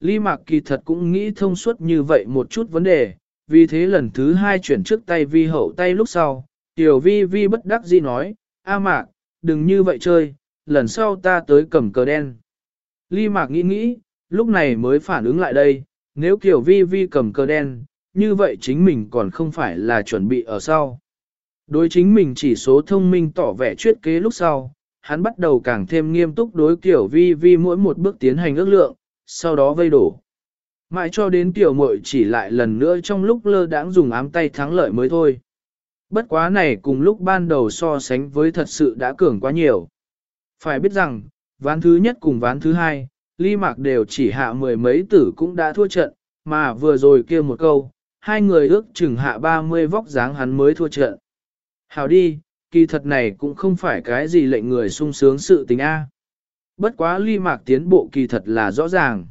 Ly Mạc kỳ thật cũng nghĩ thông suốt như vậy một chút vấn đề, vì thế lần thứ hai chuyển trước tay vi hậu tay lúc sau, tiểu vi vi bất đắc dĩ nói, A Mạc, đừng như vậy chơi, lần sau ta tới cầm cờ đen. Ly Mạc nghĩ nghĩ, lúc này mới phản ứng lại đây, nếu kiểu vi vi cầm cờ đen, như vậy chính mình còn không phải là chuẩn bị ở sau. Đối chính mình chỉ số thông minh tỏ vẻ chuyết kế lúc sau, hắn bắt đầu càng thêm nghiêm túc đối kiểu vi vi mỗi một bước tiến hành ước lượng, sau đó vây đổ. Mãi cho đến tiểu muội chỉ lại lần nữa trong lúc lơ đãng dùng ám tay thắng lợi mới thôi. Bất quá này cùng lúc ban đầu so sánh với thật sự đã cường quá nhiều. Phải biết rằng, ván thứ nhất cùng ván thứ hai, ly mạc đều chỉ hạ mười mấy tử cũng đã thua trận, mà vừa rồi kia một câu, hai người ước chừng hạ 30 vóc dáng hắn mới thua trận. Hào đi, kỳ thật này cũng không phải cái gì lệnh người sung sướng sự tình A. Bất quá ly mạc tiến bộ kỳ thật là rõ ràng.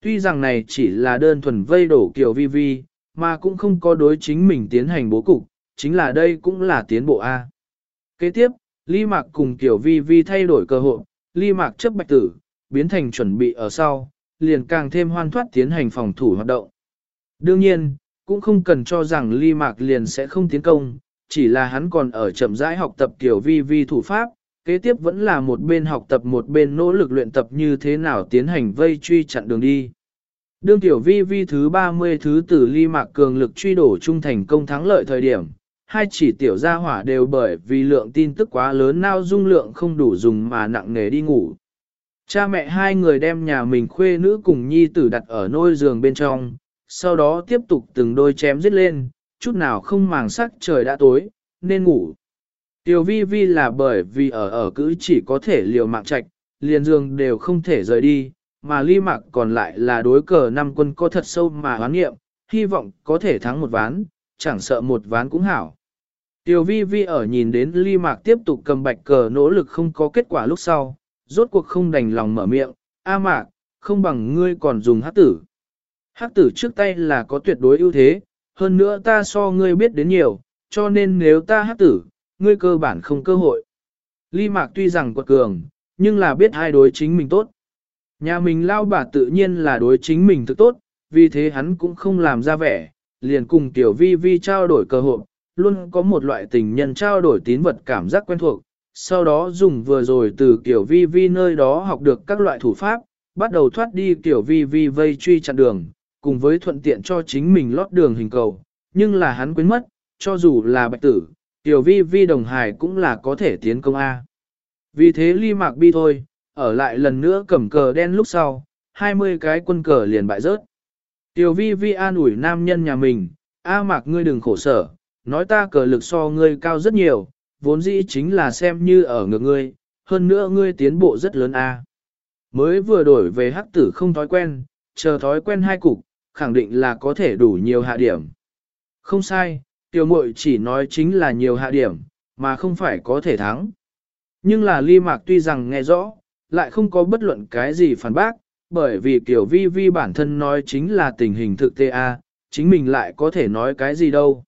Tuy rằng này chỉ là đơn thuần vây đổ kiểu vi vi, mà cũng không có đối chính mình tiến hành bố cục, chính là đây cũng là tiến bộ A. Kế tiếp, ly mạc cùng kiểu vi vi thay đổi cơ hội, ly mạc chấp bạch tử, biến thành chuẩn bị ở sau, liền càng thêm hoan thoát tiến hành phòng thủ hoạt động. Đương nhiên, cũng không cần cho rằng ly mạc liền sẽ không tiến công, chỉ là hắn còn ở chậm rãi học tập kiểu vi vi thủ pháp, kế tiếp vẫn là một bên học tập một bên nỗ lực luyện tập như thế nào tiến hành vây truy chặn đường đi. Đương tiểu vi vi thứ 30 thứ tử ly mạc cường lực truy đổ trung thành công thắng lợi thời điểm, hai chỉ tiểu gia hỏa đều bởi vì lượng tin tức quá lớn nao dung lượng không đủ dùng mà nặng nề đi ngủ. Cha mẹ hai người đem nhà mình khuê nữ cùng nhi tử đặt ở nôi giường bên trong, sau đó tiếp tục từng đôi chém giết lên, chút nào không màng sắc trời đã tối, nên ngủ. Tiểu vi vi là bởi vì ở ở cứ chỉ có thể liều mạng trạch, liền giường đều không thể rời đi, mà ly mạc còn lại là đối cờ năm quân có thật sâu mà hoán nghiệm, hy vọng có thể thắng một ván, chẳng sợ một ván cũng hảo. Tiểu vi vi ở nhìn đến ly mạc tiếp tục cầm bạch cờ nỗ lực không có kết quả lúc sau, rốt cuộc không đành lòng mở miệng, A mạc, không bằng ngươi còn dùng hát tử. Hát tử trước tay là có tuyệt đối ưu thế, hơn nữa ta so ngươi biết đến nhiều, cho nên nếu ta hát tử, ngươi cơ bản không cơ hội. Ly mạc tuy rằng quật cường, nhưng là biết hai đối chính mình tốt. Nhà mình lao bà tự nhiên là đối chính mình thực tốt, vì thế hắn cũng không làm ra vẻ, liền cùng tiểu vi vi trao đổi cơ hội, luôn có một loại tình nhân trao đổi tín vật cảm giác quen thuộc, sau đó dùng vừa rồi từ kiểu vi vi nơi đó học được các loại thủ pháp, bắt đầu thoát đi kiểu vi vi vây truy chặn đường, cùng với thuận tiện cho chính mình lót đường hình cầu, nhưng là hắn quên mất, cho dù là bạch tử, tiểu vi vi đồng hài cũng là có thể tiến công A. Vì thế ly mạc bi thôi, ở lại lần nữa cầm cờ đen lúc sau, 20 cái quân cờ liền bại rớt. Tiểu vi vi an ủi nam nhân nhà mình, A mạc ngươi đừng khổ sở, nói ta cờ lực so ngươi cao rất nhiều, vốn dĩ chính là xem như ở ngược ngươi, hơn nữa ngươi tiến bộ rất lớn a. Mới vừa đổi về hắc tử không thói quen, chờ thói quen hai cục, khẳng định là có thể đủ nhiều hạ điểm. Không sai, tiểu muội chỉ nói chính là nhiều hạ điểm, mà không phải có thể thắng. Nhưng là ly mạc tuy rằng nghe rõ, lại không có bất luận cái gì phản bác, bởi vì tiểu vi vi bản thân nói chính là tình hình thực tế A, chính mình lại có thể nói cái gì đâu.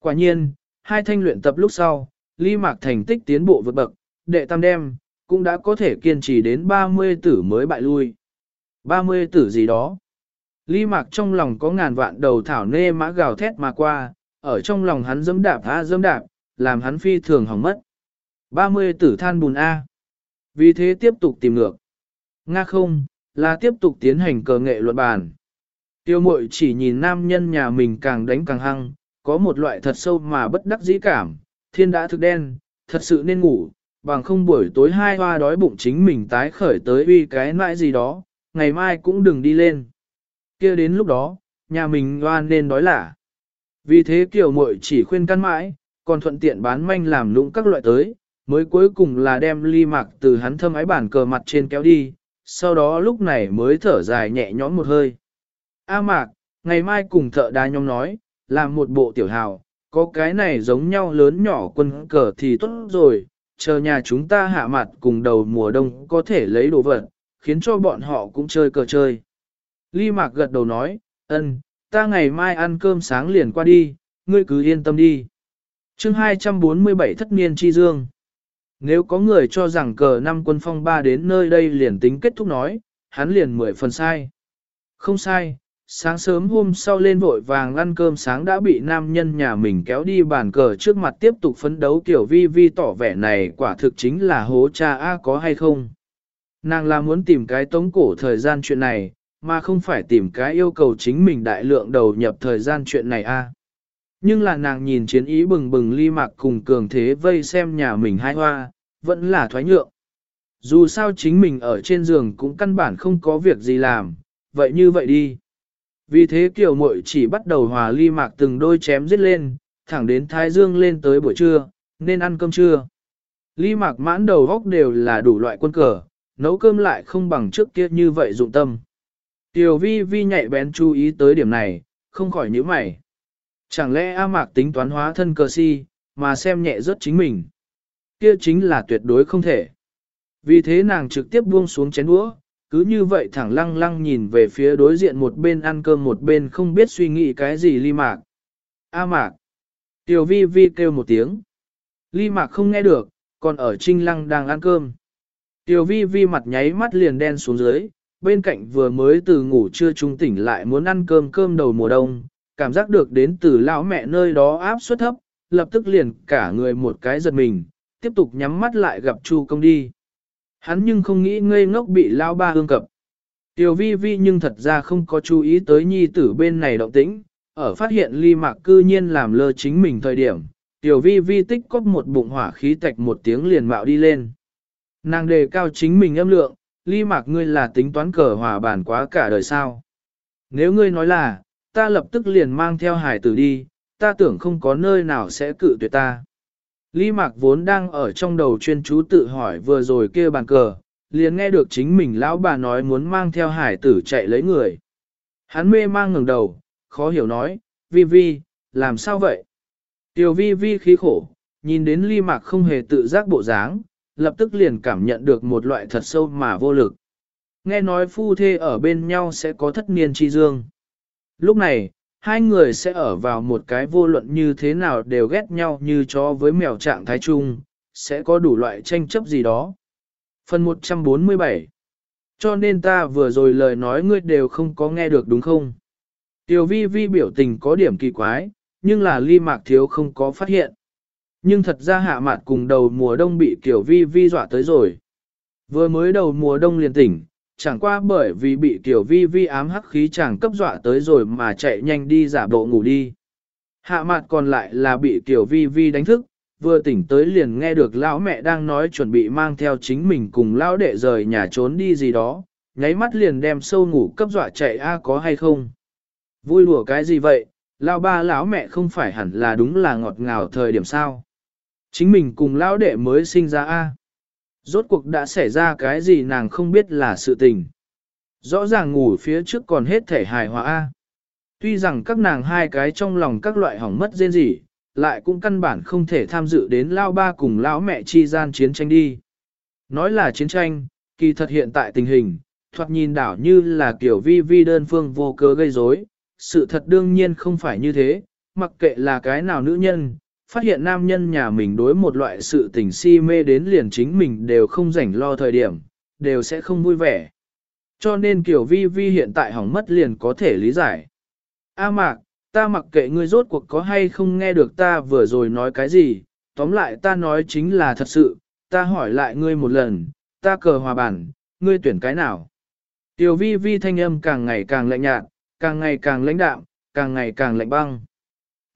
Quả nhiên, hai thanh luyện tập lúc sau, ly mạc thành tích tiến bộ vượt bậc, đệ tam đem, cũng đã có thể kiên trì đến 30 tử mới bại lui. 30 tử gì đó. Ly mạc trong lòng có ngàn vạn đầu thảo nê mã gào thét mà qua, ở trong lòng hắn dẫm đạp a dẫm đạp, làm hắn phi thường hỏng mất. 30 tử than bùn A. Vì thế tiếp tục tìm ngược. Nga không, là tiếp tục tiến hành cờ nghệ luận bàn. Tiêu mội chỉ nhìn nam nhân nhà mình càng đánh càng hăng, có một loại thật sâu mà bất đắc dĩ cảm, thiên đã thực đen, thật sự nên ngủ, bằng không buổi tối hai hoa đói bụng chính mình tái khởi tới uy cái mãi gì đó, ngày mai cũng đừng đi lên. kia đến lúc đó, nhà mình hoa nên đói lả. Vì thế kiểu muội chỉ khuyên căn mãi, còn thuận tiện bán manh làm lũng các loại tới, mới cuối cùng là đem ly mạc từ hắn thâm ái bản cờ mặt trên kéo đi, sau đó lúc này mới thở dài nhẹ nhõm một hơi. A mạc, ngày mai cùng thợ đá nhóm nói, làm một bộ tiểu hào, có cái này giống nhau lớn nhỏ quân cờ thì tốt rồi, chờ nhà chúng ta hạ mặt cùng đầu mùa đông có thể lấy đồ vật, khiến cho bọn họ cũng chơi cờ chơi. Ly Mạc gật đầu nói, ân, ta ngày mai ăn cơm sáng liền qua đi, ngươi cứ yên tâm đi. chương 247 thất niên chi dương. Nếu có người cho rằng cờ năm quân phong ba đến nơi đây liền tính kết thúc nói, hắn liền mười phần sai. Không sai, sáng sớm hôm sau lên vội vàng ăn cơm sáng đã bị nam nhân nhà mình kéo đi bàn cờ trước mặt tiếp tục phấn đấu kiểu vi vi tỏ vẻ này quả thực chính là hố cha A có hay không. Nàng là muốn tìm cái tống cổ thời gian chuyện này, mà không phải tìm cái yêu cầu chính mình đại lượng đầu nhập thời gian chuyện này A. Nhưng là nàng nhìn chiến ý bừng bừng ly mạc cùng cường thế vây xem nhà mình hai hoa, vẫn là thoái nhượng. Dù sao chính mình ở trên giường cũng căn bản không có việc gì làm, vậy như vậy đi. Vì thế kiểu muội chỉ bắt đầu hòa ly mạc từng đôi chém giết lên, thẳng đến thái dương lên tới buổi trưa, nên ăn cơm trưa. Ly mạc mãn đầu góc đều là đủ loại quân cờ, nấu cơm lại không bằng trước kia như vậy dụng tâm. Tiểu vi vi nhạy bén chú ý tới điểm này, không khỏi nhíu mày. Chẳng lẽ A Mạc tính toán hóa thân cờ si, mà xem nhẹ rất chính mình. Kia chính là tuyệt đối không thể. Vì thế nàng trực tiếp buông xuống chén đũa, cứ như vậy thẳng lăng lăng nhìn về phía đối diện một bên ăn cơm một bên không biết suy nghĩ cái gì ly mạc. A mạc. Tiểu vi vi kêu một tiếng. Ly mạc không nghe được, còn ở trinh lăng đang ăn cơm. Tiểu vi vi mặt nháy mắt liền đen xuống dưới, bên cạnh vừa mới từ ngủ trưa trung tỉnh lại muốn ăn cơm cơm đầu mùa đông, cảm giác được đến từ lão mẹ nơi đó áp suất thấp, lập tức liền cả người một cái giật mình, tiếp tục nhắm mắt lại gặp Chu công đi. Hắn nhưng không nghĩ ngây ngốc bị lão ba hương cập. Tiểu vi vi nhưng thật ra không có chú ý tới nhi tử bên này động tĩnh, ở phát hiện ly mạc cư nhiên làm lơ chính mình thời điểm, tiểu vi vi tích có một bụng hỏa khí tạch một tiếng liền mạo đi lên. Nàng đề cao chính mình âm lượng, ly mạc ngươi là tính toán cờ hòa bản quá cả đời sao. Nếu ngươi nói là, ta lập tức liền mang theo hải tử đi, ta tưởng không có nơi nào sẽ cự tuyệt ta. Ly Mạc vốn đang ở trong đầu chuyên chú tự hỏi vừa rồi kia bàn cờ, liền nghe được chính mình lão bà nói muốn mang theo hải tử chạy lấy người. Hắn mê mang ngẩng đầu, khó hiểu nói, Vi Vi, làm sao vậy? Tiểu Vi Vi khí khổ, nhìn đến Ly Mạc không hề tự giác bộ dáng, lập tức liền cảm nhận được một loại thật sâu mà vô lực. Nghe nói phu thê ở bên nhau sẽ có thất niên chi dương. Lúc này, hai người sẽ ở vào một cái vô luận như thế nào đều ghét nhau như chó với mèo trạng thái chung, sẽ có đủ loại tranh chấp gì đó. Phần 147 Cho nên ta vừa rồi lời nói ngươi đều không có nghe được đúng không? Tiểu vi vi biểu tình có điểm kỳ quái, nhưng là ly mạc thiếu không có phát hiện. Nhưng thật ra hạ mạt cùng đầu mùa đông bị tiểu vi vi dọa tới rồi. Vừa mới đầu mùa đông liền tỉnh, chẳng qua bởi vì bị tiểu vi vi ám hắc khí chàng cấp dọa tới rồi mà chạy nhanh đi giả bộ ngủ đi. Hạ mạn còn lại là bị tiểu vi vi đánh thức, vừa tỉnh tới liền nghe được lão mẹ đang nói chuẩn bị mang theo chính mình cùng lão đệ rời nhà trốn đi gì đó, nháy mắt liền đem sâu ngủ cấp dọa chạy a có hay không. Vui lùa cái gì vậy, lão ba lão mẹ không phải hẳn là đúng là ngọt ngào thời điểm sao. Chính mình cùng lão đệ mới sinh ra a. Rốt cuộc đã xảy ra cái gì nàng không biết là sự tình. Rõ ràng ngủ phía trước còn hết thể hài hòa A. Tuy rằng các nàng hai cái trong lòng các loại hỏng mất dên gì, lại cũng căn bản không thể tham dự đến lao ba cùng lão mẹ chi gian chiến tranh đi. Nói là chiến tranh, kỳ thật hiện tại tình hình, thoạt nhìn đảo như là kiểu vi vi đơn phương vô cớ gây rối. Sự thật đương nhiên không phải như thế, mặc kệ là cái nào nữ nhân, phát hiện nam nhân nhà mình đối một loại sự tình si mê đến liền chính mình đều không rảnh lo thời điểm, đều sẽ không vui vẻ. Cho nên kiểu vi vi hiện tại hỏng mất liền có thể lý giải. A mạc, ta mặc kệ ngươi rốt cuộc có hay không nghe được ta vừa rồi nói cái gì, tóm lại ta nói chính là thật sự, ta hỏi lại ngươi một lần, ta cờ hòa bản, ngươi tuyển cái nào. Tiểu vi vi thanh âm càng ngày càng lạnh nhạt, càng ngày càng lãnh đạm, càng ngày càng lạnh băng.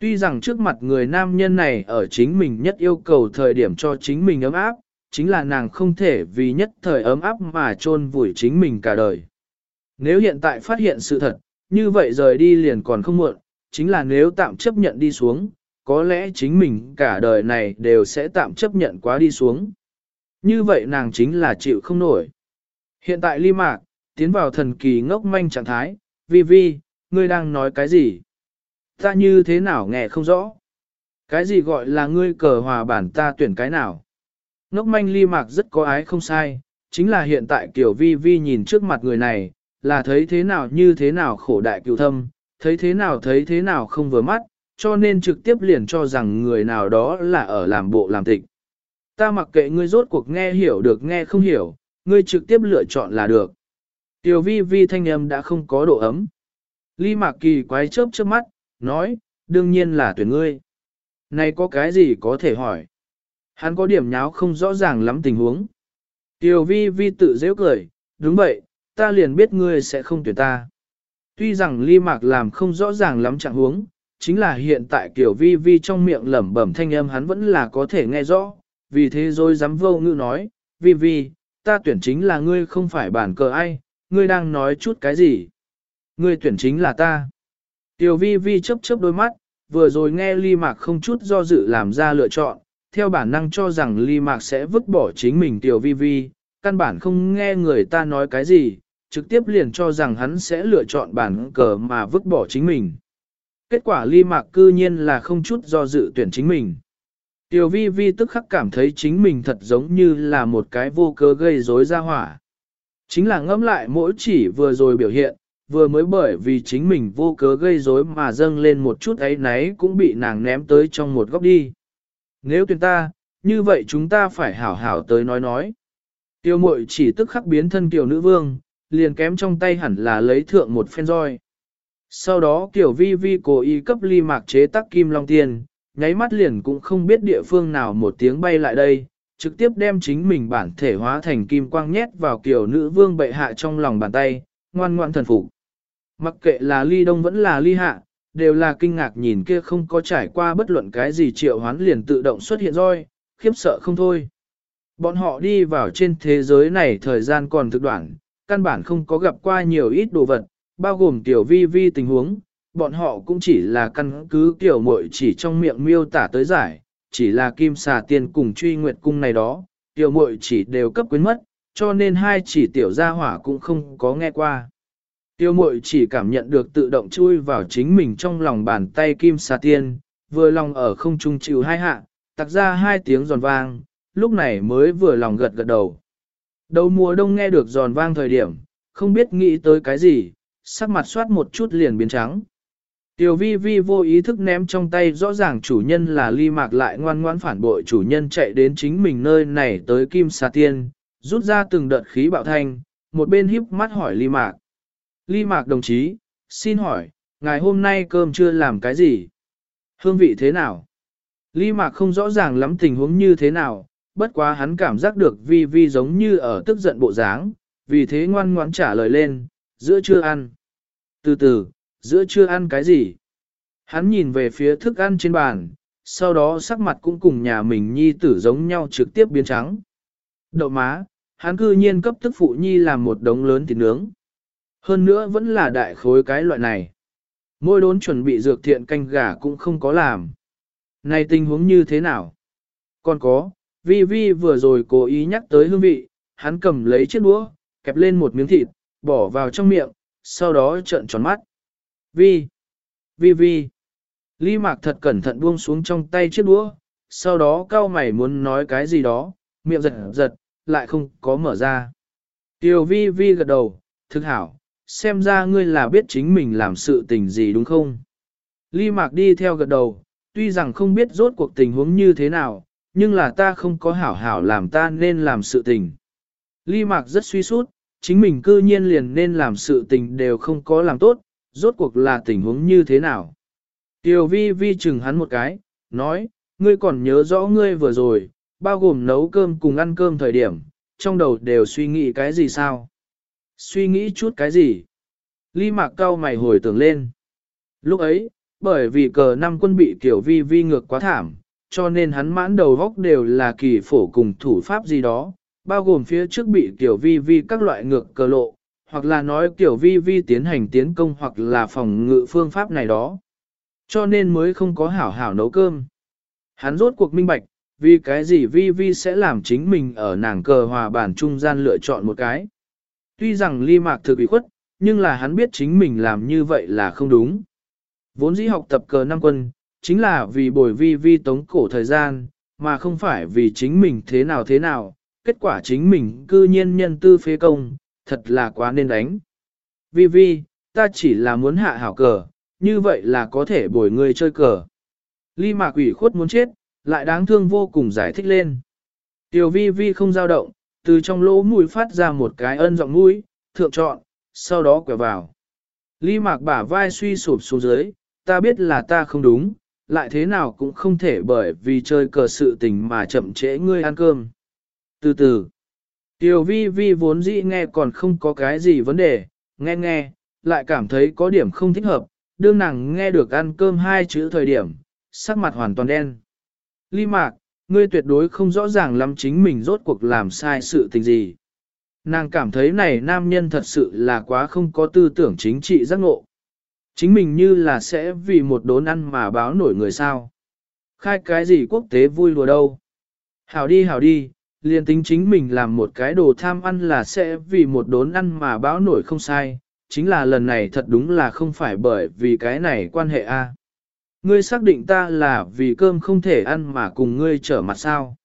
Tuy rằng trước mặt người nam nhân này ở chính mình nhất yêu cầu thời điểm cho chính mình ấm áp, chính là nàng không thể vì nhất thời ấm áp mà chôn vùi chính mình cả đời. Nếu hiện tại phát hiện sự thật, như vậy rời đi liền còn không muộn, chính là nếu tạm chấp nhận đi xuống, có lẽ chính mình cả đời này đều sẽ tạm chấp nhận quá đi xuống. Như vậy nàng chính là chịu không nổi. Hiện tại ly mạc, tiến vào thần kỳ ngốc manh trạng thái, vi vi, ngươi đang nói cái gì? Ta như thế nào nghe không rõ. Cái gì gọi là ngươi cờ hòa bản ta tuyển cái nào? Ngốc manh ly mạc rất có ái không sai, chính là hiện tại kiểu vi vi nhìn trước mặt người này, là thấy thế nào như thế nào khổ đại cựu thâm, thấy thế nào thấy thế nào không vừa mắt, cho nên trực tiếp liền cho rằng người nào đó là ở làm bộ làm tịch. Ta mặc kệ ngươi rốt cuộc nghe hiểu được nghe không hiểu, ngươi trực tiếp lựa chọn là được. Tiểu vi vi thanh âm đã không có độ ấm. Ly Mạc Kỳ quái chớp chớp mắt, nói, đương nhiên là tuyển ngươi. Này có cái gì có thể hỏi? Hắn có điểm nháo không rõ ràng lắm tình huống. Tiểu vi vi tự dễ cười, đúng vậy, ta liền biết ngươi sẽ không tuyển ta. Tuy rằng ly mạc làm không rõ ràng lắm trạng huống, chính là hiện tại kiểu vi vi trong miệng lẩm bẩm thanh âm hắn vẫn là có thể nghe rõ, vì thế rồi dám vô ngữ nói, vi vi, ta tuyển chính là ngươi không phải bản cờ ai, ngươi đang nói chút cái gì? Ngươi tuyển chính là ta. Tiểu vi vi chớp chớp đôi mắt, vừa rồi nghe ly mạc không chút do dự làm ra lựa chọn, theo bản năng cho rằng ly mạc sẽ vứt bỏ chính mình tiểu vi vi, căn bản không nghe người ta nói cái gì, trực tiếp liền cho rằng hắn sẽ lựa chọn bản cờ mà vứt bỏ chính mình. Kết quả ly mạc cư nhiên là không chút do dự tuyển chính mình. Tiểu vi vi tức khắc cảm thấy chính mình thật giống như là một cái vô cớ gây rối ra hỏa. Chính là ngẫm lại mỗi chỉ vừa rồi biểu hiện, vừa mới bởi vì chính mình vô cớ gây rối mà dâng lên một chút ấy náy cũng bị nàng ném tới trong một góc đi. Nếu tuyển ta, như vậy chúng ta phải hảo hảo tới nói nói. Tiêu mội chỉ tức khắc biến thân kiểu nữ vương, liền kém trong tay hẳn là lấy thượng một phen roi. Sau đó kiểu vi vi cố ý cấp ly mạc chế tắc kim long tiền, nháy mắt liền cũng không biết địa phương nào một tiếng bay lại đây, trực tiếp đem chính mình bản thể hóa thành kim quang nhét vào kiểu nữ vương bệ hạ trong lòng bàn tay, ngoan ngoan thần phục. Mặc kệ là ly đông vẫn là ly hạ, đều là kinh ngạc nhìn kia không có trải qua bất luận cái gì triệu hoán liền tự động xuất hiện roi, khiếp sợ không thôi. Bọn họ đi vào trên thế giới này thời gian còn thực đoạn, căn bản không có gặp qua nhiều ít đồ vật, bao gồm tiểu vi vi tình huống, bọn họ cũng chỉ là căn cứ kiểu muội chỉ trong miệng miêu tả tới giải, chỉ là kim xà tiên cùng truy nguyệt cung này đó, tiểu muội chỉ đều cấp quyến mất, cho nên hai chỉ tiểu gia hỏa cũng không có nghe qua. Tiêu mội chỉ cảm nhận được tự động chui vào chính mình trong lòng bàn tay kim xà tiên, vừa lòng ở không trung chịu hai hạ, tặc ra hai tiếng giòn vang, lúc này mới vừa lòng gật gật đầu. Đầu mùa đông nghe được giòn vang thời điểm, không biết nghĩ tới cái gì, sắc mặt soát một chút liền biến trắng. Tiểu vi vi vô ý thức ném trong tay rõ ràng chủ nhân là ly mạc lại ngoan ngoãn phản bội chủ nhân chạy đến chính mình nơi này tới kim xà tiên, rút ra từng đợt khí bạo thanh, một bên híp mắt hỏi ly mạc. Ly mạc đồng chí, xin hỏi, ngày hôm nay cơm chưa làm cái gì? Hương vị thế nào? Ly mạc không rõ ràng lắm tình huống như thế nào, bất quá hắn cảm giác được vi vi giống như ở tức giận bộ dáng, vì thế ngoan ngoãn trả lời lên, giữa chưa ăn. Từ từ, giữa chưa ăn cái gì? Hắn nhìn về phía thức ăn trên bàn, sau đó sắc mặt cũng cùng nhà mình nhi tử giống nhau trực tiếp biến trắng. Đậu má, hắn cư nhiên cấp tức phụ nhi làm một đống lớn thịt nướng. Hơn nữa vẫn là đại khối cái loại này. Môi đốn chuẩn bị dược thiện canh gà cũng không có làm. Này tình huống như thế nào? Còn có, Vi Vi vừa rồi cố ý nhắc tới hương vị, hắn cầm lấy chiếc đũa, kẹp lên một miếng thịt, bỏ vào trong miệng, sau đó trợn tròn mắt. Vi! Vi Vi! Ly Mạc thật cẩn thận buông xuống trong tay chiếc đũa, sau đó cao mày muốn nói cái gì đó, miệng giật giật, lại không có mở ra. Tiểu Vi Vi gật đầu, thực hảo, xem ra ngươi là biết chính mình làm sự tình gì đúng không? Ly Mạc đi theo gật đầu, tuy rằng không biết rốt cuộc tình huống như thế nào, nhưng là ta không có hảo hảo làm ta nên làm sự tình. Ly Mạc rất suy sút, chính mình cư nhiên liền nên làm sự tình đều không có làm tốt, rốt cuộc là tình huống như thế nào. Tiểu vi vi chừng hắn một cái, nói, ngươi còn nhớ rõ ngươi vừa rồi, bao gồm nấu cơm cùng ăn cơm thời điểm, trong đầu đều suy nghĩ cái gì sao? Suy nghĩ chút cái gì? Ly mạc cao mày hồi tưởng lên. Lúc ấy, bởi vì cờ năm quân bị kiểu vi vi ngược quá thảm, cho nên hắn mãn đầu góc đều là kỳ phổ cùng thủ pháp gì đó, bao gồm phía trước bị kiểu vi vi các loại ngược cờ lộ, hoặc là nói kiểu vi vi tiến hành tiến công hoặc là phòng ngự phương pháp này đó. Cho nên mới không có hảo hảo nấu cơm. Hắn rốt cuộc minh bạch, vì cái gì vi vi sẽ làm chính mình ở nàng cờ hòa bản trung gian lựa chọn một cái. Tuy rằng ly mạc thực ủy khuất, nhưng là hắn biết chính mình làm như vậy là không đúng. Vốn dĩ học tập cờ năm quân, chính là vì bồi vi vi tống cổ thời gian, mà không phải vì chính mình thế nào thế nào, kết quả chính mình cư nhiên nhân tư phế công, thật là quá nên đánh. Vi vi, ta chỉ là muốn hạ hảo cờ, như vậy là có thể bồi người chơi cờ. Ly mạc ủy khuất muốn chết, lại đáng thương vô cùng giải thích lên. Tiểu vi vi không dao động, từ trong lỗ mũi phát ra một cái ân giọng mũi, thượng chọn, sau đó quẹo vào. Ly mạc bả vai suy sụp xuống dưới, ta biết là ta không đúng, lại thế nào cũng không thể bởi vì chơi cờ sự tình mà chậm trễ ngươi ăn cơm. Từ từ, Tiểu vi vi vốn dĩ nghe còn không có cái gì vấn đề, nghe nghe, lại cảm thấy có điểm không thích hợp, đương nàng nghe được ăn cơm hai chữ thời điểm, sắc mặt hoàn toàn đen. Ly mạc, ngươi tuyệt đối không rõ ràng lắm chính mình rốt cuộc làm sai sự tình gì. Nàng cảm thấy này nam nhân thật sự là quá không có tư tưởng chính trị giác ngộ. Chính mình như là sẽ vì một đốn ăn mà báo nổi người sao. Khai cái gì quốc tế vui lùa đâu. Hảo đi hảo đi, liền tính chính mình làm một cái đồ tham ăn là sẽ vì một đốn ăn mà báo nổi không sai, chính là lần này thật đúng là không phải bởi vì cái này quan hệ a. Ngươi xác định ta là vì cơm không thể ăn mà cùng ngươi trở mặt sao.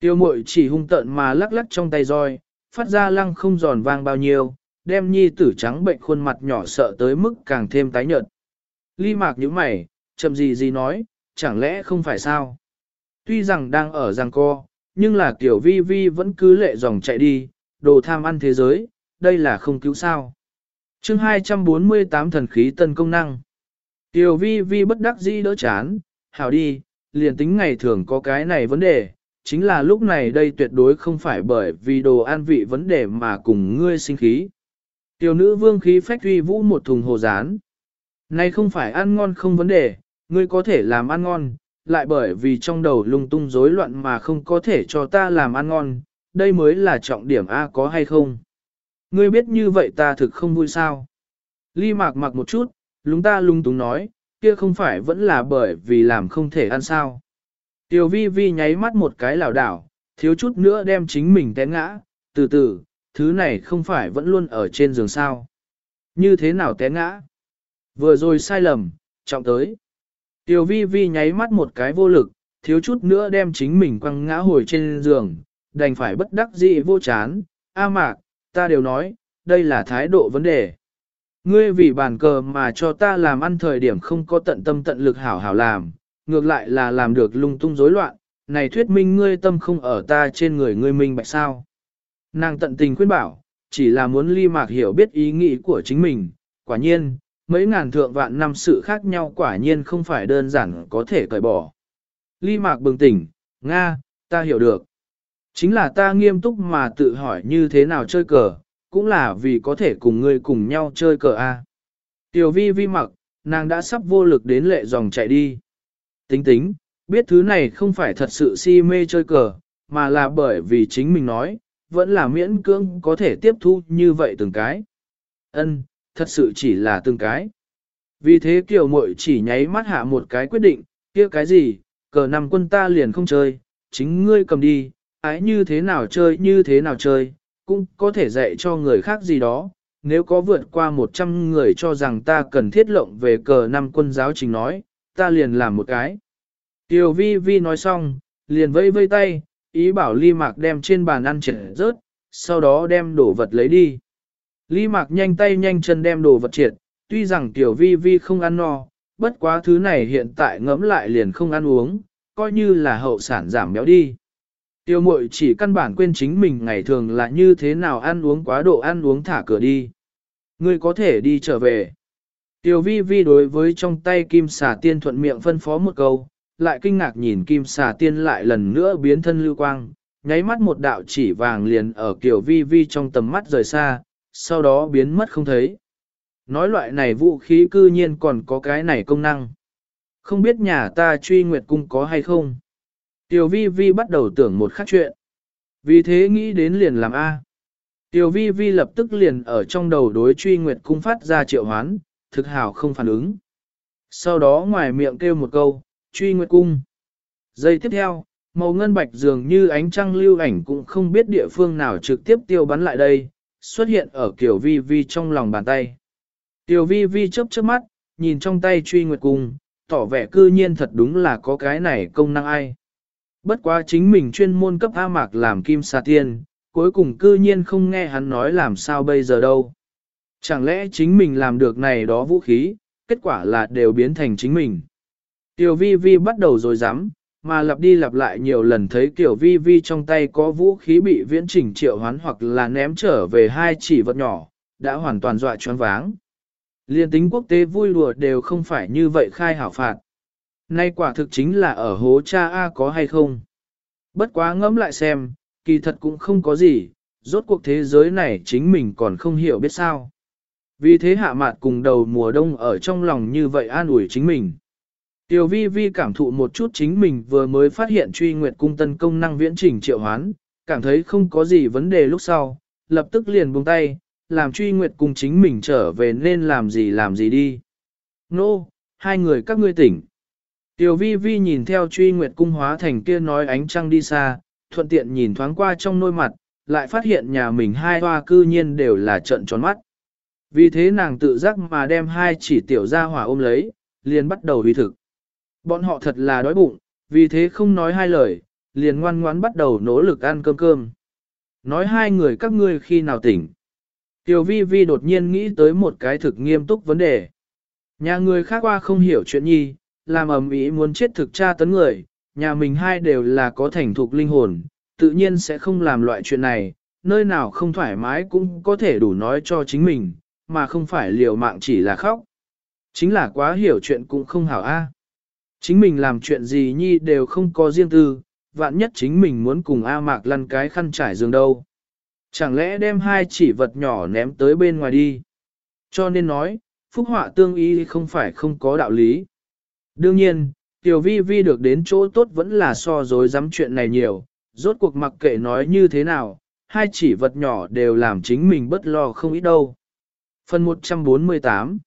Tiêu mội chỉ hung tợn mà lắc lắc trong tay roi, phát ra lăng không giòn vang bao nhiêu, đem nhi tử trắng bệnh khuôn mặt nhỏ sợ tới mức càng thêm tái nhợt. Ly mạc như mày, chậm gì gì nói, chẳng lẽ không phải sao? Tuy rằng đang ở giang co, nhưng là kiểu vi vi vẫn cứ lệ dòng chạy đi, đồ tham ăn thế giới, đây là không cứu sao. chương 248 thần khí tân công năng. Tiểu vi vi bất đắc dĩ đỡ chán, hảo đi, liền tính ngày thường có cái này vấn đề, chính là lúc này đây tuyệt đối không phải bởi vì đồ an vị vấn đề mà cùng ngươi sinh khí. Tiểu nữ vương khí phách uy vũ một thùng hồ rán. Này không phải ăn ngon không vấn đề, ngươi có thể làm ăn ngon, lại bởi vì trong đầu lung tung rối loạn mà không có thể cho ta làm ăn ngon, đây mới là trọng điểm A có hay không. Ngươi biết như vậy ta thực không vui sao. Ly mạc mặc một chút, lúng ta lung túng nói, kia không phải vẫn là bởi vì làm không thể ăn sao. Tiểu vi vi nháy mắt một cái lảo đảo, thiếu chút nữa đem chính mình té ngã, từ từ, thứ này không phải vẫn luôn ở trên giường sao. Như thế nào té ngã? Vừa rồi sai lầm, trọng tới. Tiểu vi vi nháy mắt một cái vô lực, thiếu chút nữa đem chính mình quăng ngã hồi trên giường, đành phải bất đắc dĩ vô chán. A mạc, ta đều nói, đây là thái độ vấn đề. Ngươi vì bàn cờ mà cho ta làm ăn thời điểm không có tận tâm tận lực hảo hảo làm, ngược lại là làm được lung tung rối loạn, này thuyết minh ngươi tâm không ở ta trên người ngươi minh bạch sao. Nàng tận tình khuyên bảo, chỉ là muốn ly mạc hiểu biết ý nghĩ của chính mình, quả nhiên, mấy ngàn thượng vạn năm sự khác nhau quả nhiên không phải đơn giản có thể cởi bỏ. Ly mạc bừng tỉnh, Nga, ta hiểu được. Chính là ta nghiêm túc mà tự hỏi như thế nào chơi cờ, cũng là vì có thể cùng ngươi cùng nhau chơi cờ A. Tiểu vi vi mặc, nàng đã sắp vô lực đến lệ dòng chạy đi. Tính tính, biết thứ này không phải thật sự si mê chơi cờ, mà là bởi vì chính mình nói, vẫn là miễn cưỡng có thể tiếp thu như vậy từng cái. Ân, thật sự chỉ là từng cái. Vì thế kiều muội chỉ nháy mắt hạ một cái quyết định, kia cái gì, cờ năm quân ta liền không chơi, chính ngươi cầm đi, ái như thế nào chơi như thế nào chơi, cũng có thể dạy cho người khác gì đó. Nếu có vượt qua 100 người cho rằng ta cần thiết lộng về cờ năm quân giáo trình nói, ta liền làm một cái. Tiểu vi vi nói xong, liền vây vây tay, ý bảo ly mạc đem trên bàn ăn trẻ rớt, sau đó đem đồ vật lấy đi. Ly mạc nhanh tay nhanh chân đem đồ vật triệt, tuy rằng tiểu vi vi không ăn no, bất quá thứ này hiện tại ngẫm lại liền không ăn uống, coi như là hậu sản giảm béo đi. Tiêu mội chỉ căn bản quên chính mình ngày thường là như thế nào ăn uống quá độ ăn uống thả cửa đi. Ngươi có thể đi trở về. Tiêu vi vi đối với trong tay kim xà tiên thuận miệng phân phó một câu, lại kinh ngạc nhìn kim xà tiên lại lần nữa biến thân lưu quang, nháy mắt một đạo chỉ vàng liền ở kiểu vi vi trong tầm mắt rời xa, sau đó biến mất không thấy. Nói loại này vũ khí cư nhiên còn có cái này công năng. Không biết nhà ta truy nguyệt cung có hay không? Tiểu vi vi bắt đầu tưởng một khác chuyện. Vì thế nghĩ đến liền làm A. Tiểu vi vi lập tức liền ở trong đầu đối truy nguyệt cung phát ra triệu hoán, thực hảo không phản ứng. Sau đó ngoài miệng kêu một câu, truy nguyệt cung. Giây tiếp theo, màu ngân bạch dường như ánh trăng lưu ảnh cũng không biết địa phương nào trực tiếp tiêu bắn lại đây, xuất hiện ở kiểu vi vi trong lòng bàn tay. Tiểu vi vi chớp chớp mắt, nhìn trong tay truy nguyệt cung, tỏ vẻ cư nhiên thật đúng là có cái này công năng ai. Bất quá chính mình chuyên môn cấp A Mạc làm kim sa tiên, cuối cùng cư nhiên không nghe hắn nói làm sao bây giờ đâu. Chẳng lẽ chính mình làm được này đó vũ khí, kết quả là đều biến thành chính mình. Tiểu vi vi bắt đầu rồi dám, mà lặp đi lặp lại nhiều lần thấy tiểu vi vi trong tay có vũ khí bị viễn chỉnh triệu hoán hoặc là ném trở về hai chỉ vật nhỏ, đã hoàn toàn dọa choáng váng. Liên tính quốc tế vui đùa đều không phải như vậy khai hảo phạt. Nay quả thực chính là ở hố cha A có hay không. Bất quá ngẫm lại xem, kỳ thật cũng không có gì, rốt cuộc thế giới này chính mình còn không hiểu biết sao. Vì thế hạ mạt cùng đầu mùa đông ở trong lòng như vậy an ủi chính mình. Tiểu vi vi cảm thụ một chút chính mình vừa mới phát hiện truy nguyệt cung tân công năng viễn trình triệu hoán, cảm thấy không có gì vấn đề lúc sau, lập tức liền buông tay, làm truy nguyệt cung chính mình trở về nên làm gì làm gì đi. Nô, no, hai người các ngươi tỉnh. Tiểu vi vi nhìn theo truy nguyệt cung hóa thành kia nói ánh trăng đi xa, thuận tiện nhìn thoáng qua trong nôi mặt, lại phát hiện nhà mình hai hoa cư nhiên đều là trận tròn mắt. Vì thế nàng tự giác mà đem hai chỉ tiểu ra hỏa ôm lấy, liền bắt đầu huy thực. Bọn họ thật là đói bụng, vì thế không nói hai lời, liền ngoan ngoãn bắt đầu nỗ lực ăn cơm cơm. Nói hai người các ngươi khi nào tỉnh. Tiểu vi vi đột nhiên nghĩ tới một cái thực nghiêm túc vấn đề. Nhà người khác qua không hiểu chuyện nhi, làm ầm ĩ muốn chết thực tra tấn người, nhà mình hai đều là có thành thục linh hồn, tự nhiên sẽ không làm loại chuyện này, nơi nào không thoải mái cũng có thể đủ nói cho chính mình, mà không phải liều mạng chỉ là khóc. Chính là quá hiểu chuyện cũng không hảo a. Chính mình làm chuyện gì nhi đều không có riêng tư, vạn nhất chính mình muốn cùng A Mạc lăn cái khăn trải giường đâu. Chẳng lẽ đem hai chỉ vật nhỏ ném tới bên ngoài đi. Cho nên nói, phúc họa tương y không phải không có đạo lý. Đương nhiên, Tiểu Vi Vi được đến chỗ tốt vẫn là so dối dám chuyện này nhiều, rốt cuộc mặc kệ nói như thế nào, hai chỉ vật nhỏ đều làm chính mình bất lo không ít đâu. Phần 148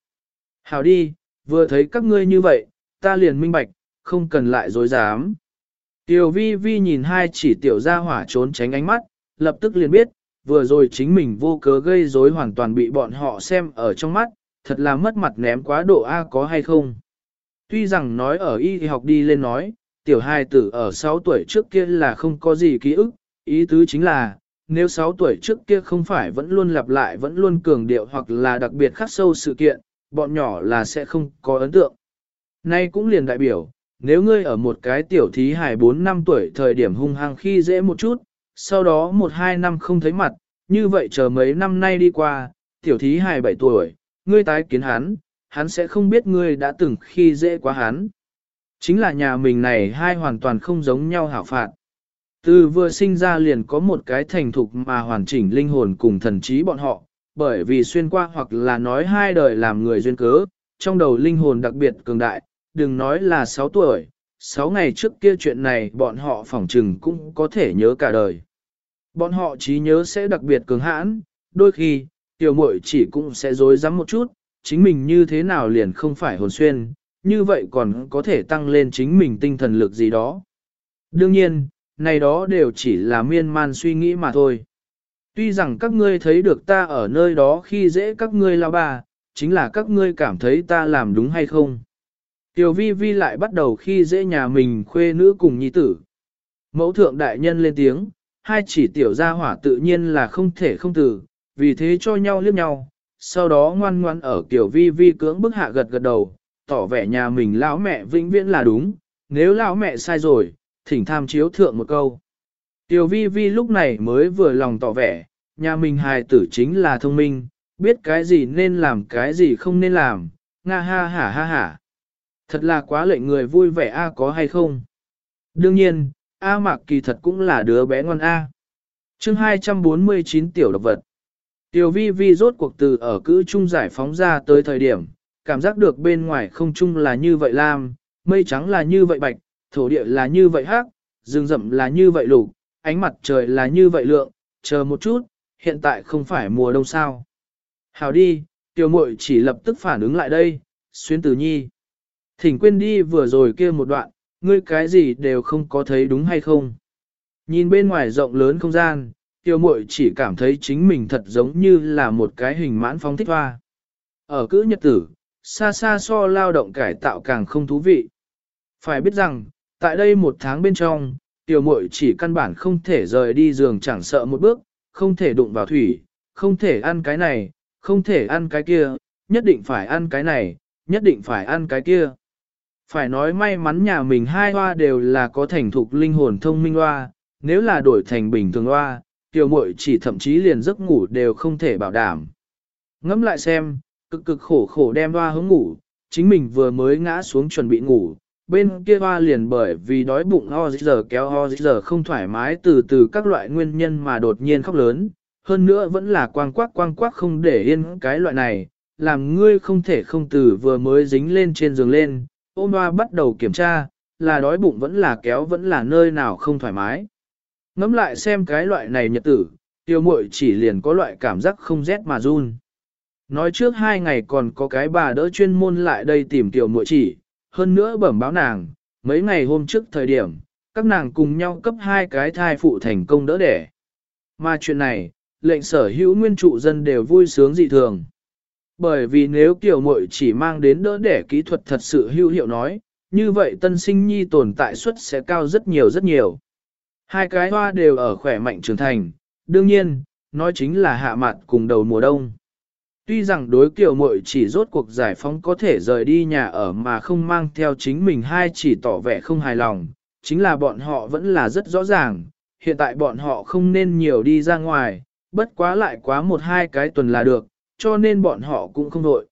Hào đi, vừa thấy các ngươi như vậy, ta liền minh bạch, không cần lại dối dám. Tiểu vi vi nhìn hai chỉ tiểu ra hỏa trốn tránh ánh mắt, lập tức liền biết, vừa rồi chính mình vô cớ gây rối hoàn toàn bị bọn họ xem ở trong mắt, thật là mất mặt ném quá độ A có hay không. Tuy rằng nói ở y học đi lên nói, tiểu hài tử ở 6 tuổi trước kia là không có gì ký ức, ý tứ chính là, nếu 6 tuổi trước kia không phải vẫn luôn lặp lại vẫn luôn cường điệu hoặc là đặc biệt khắc sâu sự kiện, bọn nhỏ là sẽ không có ấn tượng. Nay cũng liền đại biểu, nếu ngươi ở một cái tiểu thí hài 4 năm tuổi thời điểm hung hăng khi dễ một chút, sau đó 1-2 năm không thấy mặt, như vậy chờ mấy năm nay đi qua, tiểu thí hài 7 tuổi, ngươi tái kiến hắn, hắn sẽ không biết ngươi đã từng khi dễ quá hắn. Chính là nhà mình này hai hoàn toàn không giống nhau hảo phạt. Từ vừa sinh ra liền có một cái thành thục mà hoàn chỉnh linh hồn cùng thần trí bọn họ, bởi vì xuyên qua hoặc là nói hai đời làm người duyên cớ, trong đầu linh hồn đặc biệt cường đại, đừng nói là 6 tuổi, 6 ngày trước kia chuyện này bọn họ phỏng trừng cũng có thể nhớ cả đời. Bọn họ trí nhớ sẽ đặc biệt cường hãn, đôi khi, tiểu muội chỉ cũng sẽ dối rắm một chút, chính mình như thế nào liền không phải hồn xuyên, như vậy còn có thể tăng lên chính mình tinh thần lực gì đó. Đương nhiên, này đó đều chỉ là miên man suy nghĩ mà thôi. Tuy rằng các ngươi thấy được ta ở nơi đó khi dễ các ngươi lao bà, chính là các ngươi cảm thấy ta làm đúng hay không. Tiểu vi vi lại bắt đầu khi dễ nhà mình khuê nữ cùng nhi tử. Mẫu thượng đại nhân lên tiếng, hai chỉ tiểu gia hỏa tự nhiên là không thể không tử, vì thế cho nhau liếc nhau, sau đó ngoan ngoan ở tiểu vi vi cưỡng bức hạ gật gật đầu, tỏ vẻ nhà mình lão mẹ vĩnh viễn là đúng, nếu lão mẹ sai rồi, thỉnh tham chiếu thượng một câu. Tiểu vi vi lúc này mới vừa lòng tỏ vẻ, nhà mình hài tử chính là thông minh, biết cái gì nên làm cái gì không nên làm, nga ha ha ha ha. Thật là quá lệnh người vui vẻ a có hay không? Đương nhiên, A Mạc kỳ thật cũng là đứa bé ngoan A. chương 249 tiểu độc vật. Tiểu vi vi rốt cuộc từ ở cữ trung giải phóng ra tới thời điểm, cảm giác được bên ngoài không trung là như vậy lam, mây trắng là như vậy bạch, thổ địa là như vậy hắc, rừng rậm là như vậy lục, ánh mặt trời là như vậy lượng, chờ một chút, hiện tại không phải mùa đông sao. Hào đi, tiểu muội chỉ lập tức phản ứng lại đây, xuyên tử nhi. Thỉnh quên đi vừa rồi kia một đoạn, ngươi cái gì đều không có thấy đúng hay không. Nhìn bên ngoài rộng lớn không gian, tiêu mội chỉ cảm thấy chính mình thật giống như là một cái hình mãn phóng thích hoa. Ở cữ nhật tử, xa xa so lao động cải tạo càng không thú vị. Phải biết rằng, tại đây một tháng bên trong, tiểu muội chỉ căn bản không thể rời đi giường chẳng sợ một bước, không thể đụng vào thủy, không thể ăn cái này, không thể ăn cái kia, nhất định phải ăn cái này, nhất định phải ăn cái kia. Phải nói may mắn nhà mình hai hoa đều là có thành thục linh hồn thông minh hoa, nếu là đổi thành bình thường hoa, tiểu muội chỉ thậm chí liền giấc ngủ đều không thể bảo đảm. Ngẫm lại xem, cực cực khổ khổ đem hoa hướng ngủ, chính mình vừa mới ngã xuống chuẩn bị ngủ, bên kia hoa liền bởi vì đói bụng ho giờ kéo ho giờ không thoải mái từ từ các loại nguyên nhân mà đột nhiên khóc lớn, hơn nữa vẫn là quang quắc quang quắc không để yên cái loại này, làm ngươi không thể không từ vừa mới dính lên trên giường lên, ôm hoa bắt đầu kiểm tra, là đói bụng vẫn là kéo vẫn là nơi nào không thoải mái. Ngắm lại xem cái loại này nhật tử, tiêu muội chỉ liền có loại cảm giác không rét mà run. Nói trước hai ngày còn có cái bà đỡ chuyên môn lại đây tìm tiểu muội chỉ, hơn nữa bẩm báo nàng, mấy ngày hôm trước thời điểm, các nàng cùng nhau cấp hai cái thai phụ thành công đỡ đẻ. Mà chuyện này, lệnh sở hữu nguyên trụ dân đều vui sướng dị thường. Bởi vì nếu tiểu muội chỉ mang đến đỡ đẻ kỹ thuật thật sự hữu hiệu nói, như vậy tân sinh nhi tồn tại suất sẽ cao rất nhiều rất nhiều. Hai cái hoa đều ở khỏe mạnh trưởng thành, đương nhiên, nói chính là hạ mặt cùng đầu mùa đông. Tuy rằng đối kiểu muội chỉ rốt cuộc giải phóng có thể rời đi nhà ở mà không mang theo chính mình hai chỉ tỏ vẻ không hài lòng, chính là bọn họ vẫn là rất rõ ràng, hiện tại bọn họ không nên nhiều đi ra ngoài, bất quá lại quá một hai cái tuần là được, cho nên bọn họ cũng không đội.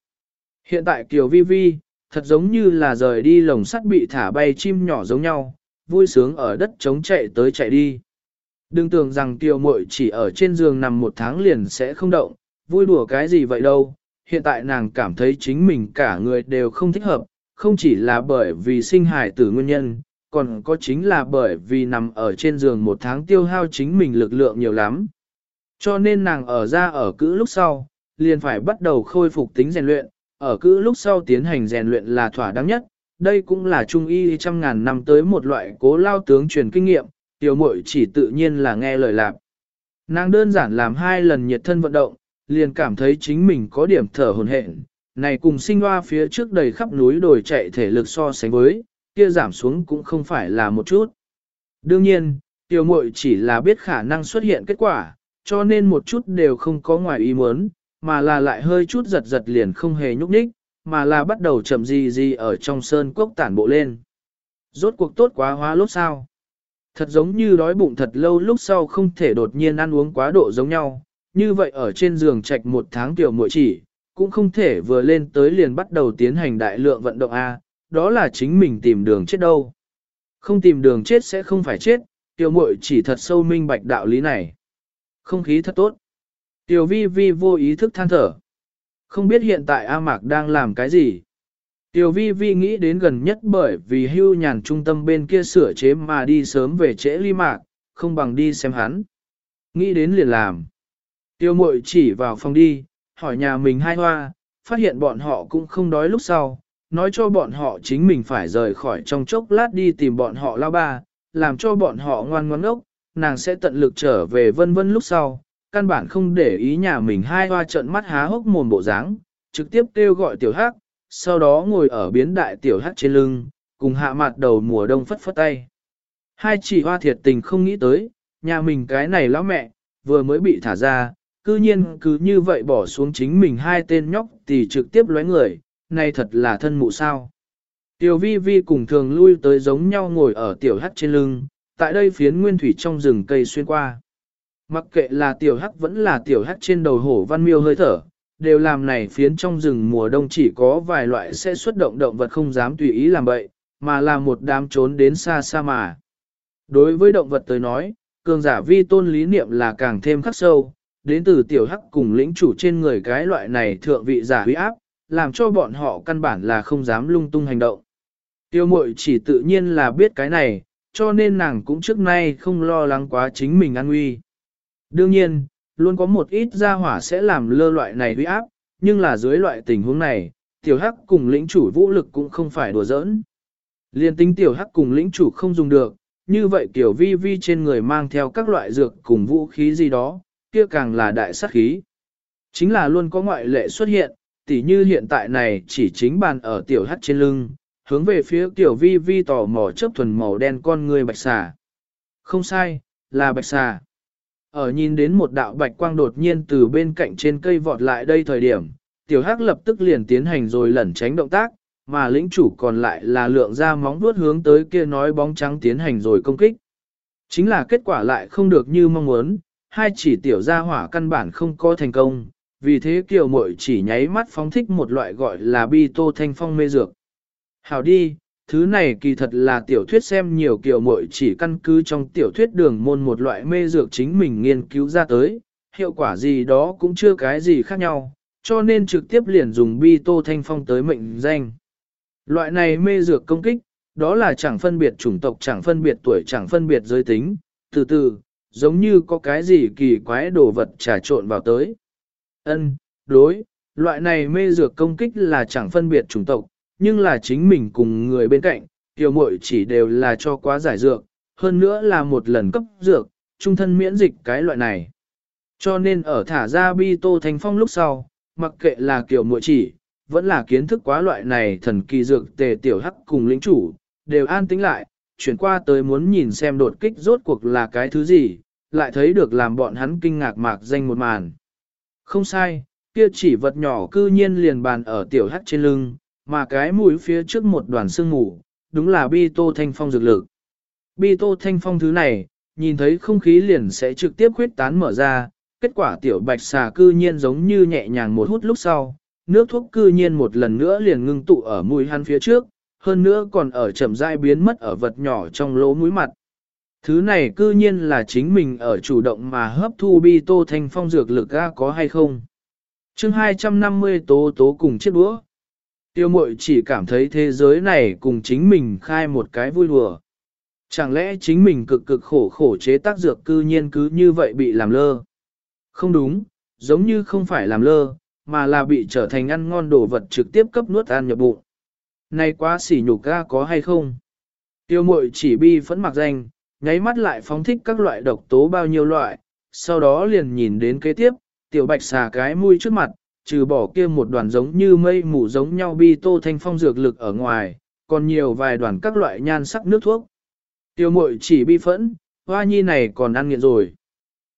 Hiện tại Kiều Vi Vi, thật giống như là rời đi lồng sắt bị thả bay chim nhỏ giống nhau, vui sướng ở đất trống chạy tới chạy đi. Đừng tưởng rằng tiểu muội chỉ ở trên giường nằm một tháng liền sẽ không động, vui đùa cái gì vậy đâu, hiện tại nàng cảm thấy chính mình cả người đều không thích hợp, không chỉ là bởi vì sinh hài tử nguyên nhân, còn có chính là bởi vì nằm ở trên giường một tháng tiêu hao chính mình lực lượng nhiều lắm. Cho nên nàng ở ra ở cữ lúc sau, liền phải bắt đầu khôi phục tính rèn luyện, ở cữ lúc sau tiến hành rèn luyện là thỏa đáng nhất, đây cũng là trung y trăm ngàn năm tới một loại cố lao tướng truyền kinh nghiệm, tiểu muội chỉ tự nhiên là nghe lời lạc. Nàng đơn giản làm hai lần nhiệt thân vận động, liền cảm thấy chính mình có điểm thở hồn hển, này cùng sinh hoa phía trước đầy khắp núi đồi chạy thể lực so sánh với, kia giảm xuống cũng không phải là một chút. Đương nhiên, tiểu muội chỉ là biết khả năng xuất hiện kết quả, cho nên một chút đều không có ngoài ý muốn, mà là lại hơi chút giật giật liền không hề nhúc nhích, mà là bắt đầu chậm gì gì ở trong sơn cốc tản bộ lên. Rốt cuộc tốt quá hóa lốt sao. Thật giống như đói bụng thật lâu lúc sau không thể đột nhiên ăn uống quá độ giống nhau, như vậy ở trên giường trạch một tháng tiểu muội chỉ, cũng không thể vừa lên tới liền bắt đầu tiến hành đại lượng vận động A, đó là chính mình tìm đường chết đâu. Không tìm đường chết sẽ không phải chết, tiểu muội chỉ thật sâu minh bạch đạo lý này. Không khí thật tốt. Tiểu vi vi vô ý thức than thở. Không biết hiện tại A Mạc đang làm cái gì. Tiểu vi vi nghĩ đến gần nhất bởi vì hưu nhàn trung tâm bên kia sửa chế mà đi sớm về trễ ly mạc, không bằng đi xem hắn. Nghĩ đến liền làm. Tiêu mội chỉ vào phòng đi, hỏi nhà mình hai hoa, phát hiện bọn họ cũng không đói lúc sau, nói cho bọn họ chính mình phải rời khỏi trong chốc lát đi tìm bọn họ lao ba, làm cho bọn họ ngoan ngoãn ốc, nàng sẽ tận lực trở về vân vân lúc sau, căn bản không để ý nhà mình hai hoa trận mắt há hốc mồm bộ dáng, trực tiếp kêu gọi tiểu hắc, sau đó ngồi ở biến đại tiểu hắc trên lưng, cùng hạ mặt đầu mùa đông phất phất tay. Hai chỉ hoa thiệt tình không nghĩ tới, nhà mình cái này lão mẹ, vừa mới bị thả ra, cư nhiên cứ như vậy bỏ xuống chính mình hai tên nhóc thì trực tiếp lóe người, này thật là thân mụ sao. Tiểu vi vi cùng thường lui tới giống nhau ngồi ở tiểu hắc trên lưng, tại đây phiến nguyên thủy trong rừng cây xuyên qua. Mặc kệ là tiểu hắc vẫn là tiểu hắc trên đầu hổ văn miêu hơi thở, đều làm này phiến trong rừng mùa đông chỉ có vài loại sẽ xuất động động vật không dám tùy ý làm bậy, mà là một đám trốn đến xa xa mà. Đối với động vật tới nói, cường giả vi tôn lý niệm là càng thêm khắc sâu, đến từ tiểu hắc cùng lĩnh chủ trên người cái loại này thượng vị giả huy áp, làm cho bọn họ căn bản là không dám lung tung hành động. Tiêu mội chỉ tự nhiên là biết cái này, cho nên nàng cũng trước nay không lo lắng quá chính mình an nguy. Đương nhiên, luôn có một ít gia hỏa sẽ làm lơ loại này uy áp, nhưng là dưới loại tình huống này, tiểu hắc cùng lĩnh chủ vũ lực cũng không phải đùa giỡn. Liên tính tiểu hắc cùng lĩnh chủ không dùng được, như vậy tiểu vi vi trên người mang theo các loại dược cùng vũ khí gì đó, kia càng là đại sát khí. Chính là luôn có ngoại lệ xuất hiện, tỉ như hiện tại này chỉ chính bàn ở tiểu hắc trên lưng, hướng về phía tiểu vi vi tò mò chớp thuần màu đen con người bạch xà. Không sai, là bạch xà. Ở nhìn đến một đạo bạch quang đột nhiên từ bên cạnh trên cây vọt lại đây thời điểm, tiểu hắc lập tức liền tiến hành rồi lẩn tránh động tác, mà lĩnh chủ còn lại là lượng ra móng vuốt hướng tới kia nói bóng trắng tiến hành rồi công kích. Chính là kết quả lại không được như mong muốn, hai chỉ tiểu gia hỏa căn bản không có thành công, vì thế kiều muội chỉ nháy mắt phóng thích một loại gọi là bi tô thanh phong mê dược. Hảo đi, thứ này kỳ thật là tiểu thuyết xem nhiều kiểu muội chỉ căn cứ trong tiểu thuyết đường môn một loại mê dược chính mình nghiên cứu ra tới, hiệu quả gì đó cũng chưa cái gì khác nhau, cho nên trực tiếp liền dùng bi tô thanh phong tới mệnh danh. Loại này mê dược công kích, đó là chẳng phân biệt chủng tộc chẳng phân biệt tuổi chẳng phân biệt giới tính, từ từ, giống như có cái gì kỳ quái đồ vật trà trộn vào tới. Ân, đối, loại này mê dược công kích là chẳng phân biệt chủng tộc, nhưng là chính mình cùng người bên cạnh, tiểu muội chỉ đều là cho quá giải dược, hơn nữa là một lần cấp dược, trung thân miễn dịch cái loại này. Cho nên ở thả ra bi tô thành phong lúc sau, mặc kệ là kiều muội chỉ, vẫn là kiến thức quá loại này thần kỳ dược tề tiểu hắc cùng lĩnh chủ, đều an tĩnh lại, chuyển qua tới muốn nhìn xem đột kích rốt cuộc là cái thứ gì, lại thấy được làm bọn hắn kinh ngạc mạc danh một màn. Không sai, kia chỉ vật nhỏ cư nhiên liền bàn ở tiểu hắc trên lưng, mà cái mũi phía trước một đoàn sương mù, đúng là bi tô thanh phong dược lực. Bi tô thanh phong thứ này, nhìn thấy không khí liền sẽ trực tiếp khuyết tán mở ra, kết quả tiểu bạch xà cư nhiên giống như nhẹ nhàng một hút lúc sau, nước thuốc cư nhiên một lần nữa liền ngưng tụ ở mũi hắn phía trước, hơn nữa còn ở chậm rãi biến mất ở vật nhỏ trong lỗ mũi mặt. Thứ này cư nhiên là chính mình ở chủ động mà hấp thu bi tô thanh phong dược lực ga có hay không. chương 250 tố tố cùng chiếc đũa. Tiêu mội chỉ cảm thấy thế giới này cùng chính mình khai một cái vui đùa. Chẳng lẽ chính mình cực cực khổ khổ chế tác dược cư nhiên cứ như vậy bị làm lơ? Không đúng, giống như không phải làm lơ, mà là bị trở thành ăn ngon đồ vật trực tiếp cấp nuốt ăn nhập bụng. Này quá xỉ nhục ga có hay không? Tiêu mội chỉ bi phẫn mặc danh, nháy mắt lại phóng thích các loại độc tố bao nhiêu loại, sau đó liền nhìn đến kế tiếp, tiểu bạch xà cái mũi trước mặt, trừ bỏ kia một đoàn giống như mây mù giống nhau bi tô thanh phong dược lực ở ngoài, còn nhiều vài đoàn các loại nhan sắc nước thuốc. Tiêu mội chỉ bi phẫn, hoa nhi này còn ăn nghiện rồi.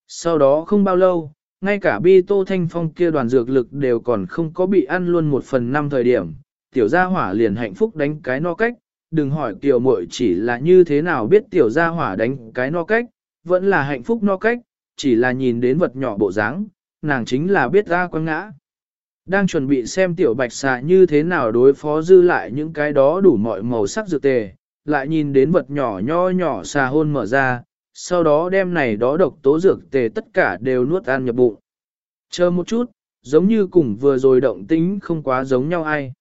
Sau đó không bao lâu, ngay cả bi tô thanh phong kia đoàn dược lực đều còn không có bị ăn luôn một phần năm thời điểm, tiểu gia hỏa liền hạnh phúc đánh cái no cách, đừng hỏi tiểu muội chỉ là như thế nào biết tiểu gia hỏa đánh cái no cách, vẫn là hạnh phúc no cách, chỉ là nhìn đến vật nhỏ bộ dáng, nàng chính là biết ra quăng ngã. Đang chuẩn bị xem tiểu bạch xà như thế nào đối phó dư lại những cái đó đủ mọi màu sắc dược tề, lại nhìn đến vật nhỏ nho nhỏ xà hôn mở ra, sau đó đem này đó độc tố dược tề tất cả đều nuốt ăn nhập bụng. Chờ một chút, giống như cùng vừa rồi động tính không quá giống nhau ai.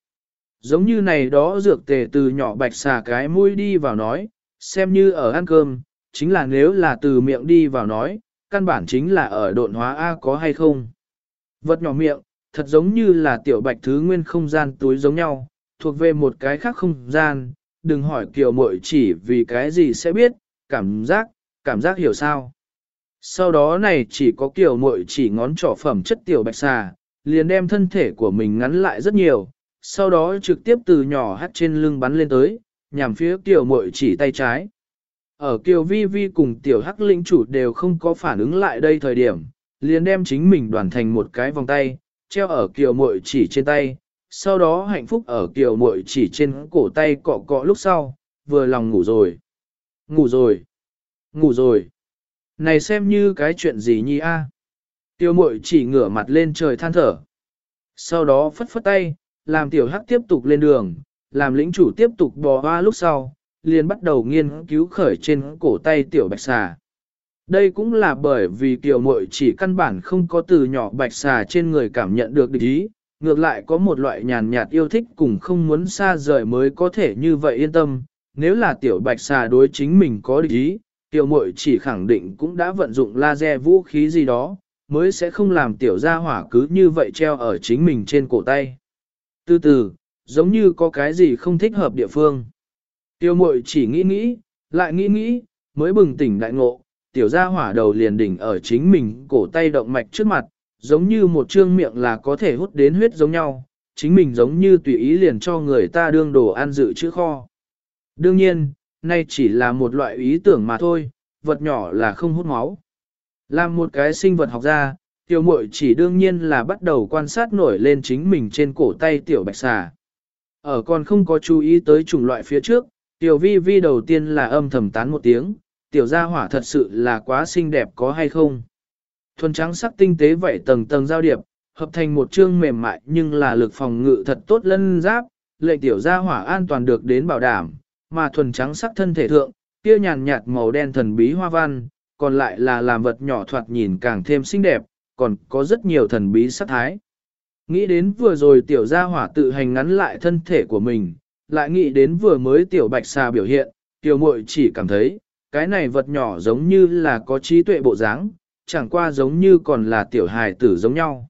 Giống như này đó dược tề từ nhỏ bạch xà cái mũi đi vào nói, xem như ở ăn cơm, chính là nếu là từ miệng đi vào nói, căn bản chính là ở độn hóa A có hay không. Vật nhỏ miệng, thật giống như là tiểu bạch thứ nguyên không gian túi giống nhau, thuộc về một cái khác không gian, đừng hỏi kiều muội chỉ vì cái gì sẽ biết, cảm giác, cảm giác hiểu sao. Sau đó này chỉ có kiều muội chỉ ngón trỏ phẩm chất tiểu bạch xà, liền đem thân thể của mình ngắn lại rất nhiều, sau đó trực tiếp từ nhỏ hắt trên lưng bắn lên tới, nhằm phía kiều muội chỉ tay trái. Ở kiều vi vi cùng tiểu hắc lĩnh chủ đều không có phản ứng lại đây thời điểm, liền đem chính mình đoàn thành một cái vòng tay, treo ở kiều muội chỉ trên tay, sau đó hạnh phúc ở kiều muội chỉ trên cổ tay cọ cọ lúc sau, vừa lòng ngủ rồi. Ngủ rồi. Ngủ rồi. Này xem như cái chuyện gì nhi a? Tiêu muội chỉ ngửa mặt lên trời than thở. Sau đó phất phất tay, làm tiểu hắc tiếp tục lên đường, làm lĩnh chủ tiếp tục bò hoa lúc sau, liền bắt đầu nghiên cứu khởi trên cổ tay tiểu bạch xà. Đây cũng là bởi vì tiểu muội chỉ căn bản không có từ nhỏ bạch xà trên người cảm nhận được địch ý, ngược lại có một loại nhàn nhạt yêu thích cùng không muốn xa rời mới có thể như vậy yên tâm. Nếu là tiểu bạch xà đối chính mình có địch ý, tiểu muội chỉ khẳng định cũng đã vận dụng laser vũ khí gì đó, mới sẽ không làm tiểu gia hỏa cứ như vậy treo ở chính mình trên cổ tay. Từ từ, giống như có cái gì không thích hợp địa phương. Tiêu mội chỉ nghĩ nghĩ, lại nghĩ nghĩ, mới bừng tỉnh đại ngộ, tiểu gia hỏa đầu liền đỉnh ở chính mình cổ tay động mạch trước mặt, giống như một trương miệng là có thể hút đến huyết giống nhau, chính mình giống như tùy ý liền cho người ta đương đồ ăn dự chữ kho. Đương nhiên, nay chỉ là một loại ý tưởng mà thôi, vật nhỏ là không hút máu. Làm một cái sinh vật học ra, tiểu muội chỉ đương nhiên là bắt đầu quan sát nổi lên chính mình trên cổ tay tiểu bạch xà. Ở còn không có chú ý tới chủng loại phía trước, tiểu vi vi đầu tiên là âm thầm tán một tiếng, tiểu gia hỏa thật sự là quá xinh đẹp có hay không. Thuần trắng sắc tinh tế vậy tầng tầng giao điệp, hợp thành một chương mềm mại nhưng là lực phòng ngự thật tốt lân giáp, lệnh tiểu gia hỏa an toàn được đến bảo đảm, mà thuần trắng sắc thân thể thượng, kia nhàn nhạt màu đen thần bí hoa văn, còn lại là làm vật nhỏ thoạt nhìn càng thêm xinh đẹp, còn có rất nhiều thần bí sắc thái. Nghĩ đến vừa rồi tiểu gia hỏa tự hành ngắn lại thân thể của mình, lại nghĩ đến vừa mới tiểu bạch xà biểu hiện, tiểu muội chỉ cảm thấy, cái này vật nhỏ giống như là có trí tuệ bộ dáng, chẳng qua giống như còn là tiểu hài tử giống nhau.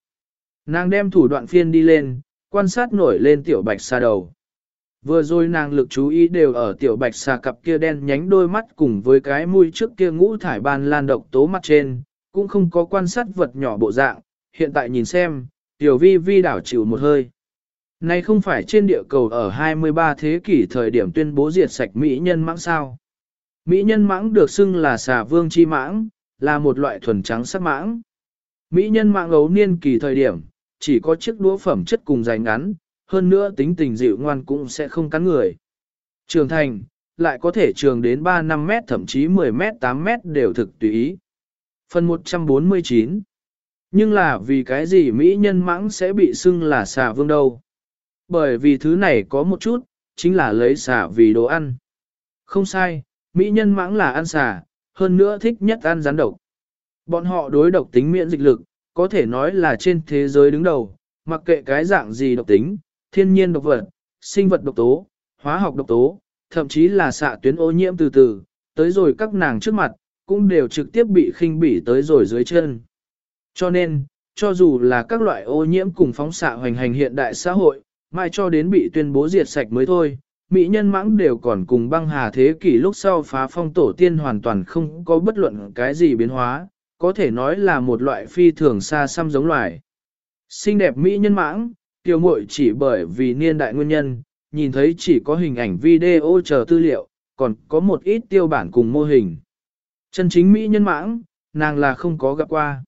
Nàng đem thủ đoạn phiên đi lên, quan sát nổi lên tiểu bạch xa đầu. Vừa rồi nàng lực chú ý đều ở tiểu bạch xà cặp kia đen nhánh đôi mắt cùng với cái mũi trước kia ngũ thải ban lan độc tố mặt trên, cũng không có quan sát vật nhỏ bộ dạng, hiện tại nhìn xem, tiểu vi vi đảo chịu một hơi. Này không phải trên địa cầu ở 23 thế kỷ thời điểm tuyên bố diệt sạch Mỹ nhân mãng sao. Mỹ nhân mãng được xưng là xà vương chi mãng, là một loại thuần trắng sắc mãng. Mỹ nhân mãng ấu niên kỳ thời điểm, chỉ có chiếc đũa phẩm chất cùng dài ngắn, hơn nữa tính tình dịu ngoan cũng sẽ không cắn người. Trường thành, lại có thể trường đến 3-5 mét thậm chí 10 mét 8 mét đều thực tùy ý. Phần 149 Nhưng là vì cái gì Mỹ nhân mãng sẽ bị xưng là xà vương đâu? Bởi vì thứ này có một chút, chính là lấy xà vì đồ ăn. Không sai, Mỹ nhân mãng là ăn xà, hơn nữa thích nhất ăn rắn độc. Bọn họ đối độc tính miễn dịch lực, có thể nói là trên thế giới đứng đầu, mặc kệ cái dạng gì độc tính, thiên nhiên độc vật, sinh vật độc tố, hóa học độc tố, thậm chí là xạ tuyến ô nhiễm từ từ, tới rồi các nàng trước mặt, cũng đều trực tiếp bị khinh bỉ tới rồi dưới chân. Cho nên, cho dù là các loại ô nhiễm cùng phóng xạ hoành hành hiện đại xã hội, mai cho đến bị tuyên bố diệt sạch mới thôi, Mỹ nhân mãng đều còn cùng băng hà thế kỷ lúc sau phá phong tổ tiên hoàn toàn không có bất luận cái gì biến hóa, có thể nói là một loại phi thường xa xăm giống loài. Xinh đẹp Mỹ nhân mãng, tiêu muội chỉ bởi vì niên đại nguyên nhân, nhìn thấy chỉ có hình ảnh video chờ tư liệu, còn có một ít tiêu bản cùng mô hình. Chân chính Mỹ nhân mãng, nàng là không có gặp qua.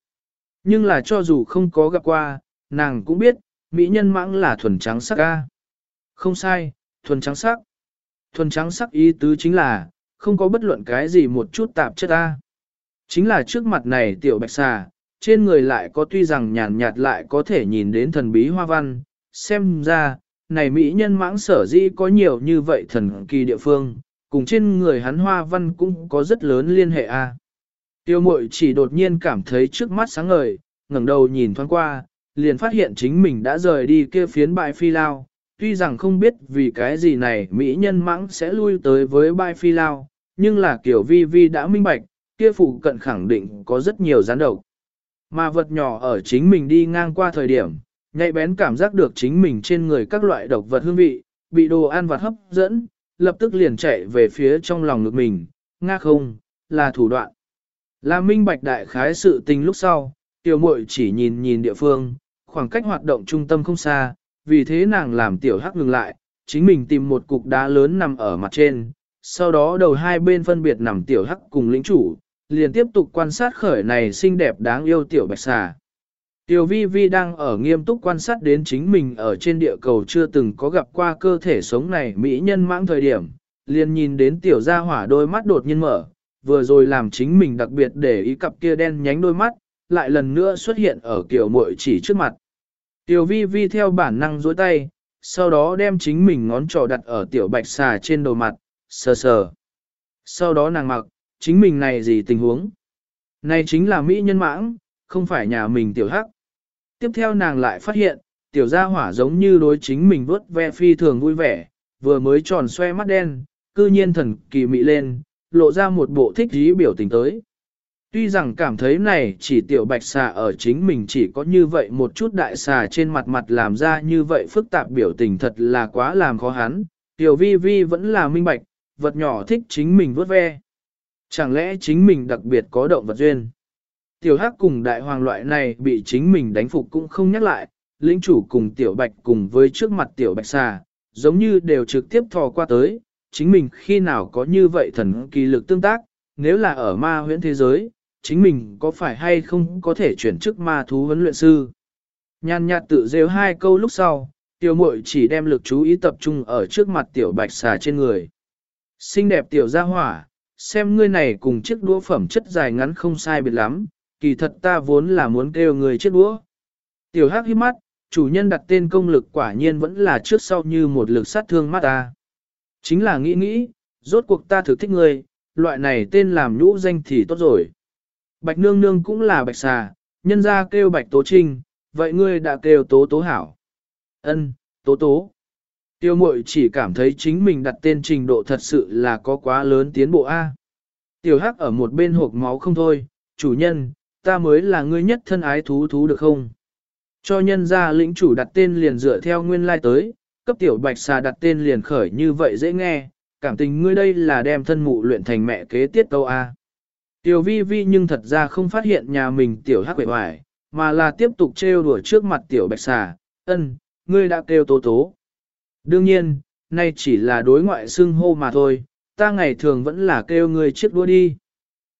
Nhưng là cho dù không có gặp qua, nàng cũng biết, Mỹ nhân mãng là thuần trắng sắc ca. Không sai, thuần trắng sắc. Thuần trắng sắc ý tứ chính là, không có bất luận cái gì một chút tạp chất ta. Chính là trước mặt này tiểu bạch xà, trên người lại có tuy rằng nhàn nhạt lại có thể nhìn đến thần bí hoa văn, xem ra, này mỹ nhân mãng sở dĩ có nhiều như vậy thần kỳ địa phương, cùng trên người hắn hoa văn cũng có rất lớn liên hệ a. Tiêu mội chỉ đột nhiên cảm thấy trước mắt sáng ngời, ngẩng đầu nhìn thoáng qua, liền phát hiện chính mình đã rời đi kia phiến bãi phi lao, tuy rằng không biết vì cái gì này mỹ nhân mãng sẽ lui tới với bai phi lao, nhưng là kiểu vi vi đã minh bạch, kia phụ cận khẳng định có rất nhiều gián độc. Mà vật nhỏ ở chính mình đi ngang qua thời điểm, nhạy bén cảm giác được chính mình trên người các loại độc vật hương vị, bị đồ ăn vặt hấp dẫn, lập tức liền chạy về phía trong lòng ngực mình, nga không, là thủ đoạn. Là minh bạch đại khái sự tình lúc sau, tiểu muội chỉ nhìn nhìn địa phương, khoảng cách hoạt động trung tâm không xa, vì thế nàng làm tiểu hắc ngừng lại, chính mình tìm một cục đá lớn nằm ở mặt trên, sau đó đầu hai bên phân biệt nằm tiểu hắc cùng lĩnh chủ, liền tiếp tục quan sát khởi này xinh đẹp đáng yêu tiểu bạch xà. Tiểu vi vi đang ở nghiêm túc quan sát đến chính mình ở trên địa cầu chưa từng có gặp qua cơ thể sống này mỹ nhân mãng thời điểm, liền nhìn đến tiểu gia hỏa đôi mắt đột nhiên mở, vừa rồi làm chính mình đặc biệt để ý cặp kia đen nhánh đôi mắt, lại lần nữa xuất hiện ở kiểu muội chỉ trước mặt. Tiểu vi vi theo bản năng dối tay, sau đó đem chính mình ngón trỏ đặt ở tiểu bạch xà trên đầu mặt, sờ sờ. Sau đó nàng mặc, chính mình này gì tình huống? Này chính là Mỹ nhân mãng, không phải nhà mình tiểu hắc. Tiếp theo nàng lại phát hiện, tiểu gia hỏa giống như đối chính mình vớt ve phi thường vui vẻ, vừa mới tròn xoe mắt đen, cư nhiên thần kỳ mị lên, lộ ra một bộ thích dí biểu tình tới. Tuy rằng cảm thấy này chỉ tiểu bạch xà ở chính mình chỉ có như vậy một chút đại xà trên mặt mặt làm ra như vậy phức tạp biểu tình thật là quá làm khó hắn, tiểu vi vi vẫn là minh bạch, vật nhỏ thích chính mình vớt ve. Chẳng lẽ chính mình đặc biệt có động vật duyên? Tiểu hắc cùng đại hoàng loại này bị chính mình đánh phục cũng không nhắc lại, lĩnh chủ cùng tiểu bạch cùng với trước mặt tiểu bạch xà, giống như đều trực tiếp thò qua tới, chính mình khi nào có như vậy thần kỳ lực tương tác, nếu là ở ma huyễn thế giới, chính mình có phải hay không có thể chuyển chức ma thú huấn luyện sư. Nhàn nhạt tự rêu hai câu lúc sau, tiểu muội chỉ đem lực chú ý tập trung ở trước mặt tiểu bạch xà trên người. Xinh đẹp tiểu gia hỏa, xem ngươi này cùng chiếc đũa phẩm chất dài ngắn không sai biệt lắm, kỳ thật ta vốn là muốn kêu người chiếc đũa. Tiểu hắc hít mắt, chủ nhân đặt tên công lực quả nhiên vẫn là trước sau như một lực sát thương mắt ta. Chính là nghĩ nghĩ, rốt cuộc ta thực thích ngươi, loại này tên làm nhũ danh thì tốt rồi. Bạch nương nương cũng là bạch xà, nhân ra kêu bạch tố trinh, vậy ngươi đã kêu tố tố hảo. Ân, tố tố. Tiêu mội chỉ cảm thấy chính mình đặt tên trình độ thật sự là có quá lớn tiến bộ A. Tiểu hắc ở một bên hộp máu không thôi, chủ nhân, ta mới là ngươi nhất thân ái thú thú được không? Cho nhân ra lĩnh chủ đặt tên liền dựa theo nguyên lai like tới, cấp tiểu bạch xà đặt tên liền khởi như vậy dễ nghe, cảm tình ngươi đây là đem thân mụ luyện thành mẹ kế tiết câu A. Tiểu vi vi nhưng thật ra không phát hiện nhà mình tiểu hắc quệ hoài, mà là tiếp tục trêu đùa trước mặt tiểu bạch xà, ân, ngươi đã kêu tố tố. Đương nhiên, nay chỉ là đối ngoại xưng hô mà thôi, ta ngày thường vẫn là kêu ngươi chiếc đua đi.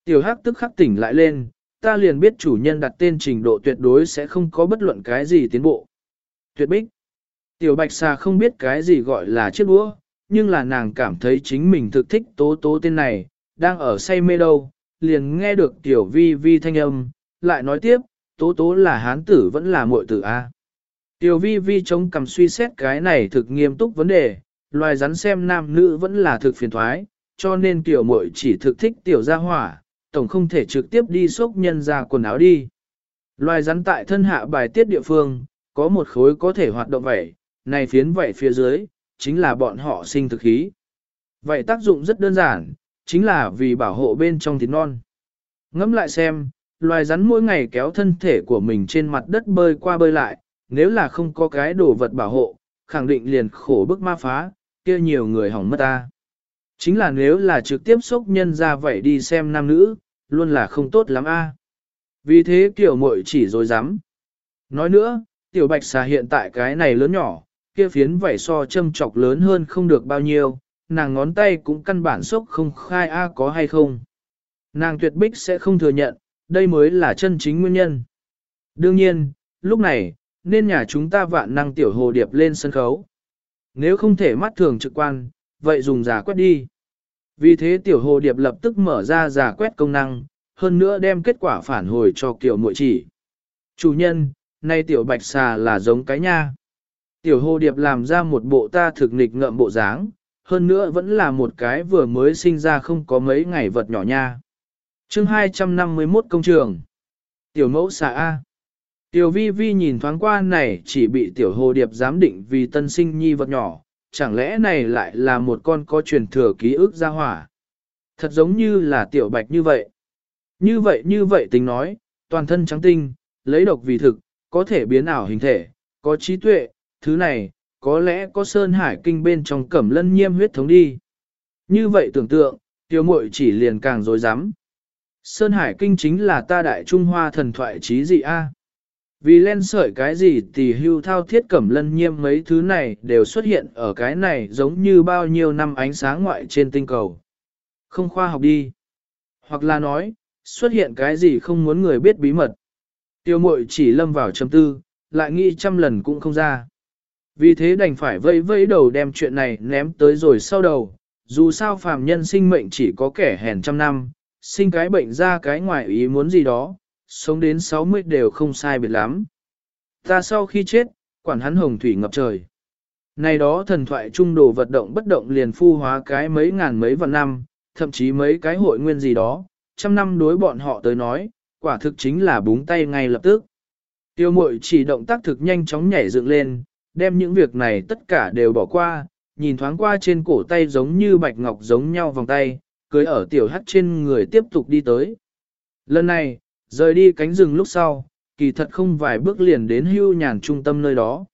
Tiểu hắc tức khắc tỉnh lại lên, ta liền biết chủ nhân đặt tên trình độ tuyệt đối sẽ không có bất luận cái gì tiến bộ. Tuyệt bích. Tiểu bạch xà không biết cái gì gọi là chiếc đũa, nhưng là nàng cảm thấy chính mình thực thích tố tố tên này, đang ở say mê đâu, liền nghe được tiểu vi vi thanh âm, lại nói tiếp, tố tố là hán tử vẫn là muội tử a. Tiểu vi vi chống cầm suy xét cái này thực nghiêm túc vấn đề, loài rắn xem nam nữ vẫn là thực phiền thoái, cho nên tiểu muội chỉ thực thích tiểu gia hỏa, tổng không thể trực tiếp đi xúc nhân ra quần áo đi. Loài rắn tại thân hạ bài tiết địa phương, có một khối có thể hoạt động vẩy này phiến vẩy phía dưới, chính là bọn họ sinh thực khí. Vậy tác dụng rất đơn giản, chính là vì bảo hộ bên trong thịt non. Ngẫm lại xem, loài rắn mỗi ngày kéo thân thể của mình trên mặt đất bơi qua bơi lại, nếu là không có cái đồ vật bảo hộ, khẳng định liền khổ bức ma phá, kia nhiều người hỏng mất ta. Chính là nếu là trực tiếp xúc nhân ra vậy đi xem nam nữ, luôn là không tốt lắm a. Vì thế kiểu muội chỉ rồi dám. Nói nữa, tiểu bạch xà hiện tại cái này lớn nhỏ, kia phiến vảy so châm chọc lớn hơn không được bao nhiêu, nàng ngón tay cũng căn bản sốc không khai a có hay không. Nàng tuyệt bích sẽ không thừa nhận, đây mới là chân chính nguyên nhân. Đương nhiên, lúc này, nên nhà chúng ta vạn năng tiểu hồ điệp lên sân khấu. Nếu không thể mắt thường trực quan, vậy dùng giả quét đi. Vì thế tiểu hồ điệp lập tức mở ra giả quét công năng, hơn nữa đem kết quả phản hồi cho kiểu muội chỉ. Chủ nhân, nay tiểu bạch xà là giống cái nha. Tiểu hồ điệp làm ra một bộ ta thực nghịch ngợm bộ dáng, hơn nữa vẫn là một cái vừa mới sinh ra không có mấy ngày vật nhỏ nha. chương 251 công trường. Tiểu mẫu xà A. Tiểu vi vi nhìn thoáng qua này chỉ bị tiểu hồ điệp giám định vì tân sinh nhi vật nhỏ, chẳng lẽ này lại là một con có truyền thừa ký ức ra hỏa. Thật giống như là tiểu bạch như vậy. Như vậy như vậy tính nói, toàn thân trắng tinh, lấy độc vì thực, có thể biến ảo hình thể, có trí tuệ, thứ này, có lẽ có Sơn Hải Kinh bên trong cẩm lân nhiêm huyết thống đi. Như vậy tưởng tượng, tiểu muội chỉ liền càng dối rắm Sơn Hải Kinh chính là ta đại Trung Hoa thần thoại trí dị A. Vì len sợi cái gì thì hưu thao thiết cẩm lân nhiêm mấy thứ này đều xuất hiện ở cái này giống như bao nhiêu năm ánh sáng ngoại trên tinh cầu. Không khoa học đi. Hoặc là nói, xuất hiện cái gì không muốn người biết bí mật. Tiêu mội chỉ lâm vào chấm tư, lại nghĩ trăm lần cũng không ra. Vì thế đành phải vẫy vẫy đầu đem chuyện này ném tới rồi sau đầu, dù sao phàm nhân sinh mệnh chỉ có kẻ hèn trăm năm, sinh cái bệnh ra cái ngoài ý muốn gì đó, sống đến 60 đều không sai biệt lắm. Ta sau khi chết, quản hắn hồng thủy ngập trời. Này đó thần thoại trung đồ vật động bất động liền phu hóa cái mấy ngàn mấy vạn năm, thậm chí mấy cái hội nguyên gì đó, trăm năm đối bọn họ tới nói, quả thực chính là búng tay ngay lập tức. Tiêu mội chỉ động tác thực nhanh chóng nhảy dựng lên, đem những việc này tất cả đều bỏ qua, nhìn thoáng qua trên cổ tay giống như bạch ngọc giống nhau vòng tay, cưới ở tiểu hắt trên người tiếp tục đi tới. Lần này, rời đi cánh rừng lúc sau, kỳ thật không vài bước liền đến hưu nhàn trung tâm nơi đó.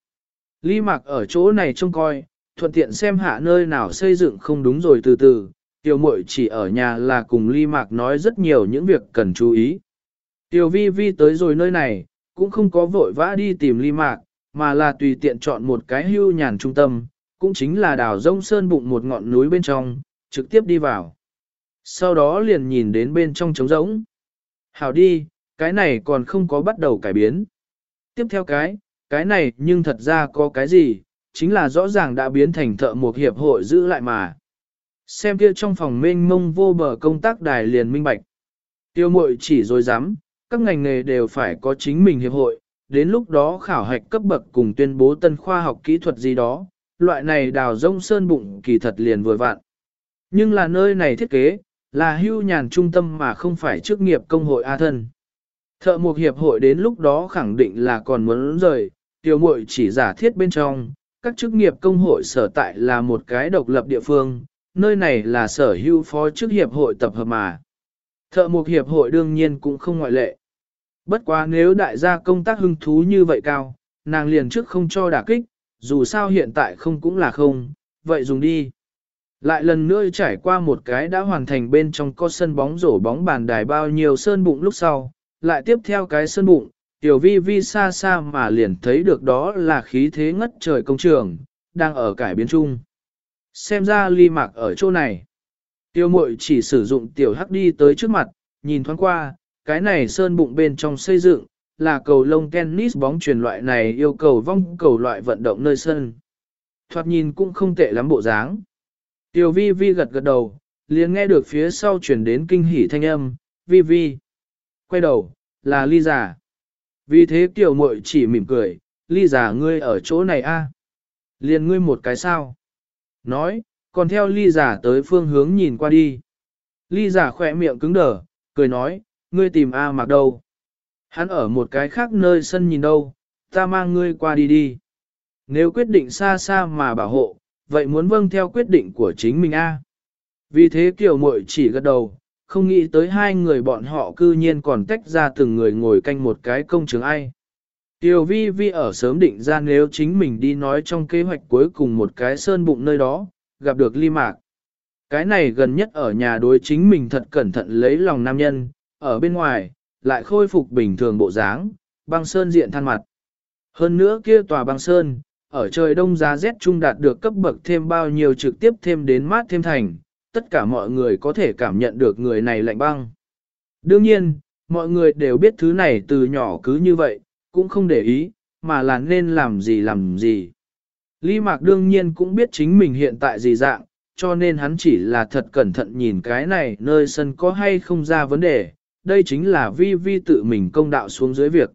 Ly Mạc ở chỗ này trông coi, thuận tiện xem hạ nơi nào xây dựng không đúng rồi từ từ, tiểu muội chỉ ở nhà là cùng Ly Mạc nói rất nhiều những việc cần chú ý. Tiểu vi vi tới rồi nơi này, cũng không có vội vã đi tìm Ly Mạc, mà là tùy tiện chọn một cái hưu nhàn trung tâm, cũng chính là đảo rông sơn bụng một ngọn núi bên trong, trực tiếp đi vào. Sau đó liền nhìn đến bên trong trống rỗng. Hảo đi, cái này còn không có bắt đầu cải biến. Tiếp theo cái, cái này nhưng thật ra có cái gì, chính là rõ ràng đã biến thành thợ một hiệp hội giữ lại mà. Xem kia trong phòng mênh mông vô bờ công tác đài liền minh bạch. Tiêu mội chỉ dối dám, các ngành nghề đều phải có chính mình hiệp hội, đến lúc đó khảo hạch cấp bậc cùng tuyên bố tân khoa học kỹ thuật gì đó, loại này đào rông sơn bụng kỳ thật liền vừa vạn. Nhưng là nơi này thiết kế, là hưu nhàn trung tâm mà không phải chức nghiệp công hội A thân. Thợ một hiệp hội đến lúc đó khẳng định là còn muốn rời, tiểu muội chỉ giả thiết bên trong, các chức nghiệp công hội sở tại là một cái độc lập địa phương, nơi này là sở hưu phó chức hiệp hội tập hợp mà. Thợ một hiệp hội đương nhiên cũng không ngoại lệ. Bất quá nếu đại gia công tác hưng thú như vậy cao, nàng liền trước không cho đả kích, dù sao hiện tại không cũng là không, vậy dùng đi. Lại lần nữa trải qua một cái đã hoàn thành bên trong có sân bóng rổ bóng bàn đài bao nhiêu sơn bụng lúc sau, lại tiếp theo cái sơn bụng, tiểu vi vi xa xa mà liền thấy được đó là khí thế ngất trời công trường, đang ở cải biến chung. Xem ra ly mạc ở chỗ này. Tiêu mội chỉ sử dụng tiểu hắc đi tới trước mặt, nhìn thoáng qua, cái này sơn bụng bên trong xây dựng, là cầu lông tennis bóng truyền loại này yêu cầu vong cầu loại vận động nơi sân. Thoạt nhìn cũng không tệ lắm bộ dáng. Tiểu vi vi gật gật đầu, liền nghe được phía sau chuyển đến kinh hỉ thanh âm, vi vi. Quay đầu, là ly giả. Vì thế tiểu muội chỉ mỉm cười, ly giả ngươi ở chỗ này a Liền ngươi một cái sao. Nói, còn theo ly giả tới phương hướng nhìn qua đi. Ly giả khỏe miệng cứng đờ, cười nói, ngươi tìm A Mạc đâu. Hắn ở một cái khác nơi sân nhìn đâu, ta mang ngươi qua đi đi. Nếu quyết định xa xa mà bảo hộ, vậy muốn vâng theo quyết định của chính mình a. Vì thế kiểu muội chỉ gật đầu, không nghĩ tới hai người bọn họ cư nhiên còn tách ra từng người ngồi canh một cái công trường ai. Tiểu vi vi ở sớm định ra nếu chính mình đi nói trong kế hoạch cuối cùng một cái sơn bụng nơi đó, gặp được ly mạc. Cái này gần nhất ở nhà đối chính mình thật cẩn thận lấy lòng nam nhân, ở bên ngoài, lại khôi phục bình thường bộ dáng, băng sơn diện than mặt. Hơn nữa kia tòa băng sơn, ở trời đông giá rét trung đạt được cấp bậc thêm bao nhiêu trực tiếp thêm đến mát thêm thành, tất cả mọi người có thể cảm nhận được người này lạnh băng. Đương nhiên, mọi người đều biết thứ này từ nhỏ cứ như vậy, cũng không để ý, mà là nên làm gì làm gì. Lý Mạc đương nhiên cũng biết chính mình hiện tại gì dạng, cho nên hắn chỉ là thật cẩn thận nhìn cái này nơi sân có hay không ra vấn đề, đây chính là vi vi tự mình công đạo xuống dưới việc.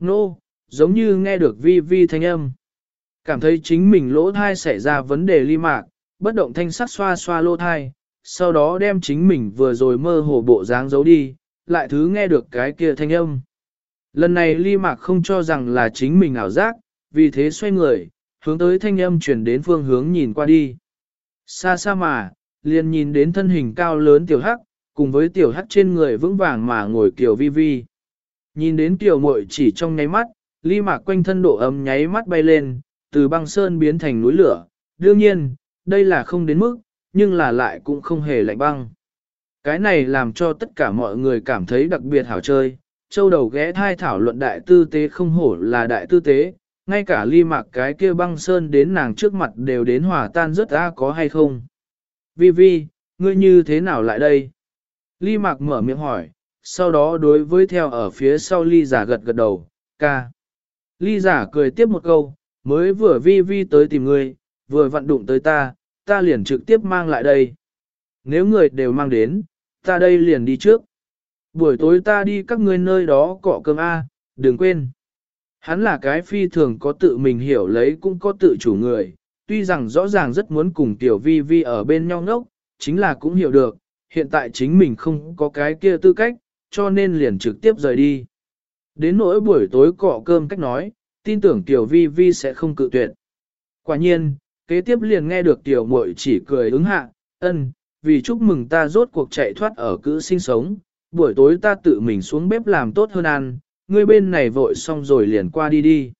Nô, no, giống như nghe được vi vi thanh âm. Cảm thấy chính mình lỗ thai xảy ra vấn đề ly mạc, bất động thanh sắc xoa xoa lỗ thai, sau đó đem chính mình vừa rồi mơ hồ bộ dáng giấu đi, lại thứ nghe được cái kia thanh âm. Lần này ly mạc không cho rằng là chính mình ảo giác, vì thế xoay người, hướng tới thanh âm chuyển đến phương hướng nhìn qua đi. Xa xa mà, liền nhìn đến thân hình cao lớn tiểu hắc, cùng với tiểu hắc trên người vững vàng mà ngồi kiểu vi vi. Nhìn đến tiểu muội chỉ trong nháy mắt, ly mạc quanh thân độ ấm nháy mắt bay lên, từ băng sơn biến thành núi lửa. Đương nhiên, đây là không đến mức, nhưng là lại cũng không hề lạnh băng. Cái này làm cho tất cả mọi người cảm thấy đặc biệt hảo chơi. Châu đầu ghé thai thảo luận đại tư tế không hổ là đại tư tế, ngay cả ly mạc cái kia băng sơn đến nàng trước mặt đều đến hòa tan rất ra có hay không. Vi Vi, ngươi như thế nào lại đây? Ly mạc mở miệng hỏi, sau đó đối với theo ở phía sau ly giả gật gật đầu, ca. Ly giả cười tiếp một câu, mới vừa vi vi tới tìm ngươi, vừa vận đụng tới ta, ta liền trực tiếp mang lại đây. Nếu người đều mang đến, ta đây liền đi trước. Buổi tối ta đi các ngươi nơi đó cọ cơm A, đừng quên. Hắn là cái phi thường có tự mình hiểu lấy cũng có tự chủ người, tuy rằng rõ ràng rất muốn cùng tiểu vi vi ở bên nhau ngốc, chính là cũng hiểu được, hiện tại chính mình không có cái kia tư cách, cho nên liền trực tiếp rời đi. Đến nỗi buổi tối cọ cơm cách nói, tin tưởng tiểu vi vi sẽ không cự tuyệt. Quả nhiên, kế tiếp liền nghe được tiểu muội chỉ cười ứng hạ, ân, vì chúc mừng ta rốt cuộc chạy thoát ở cữ sinh sống, buổi tối ta tự mình xuống bếp làm tốt hơn ăn, ngươi bên này vội xong rồi liền qua đi đi.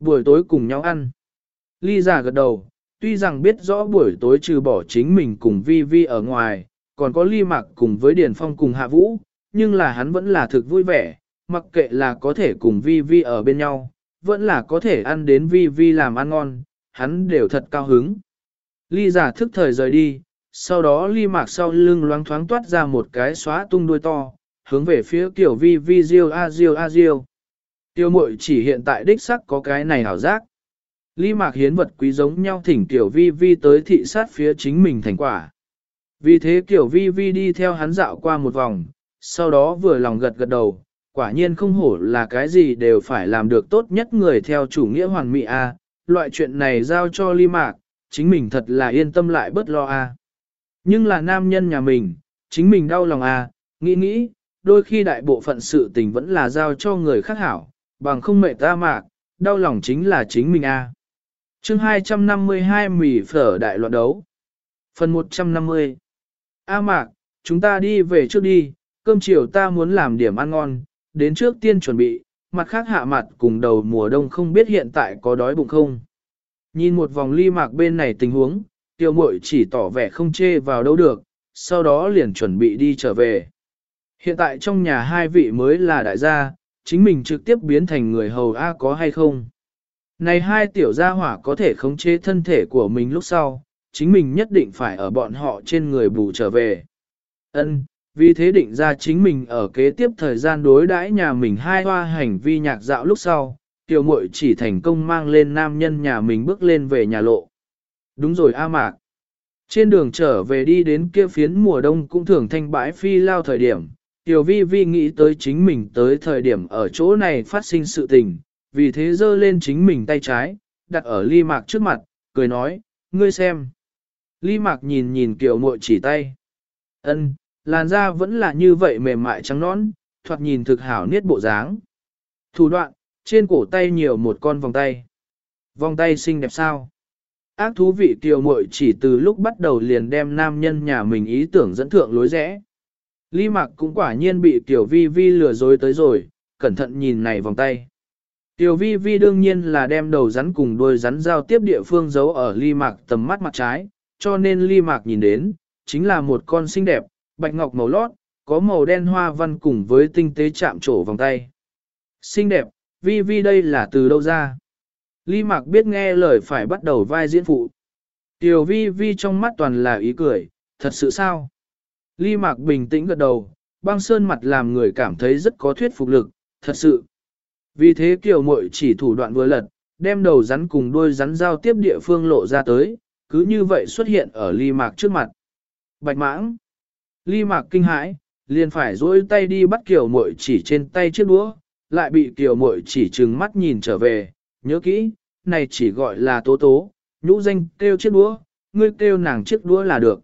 Buổi tối cùng nhau ăn. Ly giả gật đầu, tuy rằng biết rõ buổi tối trừ bỏ chính mình cùng vi vi ở ngoài, còn có ly mặc cùng với Điền Phong cùng Hạ Vũ, nhưng là hắn vẫn là thực vui vẻ, mặc kệ là có thể cùng vi vi ở bên nhau, vẫn là có thể ăn đến vi vi làm ăn ngon, hắn đều thật cao hứng. Ly giả thức thời rời đi, sau đó ly mạc sau lưng loáng thoáng toát ra một cái xóa tung đuôi to, hướng về phía tiểu vi vi diêu a diêu a diêu. Tiêu mội chỉ hiện tại đích sắc có cái này hảo giác. Ly mạc hiến vật quý giống nhau thỉnh tiểu vi vi tới thị sát phía chính mình thành quả. Vì thế kiểu vi vi đi theo hắn dạo qua một vòng, sau đó vừa lòng gật gật đầu, quả nhiên không hổ là cái gì đều phải làm được tốt nhất người theo chủ nghĩa hoàn mỹ a. loại chuyện này giao cho ly mạc, chính mình thật là yên tâm lại bớt lo a. Nhưng là nam nhân nhà mình, chính mình đau lòng a, nghĩ nghĩ, đôi khi đại bộ phận sự tình vẫn là giao cho người khác hảo, bằng không mệt ta mạc, đau lòng chính là chính mình a. Chương 252 mỉ phở đại loạn đấu. Phần 150. A mạc, chúng ta đi về trước đi, cơm chiều ta muốn làm điểm ăn ngon, đến trước tiên chuẩn bị, mặt khác hạ mặt cùng đầu mùa đông không biết hiện tại có đói bụng không. Nhìn một vòng ly mạc bên này tình huống, tiêu mội chỉ tỏ vẻ không chê vào đâu được, sau đó liền chuẩn bị đi trở về. Hiện tại trong nhà hai vị mới là đại gia, chính mình trực tiếp biến thành người hầu A có hay không. Này hai tiểu gia hỏa có thể khống chế thân thể của mình lúc sau, chính mình nhất định phải ở bọn họ trên người bù trở về. Ân, vì thế định ra chính mình ở kế tiếp thời gian đối đãi nhà mình hai hoa hành vi nhạc dạo lúc sau, tiểu muội chỉ thành công mang lên nam nhân nhà mình bước lên về nhà lộ. Đúng rồi A Mạc. Trên đường trở về đi đến kia phiến mùa đông cũng thường thanh bãi phi lao thời điểm, tiểu vi vi nghĩ tới chính mình tới thời điểm ở chỗ này phát sinh sự tình, vì thế giơ lên chính mình tay trái, đặt ở ly mạc trước mặt, cười nói, ngươi xem. Ly mạc nhìn nhìn kiểu muội chỉ tay. ân làn da vẫn là như vậy mềm mại trắng nõn, thoạt nhìn thực hảo niết bộ dáng. Thủ đoạn, trên cổ tay nhiều một con vòng tay. Vòng tay xinh đẹp sao? Ác thú vị Tiểu muội chỉ từ lúc bắt đầu liền đem nam nhân nhà mình ý tưởng dẫn thượng lối rẽ. Ly Mạc cũng quả nhiên bị Tiểu Vi Vi lừa dối tới rồi, cẩn thận nhìn này vòng tay. Tiểu Vi Vi đương nhiên là đem đầu rắn cùng đuôi rắn giao tiếp địa phương giấu ở Ly Mạc tầm mắt mặt trái, cho nên Ly Mạc nhìn đến, chính là một con xinh đẹp, bạch ngọc màu lót, có màu đen hoa văn cùng với tinh tế chạm trổ vòng tay. Xinh đẹp, Vi Vi đây là từ đâu ra? Ly Mạc biết nghe lời phải bắt đầu vai diễn phụ. Tiểu Vi Vi trong mắt toàn là ý cười, thật sự sao? Ly Mạc bình tĩnh gật đầu, băng sơn mặt làm người cảm thấy rất có thuyết phục lực, thật sự. Vì thế kiểu Mội chỉ thủ đoạn vừa lật, đem đầu rắn cùng đuôi rắn giao tiếp địa phương lộ ra tới, cứ như vậy xuất hiện ở Ly Mạc trước mặt. Bạch mãng. Ly Mạc kinh hãi, liền phải dối tay đi bắt kiểu Mội chỉ trên tay chiếc đũa, lại bị kiểu Mội chỉ trừng mắt nhìn trở về, nhớ kỹ, này chỉ gọi là tố tố, nhũ danh kêu chiếc đũa, ngươi kêu nàng chiếc đũa là được.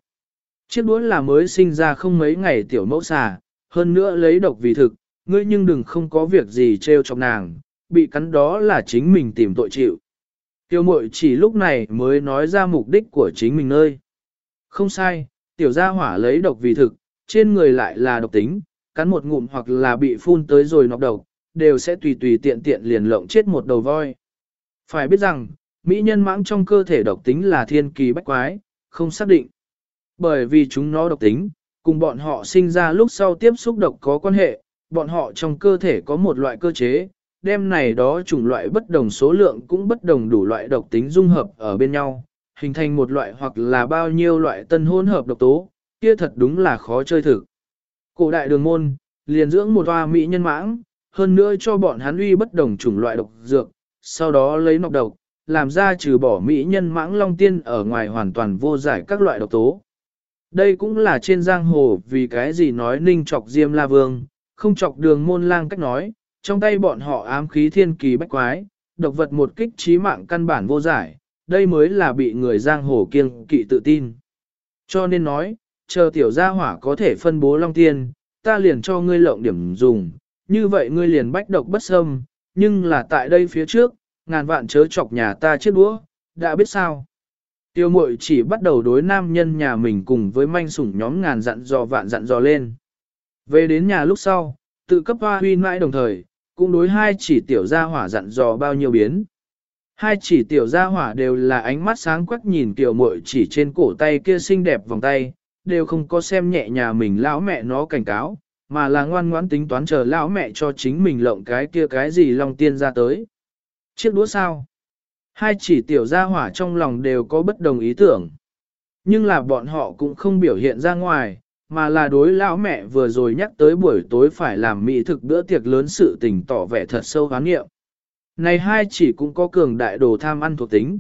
Chiếc đũa là mới sinh ra không mấy ngày tiểu mẫu xà, hơn nữa lấy độc vì thực, ngươi nhưng đừng không có việc gì trêu chọc nàng, bị cắn đó là chính mình tìm tội chịu. Tiểu mội chỉ lúc này mới nói ra mục đích của chính mình nơi. Không sai, tiểu gia hỏa lấy độc vì thực, trên người lại là độc tính, cắn một ngụm hoặc là bị phun tới rồi nọc độc, đều sẽ tùy tùy tiện tiện liền lộng chết một đầu voi. Phải biết rằng, mỹ nhân mãng trong cơ thể độc tính là thiên kỳ bách quái, không xác định. Bởi vì chúng nó độc tính, cùng bọn họ sinh ra lúc sau tiếp xúc độc có quan hệ, bọn họ trong cơ thể có một loại cơ chế, đem này đó chủng loại bất đồng số lượng cũng bất đồng đủ loại độc tính dung hợp ở bên nhau, hình thành một loại hoặc là bao nhiêu loại tân hỗn hợp độc tố, kia thật đúng là khó chơi thực. Cổ đại đường môn, liền dưỡng một hoa mỹ nhân mãng, hơn nữa cho bọn hắn uy bất đồng chủng loại độc dược, sau đó lấy nọc độc, làm ra trừ bỏ mỹ nhân mãng long tiên ở ngoài hoàn toàn vô giải các loại độc tố. Đây cũng là trên giang hồ vì cái gì nói ninh chọc diêm la vương, không chọc đường môn lang cách nói, trong tay bọn họ ám khí thiên kỳ bách quái, độc vật một kích trí mạng căn bản vô giải, đây mới là bị người giang hồ kiêng kỵ tự tin. Cho nên nói, chờ tiểu gia hỏa có thể phân bố long tiên, ta liền cho ngươi lộng điểm dùng, như vậy ngươi liền bách độc bất xâm, nhưng là tại đây phía trước, ngàn vạn chớ chọc nhà ta chết đũa, đã biết sao. Tiêu mội chỉ bắt đầu đối nam nhân nhà mình cùng với manh sủng nhóm ngàn dặn dò vạn dặn dò lên. Về đến nhà lúc sau, tự cấp hoa huy mãi đồng thời, cũng đối hai chỉ tiểu gia hỏa dặn dò bao nhiêu biến. Hai chỉ tiểu gia hỏa đều là ánh mắt sáng quắc nhìn tiểu muội chỉ trên cổ tay kia xinh đẹp vòng tay, đều không có xem nhẹ nhà mình lão mẹ nó cảnh cáo, mà là ngoan ngoãn tính toán chờ lão mẹ cho chính mình lộng cái kia cái gì long tiên ra tới. Chiếc đũa sao? Hai chỉ tiểu gia hỏa trong lòng đều có bất đồng ý tưởng. Nhưng là bọn họ cũng không biểu hiện ra ngoài, mà là đối lão mẹ vừa rồi nhắc tới buổi tối phải làm mỹ thực bữa tiệc lớn sự tình tỏ vẻ thật sâu hoán nghiệm. Này hai chỉ cũng có cường đại đồ tham ăn thuộc tính.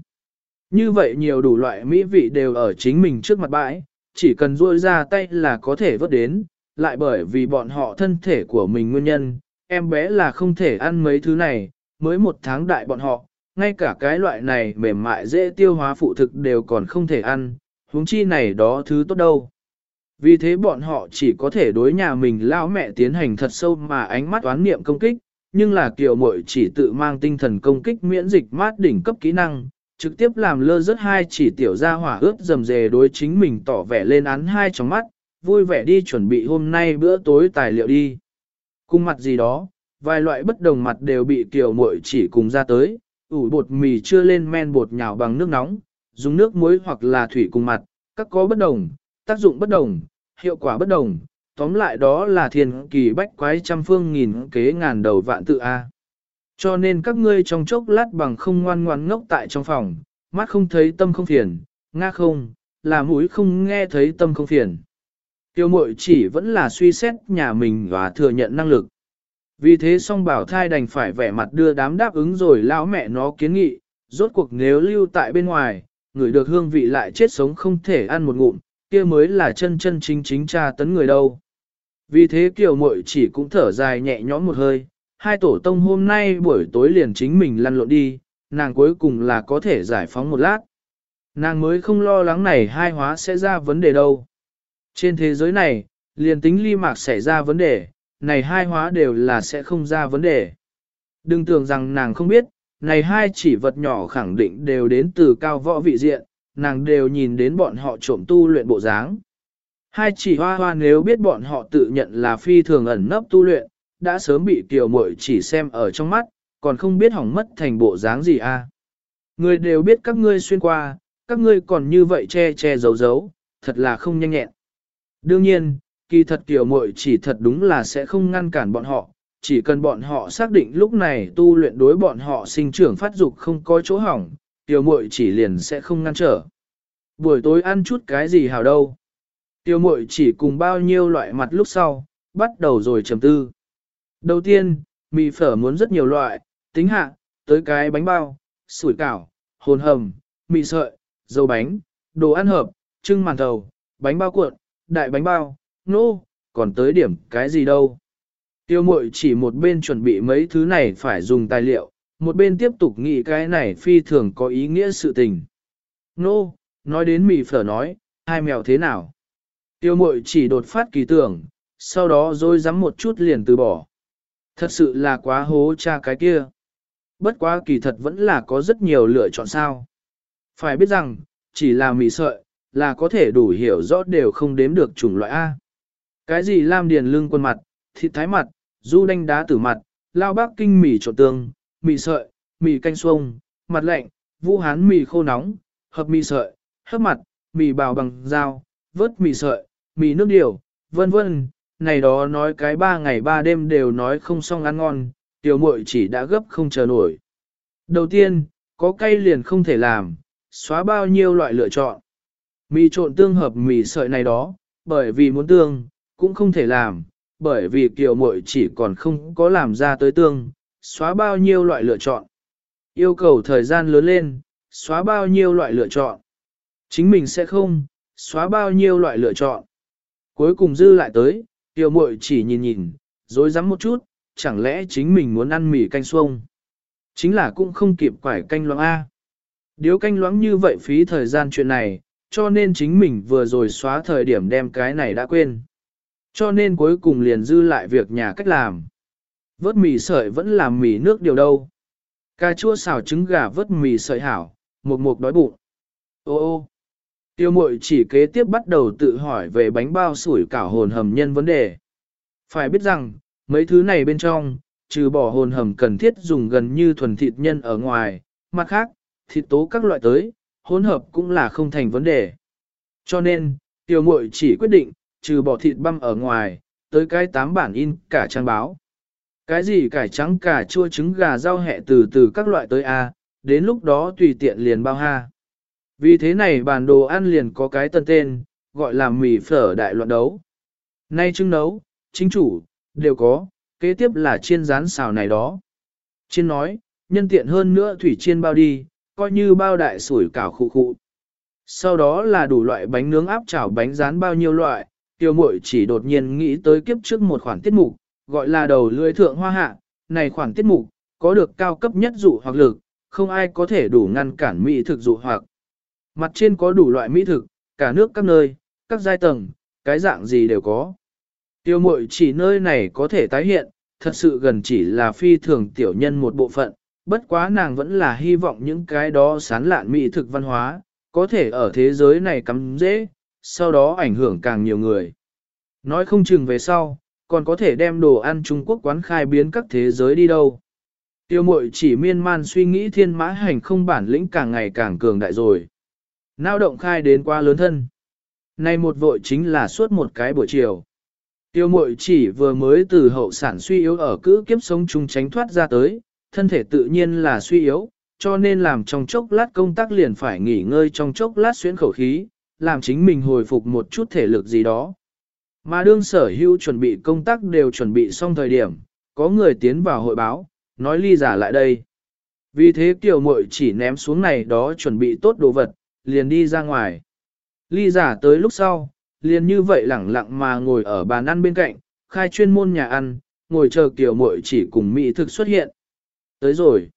Như vậy nhiều đủ loại mỹ vị đều ở chính mình trước mặt bãi, chỉ cần duỗi ra tay là có thể vớt đến, lại bởi vì bọn họ thân thể của mình nguyên nhân, em bé là không thể ăn mấy thứ này, mới một tháng đại bọn họ, ngay cả cái loại này mềm mại dễ tiêu hóa phụ thực đều còn không thể ăn, huống chi này đó thứ tốt đâu. Vì thế bọn họ chỉ có thể đối nhà mình lao mẹ tiến hành thật sâu mà ánh mắt oán niệm công kích, nhưng là kiều muội chỉ tự mang tinh thần công kích miễn dịch mát đỉnh cấp kỹ năng, trực tiếp làm lơ rớt hai chỉ tiểu ra hỏa ướt dầm dề đối chính mình tỏ vẻ lên án hai trong mắt, vui vẻ đi chuẩn bị hôm nay bữa tối tài liệu đi. Cung mặt gì đó, vài loại bất đồng mặt đều bị kiều muội chỉ cùng ra tới, ủ bột mì chưa lên men bột nhào bằng nước nóng, dùng nước muối hoặc là thủy cùng mặt, các có bất đồng, tác dụng bất đồng, hiệu quả bất đồng, tóm lại đó là thiên kỳ bách quái trăm phương nghìn kế ngàn đầu vạn tự A. Cho nên các ngươi trong chốc lát bằng không ngoan ngoan ngốc tại trong phòng, mắt không thấy tâm không phiền, nga không, là mũi không nghe thấy tâm không phiền. Tiêu mội chỉ vẫn là suy xét nhà mình và thừa nhận năng lực. Vì thế song bảo thai đành phải vẻ mặt đưa đám đáp ứng rồi lão mẹ nó kiến nghị, rốt cuộc nếu lưu tại bên ngoài, người được hương vị lại chết sống không thể ăn một ngụm, kia mới là chân chân chính chính tra tấn người đâu. Vì thế kiều muội chỉ cũng thở dài nhẹ nhõm một hơi, hai tổ tông hôm nay buổi tối liền chính mình lăn lộn đi, nàng cuối cùng là có thể giải phóng một lát. Nàng mới không lo lắng này hai hóa sẽ ra vấn đề đâu. Trên thế giới này, liền tính ly mạc xảy ra vấn đề, này hai hóa đều là sẽ không ra vấn đề. Đừng tưởng rằng nàng không biết, này hai chỉ vật nhỏ khẳng định đều đến từ cao võ vị diện, nàng đều nhìn đến bọn họ trộm tu luyện bộ dáng. Hai chỉ hoa hoa nếu biết bọn họ tự nhận là phi thường ẩn nấp tu luyện, đã sớm bị tiểu muội chỉ xem ở trong mắt, còn không biết hỏng mất thành bộ dáng gì a. À. Người đều biết các ngươi xuyên qua, các ngươi còn như vậy che che giấu giấu, thật là không nhanh nhẹn. Đương nhiên, kỳ thật tiểu muội chỉ thật đúng là sẽ không ngăn cản bọn họ, chỉ cần bọn họ xác định lúc này tu luyện đối bọn họ sinh trưởng phát dục không có chỗ hỏng, tiểu muội chỉ liền sẽ không ngăn trở. Buổi tối ăn chút cái gì hảo đâu. Tiểu muội chỉ cùng bao nhiêu loại mặt lúc sau, bắt đầu rồi trầm tư. Đầu tiên, mì phở muốn rất nhiều loại, tính hạ, tới cái bánh bao, sủi cảo, hồn hầm, mì sợi, dầu bánh, đồ ăn hợp, trưng màn thầu, bánh bao cuộn, đại bánh bao, nô, no, còn tới điểm cái gì đâu. Tiêu mội chỉ một bên chuẩn bị mấy thứ này phải dùng tài liệu, một bên tiếp tục nghĩ cái này phi thường có ý nghĩa sự tình. Nô, nói đến mì phở nói, hai mèo thế nào? Tiêu mội chỉ đột phát kỳ tưởng, sau đó rồi dám một chút liền từ bỏ. Thật sự là quá hố cha cái kia. Bất quá kỳ thật vẫn là có rất nhiều lựa chọn sao. Phải biết rằng, chỉ là mì sợi, là có thể đủ hiểu rõ đều không đếm được chủng loại A. Cái gì lam điền lưng quân mặt, thịt thái mặt, du đanh đá tử mặt, lao bác kinh mì trộn tương, mì sợi, mì canh xuông, mặt lạnh, vũ hán mì khô nóng, hợp mì sợi, hấp mặt, mì bào bằng dao, vớt mì sợi, mì nước điều, vân vân, này đó nói cái ba ngày ba đêm đều nói không xong ăn ngon, tiểu muội chỉ đã gấp không chờ nổi. Đầu tiên, có cay liền không thể làm, xóa bao nhiêu loại lựa chọn. Mì trộn tương hợp mì sợi này đó, bởi vì muốn tương, cũng không thể làm, bởi vì tiểu muội chỉ còn không có làm ra tới tương, xóa bao nhiêu loại lựa chọn. Yêu cầu thời gian lớn lên, xóa bao nhiêu loại lựa chọn. Chính mình sẽ không, xóa bao nhiêu loại lựa chọn. Cuối cùng dư lại tới, tiểu muội chỉ nhìn nhìn, dối rắm một chút, chẳng lẽ chính mình muốn ăn mì canh xuông. Chính là cũng không kịp quải canh loãng A. Điếu canh loãng như vậy phí thời gian chuyện này, cho nên chính mình vừa rồi xóa thời điểm đem cái này đã quên. Cho nên cuối cùng liền dư lại việc nhà cách làm. Vớt mì sợi vẫn làm mì nước điều đâu. Cà chua xào trứng gà vớt mì sợi hảo, một mục đói bụng. Ô ô, tiêu mội chỉ kế tiếp bắt đầu tự hỏi về bánh bao sủi cảo hồn hầm nhân vấn đề. Phải biết rằng, mấy thứ này bên trong, trừ bỏ hồn hầm cần thiết dùng gần như thuần thịt nhân ở ngoài, mặt khác, thịt tố các loại tới, hỗn hợp cũng là không thành vấn đề. Cho nên, tiêu mội chỉ quyết định, trừ bỏ thịt băm ở ngoài, tới cái tám bản in cả trang báo. Cái gì cải trắng cả chua trứng gà rau hẹ từ từ các loại tới A, đến lúc đó tùy tiện liền bao ha. Vì thế này bản đồ ăn liền có cái tân tên, gọi là mì phở đại loạn đấu. Nay trưng nấu, chính chủ, đều có, kế tiếp là chiên rán xào này đó. Chiên nói, nhân tiện hơn nữa thủy chiên bao đi, coi như bao đại sủi cảo khụ khụ. Sau đó là đủ loại bánh nướng áp chảo bánh rán bao nhiêu loại, tiêu muội chỉ đột nhiên nghĩ tới kiếp trước một khoản tiết mục, gọi là đầu lưỡi thượng hoa hạ, này khoản tiết mục, có được cao cấp nhất dụ hoặc lực, không ai có thể đủ ngăn cản mỹ thực dụ hoặc. Mặt trên có đủ loại mỹ thực, cả nước các nơi, các giai tầng, cái dạng gì đều có. Tiêu mội chỉ nơi này có thể tái hiện, thật sự gần chỉ là phi thường tiểu nhân một bộ phận, bất quá nàng vẫn là hy vọng những cái đó sán lạn mỹ thực văn hóa, có thể ở thế giới này cắm dễ, sau đó ảnh hưởng càng nhiều người. Nói không chừng về sau, còn có thể đem đồ ăn Trung Quốc quán khai biến các thế giới đi đâu. Tiêu mội chỉ miên man suy nghĩ thiên mã hành không bản lĩnh càng ngày càng cường đại rồi. Nao động khai đến quá lớn thân. Nay một vội chính là suốt một cái buổi chiều. Tiêu mội chỉ vừa mới từ hậu sản suy yếu ở cữ kiếp sống chung tránh thoát ra tới, thân thể tự nhiên là suy yếu, cho nên làm trong chốc lát công tác liền phải nghỉ ngơi trong chốc lát xuyến khẩu khí, làm chính mình hồi phục một chút thể lực gì đó. Mà đương sở hữu chuẩn bị công tác đều chuẩn bị xong thời điểm, có người tiến vào hội báo, nói ly giả lại đây. Vì thế tiểu muội chỉ ném xuống này đó chuẩn bị tốt đồ vật, liền đi ra ngoài. Ly giả tới lúc sau, liền như vậy lẳng lặng mà ngồi ở bàn ăn bên cạnh, khai chuyên môn nhà ăn, ngồi chờ tiểu muội chỉ cùng mỹ thực xuất hiện. Tới rồi.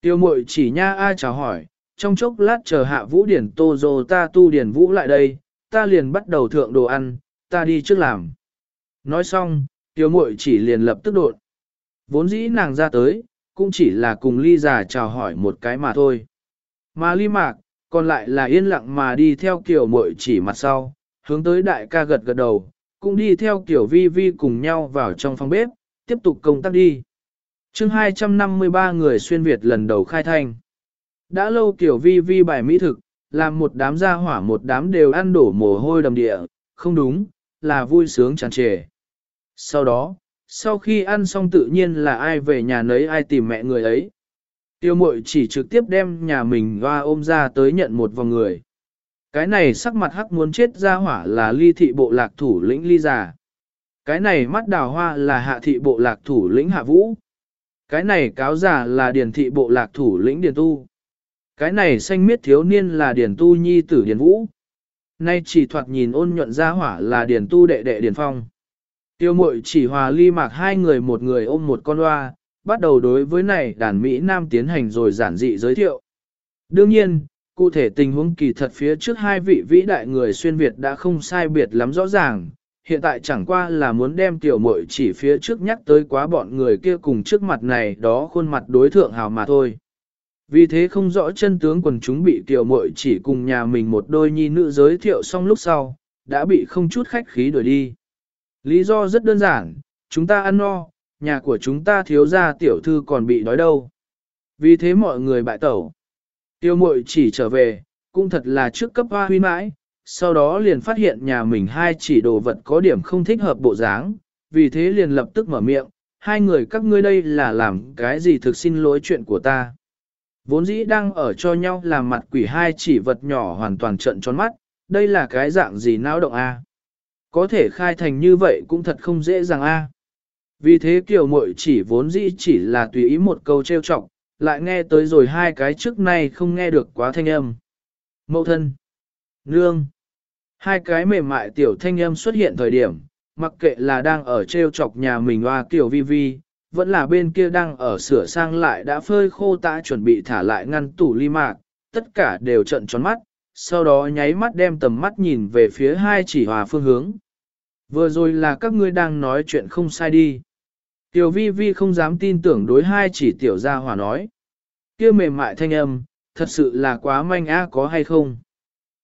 Tiểu muội chỉ nha ai chào hỏi, trong chốc lát chờ hạ vũ điển tô dô ta tu điển vũ lại đây, ta liền bắt đầu thượng đồ ăn, ta đi trước làm. Nói xong, tiểu muội chỉ liền lập tức đột. Vốn dĩ nàng ra tới, cũng chỉ là cùng ly giả chào hỏi một cái mà thôi. Mà ly mạc, còn lại là yên lặng mà đi theo kiểu muội chỉ mặt sau, hướng tới đại ca gật gật đầu, cũng đi theo kiểu vi vi cùng nhau vào trong phòng bếp, tiếp tục công tác đi. chương 253 người xuyên Việt lần đầu khai thanh. Đã lâu kiểu vi vi bài mỹ thực, làm một đám gia hỏa một đám đều ăn đổ mồ hôi đầm địa, không đúng, là vui sướng tràn trề. Sau đó, sau khi ăn xong tự nhiên là ai về nhà nấy ai tìm mẹ người ấy. Tiêu mội chỉ trực tiếp đem nhà mình hoa ôm ra tới nhận một vòng người. Cái này sắc mặt hắc muốn chết ra hỏa là ly thị bộ lạc thủ lĩnh ly già. Cái này mắt đào hoa là hạ thị bộ lạc thủ lĩnh hạ vũ. Cái này cáo giả là Điền thị bộ lạc thủ lĩnh Điền tu. Cái này xanh miết thiếu niên là Điền tu nhi tử Điền vũ. Nay chỉ thoạt nhìn ôn nhuận ra hỏa là điển tu đệ đệ điển phong. Tiêu mội chỉ hòa ly mạc hai người một người ôm một con loa, bắt đầu đối với này đàn Mỹ Nam tiến hành rồi giản dị giới thiệu. Đương nhiên, cụ thể tình huống kỳ thật phía trước hai vị vĩ đại người xuyên Việt đã không sai biệt lắm rõ ràng, hiện tại chẳng qua là muốn đem tiểu muội chỉ phía trước nhắc tới quá bọn người kia cùng trước mặt này đó khuôn mặt đối thượng hào mà thôi. Vì thế không rõ chân tướng quần chúng bị tiểu muội chỉ cùng nhà mình một đôi nhi nữ giới thiệu xong lúc sau, đã bị không chút khách khí đuổi đi. Lý do rất đơn giản, chúng ta ăn no, nhà của chúng ta thiếu gia tiểu thư còn bị đói đâu. Vì thế mọi người bại tẩu. Tiêu muội chỉ trở về, cũng thật là trước cấp hoa huy mãi, sau đó liền phát hiện nhà mình hai chỉ đồ vật có điểm không thích hợp bộ dáng, vì thế liền lập tức mở miệng, hai người các ngươi đây là làm cái gì thực xin lỗi chuyện của ta. Vốn dĩ đang ở cho nhau làm mặt quỷ hai chỉ vật nhỏ hoàn toàn trận tròn mắt, đây là cái dạng gì náo động a? Có thể khai thành như vậy cũng thật không dễ dàng a. Vì thế kiểu muội chỉ vốn dĩ chỉ là tùy ý một câu trêu chọc, lại nghe tới rồi hai cái trước nay không nghe được quá thanh âm. Mậu thân, nương, hai cái mềm mại tiểu thanh âm xuất hiện thời điểm, mặc kệ là đang ở trêu chọc nhà mình hoa kiểu vi vi, vẫn là bên kia đang ở sửa sang lại đã phơi khô tã chuẩn bị thả lại ngăn tủ ly mạc, tất cả đều trận tròn mắt, sau đó nháy mắt đem tầm mắt nhìn về phía hai chỉ hòa phương hướng. Vừa rồi là các ngươi đang nói chuyện không sai đi. Tiểu vi vi không dám tin tưởng đối hai chỉ tiểu gia hòa nói. kia mềm mại thanh âm, thật sự là quá manh á có hay không?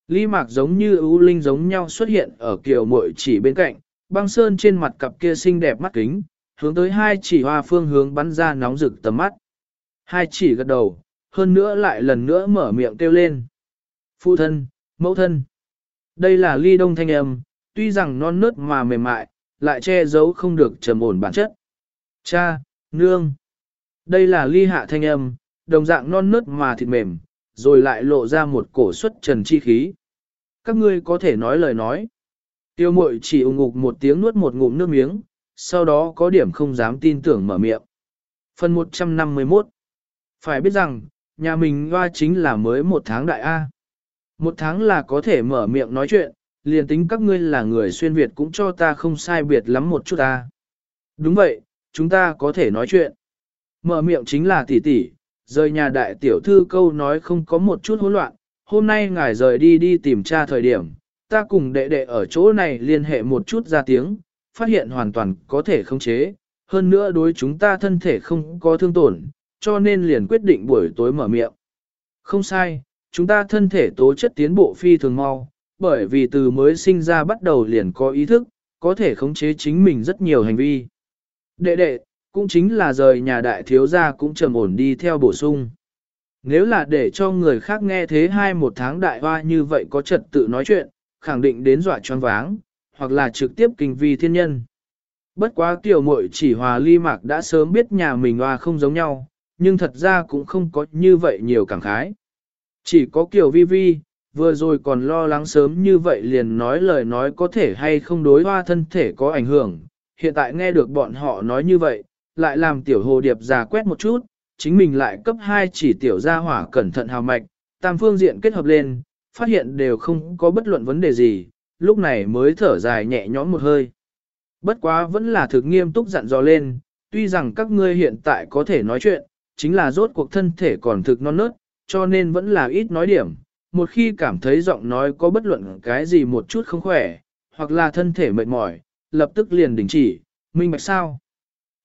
Lý mạc giống như ưu linh giống nhau xuất hiện ở kiều muội chỉ bên cạnh, băng sơn trên mặt cặp kia xinh đẹp mắt kính, hướng tới hai chỉ hoa phương hướng bắn ra nóng rực tầm mắt. Hai chỉ gật đầu, hơn nữa lại lần nữa mở miệng kêu lên. Phụ thân, mẫu thân. Đây là ly đông thanh âm, tuy rằng non nớt mà mềm mại, lại che giấu không được trầm ổn bản chất. Cha, nương. Đây là ly hạ thanh âm, đồng dạng non nớt mà thịt mềm, rồi lại lộ ra một cổ suất trần chi khí. Các ngươi có thể nói lời nói. Tiêu mội chỉ ủng ngục một tiếng nuốt một ngụm nước miếng, sau đó có điểm không dám tin tưởng mở miệng. Phần 151 Phải biết rằng, nhà mình hoa chính là mới một tháng đại A. Một tháng là có thể mở miệng nói chuyện, liền tính các ngươi là người xuyên Việt cũng cho ta không sai biệt lắm một chút A. Đúng vậy, chúng ta có thể nói chuyện. Mở miệng chính là tỷ tỷ, rời nhà đại tiểu thư câu nói không có một chút hỗn loạn, hôm nay ngài rời đi đi tìm tra thời điểm, ta cùng đệ đệ ở chỗ này liên hệ một chút ra tiếng, phát hiện hoàn toàn có thể khống chế, hơn nữa đối chúng ta thân thể không có thương tổn, cho nên liền quyết định buổi tối mở miệng. Không sai, chúng ta thân thể tố chất tiến bộ phi thường mau, bởi vì từ mới sinh ra bắt đầu liền có ý thức, có thể khống chế chính mình rất nhiều hành vi. Đệ đệ, cũng chính là rời nhà đại thiếu gia cũng trầm ổn đi theo bổ sung. Nếu là để cho người khác nghe thế hai một tháng đại hoa như vậy có trật tự nói chuyện, khẳng định đến dọa choáng váng, hoặc là trực tiếp kinh vi thiên nhân. Bất quá tiểu muội chỉ hòa ly mạc đã sớm biết nhà mình hoa không giống nhau, nhưng thật ra cũng không có như vậy nhiều cảm khái. Chỉ có kiểu vi vi, vừa rồi còn lo lắng sớm như vậy liền nói lời nói có thể hay không đối hoa thân thể có ảnh hưởng, hiện tại nghe được bọn họ nói như vậy, lại làm tiểu hồ điệp già quét một chút, chính mình lại cấp 2 chỉ tiểu gia hỏa cẩn thận hào mạch, tam phương diện kết hợp lên, phát hiện đều không có bất luận vấn đề gì, lúc này mới thở dài nhẹ nhõm một hơi. Bất quá vẫn là thực nghiêm túc dặn dò lên, tuy rằng các ngươi hiện tại có thể nói chuyện, chính là rốt cuộc thân thể còn thực non nớt, cho nên vẫn là ít nói điểm. Một khi cảm thấy giọng nói có bất luận cái gì một chút không khỏe, hoặc là thân thể mệt mỏi, lập tức liền đình chỉ, minh bạch sao.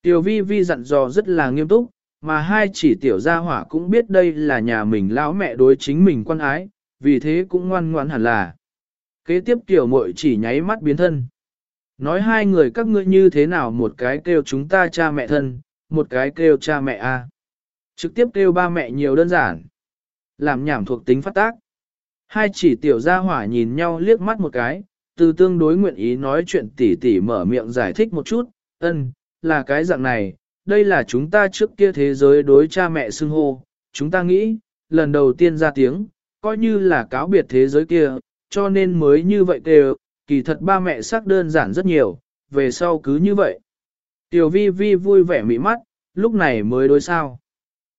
Tiểu vi vi dặn dò rất là nghiêm túc, mà hai chỉ tiểu gia hỏa cũng biết đây là nhà mình lão mẹ đối chính mình quan ái, vì thế cũng ngoan ngoãn hẳn là. Kế tiếp tiểu muội chỉ nháy mắt biến thân. Nói hai người các ngươi như thế nào một cái kêu chúng ta cha mẹ thân, một cái kêu cha mẹ a. Trực tiếp kêu ba mẹ nhiều đơn giản. Làm nhảm thuộc tính phát tác. Hai chỉ tiểu gia hỏa nhìn nhau liếc mắt một cái, từ tương đối nguyện ý nói chuyện tỉ tỉ mở miệng giải thích một chút, ân, là cái dạng này, đây là chúng ta trước kia thế giới đối cha mẹ xưng hô, chúng ta nghĩ, lần đầu tiên ra tiếng, coi như là cáo biệt thế giới kia, cho nên mới như vậy kêu, kỳ thật ba mẹ sắc đơn giản rất nhiều, về sau cứ như vậy. Tiểu vi vi vui vẻ mị mắt, lúc này mới đối sao.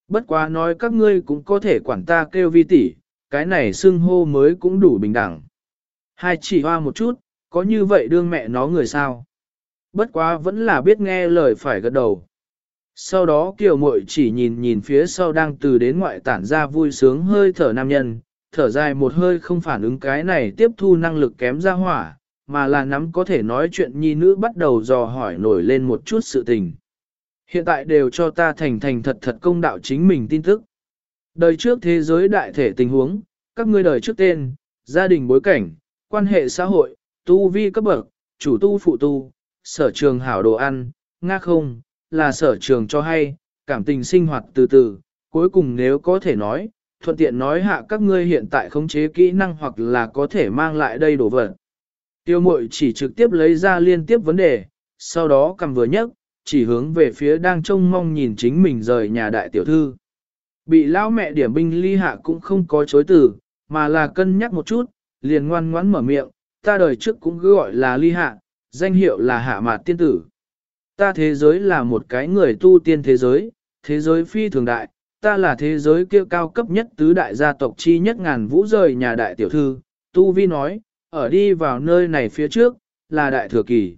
Bất quá nói các ngươi cũng có thể quản ta kêu vi tỷ, cái này xưng hô mới cũng đủ bình đẳng. Hai chỉ hoa một chút, có như vậy đương mẹ nó người sao? Bất quá vẫn là biết nghe lời phải gật đầu. Sau đó kiều mội chỉ nhìn nhìn phía sau đang từ đến ngoại tản ra vui sướng hơi thở nam nhân, thở dài một hơi không phản ứng cái này tiếp thu năng lực kém ra hỏa, mà là nắm có thể nói chuyện nhi nữ bắt đầu dò hỏi nổi lên một chút sự tình. Hiện tại đều cho ta thành thành thật thật công đạo chính mình tin tức. Đời trước thế giới đại thể tình huống, các ngươi đời trước tên, gia đình bối cảnh, quan hệ xã hội, tu vi cấp bậc, chủ tu phụ tu, sở trường hảo đồ ăn, nga không, là sở trường cho hay, cảm tình sinh hoạt từ từ, cuối cùng nếu có thể nói, thuận tiện nói hạ các ngươi hiện tại khống chế kỹ năng hoặc là có thể mang lại đây đồ vật. Tiêu mội chỉ trực tiếp lấy ra liên tiếp vấn đề, sau đó cầm vừa nhấc, chỉ hướng về phía đang trông mong nhìn chính mình rời nhà đại tiểu thư. Bị lão mẹ điểm binh ly hạ cũng không có chối từ, mà là cân nhắc một chút, liền ngoan ngoãn mở miệng, ta đời trước cũng cứ gọi là ly hạ, danh hiệu là hạ mạt tiên tử. Ta thế giới là một cái người tu tiên thế giới, thế giới phi thường đại, ta là thế giới kia cao cấp nhất tứ đại gia tộc chi nhất ngàn vũ rời nhà đại tiểu thư, tu vi nói, ở đi vào nơi này phía trước, là đại thừa kỳ.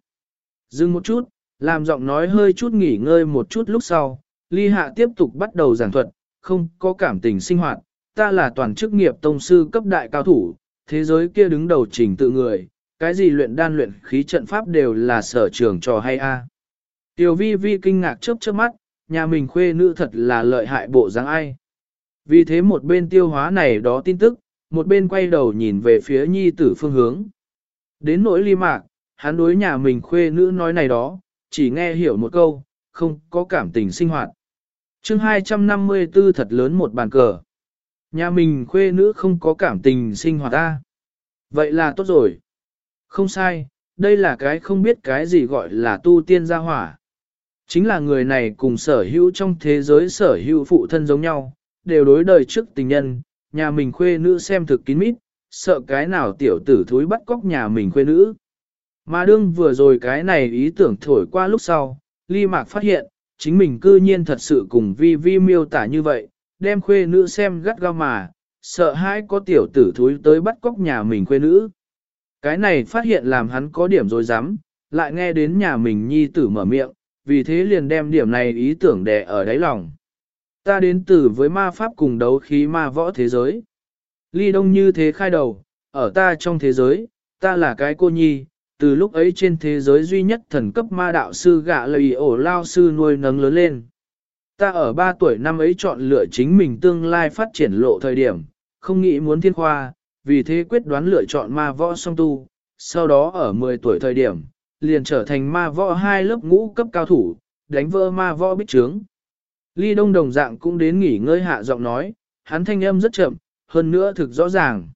Dừng một chút, làm giọng nói hơi chút nghỉ ngơi một chút lúc sau, ly hạ tiếp tục bắt đầu giảng thuật, không có cảm tình sinh hoạt, ta là toàn chức nghiệp tông sư cấp đại cao thủ, thế giới kia đứng đầu trình tự người, cái gì luyện đan luyện khí trận pháp đều là sở trường trò hay a. Tiểu vi vi kinh ngạc chớp chớp mắt, nhà mình khuê nữ thật là lợi hại bộ dáng ai. Vì thế một bên tiêu hóa này đó tin tức, một bên quay đầu nhìn về phía nhi tử phương hướng. Đến nỗi ly mạc, hắn đối nhà mình khuê nữ nói này đó, chỉ nghe hiểu một câu, không có cảm tình sinh hoạt. chương 254 thật lớn một bàn cờ. Nhà mình khuê nữ không có cảm tình sinh hoạt ta. Vậy là tốt rồi. Không sai, đây là cái không biết cái gì gọi là tu tiên gia hỏa. Chính là người này cùng sở hữu trong thế giới sở hữu phụ thân giống nhau, đều đối đời trước tình nhân, nhà mình khuê nữ xem thực kín mít, sợ cái nào tiểu tử thúi bắt cóc nhà mình khuê nữ. Mà đương vừa rồi cái này ý tưởng thổi qua lúc sau, ly mạc phát hiện, chính mình cư nhiên thật sự cùng vi vi miêu tả như vậy, đem khuê nữ xem gắt gao mà, sợ hãi có tiểu tử thúi tới bắt cóc nhà mình khuê nữ. Cái này phát hiện làm hắn có điểm rồi dám, lại nghe đến nhà mình nhi tử mở miệng, vì thế liền đem điểm này ý tưởng đè ở đáy lòng. Ta đến từ với ma pháp cùng đấu khí ma võ thế giới. Ly đông như thế khai đầu, ở ta trong thế giới, ta là cái cô nhi, từ lúc ấy trên thế giới duy nhất thần cấp ma đạo sư gạ lời ổ lao sư nuôi nấng lớn lên. Ta ở 3 tuổi năm ấy chọn lựa chính mình tương lai phát triển lộ thời điểm, không nghĩ muốn thiên khoa, vì thế quyết đoán lựa chọn ma võ song tu, sau đó ở 10 tuổi thời điểm, liền trở thành ma võ hai lớp ngũ cấp cao thủ, đánh vỡ ma võ bích trướng. Ly Đông đồng dạng cũng đến nghỉ ngơi hạ giọng nói, hắn thanh âm rất chậm, hơn nữa thực rõ ràng.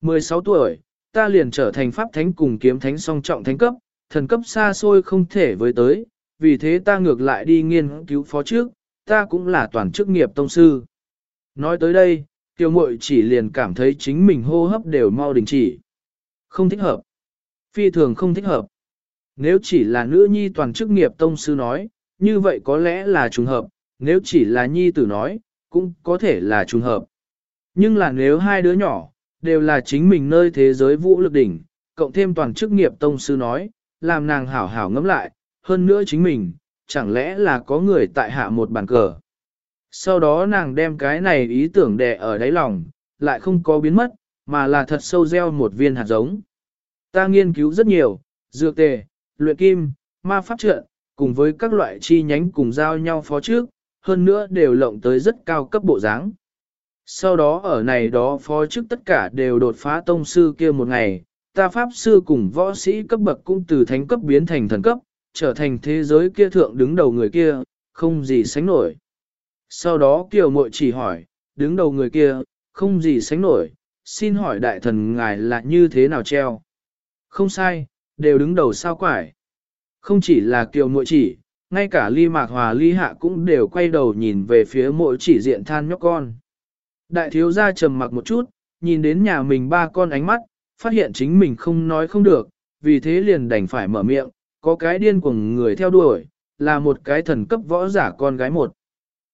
16 tuổi, ta liền trở thành pháp thánh cùng kiếm thánh song trọng thánh cấp, thần cấp xa xôi không thể với tới, vì thế ta ngược lại đi nghiên cứu phó trước, ta cũng là toàn chức nghiệp tông sư. Nói tới đây, tiêu mội chỉ liền cảm thấy chính mình hô hấp đều mau đình chỉ. Không thích hợp. Phi thường không thích hợp. Nếu chỉ là nữ nhi toàn chức nghiệp tông sư nói, như vậy có lẽ là trùng hợp, nếu chỉ là nhi tử nói, cũng có thể là trùng hợp. Nhưng là nếu hai đứa nhỏ, đều là chính mình nơi thế giới vũ lực đỉnh, cộng thêm toàn chức nghiệp tông sư nói, làm nàng hảo hảo ngẫm lại, hơn nữa chính mình, chẳng lẽ là có người tại hạ một bàn cờ. Sau đó nàng đem cái này ý tưởng đè ở đáy lòng, lại không có biến mất, mà là thật sâu gieo một viên hạt giống. Ta nghiên cứu rất nhiều, dược tề, luyện kim, ma pháp trận, cùng với các loại chi nhánh cùng giao nhau phó trước, hơn nữa đều lộng tới rất cao cấp bộ dáng. Sau đó ở này đó phó trước tất cả đều đột phá tông sư kia một ngày, ta pháp sư cùng võ sĩ cấp bậc cũng từ thánh cấp biến thành thần cấp, trở thành thế giới kia thượng đứng đầu người kia, không gì sánh nổi. Sau đó kiều mội chỉ hỏi, đứng đầu người kia, không gì sánh nổi, xin hỏi đại thần ngài là như thế nào treo. Không sai, đều đứng đầu sao quải. Không chỉ là kiều muội chỉ, ngay cả ly mạc hòa ly hạ cũng đều quay đầu nhìn về phía mỗi chỉ diện than nhóc con. Đại thiếu gia trầm mặc một chút, nhìn đến nhà mình ba con ánh mắt, phát hiện chính mình không nói không được, vì thế liền đành phải mở miệng, có cái điên cuồng người theo đuổi, là một cái thần cấp võ giả con gái một.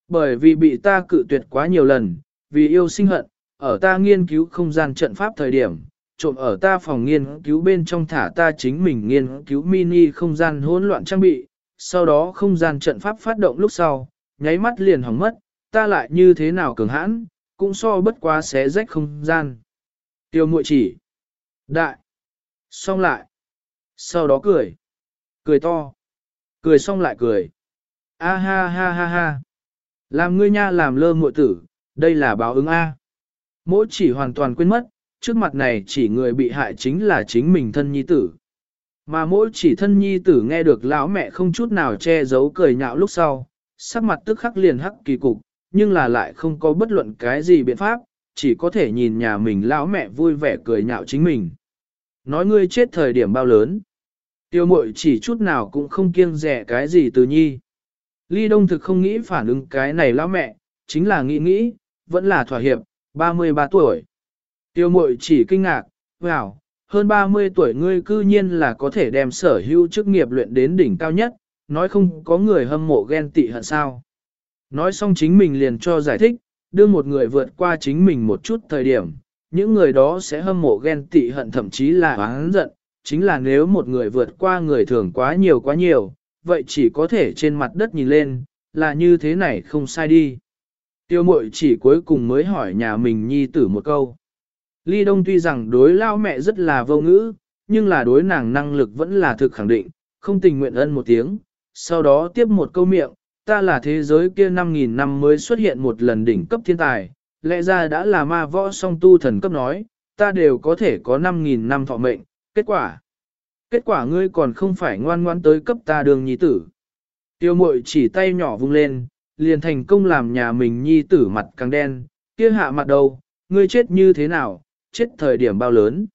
Bởi vì bị ta cự tuyệt quá nhiều lần, vì yêu sinh hận, ở ta nghiên cứu không gian trận pháp thời điểm, trộm ở ta phòng nghiên cứu bên trong thả ta chính mình nghiên cứu mini không gian hỗn loạn trang bị, sau đó không gian trận pháp phát động lúc sau, nháy mắt liền hỏng mất, ta lại như thế nào cường hãn, cũng so bất quá xé rách không gian. Tiêu muội chỉ. Đại. Xong lại. Sau đó cười. Cười to. Cười xong lại cười. A ha ha ha ha. Làm ngươi nha làm lơ muội tử, đây là báo ứng A. Mỗi chỉ hoàn toàn quên mất, trước mặt này chỉ người bị hại chính là chính mình thân nhi tử. Mà mỗi chỉ thân nhi tử nghe được lão mẹ không chút nào che giấu cười nhạo lúc sau, sắc mặt tức khắc liền hắc kỳ cục, nhưng là lại không có bất luận cái gì biện pháp, chỉ có thể nhìn nhà mình lão mẹ vui vẻ cười nhạo chính mình. Nói ngươi chết thời điểm bao lớn. Tiêu mội chỉ chút nào cũng không kiêng rẻ cái gì từ nhi. Ly Đông thực không nghĩ phản ứng cái này lão mẹ, chính là nghĩ nghĩ, vẫn là thỏa hiệp, 33 tuổi. Tiêu mội chỉ kinh ngạc, wow, hơn 30 tuổi ngươi cư nhiên là có thể đem sở hữu chức nghiệp luyện đến đỉnh cao nhất, nói không có người hâm mộ ghen tị hận sao. Nói xong chính mình liền cho giải thích, đưa một người vượt qua chính mình một chút thời điểm, những người đó sẽ hâm mộ ghen tị hận thậm chí là oán giận, chính là nếu một người vượt qua người thường quá nhiều quá nhiều, vậy chỉ có thể trên mặt đất nhìn lên, là như thế này không sai đi. Tiêu mội chỉ cuối cùng mới hỏi nhà mình nhi tử một câu. Ly Đông tuy rằng đối lao mẹ rất là vô ngữ, nhưng là đối nàng năng lực vẫn là thực khẳng định, không tình nguyện ân một tiếng, sau đó tiếp một câu miệng, ta là thế giới kia 5.000 năm mới xuất hiện một lần đỉnh cấp thiên tài, lẽ ra đã là ma võ song tu thần cấp nói, ta đều có thể có 5.000 năm thọ mệnh, kết quả. Kết quả ngươi còn không phải ngoan ngoan tới cấp ta đường nhi tử. Tiêu mội chỉ tay nhỏ vung lên, liền thành công làm nhà mình nhi tử mặt càng đen, kia hạ mặt đầu, ngươi chết như thế nào, chết thời điểm bao lớn.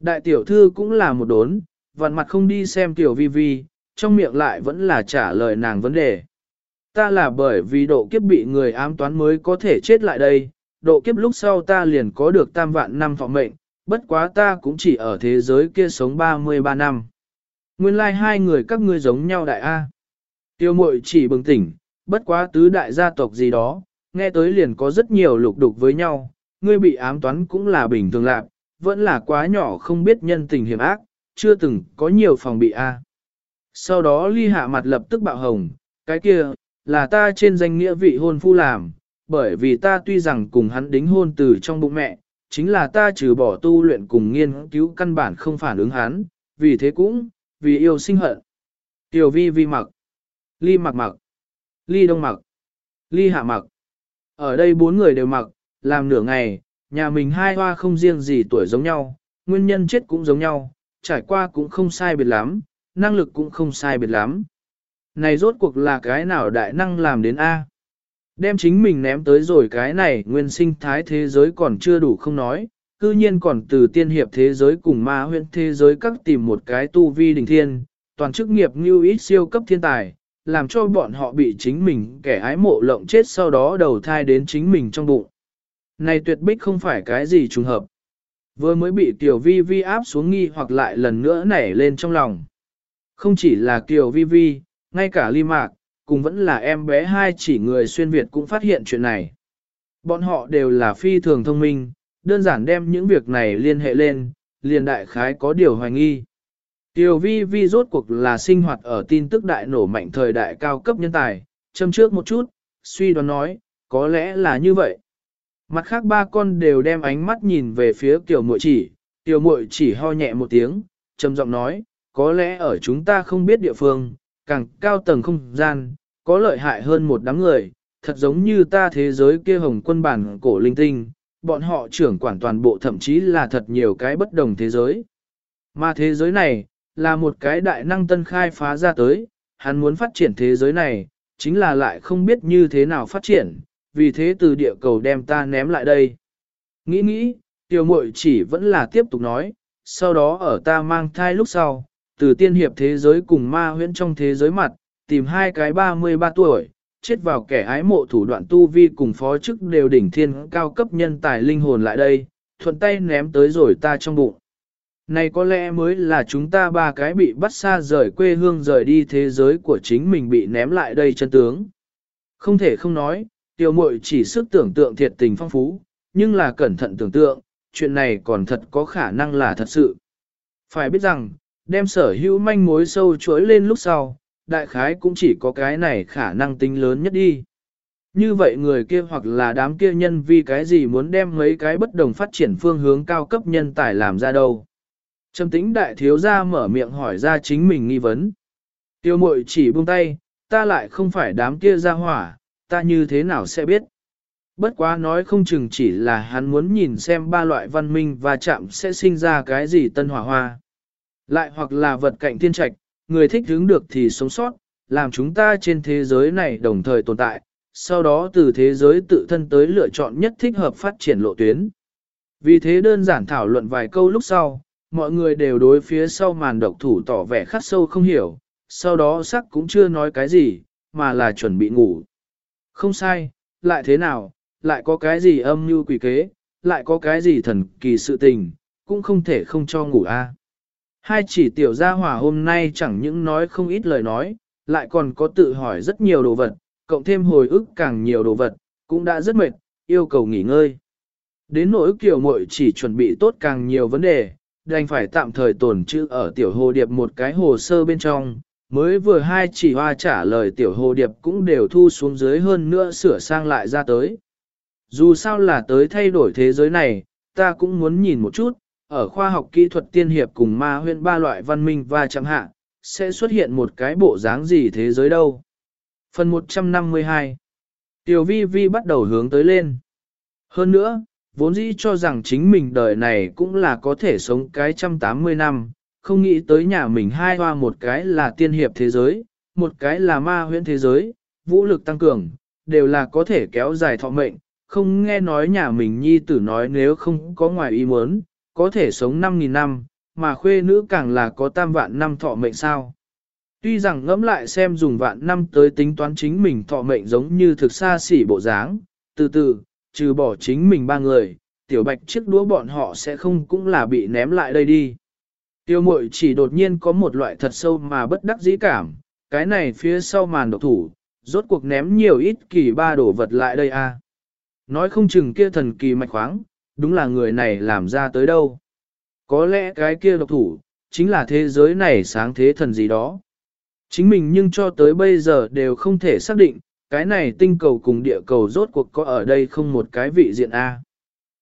Đại tiểu thư cũng là một đốn, vặn mặt không đi xem tiểu vi vi, trong miệng lại vẫn là trả lời nàng vấn đề. Ta là bởi vì độ kiếp bị người ám toán mới có thể chết lại đây, độ kiếp lúc sau ta liền có được tam vạn năm thọ mệnh, bất quá ta cũng chỉ ở thế giới kia sống 33 năm. Nguyên lai like hai người các ngươi giống nhau đại A. Tiêu mội chỉ bừng tỉnh, bất quá tứ đại gia tộc gì đó, nghe tới liền có rất nhiều lục đục với nhau, ngươi bị ám toán cũng là bình thường lạc, vẫn là quá nhỏ không biết nhân tình hiểm ác, chưa từng có nhiều phòng bị A. Sau đó ly hạ mặt lập tức bạo hồng, cái kia, là ta trên danh nghĩa vị hôn phu làm, bởi vì ta tuy rằng cùng hắn đính hôn từ trong bụng mẹ, chính là ta trừ bỏ tu luyện cùng nghiên cứu căn bản không phản ứng hắn, vì thế cũng, vì yêu sinh hận. Tiểu vi vi mặc, ly mặc mặc, ly đông mặc, ly hạ mặc. Ở đây bốn người đều mặc, làm nửa ngày, nhà mình hai hoa không riêng gì tuổi giống nhau, nguyên nhân chết cũng giống nhau, trải qua cũng không sai biệt lắm, năng lực cũng không sai biệt lắm. Này rốt cuộc là cái nào đại năng làm đến A? Đem chính mình ném tới rồi cái này nguyên sinh thái thế giới còn chưa đủ không nói, cư nhiên còn từ tiên hiệp thế giới cùng ma huyện thế giới các tìm một cái tu vi đỉnh thiên, toàn chức nghiệp như ít siêu cấp thiên tài, làm cho bọn họ bị chính mình kẻ ái mộ lộng chết sau đó đầu thai đến chính mình trong bụng. Này tuyệt bích không phải cái gì trùng hợp. Vừa mới bị Tiểu Vi Vi áp xuống nghi hoặc lại lần nữa nảy lên trong lòng. Không chỉ là Tiểu Vi Vi, ngay cả Ly Mạc, cùng vẫn là em bé hai chỉ người xuyên Việt cũng phát hiện chuyện này. Bọn họ đều là phi thường thông minh, đơn giản đem những việc này liên hệ lên, liền đại khái có điều hoài nghi. Tiểu vi vi rốt cuộc là sinh hoạt ở tin tức đại nổ mạnh thời đại cao cấp nhân tài, châm trước một chút, suy đoán nói, có lẽ là như vậy. Mặt khác ba con đều đem ánh mắt nhìn về phía tiểu muội chỉ, tiểu muội chỉ ho nhẹ một tiếng, trầm giọng nói, có lẽ ở chúng ta không biết địa phương, càng cao tầng không gian, có lợi hại hơn một đám người, thật giống như ta thế giới kia hồng quân bản cổ linh tinh, bọn họ trưởng quản toàn bộ thậm chí là thật nhiều cái bất đồng thế giới. Mà thế giới này, là một cái đại năng tân khai phá ra tới, hắn muốn phát triển thế giới này, chính là lại không biết như thế nào phát triển, vì thế từ địa cầu đem ta ném lại đây. Nghĩ nghĩ, tiểu muội chỉ vẫn là tiếp tục nói, sau đó ở ta mang thai lúc sau, từ tiên hiệp thế giới cùng ma huyễn trong thế giới mặt, tìm hai cái 33 tuổi, chết vào kẻ ái mộ thủ đoạn tu vi cùng phó chức đều đỉnh thiên cao cấp nhân tài linh hồn lại đây, thuận tay ném tới rồi ta trong bụng. Này có lẽ mới là chúng ta ba cái bị bắt xa rời quê hương rời đi thế giới của chính mình bị ném lại đây chân tướng. Không thể không nói, tiểu muội chỉ sức tưởng tượng thiệt tình phong phú, nhưng là cẩn thận tưởng tượng, chuyện này còn thật có khả năng là thật sự. Phải biết rằng, đem sở hữu manh mối sâu chuỗi lên lúc sau, đại khái cũng chỉ có cái này khả năng tính lớn nhất đi. Như vậy người kia hoặc là đám kia nhân vì cái gì muốn đem mấy cái bất đồng phát triển phương hướng cao cấp nhân tài làm ra đâu. Trầm tĩnh đại thiếu gia mở miệng hỏi ra chính mình nghi vấn. Tiêu mội chỉ buông tay, ta lại không phải đám kia ra hỏa, ta như thế nào sẽ biết. Bất quá nói không chừng chỉ là hắn muốn nhìn xem ba loại văn minh và chạm sẽ sinh ra cái gì tân hỏa hoa. Lại hoặc là vật cạnh thiên trạch, người thích hướng được thì sống sót, làm chúng ta trên thế giới này đồng thời tồn tại, sau đó từ thế giới tự thân tới lựa chọn nhất thích hợp phát triển lộ tuyến. Vì thế đơn giản thảo luận vài câu lúc sau, mọi người đều đối phía sau màn độc thủ tỏ vẻ khắc sâu không hiểu, sau đó sắc cũng chưa nói cái gì, mà là chuẩn bị ngủ. Không sai, lại thế nào, lại có cái gì âm mưu quỷ kế, lại có cái gì thần kỳ sự tình, cũng không thể không cho ngủ a. Hai chỉ tiểu gia hỏa hôm nay chẳng những nói không ít lời nói, lại còn có tự hỏi rất nhiều đồ vật, cộng thêm hồi ức càng nhiều đồ vật, cũng đã rất mệt, yêu cầu nghỉ ngơi. Đến nỗi kiểu muội chỉ chuẩn bị tốt càng nhiều vấn đề, đành phải tạm thời tồn trữ ở tiểu hồ điệp một cái hồ sơ bên trong, mới vừa hai chỉ hoa trả lời tiểu hồ điệp cũng đều thu xuống dưới hơn nữa sửa sang lại ra tới. Dù sao là tới thay đổi thế giới này, ta cũng muốn nhìn một chút, ở khoa học kỹ thuật tiên hiệp cùng ma huyên ba loại văn minh và chẳng hạn, sẽ xuất hiện một cái bộ dáng gì thế giới đâu. Phần 152 Tiểu vi vi bắt đầu hướng tới lên. Hơn nữa, vốn dĩ cho rằng chính mình đời này cũng là có thể sống cái trăm tám mươi năm, không nghĩ tới nhà mình hai hoa một cái là tiên hiệp thế giới, một cái là ma huyễn thế giới, vũ lực tăng cường, đều là có thể kéo dài thọ mệnh, không nghe nói nhà mình nhi tử nói nếu không có ngoài ý muốn, có thể sống 5.000 năm, mà khuê nữ càng là có tam vạn năm thọ mệnh sao. Tuy rằng ngẫm lại xem dùng vạn năm tới tính toán chính mình thọ mệnh giống như thực xa xỉ bộ dáng, từ từ, trừ bỏ chính mình ba người, tiểu bạch chiếc đũa bọn họ sẽ không cũng là bị ném lại đây đi. Tiêu mội chỉ đột nhiên có một loại thật sâu mà bất đắc dĩ cảm, cái này phía sau màn độc thủ, rốt cuộc ném nhiều ít kỳ ba đổ vật lại đây a. À. Nói không chừng kia thần kỳ mạch khoáng, đúng là người này làm ra tới đâu. Có lẽ cái kia độc thủ, chính là thế giới này sáng thế thần gì đó. Chính mình nhưng cho tới bây giờ đều không thể xác định, cái này tinh cầu cùng địa cầu rốt cuộc có ở đây không một cái vị diện A.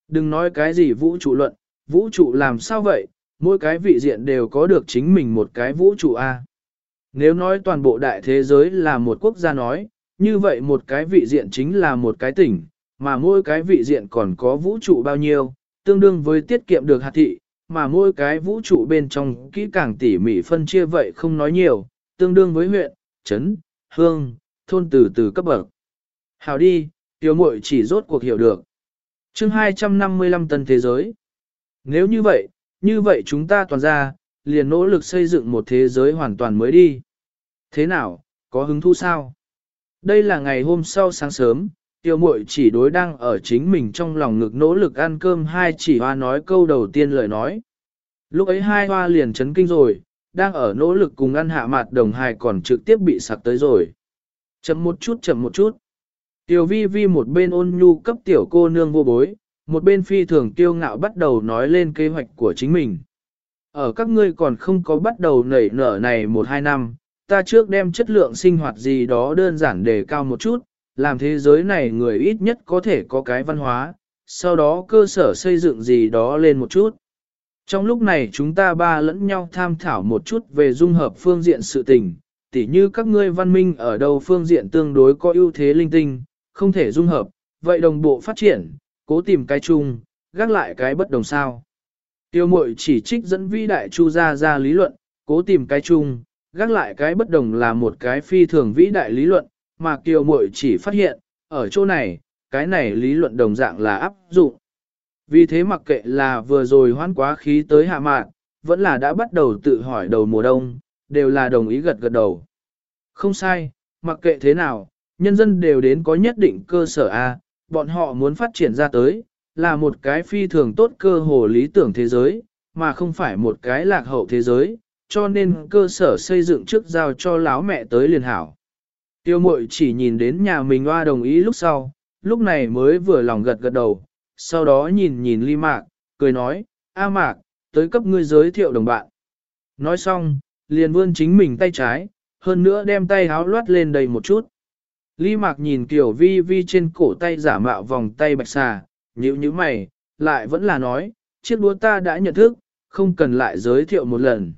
Đừng nói cái gì vũ trụ luận, vũ trụ làm sao vậy, mỗi cái vị diện đều có được chính mình một cái vũ trụ A. Nếu nói toàn bộ đại thế giới là một quốc gia nói, như vậy một cái vị diện chính là một cái tỉnh, mà mỗi cái vị diện còn có vũ trụ bao nhiêu, tương đương với tiết kiệm được hạt thị, mà mỗi cái vũ trụ bên trong kỹ càng tỉ mỉ phân chia vậy không nói nhiều, tương đương với huyện, trấn, hương, thôn từ từ cấp bậc. Hào đi, tiểu muội chỉ rốt cuộc hiểu được. chương 255 tân thế giới. Nếu như vậy, như vậy chúng ta toàn ra, liền nỗ lực xây dựng một thế giới hoàn toàn mới đi. Thế nào, có hứng thú sao? Đây là ngày hôm sau sáng sớm, tiêu muội chỉ đối đang ở chính mình trong lòng ngực nỗ lực ăn cơm hai chỉ hoa nói câu đầu tiên lời nói. Lúc ấy hai hoa liền chấn kinh rồi, đang ở nỗ lực cùng ăn hạ mặt đồng hài còn trực tiếp bị sặc tới rồi. Chậm một chút chậm một chút. Tiểu vi vi một bên ôn nhu cấp tiểu cô nương vô bối, một bên phi thường kiêu ngạo bắt đầu nói lên kế hoạch của chính mình. Ở các ngươi còn không có bắt đầu nảy nở này một hai năm, ta trước đem chất lượng sinh hoạt gì đó đơn giản đề cao một chút, làm thế giới này người ít nhất có thể có cái văn hóa, sau đó cơ sở xây dựng gì đó lên một chút. Trong lúc này chúng ta ba lẫn nhau tham thảo một chút về dung hợp phương diện sự tình, tỉ như các ngươi văn minh ở đâu phương diện tương đối có ưu thế linh tinh, không thể dung hợp, vậy đồng bộ phát triển, cố tìm cái chung, gác lại cái bất đồng sao. Tiêu mội chỉ trích dẫn vĩ đại chu ra ra lý luận, cố tìm cái chung, gác lại cái bất đồng là một cái phi thường vĩ đại lý luận, mà kiều mội chỉ phát hiện, ở chỗ này, cái này lý luận đồng dạng là áp dụng. Vì thế mặc kệ là vừa rồi hoan quá khí tới hạ mạn, vẫn là đã bắt đầu tự hỏi đầu mùa đông, đều là đồng ý gật gật đầu. Không sai, mặc kệ thế nào, nhân dân đều đến có nhất định cơ sở A, bọn họ muốn phát triển ra tới, là một cái phi thường tốt cơ hồ lý tưởng thế giới, mà không phải một cái lạc hậu thế giới, cho nên cơ sở xây dựng trước giao cho láo mẹ tới liền hảo. Tiêu mội chỉ nhìn đến nhà mình hoa đồng ý lúc sau, lúc này mới vừa lòng gật gật đầu, sau đó nhìn nhìn ly mạc, cười nói, A mạc, tới cấp ngươi giới thiệu đồng bạn. Nói xong, liền vươn chính mình tay trái, hơn nữa đem tay háo loát lên đầy một chút. Ly mạc nhìn Tiểu vi vi trên cổ tay giả mạo vòng tay bạch xà, nhíu nhíu mày, lại vẫn là nói, chiếc đũa ta đã nhận thức, không cần lại giới thiệu một lần.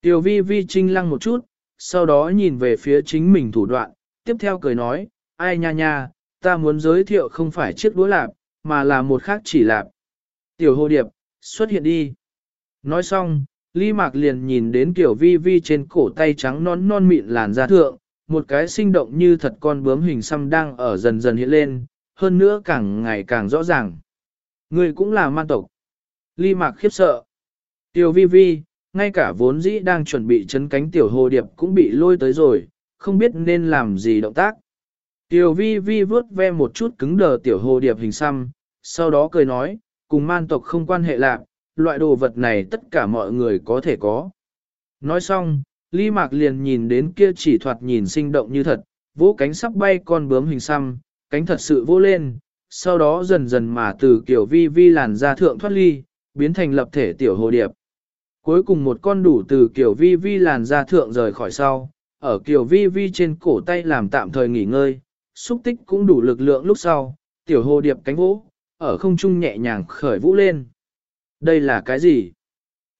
Tiểu vi vi trinh lăng một chút, sau đó nhìn về phía chính mình thủ đoạn, tiếp theo cười nói, ai nha nha, ta muốn giới thiệu không phải chiếc đũa lạp, mà là một khác chỉ lạp. Tiểu hồ điệp, xuất hiện đi. Nói xong, Ly Mạc liền nhìn đến Tiểu vi vi trên cổ tay trắng non non mịn làn da thượng, một cái sinh động như thật con bướm hình xăm đang ở dần dần hiện lên, hơn nữa càng ngày càng rõ ràng. Người cũng là man tộc. Ly Mạc khiếp sợ. Tiểu vi vi, ngay cả vốn dĩ đang chuẩn bị chấn cánh tiểu hồ điệp cũng bị lôi tới rồi, không biết nên làm gì động tác. Tiểu vi vi vướt ve một chút cứng đờ tiểu hồ điệp hình xăm, sau đó cười nói, cùng man tộc không quan hệ lạc, loại đồ vật này tất cả mọi người có thể có. Nói xong, Ly Mạc liền nhìn đến kia chỉ thoạt nhìn sinh động như thật, vỗ cánh sắp bay con bướm hình xăm, cánh thật sự vỗ lên, sau đó dần dần mà từ kiểu vi vi làn ra thượng thoát ly, biến thành lập thể tiểu hồ điệp. Cuối cùng một con đủ từ kiểu vi vi làn ra thượng rời khỏi sau, ở kiểu vi vi trên cổ tay làm tạm thời nghỉ ngơi, xúc tích cũng đủ lực lượng lúc sau, tiểu hồ điệp cánh vỗ, ở không trung nhẹ nhàng khởi vũ lên. Đây là cái gì?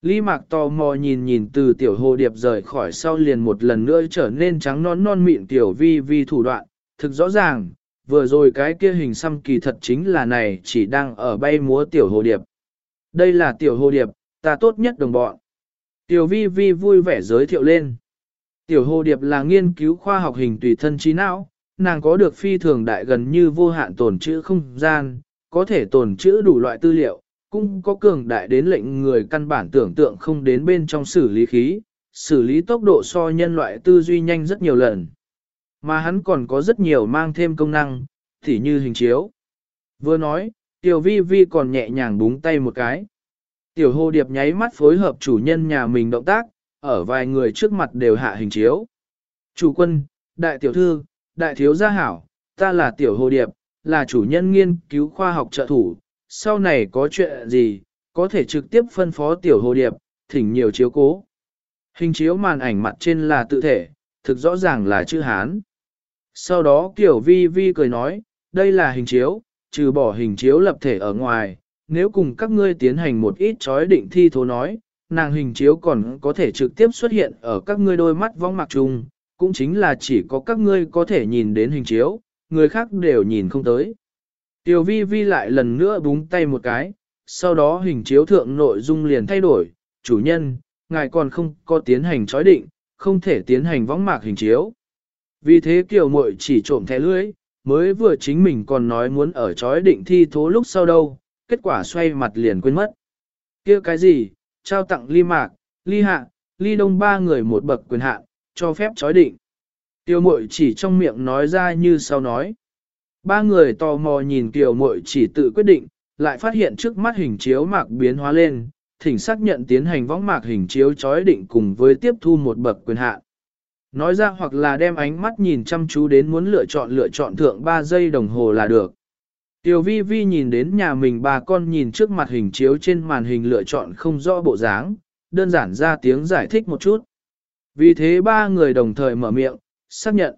Lý Mạc tò mò nhìn nhìn từ tiểu hồ điệp rời khỏi sau liền một lần nữa trở nên trắng non non mịn tiểu vi vi thủ đoạn, thực rõ ràng, vừa rồi cái kia hình xăm kỳ thật chính là này chỉ đang ở bay múa tiểu hồ điệp. Đây là tiểu hồ điệp, ta tốt nhất đồng bọn. Tiểu vi vi vui vẻ giới thiệu lên. Tiểu hồ điệp là nghiên cứu khoa học hình tùy thân trí não, nàng có được phi thường đại gần như vô hạn tồn trữ không gian, có thể tồn trữ đủ loại tư liệu, cũng có cường đại đến lệnh người căn bản tưởng tượng không đến bên trong xử lý khí, xử lý tốc độ so nhân loại tư duy nhanh rất nhiều lần. Mà hắn còn có rất nhiều mang thêm công năng, tỉ như hình chiếu. Vừa nói, tiểu vi vi còn nhẹ nhàng búng tay một cái. Tiểu hồ điệp nháy mắt phối hợp chủ nhân nhà mình động tác, ở vài người trước mặt đều hạ hình chiếu. Chủ quân, đại tiểu thư, đại thiếu gia hảo, ta là tiểu hồ điệp, là chủ nhân nghiên cứu khoa học trợ thủ, sau này có chuyện gì, có thể trực tiếp phân phó tiểu hồ điệp, thỉnh nhiều chiếu cố. Hình chiếu màn ảnh mặt trên là tự thể, thực rõ ràng là chữ Hán. Sau đó Tiểu Vi Vi cười nói, đây là hình chiếu, trừ bỏ hình chiếu lập thể ở ngoài, nếu cùng các ngươi tiến hành một ít chói định thi thố nói, nàng hình chiếu còn có thể trực tiếp xuất hiện ở các ngươi đôi mắt vong mạc chung, cũng chính là chỉ có các ngươi có thể nhìn đến hình chiếu, người khác đều nhìn không tới. Tiểu vi vi lại lần nữa búng tay một cái, sau đó hình chiếu thượng nội dung liền thay đổi, chủ nhân, ngài còn không có tiến hành chói định, không thể tiến hành võng mạc hình chiếu. Vì thế kiểu muội chỉ trộm thẻ lưới, mới vừa chính mình còn nói muốn ở chói định thi thố lúc sau đâu, kết quả xoay mặt liền quên mất. kia cái gì, trao tặng ly mạc, ly hạ, ly đông ba người một bậc quyền hạn, cho phép chói định. Tiêu mội chỉ trong miệng nói ra như sau nói. Ba người tò mò nhìn Kiều mội chỉ tự quyết định, lại phát hiện trước mắt hình chiếu mạc biến hóa lên, thỉnh xác nhận tiến hành võng mạc hình chiếu chói định cùng với tiếp thu một bậc quyền hạn. Nói ra hoặc là đem ánh mắt nhìn chăm chú đến muốn lựa chọn lựa chọn thượng 3 giây đồng hồ là được. Tiểu vi vi nhìn đến nhà mình bà con nhìn trước mặt hình chiếu trên màn hình lựa chọn không rõ bộ dáng, đơn giản ra tiếng giải thích một chút. Vì thế ba người đồng thời mở miệng, xác nhận.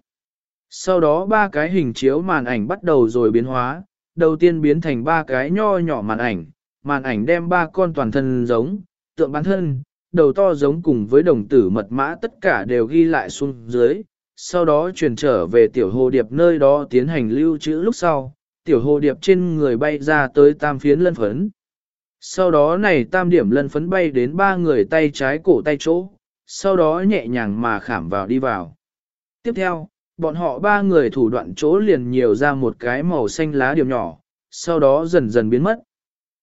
Sau đó ba cái hình chiếu màn ảnh bắt đầu rồi biến hóa, đầu tiên biến thành ba cái nho nhỏ màn ảnh, màn ảnh đem ba con toàn thân giống, tượng bản thân, đầu to giống cùng với đồng tử mật mã tất cả đều ghi lại xuống dưới, sau đó truyền trở về tiểu hồ điệp nơi đó tiến hành lưu trữ lúc sau, tiểu hồ điệp trên người bay ra tới tam phiến lân phấn. Sau đó này tam điểm lân phấn bay đến ba người tay trái cổ tay chỗ, sau đó nhẹ nhàng mà khảm vào đi vào. Tiếp theo, bọn họ ba người thủ đoạn chỗ liền nhiều ra một cái màu xanh lá điểm nhỏ, sau đó dần dần biến mất.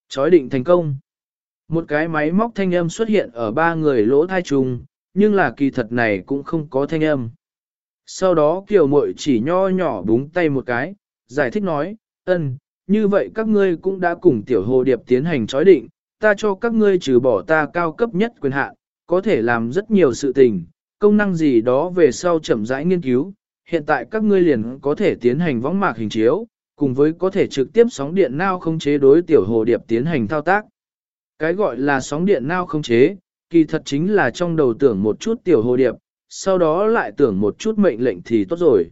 Chói định thành công. Một cái máy móc thanh âm xuất hiện ở ba người lỗ thai trùng, nhưng là kỳ thật này cũng không có thanh âm. Sau đó kiều muội chỉ nho nhỏ búng tay một cái, giải thích nói, ân, như vậy các ngươi cũng đã cùng tiểu hồ điệp tiến hành chói định, ta cho các ngươi trừ bỏ ta cao cấp nhất quyền hạn, có thể làm rất nhiều sự tình, công năng gì đó về sau chậm rãi nghiên cứu, hiện tại các ngươi liền có thể tiến hành võng mạc hình chiếu, cùng với có thể trực tiếp sóng điện nao không chế đối tiểu hồ điệp tiến hành thao tác. Cái gọi là sóng điện nao không chế, kỳ thật chính là trong đầu tưởng một chút tiểu hồ điệp, sau đó lại tưởng một chút mệnh lệnh thì tốt rồi.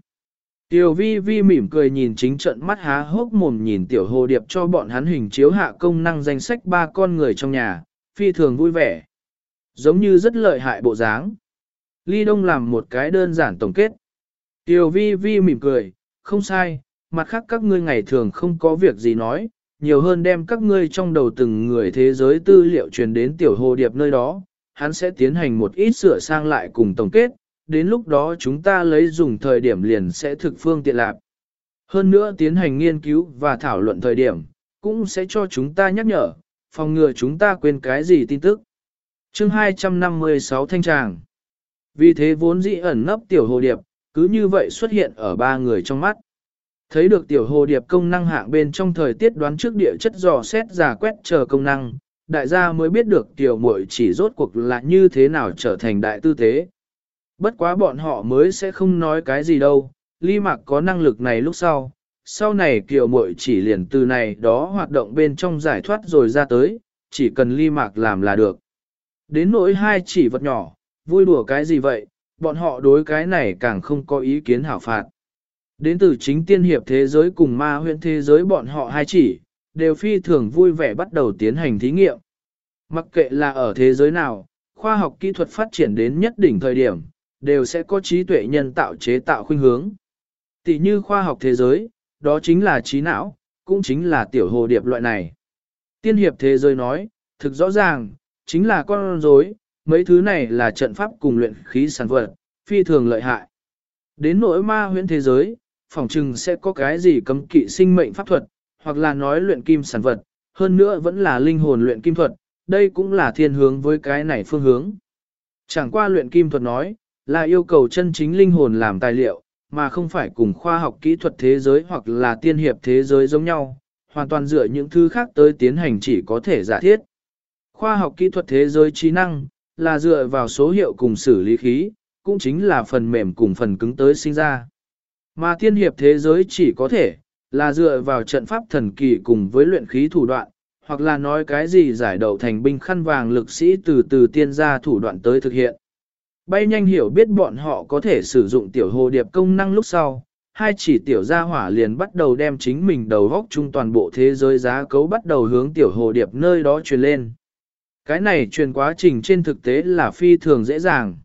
Tiểu vi vi mỉm cười nhìn chính trận mắt há hốc mồm nhìn tiểu hồ điệp cho bọn hắn hình chiếu hạ công năng danh sách ba con người trong nhà, phi thường vui vẻ. Giống như rất lợi hại bộ dáng. Ly Đông làm một cái đơn giản tổng kết. Tiểu vi vi mỉm cười, không sai, mặt khác các ngươi ngày thường không có việc gì nói, nhiều hơn đem các ngươi trong đầu từng người thế giới tư liệu truyền đến tiểu hồ điệp nơi đó, hắn sẽ tiến hành một ít sửa sang lại cùng tổng kết, đến lúc đó chúng ta lấy dùng thời điểm liền sẽ thực phương tiện lạc. Hơn nữa tiến hành nghiên cứu và thảo luận thời điểm, cũng sẽ cho chúng ta nhắc nhở, phòng ngừa chúng ta quên cái gì tin tức. chương 256 Thanh Tràng Vì thế vốn dĩ ẩn nấp tiểu hồ điệp, cứ như vậy xuất hiện ở ba người trong mắt. Thấy được tiểu hồ điệp công năng hạng bên trong thời tiết đoán trước địa chất dò xét giả quét chờ công năng, đại gia mới biết được tiểu muội chỉ rốt cuộc là như thế nào trở thành đại tư tế. Bất quá bọn họ mới sẽ không nói cái gì đâu, ly mạc có năng lực này lúc sau, sau này kiểu muội chỉ liền từ này đó hoạt động bên trong giải thoát rồi ra tới, chỉ cần ly mạc làm là được. Đến nỗi hai chỉ vật nhỏ, vui đùa cái gì vậy, bọn họ đối cái này càng không có ý kiến hảo phạt. Đến từ chính tiên hiệp thế giới cùng ma huyện thế giới bọn họ hai chỉ, đều phi thường vui vẻ bắt đầu tiến hành thí nghiệm. Mặc kệ là ở thế giới nào, khoa học kỹ thuật phát triển đến nhất đỉnh thời điểm, đều sẽ có trí tuệ nhân tạo chế tạo khuynh hướng. Tỷ như khoa học thế giới, đó chính là trí não, cũng chính là tiểu hồ điệp loại này. Tiên hiệp thế giới nói, thực rõ ràng, chính là con rối, mấy thứ này là trận pháp cùng luyện khí sản vật, phi thường lợi hại. Đến nỗi ma huyễn thế giới, phỏng chừng sẽ có cái gì cấm kỵ sinh mệnh pháp thuật, hoặc là nói luyện kim sản vật, hơn nữa vẫn là linh hồn luyện kim thuật, đây cũng là thiên hướng với cái này phương hướng. Chẳng qua luyện kim thuật nói, là yêu cầu chân chính linh hồn làm tài liệu, mà không phải cùng khoa học kỹ thuật thế giới hoặc là tiên hiệp thế giới giống nhau, hoàn toàn dựa những thứ khác tới tiến hành chỉ có thể giả thiết. Khoa học kỹ thuật thế giới trí năng, là dựa vào số hiệu cùng xử lý khí, cũng chính là phần mềm cùng phần cứng tới sinh ra. Mà tiên hiệp thế giới chỉ có thể, là dựa vào trận pháp thần kỳ cùng với luyện khí thủ đoạn, hoặc là nói cái gì giải đậu thành binh khăn vàng lực sĩ từ từ tiên ra thủ đoạn tới thực hiện. Bay nhanh hiểu biết bọn họ có thể sử dụng tiểu hồ điệp công năng lúc sau, hai chỉ tiểu gia hỏa liền bắt đầu đem chính mình đầu góc chung toàn bộ thế giới giá cấu bắt đầu hướng tiểu hồ điệp nơi đó truyền lên. Cái này truyền quá trình trên thực tế là phi thường dễ dàng.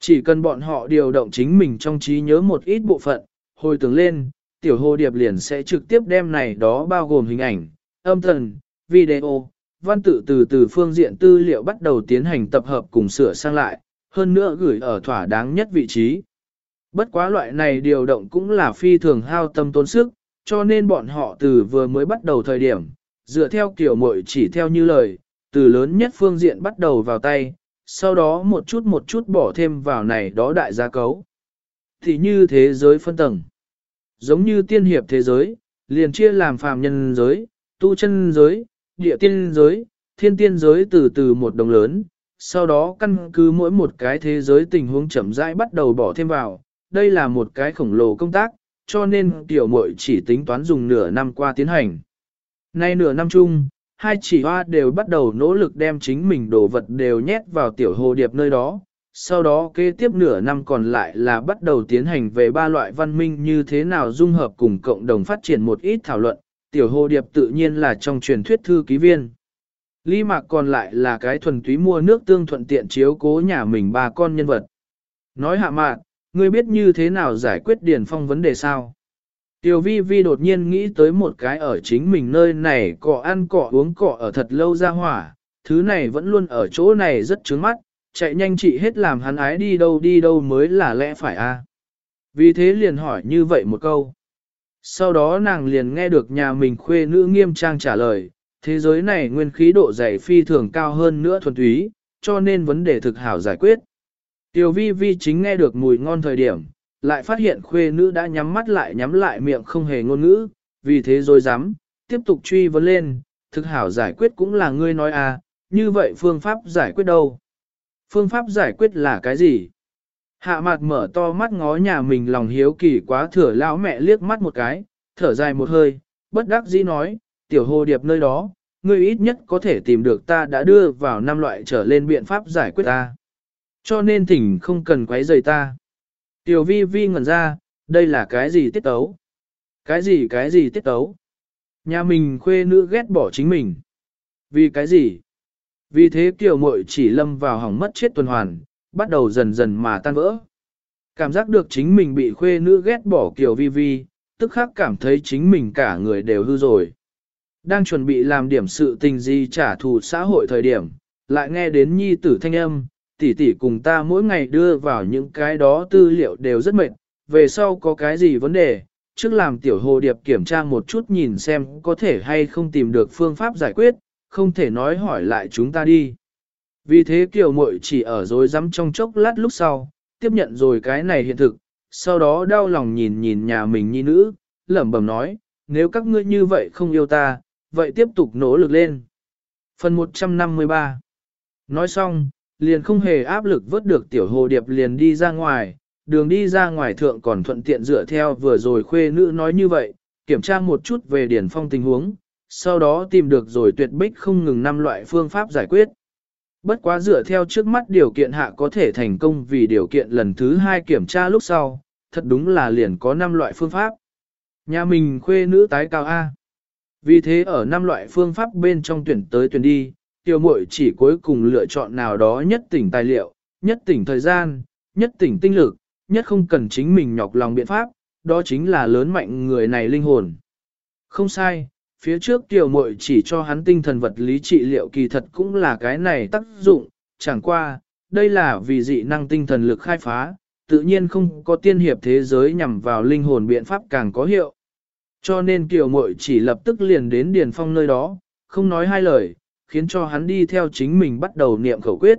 Chỉ cần bọn họ điều động chính mình trong trí nhớ một ít bộ phận, hồi tưởng lên, tiểu hồ điệp liền sẽ trực tiếp đem này đó bao gồm hình ảnh, âm thần, video, văn tự từ từ phương diện tư liệu bắt đầu tiến hành tập hợp cùng sửa sang lại, hơn nữa gửi ở thỏa đáng nhất vị trí. Bất quá loại này điều động cũng là phi thường hao tâm tốn sức, cho nên bọn họ từ vừa mới bắt đầu thời điểm, dựa theo kiểu mội chỉ theo như lời, từ lớn nhất phương diện bắt đầu vào tay, sau đó một chút một chút bỏ thêm vào này đó đại gia cấu. Thì như thế giới phân tầng, giống như tiên hiệp thế giới, liền chia làm phàm nhân giới, tu chân giới, địa tiên giới, thiên tiên giới từ từ một đồng lớn, sau đó căn cứ mỗi một cái thế giới tình huống chậm rãi bắt đầu bỏ thêm vào, đây là một cái khổng lồ công tác, cho nên tiểu muội chỉ tính toán dùng nửa năm qua tiến hành. Nay nửa năm chung, hai chỉ hoa đều bắt đầu nỗ lực đem chính mình đồ vật đều nhét vào tiểu hồ điệp nơi đó. Sau đó kế tiếp nửa năm còn lại là bắt đầu tiến hành về ba loại văn minh như thế nào dung hợp cùng cộng đồng phát triển một ít thảo luận, tiểu hồ điệp tự nhiên là trong truyền thuyết thư ký viên. Lý mạc còn lại là cái thuần túy mua nước tương thuận tiện chiếu cố nhà mình ba con nhân vật. Nói hạ mạc, ngươi biết như thế nào giải quyết điền phong vấn đề sao? Tiểu vi vi đột nhiên nghĩ tới một cái ở chính mình nơi này cọ ăn cọ uống cọ ở thật lâu ra hỏa, thứ này vẫn luôn ở chỗ này rất trướng mắt, chạy nhanh chị hết làm hắn ái đi đâu đi đâu mới là lẽ phải a. Vì thế liền hỏi như vậy một câu. Sau đó nàng liền nghe được nhà mình khuê nữ nghiêm trang trả lời, thế giới này nguyên khí độ dày phi thường cao hơn nữa thuần túy, cho nên vấn đề thực hảo giải quyết. Tiểu vi vi chính nghe được mùi ngon thời điểm, lại phát hiện khuê nữ đã nhắm mắt lại nhắm lại miệng không hề ngôn ngữ, vì thế rồi dám, tiếp tục truy vấn lên, thực hảo giải quyết cũng là ngươi nói à, như vậy phương pháp giải quyết đâu? Phương pháp giải quyết là cái gì? Hạ mặt mở to mắt ngó nhà mình lòng hiếu kỳ quá thừa lão mẹ liếc mắt một cái, thở dài một hơi, bất đắc dĩ nói, tiểu hồ điệp nơi đó, ngươi ít nhất có thể tìm được ta đã đưa vào năm loại trở lên biện pháp giải quyết ta. Cho nên thỉnh không cần quấy rầy ta. Tiểu vi vi ngẩn ra, đây là cái gì tiết tấu? Cái gì cái gì tiết tấu? Nhà mình khuê nữ ghét bỏ chính mình. Vì cái gì? Vì thế tiểu muội chỉ lâm vào hỏng mất chết tuần hoàn, bắt đầu dần dần mà tan vỡ. Cảm giác được chính mình bị khuê nữ ghét bỏ kiểu vi vi, tức khắc cảm thấy chính mình cả người đều hư rồi. Đang chuẩn bị làm điểm sự tình gì trả thù xã hội thời điểm, lại nghe đến nhi tử thanh âm, tỷ tỷ cùng ta mỗi ngày đưa vào những cái đó tư liệu đều rất mệt, về sau có cái gì vấn đề, trước làm tiểu hồ điệp kiểm tra một chút nhìn xem có thể hay không tìm được phương pháp giải quyết, không thể nói hỏi lại chúng ta đi. Vì thế kiểu muội chỉ ở rồi dám trong chốc lát lúc sau, tiếp nhận rồi cái này hiện thực, sau đó đau lòng nhìn nhìn nhà mình nhi nữ, lẩm bẩm nói, nếu các ngươi như vậy không yêu ta, vậy tiếp tục nỗ lực lên. Phần 153 Nói xong, liền không hề áp lực vớt được tiểu hồ điệp liền đi ra ngoài, đường đi ra ngoài thượng còn thuận tiện dựa theo vừa rồi khuê nữ nói như vậy, kiểm tra một chút về điển phong tình huống, sau đó tìm được rồi tuyệt bích không ngừng năm loại phương pháp giải quyết. Bất quá dựa theo trước mắt điều kiện hạ có thể thành công vì điều kiện lần thứ hai kiểm tra lúc sau, thật đúng là liền có năm loại phương pháp. Nhà mình khuê nữ tái cao A. Vì thế ở năm loại phương pháp bên trong tuyển tới tuyển đi, tiểu muội chỉ cuối cùng lựa chọn nào đó nhất tỉnh tài liệu, nhất tỉnh thời gian, nhất tỉnh tinh lực, nhất không cần chính mình nhọc lòng biện pháp, đó chính là lớn mạnh người này linh hồn. Không sai, phía trước tiểu muội chỉ cho hắn tinh thần vật lý trị liệu kỳ thật cũng là cái này tác dụng, chẳng qua, đây là vì dị năng tinh thần lực khai phá, tự nhiên không có tiên hiệp thế giới nhằm vào linh hồn biện pháp càng có hiệu. Cho nên tiểu muội chỉ lập tức liền đến Điền Phong nơi đó, không nói hai lời, khiến cho hắn đi theo chính mình bắt đầu niệm khẩu quyết.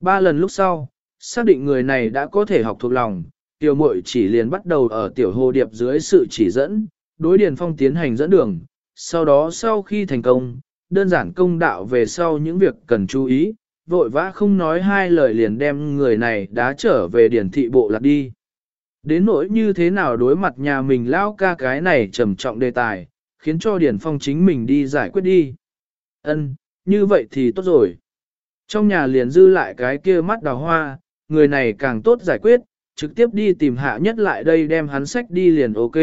Ba lần lúc sau, xác định người này đã có thể học thuộc lòng, tiểu muội chỉ liền bắt đầu ở tiểu hồ điệp dưới sự chỉ dẫn, đối điền phong tiến hành dẫn đường, sau đó sau khi thành công, đơn giản công đạo về sau những việc cần chú ý, vội vã không nói hai lời liền đem người này đã trở về điển thị bộ lạc đi. Đến nỗi như thế nào đối mặt nhà mình lao ca cái này trầm trọng đề tài, khiến cho Điển Phong chính mình đi giải quyết đi. Ân, như vậy thì tốt rồi. Trong nhà liền dư lại cái kia mắt đào hoa, người này càng tốt giải quyết, trực tiếp đi tìm hạ nhất lại đây đem hắn sách đi liền ok.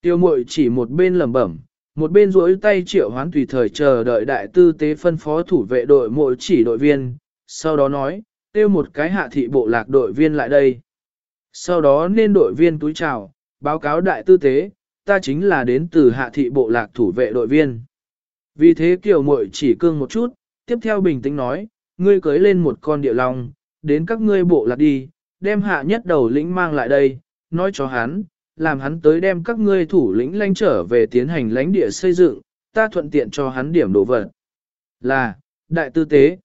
Tiêu mội chỉ một bên lẩm bẩm, một bên duỗi tay triệu hoán tùy thời chờ đợi đại tư tế phân phó thủ vệ đội mội chỉ đội viên, sau đó nói, tiêu một cái hạ thị bộ lạc đội viên lại đây. Sau đó nên đội viên túi chào, báo cáo đại tư tế, ta chính là đến từ hạ thị bộ lạc thủ vệ đội viên. Vì thế kiểu muội chỉ cương một chút, tiếp theo bình tĩnh nói, ngươi cưới lên một con địa long, đến các ngươi bộ lạc đi, đem hạ nhất đầu lĩnh mang lại đây, nói cho hắn, làm hắn tới đem các ngươi thủ lĩnh lanh trở về tiến hành lãnh địa xây dựng, ta thuận tiện cho hắn điểm đồ vật. Là, đại tư tế.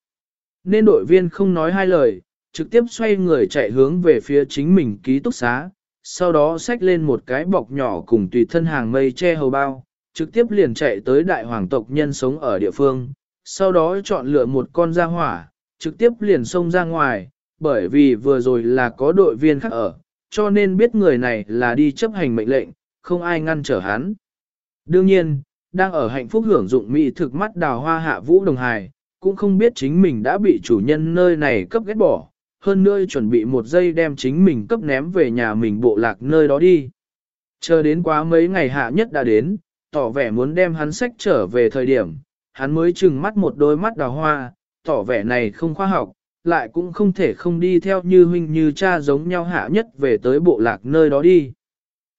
Nên đội viên không nói hai lời, trực tiếp xoay người chạy hướng về phía chính mình ký túc xá, sau đó xách lên một cái bọc nhỏ cùng tùy thân hàng mây che hầu bao, trực tiếp liền chạy tới đại hoàng tộc nhân sống ở địa phương, sau đó chọn lựa một con ra hỏa, trực tiếp liền xông ra ngoài, bởi vì vừa rồi là có đội viên khác ở, cho nên biết người này là đi chấp hành mệnh lệnh, không ai ngăn trở hắn. Đương nhiên, đang ở hạnh phúc hưởng dụng mỹ thực mắt đào hoa hạ vũ đồng hài, cũng không biết chính mình đã bị chủ nhân nơi này cấp ghét bỏ, hơn nữa chuẩn bị một giây đem chính mình cấp ném về nhà mình bộ lạc nơi đó đi. Chờ đến quá mấy ngày hạ nhất đã đến, tỏ vẻ muốn đem hắn sách trở về thời điểm, hắn mới chừng mắt một đôi mắt đào hoa, tỏ vẻ này không khoa học, lại cũng không thể không đi theo như huynh như cha giống nhau hạ nhất về tới bộ lạc nơi đó đi.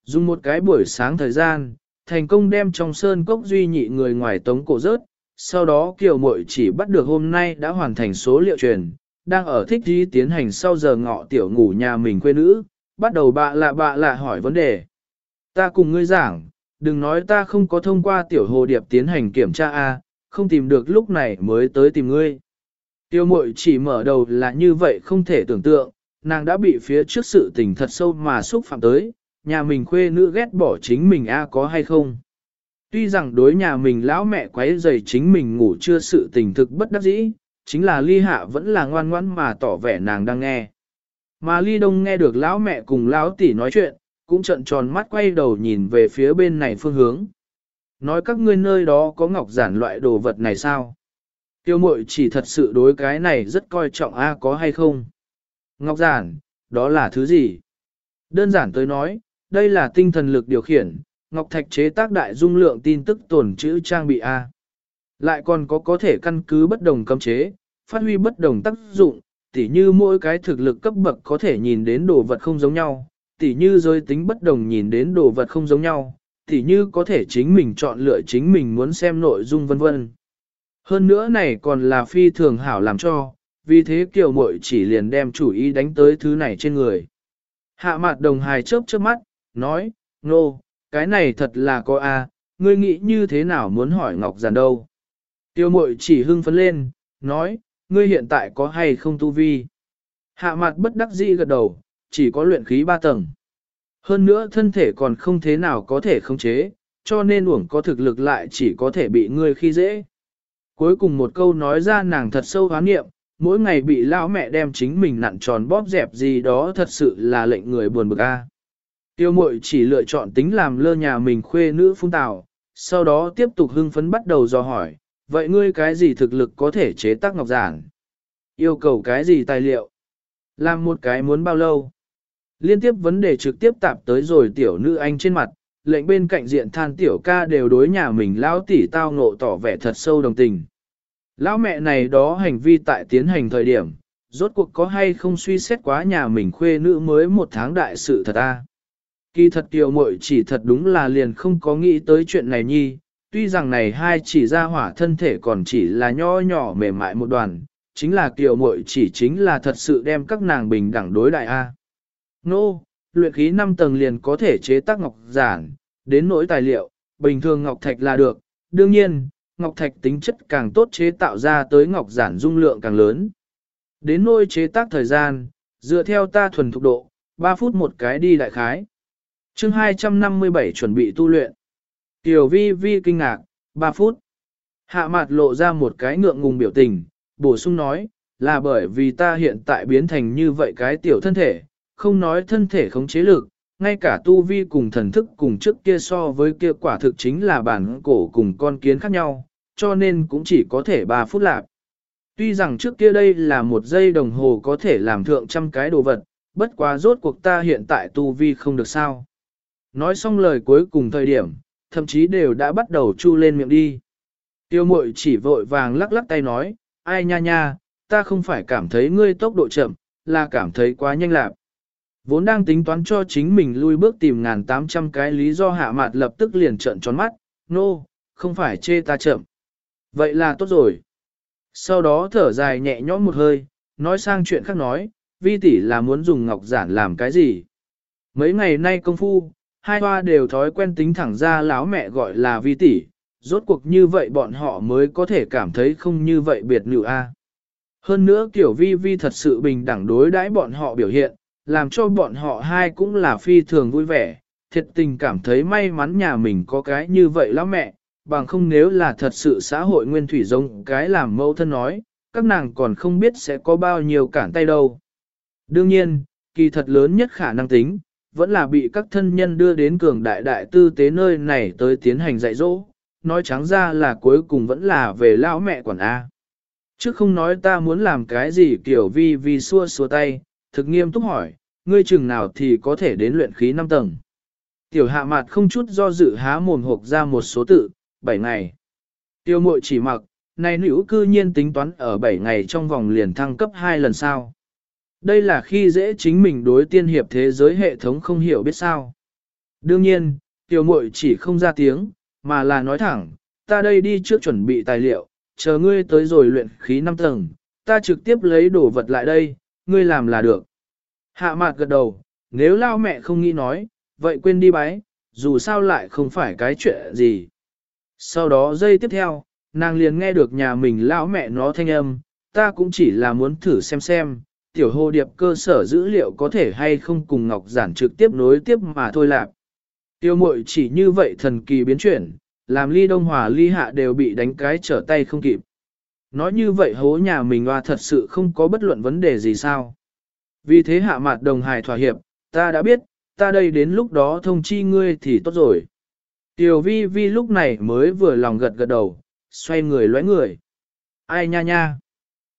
Dùng một cái buổi sáng thời gian, thành công đem trong sơn cốc duy nhị người ngoài tống cổ rớt, sau đó kiều muội chỉ bắt được hôm nay đã hoàn thành số liệu truyền, đang ở thích đi tiến hành sau giờ ngọ tiểu ngủ nhà mình quê nữ, bắt đầu bạ lạ bạ lạ hỏi vấn đề. Ta cùng ngươi giảng, đừng nói ta không có thông qua tiểu hồ điệp tiến hành kiểm tra A, không tìm được lúc này mới tới tìm ngươi. Tiêu mội chỉ mở đầu là như vậy không thể tưởng tượng, nàng đã bị phía trước sự tình thật sâu mà xúc phạm tới, nhà mình khuê nữ ghét bỏ chính mình A có hay không. Tuy rằng đối nhà mình lão mẹ quấy rầy chính mình ngủ chưa sự tình thực bất đắc dĩ, chính là ly hạ vẫn là ngoan ngoãn mà tỏ vẻ nàng đang nghe. Mà ly đông nghe được lão mẹ cùng lão tỷ nói chuyện, cũng trợn tròn mắt quay đầu nhìn về phía bên này phương hướng. Nói các ngươi nơi đó có ngọc giản loại đồ vật này sao? Tiêu mội chỉ thật sự đối cái này rất coi trọng A có hay không? Ngọc giản, đó là thứ gì? Đơn giản tới nói, đây là tinh thần lực điều khiển, Ngọc Thạch chế tác đại dung lượng tin tức tồn chữ trang bị A. Lại còn có có thể căn cứ bất đồng cấm chế, phát huy bất đồng tác dụng, tỉ như mỗi cái thực lực cấp bậc có thể nhìn đến đồ vật không giống nhau, tỉ như giới tính bất đồng nhìn đến đồ vật không giống nhau, tỉ như có thể chính mình chọn lựa chính mình muốn xem nội dung vân vân. Hơn nữa này còn là phi thường hảo làm cho, vì thế kiều muội chỉ liền đem chủ ý đánh tới thứ này trên người. Hạ mặt đồng hài chớp chớp mắt, nói, nô, no, cái này thật là có a, ngươi nghĩ như thế nào muốn hỏi Ngọc Giản đâu. Tiêu mội chỉ hưng phấn lên, nói, ngươi hiện tại có hay không tu vi. Hạ mặt bất đắc dĩ gật đầu, chỉ có luyện khí ba tầng. Hơn nữa thân thể còn không thế nào có thể khống chế, cho nên uổng có thực lực lại chỉ có thể bị ngươi khi dễ. Cuối cùng một câu nói ra nàng thật sâu hoán nghiệm, mỗi ngày bị lão mẹ đem chính mình nặn tròn bóp dẹp gì đó thật sự là lệnh người buồn bực a. Tiêu mội chỉ lựa chọn tính làm lơ nhà mình khuê nữ phun tào, sau đó tiếp tục hưng phấn bắt đầu dò hỏi, vậy ngươi cái gì thực lực có thể chế tác ngọc giản? Yêu cầu cái gì tài liệu? Làm một cái muốn bao lâu? Liên tiếp vấn đề trực tiếp tạp tới rồi tiểu nữ anh trên mặt, lệnh bên cạnh diện than tiểu ca đều đối nhà mình lão tỷ tao ngộ tỏ vẻ thật sâu đồng tình. Lão mẹ này đó hành vi tại tiến hành thời điểm, rốt cuộc có hay không suy xét quá nhà mình khuê nữ mới một tháng đại sự thật a Kỳ thật tiểu muội chỉ thật đúng là liền không có nghĩ tới chuyện này nhi, tuy rằng này hai chỉ ra hỏa thân thể còn chỉ là nho nhỏ mềm mại một đoàn, chính là tiểu muội chỉ chính là thật sự đem các nàng bình đẳng đối đại A. Nô, no, luyện khí 5 tầng liền có thể chế tác ngọc giản, đến nỗi tài liệu, bình thường ngọc thạch là được, đương nhiên, ngọc thạch tính chất càng tốt chế tạo ra tới ngọc giản dung lượng càng lớn. Đến nỗi chế tác thời gian, dựa theo ta thuần thục độ, 3 phút một cái đi đại khái. chương 257 chuẩn bị tu luyện. Tiểu vi vi kinh ngạc, 3 phút. Hạ mặt lộ ra một cái ngượng ngùng biểu tình, bổ sung nói, là bởi vì ta hiện tại biến thành như vậy cái tiểu thân thể, không nói thân thể khống chế lực, ngay cả tu vi cùng thần thức cùng trước kia so với kia quả thực chính là bản cổ cùng con kiến khác nhau, cho nên cũng chỉ có thể 3 phút lạp. Tuy rằng trước kia đây là một giây đồng hồ có thể làm thượng trăm cái đồ vật, bất quá rốt cuộc ta hiện tại tu vi không được sao. Nói xong lời cuối cùng thời điểm, thậm chí đều đã bắt đầu chu lên miệng đi. Tiêu mội chỉ vội vàng lắc lắc tay nói, ai nha nha, ta không phải cảm thấy ngươi tốc độ chậm, là cảm thấy quá nhanh lạc. Vốn đang tính toán cho chính mình lui bước tìm ngàn tám trăm cái lý do hạ mạt lập tức liền trợn tròn mắt, nô, no, không phải chê ta chậm. Vậy là tốt rồi. Sau đó thở dài nhẹ nhõm một hơi, nói sang chuyện khác nói, vi tỷ là muốn dùng ngọc giản làm cái gì. Mấy ngày nay công phu, hai hoa đều thói quen tính thẳng ra láo mẹ gọi là vi tỷ, rốt cuộc như vậy bọn họ mới có thể cảm thấy không như vậy biệt nữ a. Hơn nữa kiểu vi vi thật sự bình đẳng đối đãi bọn họ biểu hiện, làm cho bọn họ hai cũng là phi thường vui vẻ, thiệt tình cảm thấy may mắn nhà mình có cái như vậy lắm mẹ, bằng không nếu là thật sự xã hội nguyên thủy giống cái làm mẫu thân nói, các nàng còn không biết sẽ có bao nhiêu cản tay đâu. Đương nhiên, kỳ thật lớn nhất khả năng tính, vẫn là bị các thân nhân đưa đến cường đại đại tư tế nơi này tới tiến hành dạy dỗ, nói trắng ra là cuối cùng vẫn là về lão mẹ quản A. Chứ không nói ta muốn làm cái gì kiểu vi vi xua xua tay, thực nghiêm túc hỏi, ngươi chừng nào thì có thể đến luyện khí 5 tầng. Tiểu hạ mặt không chút do dự há mồm hộp ra một số tự, 7 ngày. Tiêu mội chỉ mặc, này nữ cư nhiên tính toán ở 7 ngày trong vòng liền thăng cấp 2 lần sau. Đây là khi dễ chính mình đối tiên hiệp thế giới hệ thống không hiểu biết sao. Đương nhiên, tiêu mội chỉ không ra tiếng, mà là nói thẳng, ta đây đi trước chuẩn bị tài liệu, chờ ngươi tới rồi luyện khí 5 tầng, ta trực tiếp lấy đồ vật lại đây, ngươi làm là được. Hạ mạc gật đầu, nếu lao mẹ không nghĩ nói, vậy quên đi bái, dù sao lại không phải cái chuyện gì. Sau đó giây tiếp theo, nàng liền nghe được nhà mình lão mẹ nó thanh âm, ta cũng chỉ là muốn thử xem xem, tiểu hồ điệp cơ sở dữ liệu có thể hay không cùng Ngọc Giản trực tiếp nối tiếp mà thôi lạc. Tiêu mội chỉ như vậy thần kỳ biến chuyển, làm ly đông hòa ly hạ đều bị đánh cái trở tay không kịp. Nói như vậy hố nhà mình hoa thật sự không có bất luận vấn đề gì sao. Vì thế hạ mặt đồng hài thỏa hiệp, ta đã biết, ta đây đến lúc đó thông chi ngươi thì tốt rồi. Tiểu vi vi lúc này mới vừa lòng gật gật đầu, xoay người lóe người. Ai nha nha.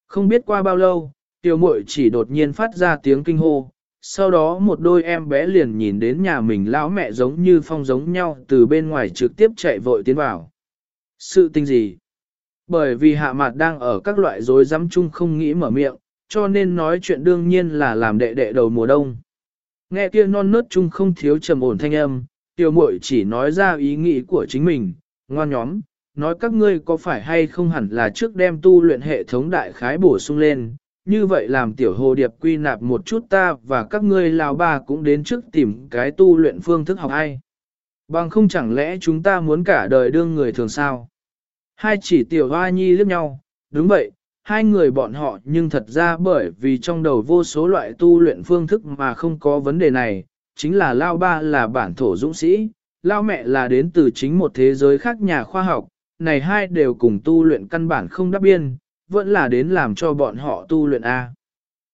Không biết qua bao lâu, tiểu muội chỉ đột nhiên phát ra tiếng kinh hô. Sau đó một đôi em bé liền nhìn đến nhà mình lão mẹ giống như phong giống nhau từ bên ngoài trực tiếp chạy vội tiến vào. Sự tình gì? Bởi vì hạ mặt đang ở các loại rối rắm chung không nghĩ mở miệng, cho nên nói chuyện đương nhiên là làm đệ đệ đầu mùa đông. Nghe kia non nớt chung không thiếu trầm ổn thanh âm, tiểu muội chỉ nói ra ý nghĩ của chính mình, ngoan nhóm, nói các ngươi có phải hay không hẳn là trước đem tu luyện hệ thống đại khái bổ sung lên, như vậy làm tiểu hồ điệp quy nạp một chút ta và các ngươi lào ba cũng đến trước tìm cái tu luyện phương thức học hay. Bằng không chẳng lẽ chúng ta muốn cả đời đương người thường sao? Hai chỉ tiểu hoa nhi liếc nhau, đúng vậy, hai người bọn họ nhưng thật ra bởi vì trong đầu vô số loại tu luyện phương thức mà không có vấn đề này, chính là Lao Ba là bản thổ dũng sĩ, Lao Mẹ là đến từ chính một thế giới khác nhà khoa học, này hai đều cùng tu luyện căn bản không đáp biên, vẫn là đến làm cho bọn họ tu luyện A.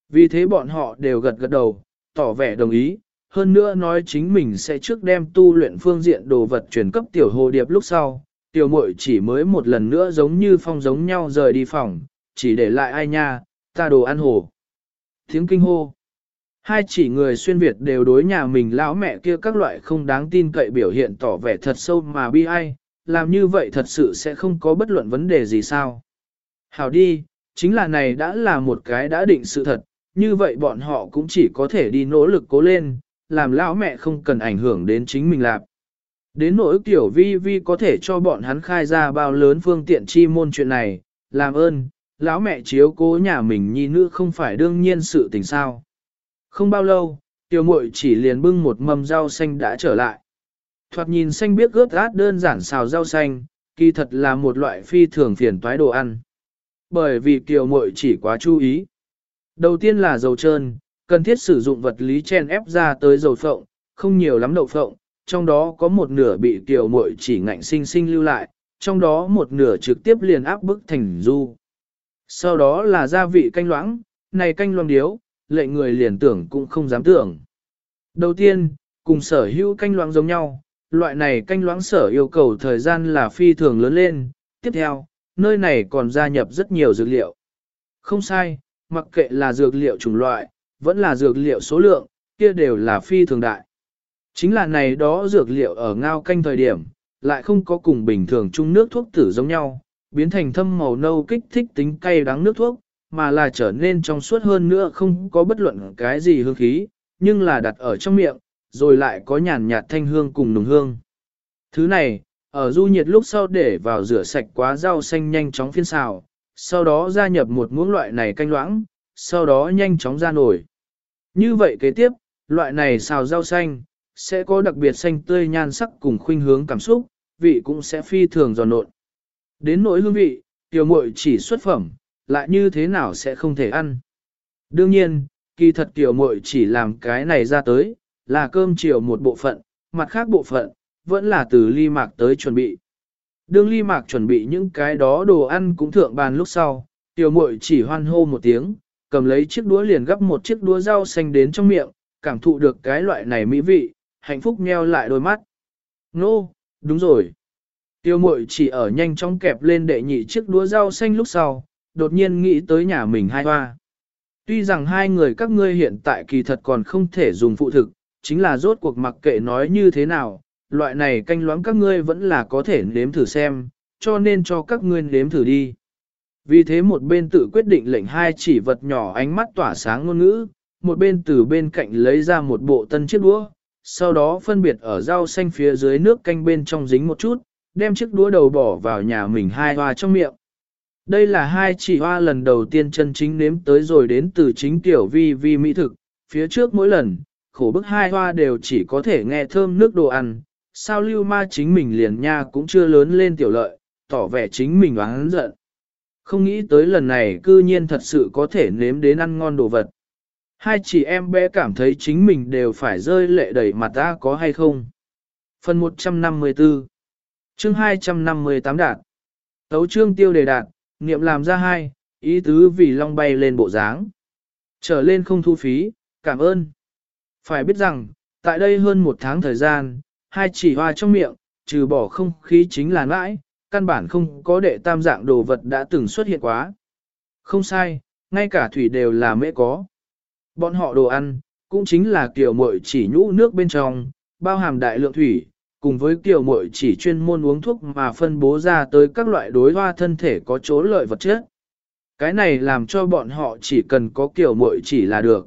Vì thế bọn họ đều gật gật đầu, tỏ vẻ đồng ý, hơn nữa nói chính mình sẽ trước đem tu luyện phương diện đồ vật chuyển cấp tiểu hồ điệp lúc sau, tiểu muội chỉ mới một lần nữa giống như phong giống nhau rời đi phòng, chỉ để lại ai nha, ta đồ ăn hồ. Tiếng kinh hô. Hai chỉ người xuyên Việt đều đối nhà mình lão mẹ kia các loại không đáng tin cậy biểu hiện tỏ vẻ thật sâu mà bi ai, làm như vậy thật sự sẽ không có bất luận vấn đề gì sao. Hảo đi, chính là này đã là một cái đã định sự thật, như vậy bọn họ cũng chỉ có thể đi nỗ lực cố lên, làm lão mẹ không cần ảnh hưởng đến chính mình làm. Đến nỗi kiểu vi vi có thể cho bọn hắn khai ra bao lớn phương tiện chi môn chuyện này, làm ơn, lão mẹ chiếu cố nhà mình nhi nữ không phải đương nhiên sự tình sao. Không bao lâu, tiểu muội chỉ liền bưng một mâm rau xanh đã trở lại. Thoạt nhìn xanh biết ướt át đơn giản xào rau xanh, kỳ thật là một loại phi thường phiền toái đồ ăn. Bởi vì tiểu muội chỉ quá chú ý. Đầu tiên là dầu trơn, cần thiết sử dụng vật lý chen ép ra tới dầu phộng, không nhiều lắm đậu phộng, trong đó có một nửa bị tiểu muội chỉ ngạnh sinh sinh lưu lại, trong đó một nửa trực tiếp liền áp bức thành du. Sau đó là gia vị canh loãng, này canh loãng điếu, lệ người liền tưởng cũng không dám tưởng. Đầu tiên, cùng sở hữu canh loãng giống nhau, loại này canh loãng sở yêu cầu thời gian là phi thường lớn lên. Tiếp theo, nơi này còn gia nhập rất nhiều dược liệu. Không sai, mặc kệ là dược liệu chủng loại, vẫn là dược liệu số lượng, kia đều là phi thường đại. Chính là này đó dược liệu ở ngao canh thời điểm, lại không có cùng bình thường chung nước thuốc tử giống nhau, biến thành thâm màu nâu kích thích tính cay đắng nước thuốc, mà là trở nên trong suốt hơn nữa không có bất luận cái gì hương khí, nhưng là đặt ở trong miệng, rồi lại có nhàn nhạt thanh hương cùng nùng hương. Thứ này, ở du nhiệt lúc sau để vào rửa sạch quá rau xanh nhanh chóng phiên xào, sau đó gia nhập một muỗng loại này canh loãng, sau đó nhanh chóng ra nổi. Như vậy kế tiếp, loại này xào rau xanh, sẽ có đặc biệt xanh tươi nhan sắc cùng khuynh hướng cảm xúc, vị cũng sẽ phi thường giòn nộn. Đến nỗi hương vị, tiểu muội chỉ xuất phẩm, lại như thế nào sẽ không thể ăn. Đương nhiên, kỳ thật tiểu muội chỉ làm cái này ra tới, là cơm chiều một bộ phận, mặt khác bộ phận, vẫn là từ ly mạc tới chuẩn bị. Đương ly mạc chuẩn bị những cái đó đồ ăn cũng thượng bàn lúc sau, tiểu muội chỉ hoan hô một tiếng, cầm lấy chiếc đũa liền gắp một chiếc đũa rau xanh đến trong miệng, cảm thụ được cái loại này mỹ vị, hạnh phúc nheo lại đôi mắt. Nô, no, đúng rồi. Tiêu mội chỉ ở nhanh chóng kẹp lên đệ nhị chiếc đũa rau xanh lúc sau, đột nhiên nghĩ tới nhà mình hai hoa. Tuy rằng hai người các ngươi hiện tại kỳ thật còn không thể dùng phụ thực, chính là rốt cuộc mặc kệ nói như thế nào, loại này canh loãng các ngươi vẫn là có thể nếm thử xem, cho nên cho các ngươi nếm thử đi. Vì thế một bên tự quyết định lệnh hai chỉ vật nhỏ ánh mắt tỏa sáng ngôn ngữ, một bên từ bên cạnh lấy ra một bộ tân chiếc đũa, sau đó phân biệt ở rau xanh phía dưới nước canh bên trong dính một chút, đem chiếc đũa đầu bỏ vào nhà mình hai hoa trong miệng. Đây là hai chỉ hoa lần đầu tiên chân chính nếm tới rồi đến từ chính tiểu vi vi mỹ thực, phía trước mỗi lần, khổ bức hai hoa đều chỉ có thể nghe thơm nước đồ ăn, sao lưu ma chính mình liền nha cũng chưa lớn lên tiểu lợi, tỏ vẻ chính mình oán giận. Không nghĩ tới lần này cư nhiên thật sự có thể nếm đến ăn ngon đồ vật. Hai chị em bé cảm thấy chính mình đều phải rơi lệ đầy mặt ta có hay không. Phần 154 chương 258 đạt Tấu trương tiêu đề đạt, niệm làm ra hai, ý tứ vì long bay lên bộ dáng. Trở lên không thu phí, cảm ơn. Phải biết rằng, tại đây hơn một tháng thời gian, hai chỉ hoa trong miệng, trừ bỏ không khí chính là nãi, căn bản không có đệ tam dạng đồ vật đã từng xuất hiện quá. Không sai, ngay cả thủy đều là mễ có. Bọn họ đồ ăn, cũng chính là kiểu muội chỉ nhũ nước bên trong, bao hàm đại lượng thủy, cùng với kiểu muội chỉ chuyên môn uống thuốc mà phân bố ra tới các loại đối hoa thân thể có chỗ lợi vật chất. Cái này làm cho bọn họ chỉ cần có kiểu muội chỉ là được.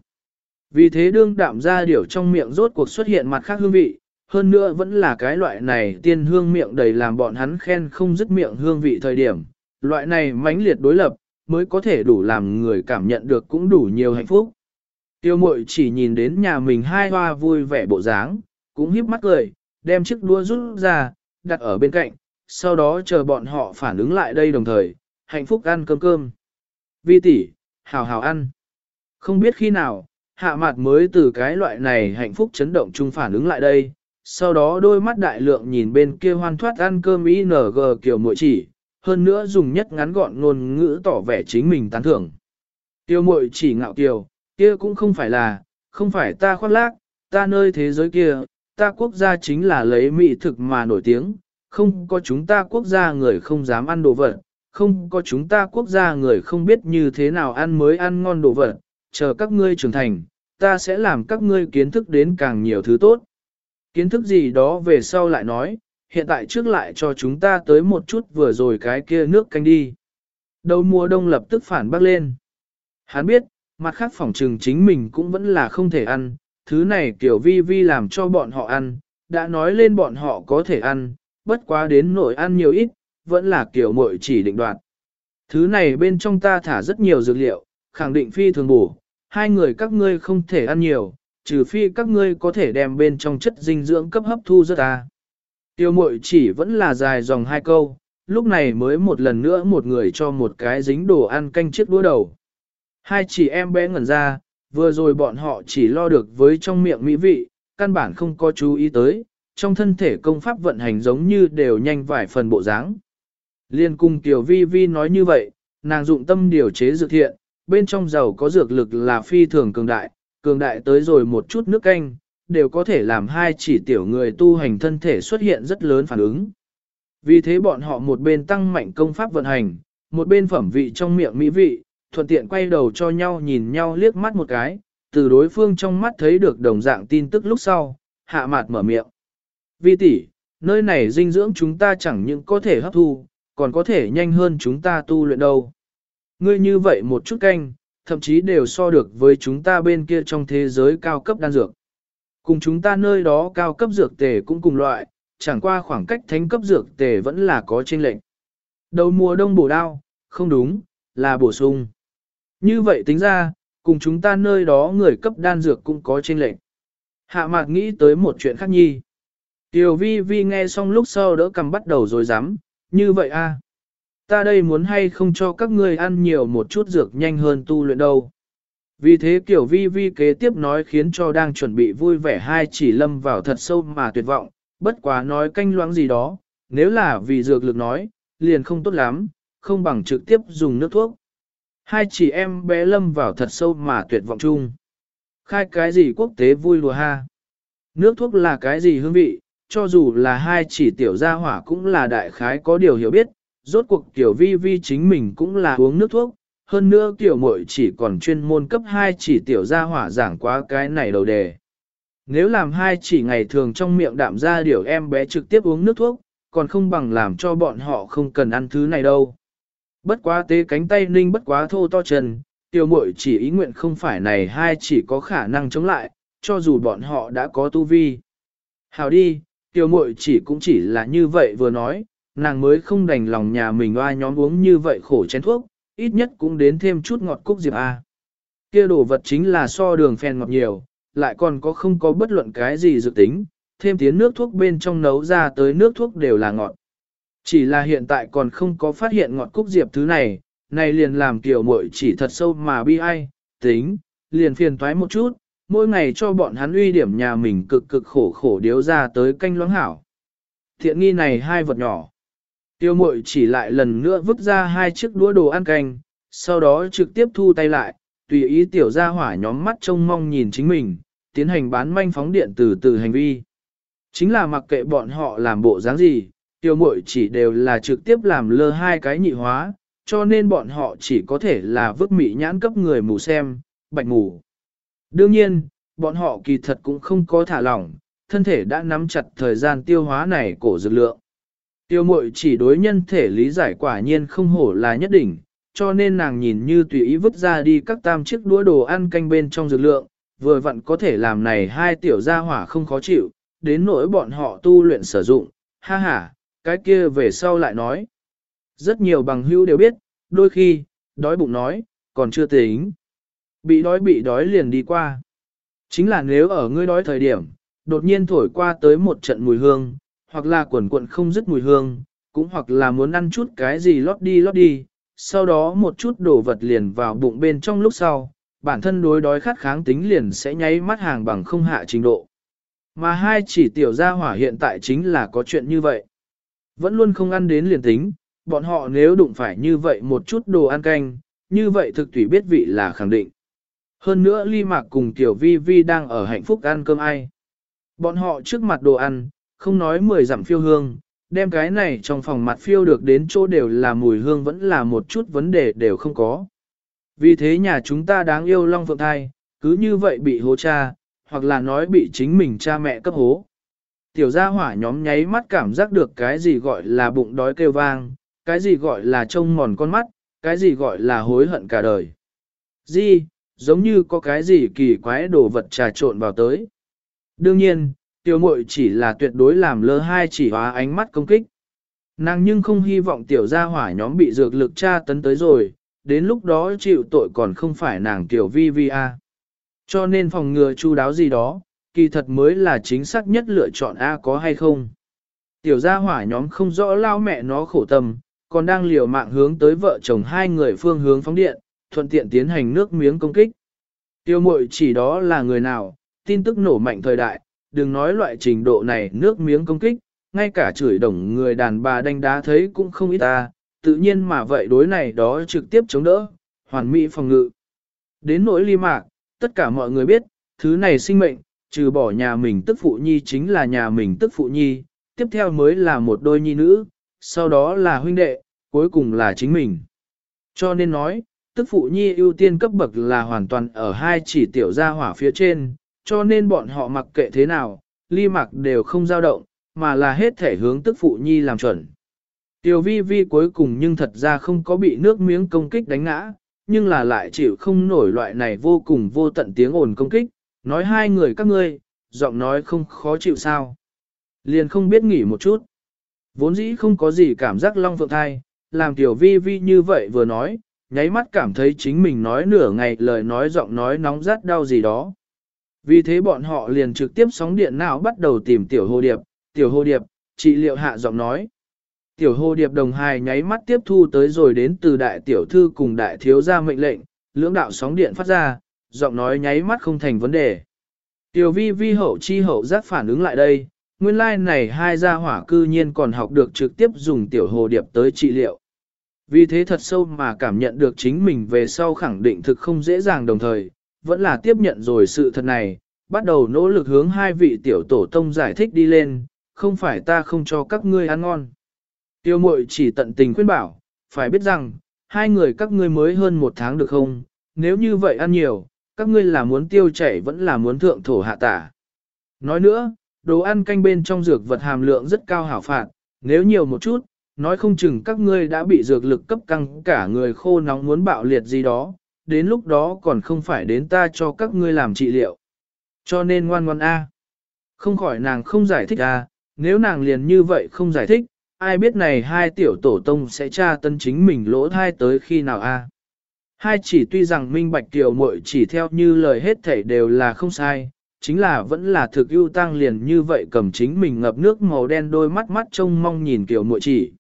Vì thế đương đạm ra điều trong miệng rốt cuộc xuất hiện mặt khác hương vị, hơn nữa vẫn là cái loại này tiên hương miệng đầy làm bọn hắn khen không dứt miệng hương vị thời điểm. Loại này mãnh liệt đối lập, mới có thể đủ làm người cảm nhận được cũng đủ nhiều hạnh phúc. Tiêu mội chỉ nhìn đến nhà mình hai hoa vui vẻ bộ dáng, cũng híp mắt cười, đem chiếc đua rút ra, đặt ở bên cạnh, sau đó chờ bọn họ phản ứng lại đây đồng thời, hạnh phúc ăn cơm cơm. Vi tỷ, hào hào ăn. Không biết khi nào, hạ mặt mới từ cái loại này hạnh phúc chấn động chung phản ứng lại đây, sau đó đôi mắt đại lượng nhìn bên kia hoan thoát ăn cơm ING kiểu mội chỉ, hơn nữa dùng nhất ngắn gọn ngôn ngữ tỏ vẻ chính mình tán thưởng. Tiêu mội chỉ ngạo kiều, kia cũng không phải là, không phải ta khoác lác, ta nơi thế giới kia, ta quốc gia chính là lấy mỹ thực mà nổi tiếng, không có chúng ta quốc gia người không dám ăn đồ vật, không có chúng ta quốc gia người không biết như thế nào ăn mới ăn ngon đồ vật, chờ các ngươi trưởng thành, ta sẽ làm các ngươi kiến thức đến càng nhiều thứ tốt. Kiến thức gì đó về sau lại nói, hiện tại trước lại cho chúng ta tới một chút vừa rồi cái kia nước canh đi. Đầu mùa đông lập tức phản bác lên. Hắn biết, mặt khác phòng trừng chính mình cũng vẫn là không thể ăn, thứ này kiểu vi vi làm cho bọn họ ăn, đã nói lên bọn họ có thể ăn, bất quá đến nỗi ăn nhiều ít, vẫn là kiểu mội chỉ định đoạt. Thứ này bên trong ta thả rất nhiều dược liệu, khẳng định phi thường bổ, hai người các ngươi không thể ăn nhiều, trừ phi các ngươi có thể đem bên trong chất dinh dưỡng cấp hấp thu rất ta. Tiêu mội chỉ vẫn là dài dòng hai câu, lúc này mới một lần nữa một người cho một cái dính đồ ăn canh chiếc đũa đầu. Hai chị em bé ngẩn ra, vừa rồi bọn họ chỉ lo được với trong miệng mỹ vị, căn bản không có chú ý tới, trong thân thể công pháp vận hành giống như đều nhanh vài phần bộ dáng. Liên cung Tiểu Vi Vi nói như vậy, nàng dụng tâm điều chế dược thiện, bên trong dầu có dược lực là phi thường cường đại, cường đại tới rồi một chút nước canh, đều có thể làm hai chỉ tiểu người tu hành thân thể xuất hiện rất lớn phản ứng. Vì thế bọn họ một bên tăng mạnh công pháp vận hành, một bên phẩm vị trong miệng mỹ vị, thuận tiện quay đầu cho nhau nhìn nhau liếc mắt một cái, từ đối phương trong mắt thấy được đồng dạng tin tức lúc sau, hạ mạt mở miệng. Vi tỷ, nơi này dinh dưỡng chúng ta chẳng những có thể hấp thu, còn có thể nhanh hơn chúng ta tu luyện đâu. Ngươi như vậy một chút canh, thậm chí đều so được với chúng ta bên kia trong thế giới cao cấp đan dược. Cùng chúng ta nơi đó cao cấp dược tề cũng cùng loại, chẳng qua khoảng cách thánh cấp dược tề vẫn là có trên lệnh. Đầu mùa đông bổ đao, không đúng, là bổ sung. Như vậy tính ra, cùng chúng ta nơi đó người cấp đan dược cũng có trên lệnh. Hạ mạc nghĩ tới một chuyện khác nhi. Tiểu vi vi nghe xong lúc sau đỡ cầm bắt đầu rồi dám, như vậy a à? Ta đây muốn hay không cho các ngươi ăn nhiều một chút dược nhanh hơn tu luyện đâu. Vì thế kiểu vi vi kế tiếp nói khiến cho đang chuẩn bị vui vẻ hai chỉ lâm vào thật sâu mà tuyệt vọng, bất quá nói canh loãng gì đó, nếu là vì dược lực nói, liền không tốt lắm, không bằng trực tiếp dùng nước thuốc. Hai chỉ em bé lâm vào thật sâu mà tuyệt vọng chung. Khai cái gì quốc tế vui lùa ha? Nước thuốc là cái gì hương vị, cho dù là hai chỉ tiểu gia hỏa cũng là đại khái có điều hiểu biết, rốt cuộc tiểu vi vi chính mình cũng là uống nước thuốc, hơn nữa tiểu muội chỉ còn chuyên môn cấp hai chỉ tiểu gia hỏa giảng quá cái này đầu đề. Nếu làm hai chỉ ngày thường trong miệng đạm ra điều em bé trực tiếp uống nước thuốc, còn không bằng làm cho bọn họ không cần ăn thứ này đâu. Bất quá tế cánh tay ninh bất quá thô to chân, tiểu muội chỉ ý nguyện không phải này hai chỉ có khả năng chống lại, cho dù bọn họ đã có tu vi. Hào đi, tiểu muội chỉ cũng chỉ là như vậy vừa nói, nàng mới không đành lòng nhà mình oai nhóm uống như vậy khổ chén thuốc, ít nhất cũng đến thêm chút ngọt cúc diệp A. Kia đồ vật chính là so đường phèn ngọt nhiều, lại còn có không có bất luận cái gì dự tính, thêm tiến nước thuốc bên trong nấu ra tới nước thuốc đều là ngọt. Chỉ là hiện tại còn không có phát hiện ngọt cúc diệp thứ này, này liền làm kiểu muội chỉ thật sâu mà bi ai, tính, liền phiền toái một chút, mỗi ngày cho bọn hắn uy điểm nhà mình cực cực khổ khổ điếu ra tới canh loãng hảo. Thiện nghi này hai vật nhỏ. Tiêu muội chỉ lại lần nữa vứt ra hai chiếc đũa đồ ăn canh, sau đó trực tiếp thu tay lại, tùy ý tiểu ra hỏa nhóm mắt trông mong nhìn chính mình, tiến hành bán manh phóng điện từ từ hành vi. Chính là mặc kệ bọn họ làm bộ dáng gì, tiêu muội chỉ đều là trực tiếp làm lơ hai cái nhị hóa, cho nên bọn họ chỉ có thể là vứt mị nhãn cấp người mù xem, bạch mù. Đương nhiên, bọn họ kỳ thật cũng không có thả lỏng, thân thể đã nắm chặt thời gian tiêu hóa này cổ dược lượng. Tiêu mội chỉ đối nhân thể lý giải quả nhiên không hổ là nhất định, cho nên nàng nhìn như tùy ý vứt ra đi các tam chiếc đũa đồ ăn canh bên trong dược lượng, vừa vặn có thể làm này hai tiểu gia hỏa không khó chịu, đến nỗi bọn họ tu luyện sử dụng, ha ha, cái kia về sau lại nói. Rất nhiều bằng hữu đều biết, đôi khi, đói bụng nói, còn chưa tính. Bị đói bị đói liền đi qua. Chính là nếu ở ngươi đói thời điểm, đột nhiên thổi qua tới một trận mùi hương, hoặc là quần quận không dứt mùi hương, cũng hoặc là muốn ăn chút cái gì lót đi lót đi, sau đó một chút đồ vật liền vào bụng bên trong lúc sau, bản thân đối đói khát kháng tính liền sẽ nháy mắt hàng bằng không hạ trình độ. Mà hai chỉ tiểu gia hỏa hiện tại chính là có chuyện như vậy. Vẫn luôn không ăn đến liền tính, bọn họ nếu đụng phải như vậy một chút đồ ăn canh, như vậy thực tùy biết vị là khẳng định. Hơn nữa ly mạc cùng tiểu vi vi đang ở hạnh phúc ăn cơm ai. Bọn họ trước mặt đồ ăn, không nói mười dặm phiêu hương, đem cái này trong phòng mặt phiêu được đến chỗ đều là mùi hương vẫn là một chút vấn đề đều không có. Vì thế nhà chúng ta đáng yêu Long Phượng Thai, cứ như vậy bị hố cha, hoặc là nói bị chính mình cha mẹ cấp hố. Tiểu gia hỏa nhóm nháy mắt cảm giác được cái gì gọi là bụng đói kêu vang, cái gì gọi là trông mòn con mắt, cái gì gọi là hối hận cả đời. Di, giống như có cái gì kỳ quái đồ vật trà trộn vào tới. Đương nhiên, tiểu muội chỉ là tuyệt đối làm lơ hai chỉ hóa ánh mắt công kích. Nàng nhưng không hy vọng tiểu gia hỏa nhóm bị dược lực tra tấn tới rồi, đến lúc đó chịu tội còn không phải nàng tiểu vi vi a. Cho nên phòng ngừa chu đáo gì đó, kỳ thật mới là chính xác nhất lựa chọn A có hay không. Tiểu gia hỏa nhóm không rõ lao mẹ nó khổ tâm, còn đang liều mạng hướng tới vợ chồng hai người phương hướng phóng điện, thuận tiện tiến hành nước miếng công kích. Tiêu mội chỉ đó là người nào, tin tức nổ mạnh thời đại, đừng nói loại trình độ này nước miếng công kích, ngay cả chửi đồng người đàn bà đánh đá thấy cũng không ít ta, tự nhiên mà vậy đối này đó trực tiếp chống đỡ, hoàn mỹ phòng ngự. Đến nỗi ly mạc, tất cả mọi người biết, thứ này sinh mệnh, trừ bỏ nhà mình tức phụ nhi chính là nhà mình tức phụ nhi, tiếp theo mới là một đôi nhi nữ, sau đó là huynh đệ, cuối cùng là chính mình. Cho nên nói, tức phụ nhi ưu tiên cấp bậc là hoàn toàn ở hai chỉ tiểu gia hỏa phía trên, cho nên bọn họ mặc kệ thế nào, ly mặc đều không dao động, mà là hết thể hướng tức phụ nhi làm chuẩn. Tiểu vi vi cuối cùng nhưng thật ra không có bị nước miếng công kích đánh ngã, nhưng là lại chịu không nổi loại này vô cùng vô tận tiếng ồn công kích, nói hai người các ngươi, giọng nói không khó chịu sao. Liền không biết nghỉ một chút. Vốn dĩ không có gì cảm giác long phượng thai, làm tiểu vi vi như vậy vừa nói, nháy mắt cảm thấy chính mình nói nửa ngày lời nói giọng nói nóng rát đau gì đó. Vì thế bọn họ liền trực tiếp sóng điện não bắt đầu tìm tiểu hồ điệp, tiểu hồ điệp, trị liệu hạ giọng nói. Tiểu hồ điệp đồng hài nháy mắt tiếp thu tới rồi đến từ đại tiểu thư cùng đại thiếu gia mệnh lệnh, lưỡng đạo sóng điện phát ra, giọng nói nháy mắt không thành vấn đề. Tiểu vi vi hậu chi hậu giác phản ứng lại đây, nguyên lai like này hai gia hỏa cư nhiên còn học được trực tiếp dùng tiểu hồ điệp tới trị liệu. Vì thế thật sâu mà cảm nhận được chính mình về sau khẳng định thực không dễ dàng đồng thời, vẫn là tiếp nhận rồi sự thật này, bắt đầu nỗ lực hướng hai vị tiểu tổ tông giải thích đi lên, không phải ta không cho các ngươi ăn ngon. Tiêu mội chỉ tận tình khuyên bảo, phải biết rằng, hai người các ngươi mới hơn một tháng được không, nếu như vậy ăn nhiều, các ngươi là muốn tiêu chảy vẫn là muốn thượng thổ hạ tả. Nói nữa, đồ ăn canh bên trong dược vật hàm lượng rất cao hảo phạt, nếu nhiều một chút, nói không chừng các ngươi đã bị dược lực cấp căng cả người khô nóng muốn bạo liệt gì đó, đến lúc đó còn không phải đến ta cho các ngươi làm trị liệu. Cho nên ngoan ngoan A. Không khỏi nàng không giải thích A, nếu nàng liền như vậy không giải thích, ai biết này hai tiểu tổ tông sẽ tra tân chính mình lỗ thai tới khi nào A. Hai chỉ tuy rằng minh bạch tiểu muội chỉ theo như lời hết thảy đều là không sai, chính là vẫn là thực ưu tăng liền như vậy cầm chính mình ngập nước màu đen đôi mắt mắt trông mong nhìn tiểu muội chỉ.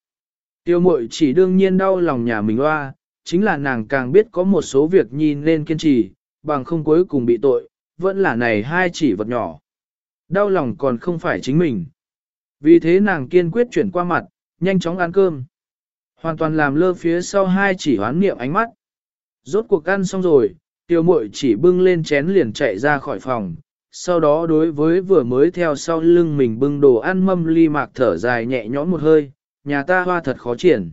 Tiểu muội chỉ đương nhiên đau lòng nhà mình loa chính là nàng càng biết có một số việc nhìn nên kiên trì, bằng không cuối cùng bị tội, vẫn là này hai chỉ vật nhỏ. Đau lòng còn không phải chính mình. Vì thế nàng kiên quyết chuyển qua mặt, nhanh chóng ăn cơm. Hoàn toàn làm lơ phía sau hai chỉ hoán niệm ánh mắt. Rốt cuộc ăn xong rồi, tiểu muội chỉ bưng lên chén liền chạy ra khỏi phòng. Sau đó đối với vừa mới theo sau lưng mình bưng đồ ăn mâm ly mạc thở dài nhẹ nhõm một hơi, nhà ta hoa thật khó triển.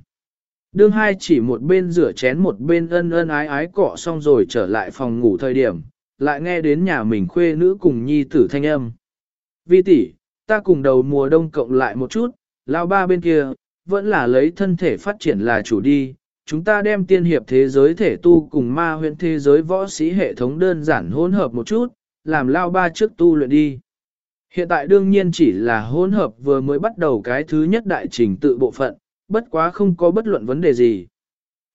Đương hai chỉ một bên rửa chén một bên ân ân ái ái cọ xong rồi trở lại phòng ngủ thời điểm, lại nghe đến nhà mình khuê nữ cùng nhi tử thanh âm. Vi tỷ, ta cùng đầu mùa đông cộng lại một chút, lao ba bên kia, vẫn là lấy thân thể phát triển là chủ đi. Chúng ta đem tiên hiệp thế giới thể tu cùng ma huyện thế giới võ sĩ hệ thống đơn giản hỗn hợp một chút, làm lao ba trước tu luyện đi. Hiện tại đương nhiên chỉ là hỗn hợp vừa mới bắt đầu cái thứ nhất đại trình tự bộ phận, bất quá không có bất luận vấn đề gì.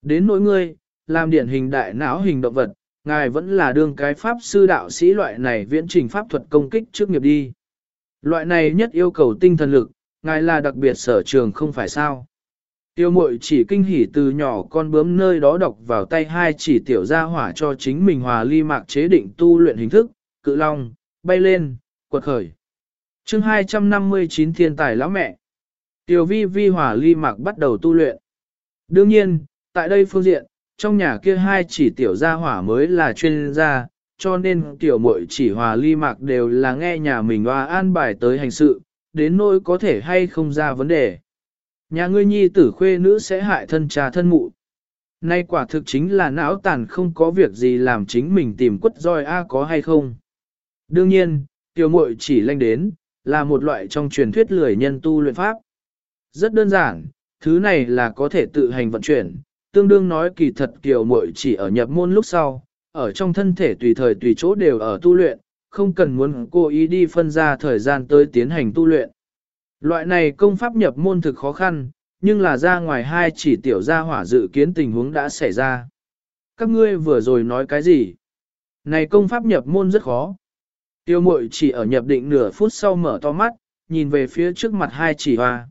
Đến nỗi ngươi, làm điển hình đại não hình động vật, ngài vẫn là đương cái pháp sư đạo sĩ loại này viễn trình pháp thuật công kích trước nghiệp đi. Loại này nhất yêu cầu tinh thần lực, ngài là đặc biệt sở trường không phải sao. Tiêu mội chỉ kinh hỉ từ nhỏ con bướm nơi đó đọc vào tay hai chỉ tiểu ra hỏa cho chính mình hòa ly mạc chế định tu luyện hình thức, cự long, bay lên, quật khởi. chương 259 thiên tài lão mẹ. Tiểu vi vi hòa ly mạc bắt đầu tu luyện. Đương nhiên, tại đây phương diện, trong nhà kia hai chỉ tiểu gia hỏa mới là chuyên gia, cho nên tiểu muội chỉ hòa ly mạc đều là nghe nhà mình hòa an bài tới hành sự, đến nỗi có thể hay không ra vấn đề. Nhà ngươi nhi tử khuê nữ sẽ hại thân cha thân mụ. Nay quả thực chính là não tàn không có việc gì làm chính mình tìm quất roi A có hay không. Đương nhiên, tiểu muội chỉ lanh đến, là một loại trong truyền thuyết lười nhân tu luyện pháp. Rất đơn giản, thứ này là có thể tự hành vận chuyển, tương đương nói kỳ thật tiểu muội chỉ ở nhập môn lúc sau, ở trong thân thể tùy thời tùy chỗ đều ở tu luyện, không cần muốn cố ý đi phân ra thời gian tới tiến hành tu luyện. Loại này công pháp nhập môn thực khó khăn, nhưng là ra ngoài hai chỉ tiểu gia hỏa dự kiến tình huống đã xảy ra. Các ngươi vừa rồi nói cái gì? Này công pháp nhập môn rất khó. Tiêu mội chỉ ở nhập định nửa phút sau mở to mắt, nhìn về phía trước mặt hai chỉ hoa.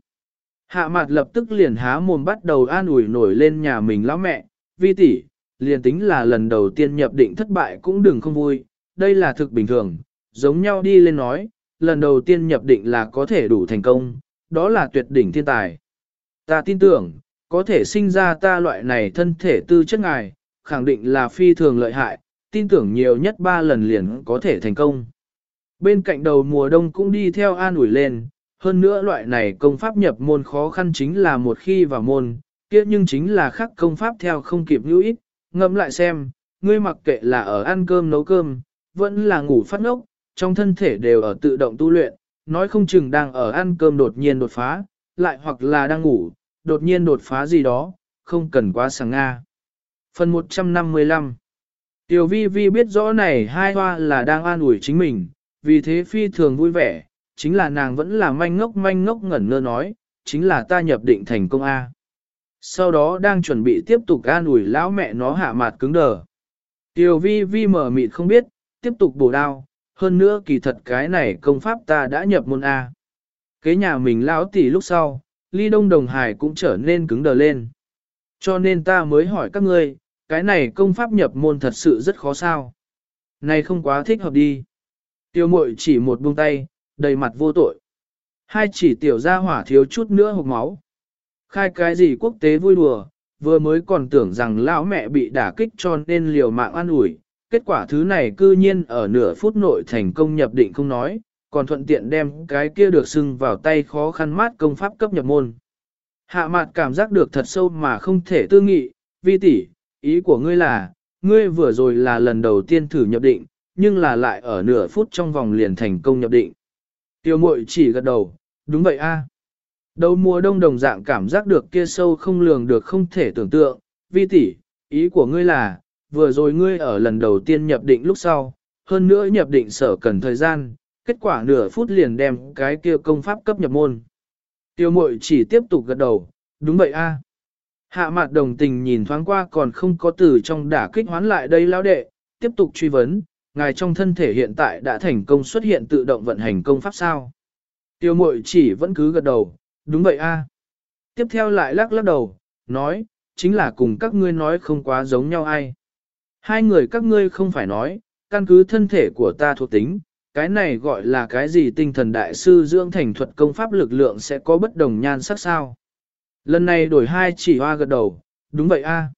Hạ mặt lập tức liền há mồm bắt đầu an ủi nổi lên nhà mình lão mẹ, vi tỷ, liền tính là lần đầu tiên nhập định thất bại cũng đừng không vui, đây là thực bình thường, giống nhau đi lên nói, lần đầu tiên nhập định là có thể đủ thành công, đó là tuyệt đỉnh thiên tài. Ta tin tưởng, có thể sinh ra ta loại này thân thể tư chất ngài, khẳng định là phi thường lợi hại, tin tưởng nhiều nhất ba lần liền có thể thành công. Bên cạnh đầu mùa đông cũng đi theo an ủi lên, hơn nữa loại này công pháp nhập môn khó khăn chính là một khi vào môn, kia nhưng chính là khắc công pháp theo không kịp hữu ít, Ngẫm lại xem, ngươi mặc kệ là ở ăn cơm nấu cơm, vẫn là ngủ phát ngốc, trong thân thể đều ở tự động tu luyện, nói không chừng đang ở ăn cơm đột nhiên đột phá, lại hoặc là đang ngủ, đột nhiên đột phá gì đó, không cần quá sáng nga. Phần 155 Tiểu vi vi biết rõ này hai hoa là đang an ủi chính mình, vì thế phi thường vui vẻ, chính là nàng vẫn là manh ngốc manh ngốc ngẩn ngơ nói, chính là ta nhập định thành công A. Sau đó đang chuẩn bị tiếp tục an ủi lão mẹ nó hạ mặt cứng đờ. Tiểu vi vi mở mịt không biết, tiếp tục bổ đao, hơn nữa kỳ thật cái này công pháp ta đã nhập môn A. Kế nhà mình lão tỷ lúc sau, ly đông đồng hải cũng trở nên cứng đờ lên. Cho nên ta mới hỏi các ngươi, cái này công pháp nhập môn thật sự rất khó sao. Này không quá thích hợp đi. Tiêu mội chỉ một buông tay, đầy mặt vô tội. Hai chỉ tiểu ra hỏa thiếu chút nữa hộp máu. Khai cái gì quốc tế vui đùa, vừa mới còn tưởng rằng lão mẹ bị đả kích cho nên liều mạng an ủi. Kết quả thứ này cư nhiên ở nửa phút nội thành công nhập định không nói, còn thuận tiện đem cái kia được xưng vào tay khó khăn mát công pháp cấp nhập môn. Hạ mặt cảm giác được thật sâu mà không thể tư nghị, vi tỷ, ý của ngươi là, ngươi vừa rồi là lần đầu tiên thử nhập định, nhưng là lại ở nửa phút trong vòng liền thành công nhập định. Tiêu mội chỉ gật đầu, đúng vậy a. Đầu mùa đông đồng dạng cảm giác được kia sâu không lường được không thể tưởng tượng, vi tỷ, ý của ngươi là, vừa rồi ngươi ở lần đầu tiên nhập định lúc sau, hơn nữa nhập định sở cần thời gian, kết quả nửa phút liền đem cái kia công pháp cấp nhập môn. Tiêu mội chỉ tiếp tục gật đầu, đúng vậy a. Hạ mặt đồng tình nhìn thoáng qua còn không có từ trong đả kích hoán lại đây lão đệ, tiếp tục truy vấn, ngài trong thân thể hiện tại đã thành công xuất hiện tự động vận hành công pháp sao. Tiêu mội chỉ vẫn cứ gật đầu, đúng vậy a. Tiếp theo lại lắc lắc đầu, nói, chính là cùng các ngươi nói không quá giống nhau ai. Hai người các ngươi không phải nói, căn cứ thân thể của ta thuộc tính, cái này gọi là cái gì tinh thần đại sư dưỡng thành thuật công pháp lực lượng sẽ có bất đồng nhan sắc sao. Lần này đổi hai chỉ hoa gật đầu, đúng vậy a. À.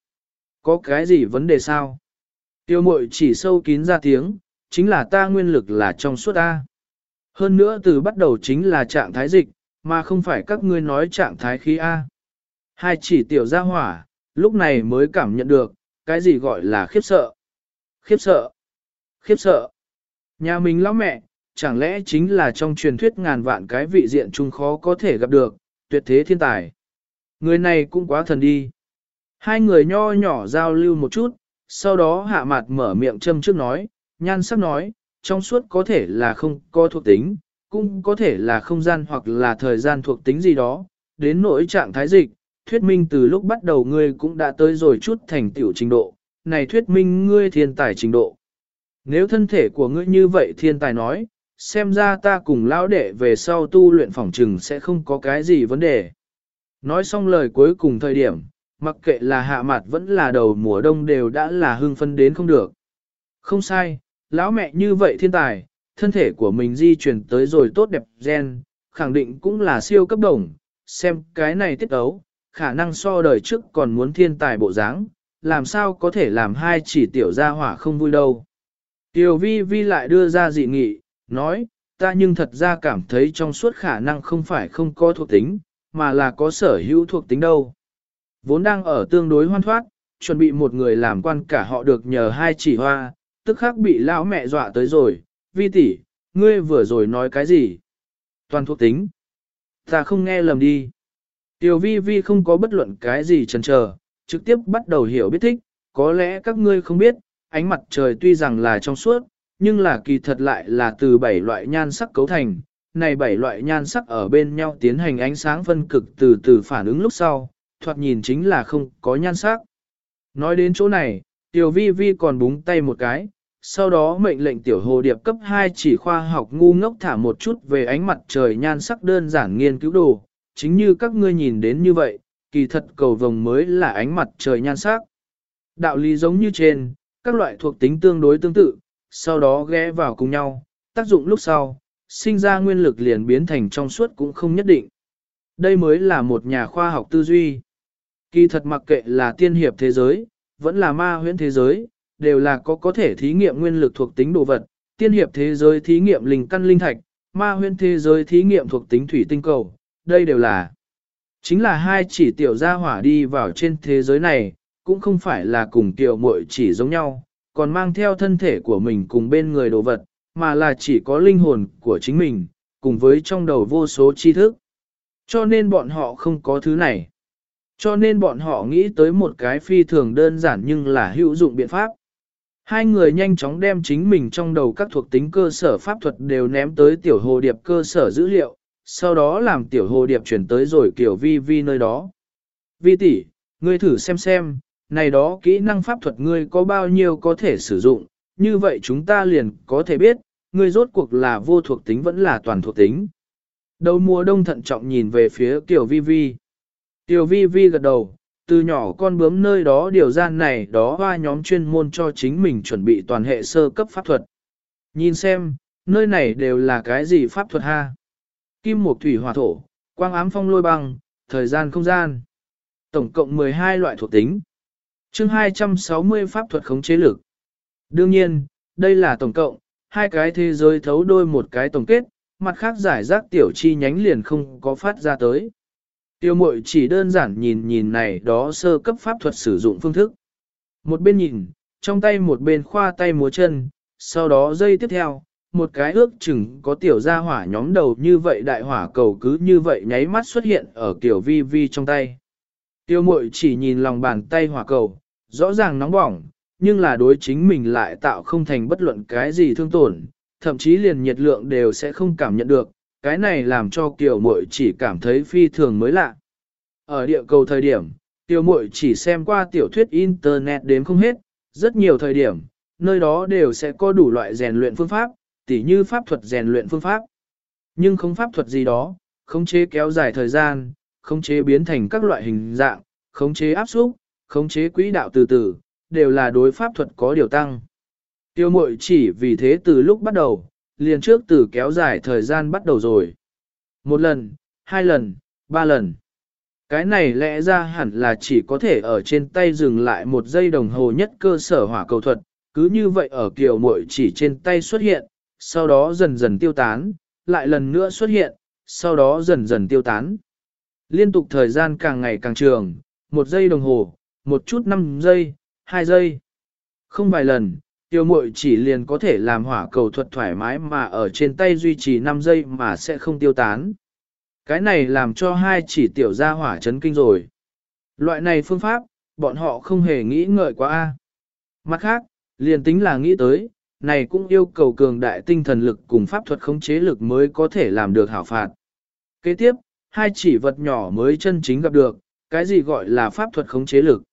Có cái gì vấn đề sao? Tiêu mội chỉ sâu kín ra tiếng, chính là ta nguyên lực là trong suốt A. Hơn nữa từ bắt đầu chính là trạng thái dịch, mà không phải các ngươi nói trạng thái khí A. Hai chỉ tiểu ra hỏa, lúc này mới cảm nhận được, cái gì gọi là khiếp sợ. Khiếp sợ. Khiếp sợ. Nhà mình lão mẹ, chẳng lẽ chính là trong truyền thuyết ngàn vạn cái vị diện chung khó có thể gặp được, tuyệt thế thiên tài. Người này cũng quá thần đi. Hai người nho nhỏ giao lưu một chút, sau đó hạ mặt mở miệng châm trước nói, nhan sắc nói, trong suốt có thể là không có thuộc tính, cũng có thể là không gian hoặc là thời gian thuộc tính gì đó, đến nỗi trạng thái dịch, thuyết minh từ lúc bắt đầu ngươi cũng đã tới rồi chút thành tiểu trình độ, này thuyết minh ngươi thiên tài trình độ. Nếu thân thể của ngươi như vậy thiên tài nói, xem ra ta cùng lão đệ về sau tu luyện phỏng trừng sẽ không có cái gì vấn đề. Nói xong lời cuối cùng thời điểm, mặc kệ là hạ mặt vẫn là đầu mùa đông đều đã là hưng phân đến không được. Không sai, lão mẹ như vậy thiên tài, thân thể của mình di chuyển tới rồi tốt đẹp gen, khẳng định cũng là siêu cấp đồng, xem cái này tiết ấu, khả năng so đời trước còn muốn thiên tài bộ dáng, làm sao có thể làm hai chỉ tiểu gia hỏa không vui đâu. Tiểu vi vi lại đưa ra dị nghị, nói, ta nhưng thật ra cảm thấy trong suốt khả năng không phải không có thuộc tính, mà là có sở hữu thuộc tính đâu. Vốn đang ở tương đối hoan thoát, chuẩn bị một người làm quan cả họ được nhờ hai chỉ hoa, tức khắc bị lão mẹ dọa tới rồi, vi tỷ, ngươi vừa rồi nói cái gì? Toàn thuộc tính. Ta không nghe lầm đi. Tiểu vi vi không có bất luận cái gì chần chờ, trực tiếp bắt đầu hiểu biết thích, có lẽ các ngươi không biết, ánh mặt trời tuy rằng là trong suốt, nhưng là kỳ thật lại là từ bảy loại nhan sắc cấu thành. Này bảy loại nhan sắc ở bên nhau tiến hành ánh sáng phân cực từ từ phản ứng lúc sau, thoạt nhìn chính là không có nhan sắc. Nói đến chỗ này, tiểu vi vi còn búng tay một cái, sau đó mệnh lệnh tiểu hồ điệp cấp 2 chỉ khoa học ngu ngốc thả một chút về ánh mặt trời nhan sắc đơn giản nghiên cứu đồ, chính như các ngươi nhìn đến như vậy, kỳ thật cầu vồng mới là ánh mặt trời nhan sắc. Đạo lý giống như trên, các loại thuộc tính tương đối tương tự, sau đó ghé vào cùng nhau, tác dụng lúc sau, sinh ra nguyên lực liền biến thành trong suốt cũng không nhất định. Đây mới là một nhà khoa học tư duy. Kỳ thật mặc kệ là tiên hiệp thế giới, vẫn là ma huyễn thế giới, đều là có có thể thí nghiệm nguyên lực thuộc tính đồ vật, tiên hiệp thế giới thí nghiệm linh căn linh thạch, ma huyễn thế giới thí nghiệm thuộc tính thủy tinh cầu, đây đều là. Chính là hai chỉ tiểu gia hỏa đi vào trên thế giới này, cũng không phải là cùng tiểu muội chỉ giống nhau, còn mang theo thân thể của mình cùng bên người đồ vật, mà là chỉ có linh hồn của chính mình, cùng với trong đầu vô số tri thức. Cho nên bọn họ không có thứ này. Cho nên bọn họ nghĩ tới một cái phi thường đơn giản nhưng là hữu dụng biện pháp. Hai người nhanh chóng đem chính mình trong đầu các thuộc tính cơ sở pháp thuật đều ném tới tiểu hồ điệp cơ sở dữ liệu, sau đó làm tiểu hồ điệp chuyển tới rồi kiểu vi vi nơi đó. Vi tỷ, ngươi thử xem xem, này đó kỹ năng pháp thuật ngươi có bao nhiêu có thể sử dụng, như vậy chúng ta liền có thể biết, ngươi rốt cuộc là vô thuộc tính vẫn là toàn thuộc tính. Đầu mùa đông thận trọng nhìn về phía Tiểu Vi Vi. Tiểu Vi Vi gật đầu, từ nhỏ con bướm nơi đó điều gian này đó hoa nhóm chuyên môn cho chính mình chuẩn bị toàn hệ sơ cấp pháp thuật. Nhìn xem, nơi này đều là cái gì pháp thuật ha? Kim một thủy hỏa thổ, quang ám phong lôi băng, thời gian không gian. Tổng cộng 12 loại thuộc tính. chương 260 pháp thuật khống chế lực. Đương nhiên, đây là tổng cộng, hai cái thế giới thấu đôi một cái tổng kết, mặt khác giải rác tiểu chi nhánh liền không có phát ra tới. Tiêu mội chỉ đơn giản nhìn nhìn này đó sơ cấp pháp thuật sử dụng phương thức. Một bên nhìn, trong tay một bên khoa tay múa chân, sau đó dây tiếp theo, một cái ước chừng có tiểu gia hỏa nhóm đầu như vậy đại hỏa cầu cứ như vậy nháy mắt xuất hiện ở kiểu vi vi trong tay. Tiêu mội chỉ nhìn lòng bàn tay hỏa cầu, rõ ràng nóng bỏng, nhưng là đối chính mình lại tạo không thành bất luận cái gì thương tổn, thậm chí liền nhiệt lượng đều sẽ không cảm nhận được, cái này làm cho kiểu Mội chỉ cảm thấy phi thường mới lạ. Ở địa cầu thời điểm, tiêu Mội chỉ xem qua tiểu thuyết Internet đến không hết, rất nhiều thời điểm, nơi đó đều sẽ có đủ loại rèn luyện phương pháp, tỉ như pháp thuật rèn luyện phương pháp. Nhưng không pháp thuật gì đó, khống chế kéo dài thời gian, khống chế biến thành các loại hình dạng, khống chế áp xúc, khống chế quỹ đạo từ từ, đều là đối pháp thuật có điều tăng. Tiêu mội chỉ vì thế từ lúc bắt đầu, liền trước từ kéo dài thời gian bắt đầu rồi. Một lần, hai lần, ba lần. Cái này lẽ ra hẳn là chỉ có thể ở trên tay dừng lại một giây đồng hồ nhất cơ sở hỏa cầu thuật, cứ như vậy ở kiểu mội chỉ trên tay xuất hiện, sau đó dần dần tiêu tán, lại lần nữa xuất hiện, sau đó dần dần tiêu tán. Liên tục thời gian càng ngày càng trường, một giây đồng hồ, một chút năm giây, hai giây. Không vài lần, tiêu mội chỉ liền có thể làm hỏa cầu thuật thoải mái mà ở trên tay duy trì 5 giây mà sẽ không tiêu tán. Cái này làm cho hai chỉ tiểu ra hỏa chấn kinh rồi. Loại này phương pháp, bọn họ không hề nghĩ ngợi quá a. Mặt khác, liền tính là nghĩ tới, này cũng yêu cầu cường đại tinh thần lực cùng pháp thuật khống chế lực mới có thể làm được hảo phạt. Kế tiếp, hai chỉ vật nhỏ mới chân chính gặp được, cái gì gọi là pháp thuật khống chế lực.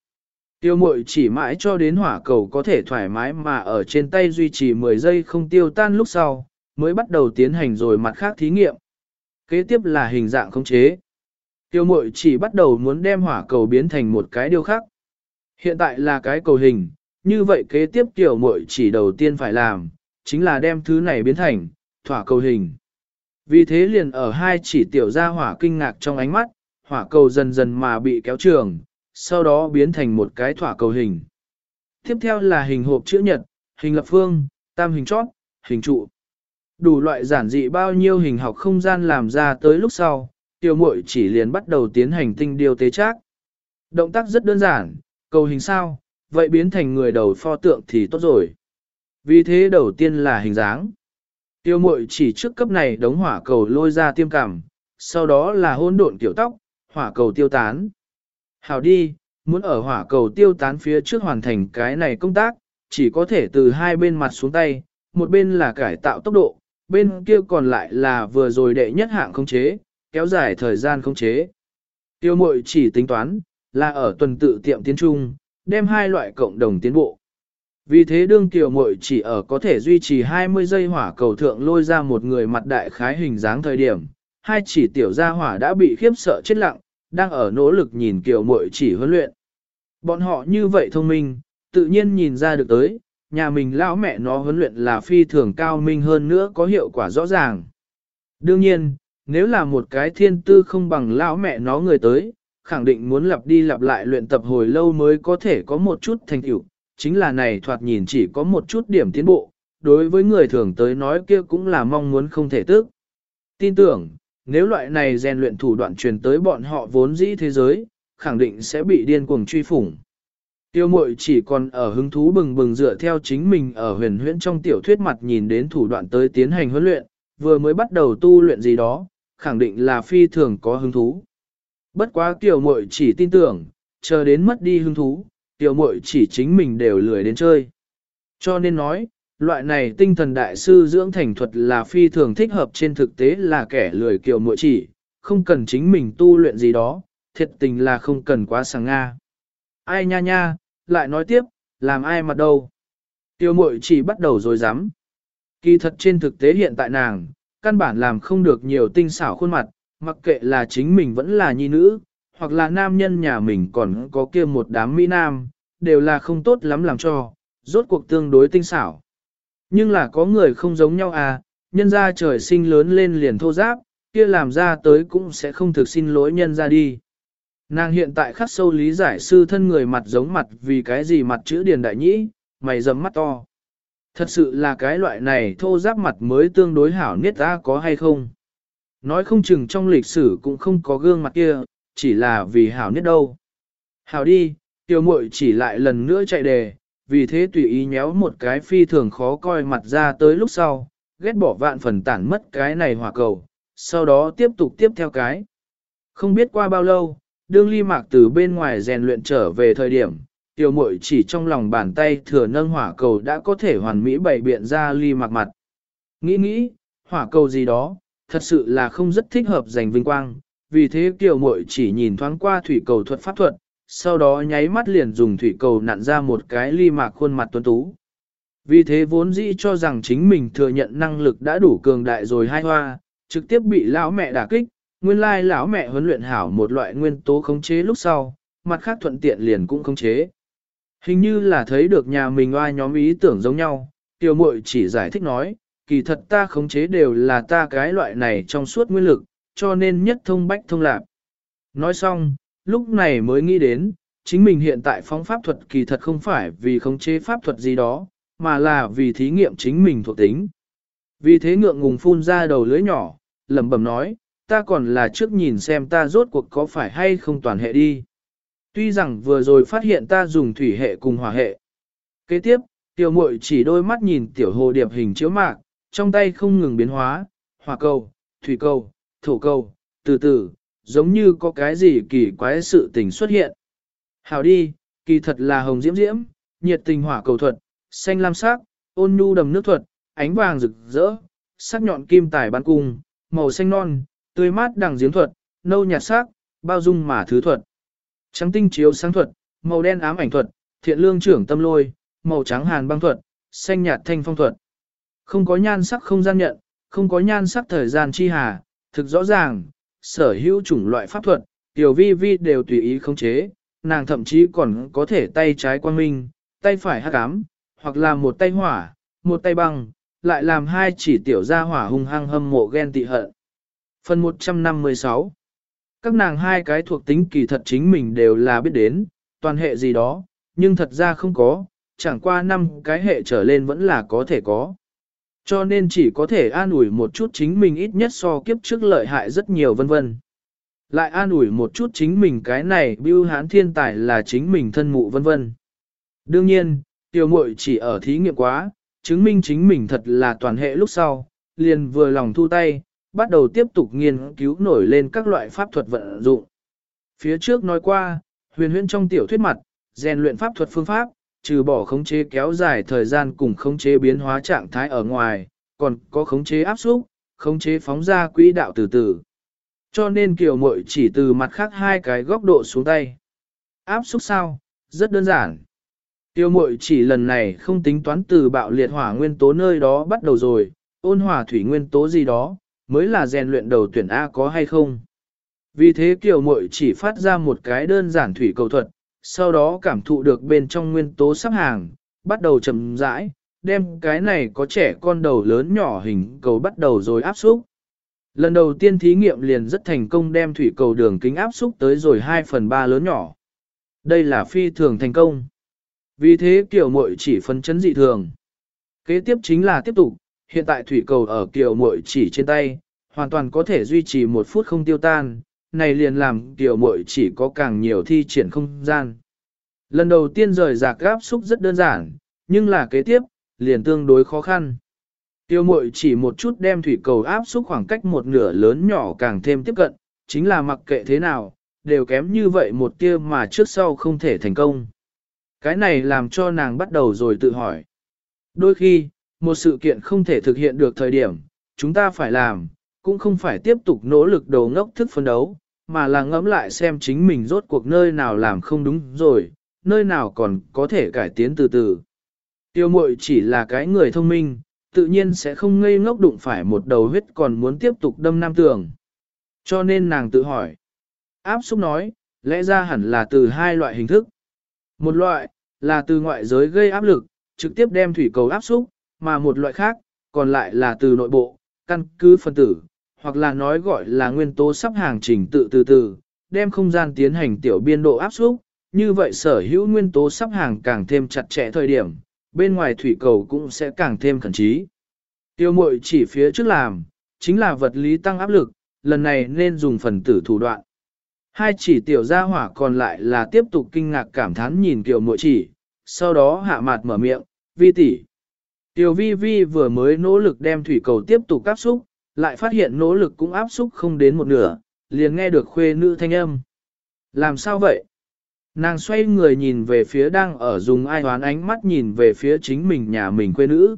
Tiêu mội chỉ mãi cho đến hỏa cầu có thể thoải mái mà ở trên tay duy trì 10 giây không tiêu tan lúc sau, mới bắt đầu tiến hành rồi mặt khác thí nghiệm. Kế tiếp là hình dạng khống chế. Tiêu mội chỉ bắt đầu muốn đem hỏa cầu biến thành một cái điều khác. Hiện tại là cái cầu hình, như vậy kế tiếp tiểu muội chỉ đầu tiên phải làm, chính là đem thứ này biến thành, thỏa cầu hình. Vì thế liền ở hai chỉ tiểu ra hỏa kinh ngạc trong ánh mắt, hỏa cầu dần dần mà bị kéo trường, sau đó biến thành một cái thỏa cầu hình. Tiếp theo là hình hộp chữ nhật, hình lập phương, tam hình chót, hình trụ. Đủ loại giản dị bao nhiêu hình học không gian làm ra tới lúc sau, tiểu muội chỉ liền bắt đầu tiến hành tinh điều tế trác. Động tác rất đơn giản, cầu hình sao, vậy biến thành người đầu pho tượng thì tốt rồi. Vì thế đầu tiên là hình dáng. Tiêu mội chỉ trước cấp này đống hỏa cầu lôi ra tiêm cảm, sau đó là hôn độn kiểu tóc, hỏa cầu tiêu tán. Hảo đi, muốn ở hỏa cầu tiêu tán phía trước hoàn thành cái này công tác, chỉ có thể từ hai bên mặt xuống tay, một bên là cải tạo tốc độ, bên kia còn lại là vừa rồi đệ nhất hạng không chế, kéo dài thời gian không chế. Tiêu mội chỉ tính toán, là ở tuần tự tiệm tiến trung, đem hai loại cộng đồng tiến bộ. Vì thế đương tiểu muội chỉ ở có thể duy trì 20 giây hỏa cầu thượng lôi ra một người mặt đại khái hình dáng thời điểm, hai chỉ tiểu gia hỏa đã bị khiếp sợ chết lặng, đang ở nỗ lực nhìn kiểu muội chỉ huấn luyện. Bọn họ như vậy thông minh, tự nhiên nhìn ra được tới, nhà mình lão mẹ nó huấn luyện là phi thường cao minh hơn nữa có hiệu quả rõ ràng. Đương nhiên, nếu là một cái thiên tư không bằng lão mẹ nó người tới, khẳng định muốn lặp đi lặp lại luyện tập hồi lâu mới có thể có một chút thành tựu, chính là này thoạt nhìn chỉ có một chút điểm tiến bộ, đối với người thường tới nói kia cũng là mong muốn không thể tức. Tin tưởng, nếu loại này rèn luyện thủ đoạn truyền tới bọn họ vốn dĩ thế giới, khẳng định sẽ bị điên cuồng truy phủng. Tiêu mội chỉ còn ở hứng thú bừng bừng dựa theo chính mình ở huyền huyễn trong tiểu thuyết mặt nhìn đến thủ đoạn tới tiến hành huấn luyện, vừa mới bắt đầu tu luyện gì đó, khẳng định là phi thường có hứng thú. Bất quá tiểu muội chỉ tin tưởng, chờ đến mất đi hứng thú, tiểu muội chỉ chính mình đều lười đến chơi. Cho nên nói, loại này tinh thần đại sư dưỡng thành thuật là phi thường thích hợp trên thực tế là kẻ lười kiểu muội chỉ, không cần chính mình tu luyện gì đó, thiệt tình là không cần quá sáng Nga. Ai nha nha, lại nói tiếp, làm ai mặt đâu. Tiêu muội chỉ bắt đầu rồi dám. Kỳ thật trên thực tế hiện tại nàng, căn bản làm không được nhiều tinh xảo khuôn mặt, mặc kệ là chính mình vẫn là nhi nữ, hoặc là nam nhân nhà mình còn có kia một đám mỹ nam, đều là không tốt lắm làm cho, rốt cuộc tương đối tinh xảo. Nhưng là có người không giống nhau à, nhân ra trời sinh lớn lên liền thô giáp, kia làm ra tới cũng sẽ không thực xin lỗi nhân ra đi. Nàng hiện tại khắc sâu lý giải sư thân người mặt giống mặt vì cái gì mặt chữ điền đại nhĩ, mày dầm mắt to. Thật sự là cái loại này thô giáp mặt mới tương đối hảo niết ta có hay không. Nói không chừng trong lịch sử cũng không có gương mặt kia, chỉ là vì hảo nhất đâu. Hảo đi, Tiểu muội chỉ lại lần nữa chạy đề, vì thế tùy ý nhéo một cái phi thường khó coi mặt ra tới lúc sau, ghét bỏ vạn phần tản mất cái này hỏa cầu, sau đó tiếp tục tiếp theo cái. Không biết qua bao lâu, đương ly mạc từ bên ngoài rèn luyện trở về thời điểm, tiểu muội chỉ trong lòng bàn tay thừa nâng hỏa cầu đã có thể hoàn mỹ bày biện ra ly mạc mặt. Nghĩ nghĩ, hỏa cầu gì đó, thật sự là không rất thích hợp giành vinh quang, vì thế tiểu muội chỉ nhìn thoáng qua thủy cầu thuật pháp thuật, sau đó nháy mắt liền dùng thủy cầu nặn ra một cái ly mạc khuôn mặt tuấn tú. Vì thế vốn dĩ cho rằng chính mình thừa nhận năng lực đã đủ cường đại rồi hai hoa, trực tiếp bị lão mẹ đả kích, nguyên lai lão mẹ huấn luyện hảo một loại nguyên tố khống chế lúc sau, mặt khác thuận tiện liền cũng khống chế. Hình như là thấy được nhà mình oai nhóm ý tưởng giống nhau, tiêu muội chỉ giải thích nói, kỳ thật ta khống chế đều là ta cái loại này trong suốt nguyên lực, cho nên nhất thông bách thông lạc. Nói xong, lúc này mới nghĩ đến, chính mình hiện tại phóng pháp thuật kỳ thật không phải vì khống chế pháp thuật gì đó, mà là vì thí nghiệm chính mình thuộc tính. Vì thế ngượng ngùng phun ra đầu lưới nhỏ, lẩm bẩm nói, ta còn là trước nhìn xem ta rốt cuộc có phải hay không toàn hệ đi. Tuy rằng vừa rồi phát hiện ta dùng thủy hệ cùng hỏa hệ. Kế tiếp, tiểu muội chỉ đôi mắt nhìn tiểu hồ điệp hình chiếu mạc, trong tay không ngừng biến hóa, hỏa cầu, thủy cầu, thổ cầu, từ từ, giống như có cái gì kỳ quái sự tình xuất hiện. Hào đi, kỳ thật là hồng diễm diễm, nhiệt tình hỏa cầu thuật, xanh lam sắc, ôn nhu đầm nước thuật, ánh vàng rực rỡ, sắc nhọn kim tài bắn cung, màu xanh non, tươi mát đằng diễm thuật, nâu nhạt sắc, bao dung mà thứ thuật. Trắng tinh chiếu sáng thuật, màu đen ám ảnh thuật, thiện lương trưởng tâm lôi, màu trắng hàn băng thuật, xanh nhạt thanh phong thuật. Không có nhan sắc không gian nhận, không có nhan sắc thời gian chi hà, thực rõ ràng, sở hữu chủng loại pháp thuật, tiểu vi vi đều tùy ý khống chế, nàng thậm chí còn có thể tay trái quang minh, tay phải hắc ám, hoặc là một tay hỏa, một tay băng, lại làm hai chỉ tiểu gia hỏa hung hăng hâm mộ ghen tị hận. Phần 156 Các nàng hai cái thuộc tính kỳ thật chính mình đều là biết đến, toàn hệ gì đó, nhưng thật ra không có, chẳng qua năm cái hệ trở lên vẫn là có thể có. Cho nên chỉ có thể an ủi một chút chính mình ít nhất so kiếp trước lợi hại rất nhiều vân vân. Lại an ủi một chút chính mình cái này bưu hán thiên tài là chính mình thân mụ vân vân. Đương nhiên, tiểu muội chỉ ở thí nghiệm quá, chứng minh chính mình thật là toàn hệ lúc sau, liền vừa lòng thu tay, bắt đầu tiếp tục nghiên cứu nổi lên các loại pháp thuật vận dụng. Phía trước nói qua, huyền huyễn trong tiểu thuyết mặt, rèn luyện pháp thuật phương pháp, trừ bỏ khống chế kéo dài thời gian cùng khống chế biến hóa trạng thái ở ngoài, còn có khống chế áp xúc, khống chế phóng ra quỹ đạo từ từ. Cho nên kiểu mội chỉ từ mặt khác hai cái góc độ xuống tay. Áp xúc sao? Rất đơn giản. Tiêu mội chỉ lần này không tính toán từ bạo liệt hỏa nguyên tố nơi đó bắt đầu rồi, ôn hỏa thủy nguyên tố gì đó, mới là rèn luyện đầu tuyển A có hay không. Vì thế kiểu mội chỉ phát ra một cái đơn giản thủy cầu thuật, sau đó cảm thụ được bên trong nguyên tố sắp hàng, bắt đầu chậm rãi, đem cái này có trẻ con đầu lớn nhỏ hình cầu bắt đầu rồi áp xúc. Lần đầu tiên thí nghiệm liền rất thành công đem thủy cầu đường kính áp xúc tới rồi 2 phần 3 lớn nhỏ. Đây là phi thường thành công. Vì thế kiểu muội chỉ phân chấn dị thường. Kế tiếp chính là tiếp tục, hiện tại thủy cầu ở kiểu muội chỉ trên tay, hoàn toàn có thể duy trì một phút không tiêu tan, này liền làm Tiểu muội chỉ có càng nhiều thi triển không gian. Lần đầu tiên rời rạc áp xúc rất đơn giản, nhưng là kế tiếp, liền tương đối khó khăn. Tiêu mội chỉ một chút đem thủy cầu áp xúc khoảng cách một nửa lớn nhỏ càng thêm tiếp cận, chính là mặc kệ thế nào, đều kém như vậy một tia mà trước sau không thể thành công. Cái này làm cho nàng bắt đầu rồi tự hỏi. Đôi khi, một sự kiện không thể thực hiện được thời điểm, chúng ta phải làm, cũng không phải tiếp tục nỗ lực đầu ngốc thức phân đấu, mà là ngẫm lại xem chính mình rốt cuộc nơi nào làm không đúng rồi, nơi nào còn có thể cải tiến từ từ. Tiêu mội chỉ là cái người thông minh, tự nhiên sẽ không ngây ngốc đụng phải một đầu huyết còn muốn tiếp tục đâm nam tường. Cho nên nàng tự hỏi. Áp xúc nói, lẽ ra hẳn là từ hai loại hình thức. Một loại, là từ ngoại giới gây áp lực, trực tiếp đem thủy cầu áp xúc, mà một loại khác, còn lại là từ nội bộ, căn cứ phân tử, hoặc là nói gọi là nguyên tố sắp hàng trình tự từ từ, đem không gian tiến hành tiểu biên độ áp xúc, như vậy sở hữu nguyên tố sắp hàng càng thêm chặt chẽ thời điểm, bên ngoài thủy cầu cũng sẽ càng thêm khẩn trí. Tiêu mội chỉ phía trước làm, chính là vật lý tăng áp lực, lần này nên dùng phần tử thủ đoạn. Hai chỉ tiểu gia hỏa còn lại là tiếp tục kinh ngạc cảm thán nhìn tiểu mội chỉ, sau đó hạ mặt mở miệng, vi tỷ. Tiểu vi vi vừa mới nỗ lực đem thủy cầu tiếp tục áp xúc, lại phát hiện nỗ lực cũng áp xúc không đến một nửa, liền nghe được khuê nữ thanh âm. Làm sao vậy? Nàng xoay người nhìn về phía đang ở dùng ai hoán ánh mắt nhìn về phía chính mình nhà mình quê nữ.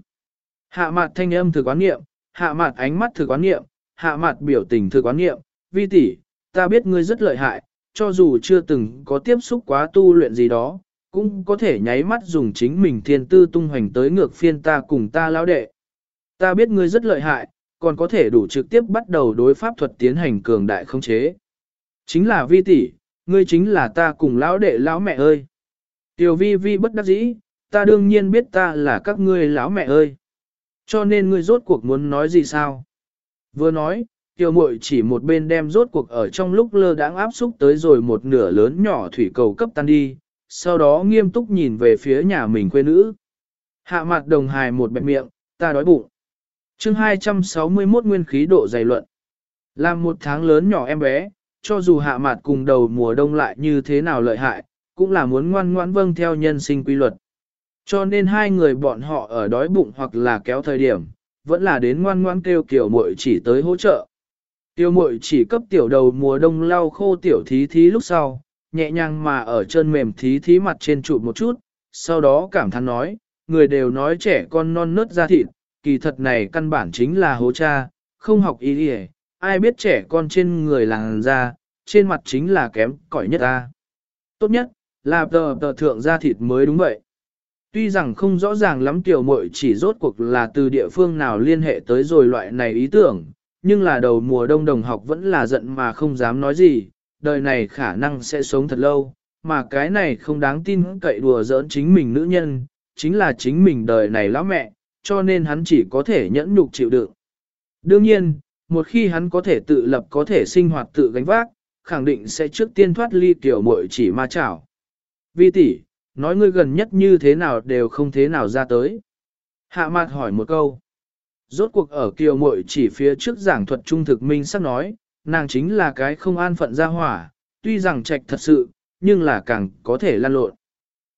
Hạ mặt thanh âm thực quán nghiệm, hạ mặt ánh mắt thực quán nghiệm, hạ mặt biểu tình thực quán nghiệm, vi tỷ, ta biết ngươi rất lợi hại, cho dù chưa từng có tiếp xúc quá tu luyện gì đó, cũng có thể nháy mắt dùng chính mình thiên tư tung hoành tới ngược phiên ta cùng ta lão đệ. Ta biết ngươi rất lợi hại, còn có thể đủ trực tiếp bắt đầu đối pháp thuật tiến hành cường đại không chế. Chính là vi tỷ, ngươi chính là ta cùng lão đệ lão mẹ ơi. Tiểu vi vi bất đắc dĩ, ta đương nhiên biết ta là các ngươi lão mẹ ơi. Cho nên ngươi rốt cuộc muốn nói gì sao? Vừa nói, tiểu muội chỉ một bên đem rốt cuộc ở trong lúc lơ đãng áp xúc tới rồi một nửa lớn nhỏ thủy cầu cấp tan đi, sau đó nghiêm túc nhìn về phía nhà mình quê nữ. Hạ mặt đồng hài một bẹp miệng, ta đói bụng chương 261 nguyên khí độ dày luận. Làm một tháng lớn nhỏ em bé, cho dù hạ mạt cùng đầu mùa đông lại như thế nào lợi hại, cũng là muốn ngoan ngoãn vâng theo nhân sinh quy luật. Cho nên hai người bọn họ ở đói bụng hoặc là kéo thời điểm, vẫn là đến ngoan ngoãn kêu kiểu muội chỉ tới hỗ trợ. Tiêu muội chỉ cấp tiểu đầu mùa đông lau khô tiểu thí thí lúc sau, nhẹ nhàng mà ở chân mềm thí thí mặt trên trụ một chút, sau đó cảm thán nói, người đều nói trẻ con non nớt ra thịt, kỳ thật này căn bản chính là hố cha, không học ý đi ai biết trẻ con trên người làng ra, trên mặt chính là kém cỏi nhất ta. Tốt nhất, là tờ tờ thượng ra thịt mới đúng vậy. Tuy rằng không rõ ràng lắm tiểu muội chỉ rốt cuộc là từ địa phương nào liên hệ tới rồi loại này ý tưởng, nhưng là đầu mùa đông đồng học vẫn là giận mà không dám nói gì, đời này khả năng sẽ sống thật lâu, mà cái này không đáng tin cậy đùa giỡn chính mình nữ nhân, chính là chính mình đời này lão mẹ, cho nên hắn chỉ có thể nhẫn nhục chịu đựng. Đương nhiên, một khi hắn có thể tự lập có thể sinh hoạt tự gánh vác, khẳng định sẽ trước tiên thoát ly tiểu muội chỉ ma chảo. Vi tỷ, nói ngươi gần nhất như thế nào đều không thế nào ra tới. Hạ mặt hỏi một câu. Rốt cuộc ở kiều muội chỉ phía trước giảng thuật trung thực minh sắp nói, nàng chính là cái không an phận ra hỏa, tuy rằng trạch thật sự, nhưng là càng có thể lan lộn.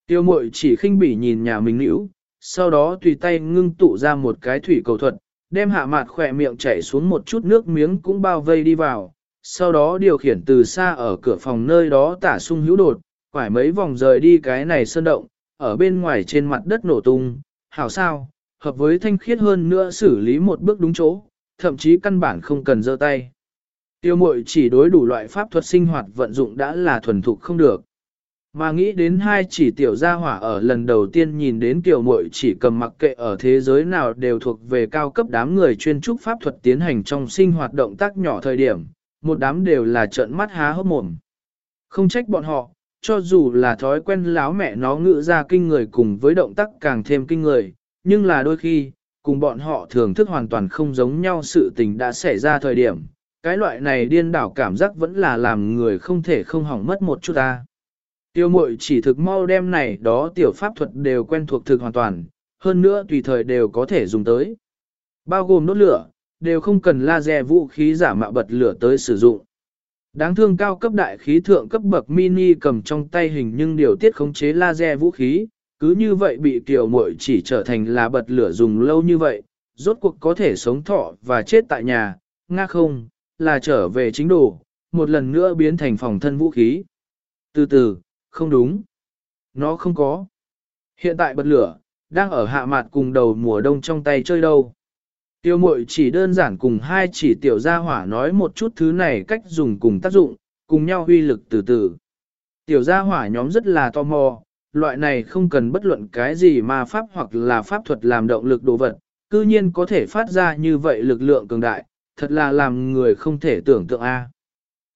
Tiêu mội chỉ khinh bỉ nhìn nhà mình nữ, sau đó tùy tay ngưng tụ ra một cái thủy cầu thuật, đem hạ mạt khỏe miệng chảy xuống một chút nước miếng cũng bao vây đi vào, sau đó điều khiển từ xa ở cửa phòng nơi đó tả sung hữu đột, quải mấy vòng rời đi cái này sơn động, ở bên ngoài trên mặt đất nổ tung, hảo sao, hợp với thanh khiết hơn nữa xử lý một bước đúng chỗ, thậm chí căn bản không cần giơ tay. Tiêu mội chỉ đối đủ loại pháp thuật sinh hoạt vận dụng đã là thuần thục không được. Mà nghĩ đến hai chỉ tiểu gia hỏa ở lần đầu tiên nhìn đến tiểu muội chỉ cầm mặc kệ ở thế giới nào đều thuộc về cao cấp đám người chuyên trúc pháp thuật tiến hành trong sinh hoạt động tác nhỏ thời điểm, một đám đều là trợn mắt há hốc mồm. Không trách bọn họ, cho dù là thói quen láo mẹ nó ngự ra kinh người cùng với động tác càng thêm kinh người, nhưng là đôi khi, cùng bọn họ thưởng thức hoàn toàn không giống nhau sự tình đã xảy ra thời điểm, cái loại này điên đảo cảm giác vẫn là làm người không thể không hỏng mất một chút ta. Tiêu mội chỉ thực mau đem này đó tiểu pháp thuật đều quen thuộc thực hoàn toàn, hơn nữa tùy thời đều có thể dùng tới. Bao gồm đốt lửa, đều không cần laser vũ khí giả mạo bật lửa tới sử dụng. Đáng thương cao cấp đại khí thượng cấp bậc mini cầm trong tay hình nhưng điều tiết khống chế laser vũ khí, cứ như vậy bị tiểu muội chỉ trở thành là bật lửa dùng lâu như vậy, rốt cuộc có thể sống thọ và chết tại nhà, nga không, là trở về chính đồ, một lần nữa biến thành phòng thân vũ khí. Từ từ, không đúng. Nó không có. Hiện tại bật lửa, đang ở hạ mặt cùng đầu mùa đông trong tay chơi đâu. Tiêu mội chỉ đơn giản cùng hai chỉ tiểu gia hỏa nói một chút thứ này cách dùng cùng tác dụng, cùng nhau huy lực từ từ. Tiểu gia hỏa nhóm rất là tò mò, loại này không cần bất luận cái gì mà pháp hoặc là pháp thuật làm động lực đồ vật, cư nhiên có thể phát ra như vậy lực lượng cường đại, thật là làm người không thể tưởng tượng a.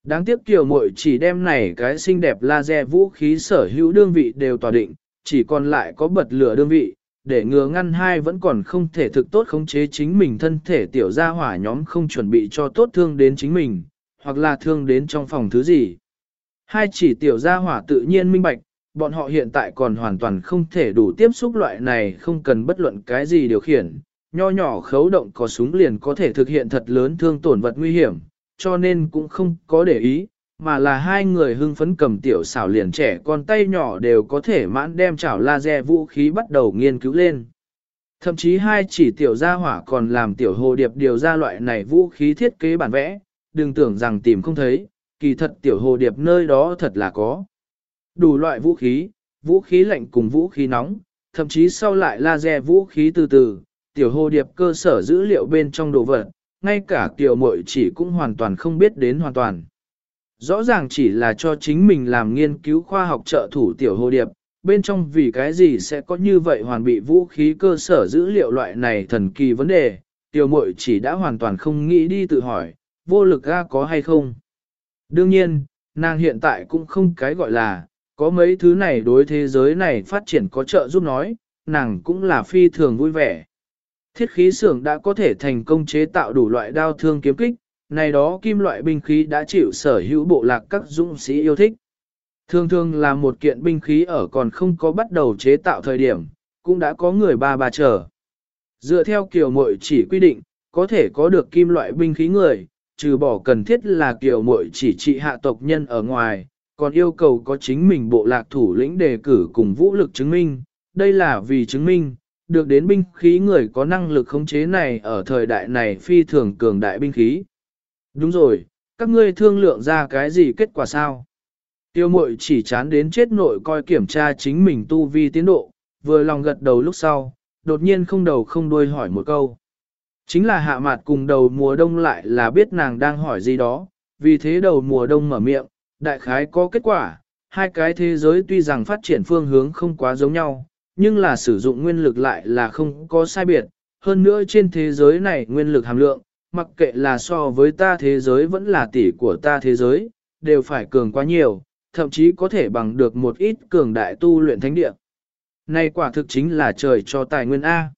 Đáng tiếc tiểu muội chỉ đem này cái xinh đẹp laser vũ khí sở hữu đương vị đều tỏa định, chỉ còn lại có bật lửa đương vị, để ngừa ngăn hai vẫn còn không thể thực tốt khống chế chính mình thân thể tiểu gia hỏa nhóm không chuẩn bị cho tốt thương đến chính mình, hoặc là thương đến trong phòng thứ gì. Hai chỉ tiểu gia hỏa tự nhiên minh bạch, bọn họ hiện tại còn hoàn toàn không thể đủ tiếp xúc loại này không cần bất luận cái gì điều khiển, nho nhỏ khấu động có súng liền có thể thực hiện thật lớn thương tổn vật nguy hiểm, cho nên cũng không có để ý, mà là hai người hưng phấn cầm tiểu xảo liền trẻ con tay nhỏ đều có thể mãn đem chảo laser vũ khí bắt đầu nghiên cứu lên. Thậm chí hai chỉ tiểu gia hỏa còn làm tiểu hồ điệp điều ra loại này vũ khí thiết kế bản vẽ, đừng tưởng rằng tìm không thấy, kỳ thật tiểu hồ điệp nơi đó thật là có. Đủ loại vũ khí, vũ khí lạnh cùng vũ khí nóng, thậm chí sau lại laser vũ khí từ từ, tiểu hồ điệp cơ sở dữ liệu bên trong đồ vật, ngay cả tiểu muội chỉ cũng hoàn toàn không biết đến hoàn toàn. Rõ ràng chỉ là cho chính mình làm nghiên cứu khoa học trợ thủ tiểu hồ điệp, bên trong vì cái gì sẽ có như vậy hoàn bị vũ khí cơ sở dữ liệu loại này thần kỳ vấn đề, tiểu muội chỉ đã hoàn toàn không nghĩ đi tự hỏi, vô lực ga có hay không. Đương nhiên, nàng hiện tại cũng không cái gọi là, có mấy thứ này đối thế giới này phát triển có trợ giúp nói, nàng cũng là phi thường vui vẻ. Thiết khí xưởng đã có thể thành công chế tạo đủ loại đao thương kiếm kích, này đó kim loại binh khí đã chịu sở hữu bộ lạc các dũng sĩ yêu thích. Thường thường là một kiện binh khí ở còn không có bắt đầu chế tạo thời điểm, cũng đã có người ba ba chờ. Dựa theo kiểu mội chỉ quy định, có thể có được kim loại binh khí người, trừ bỏ cần thiết là kiểu mội chỉ trị hạ tộc nhân ở ngoài, còn yêu cầu có chính mình bộ lạc thủ lĩnh đề cử cùng vũ lực chứng minh. Đây là vì chứng minh, được đến binh khí người có năng lực khống chế này ở thời đại này phi thường cường đại binh khí. Đúng rồi, các ngươi thương lượng ra cái gì kết quả sao? Tiêu mội chỉ chán đến chết nội coi kiểm tra chính mình tu vi tiến độ, vừa lòng gật đầu lúc sau, đột nhiên không đầu không đuôi hỏi một câu. Chính là hạ mặt cùng đầu mùa đông lại là biết nàng đang hỏi gì đó, vì thế đầu mùa đông mở miệng, đại khái có kết quả, hai cái thế giới tuy rằng phát triển phương hướng không quá giống nhau, nhưng là sử dụng nguyên lực lại là không có sai biệt, hơn nữa trên thế giới này nguyên lực hàm lượng, mặc kệ là so với ta thế giới vẫn là tỷ của ta thế giới, đều phải cường quá nhiều, thậm chí có thể bằng được một ít cường đại tu luyện thánh địa. Này quả thực chính là trời cho tài nguyên A.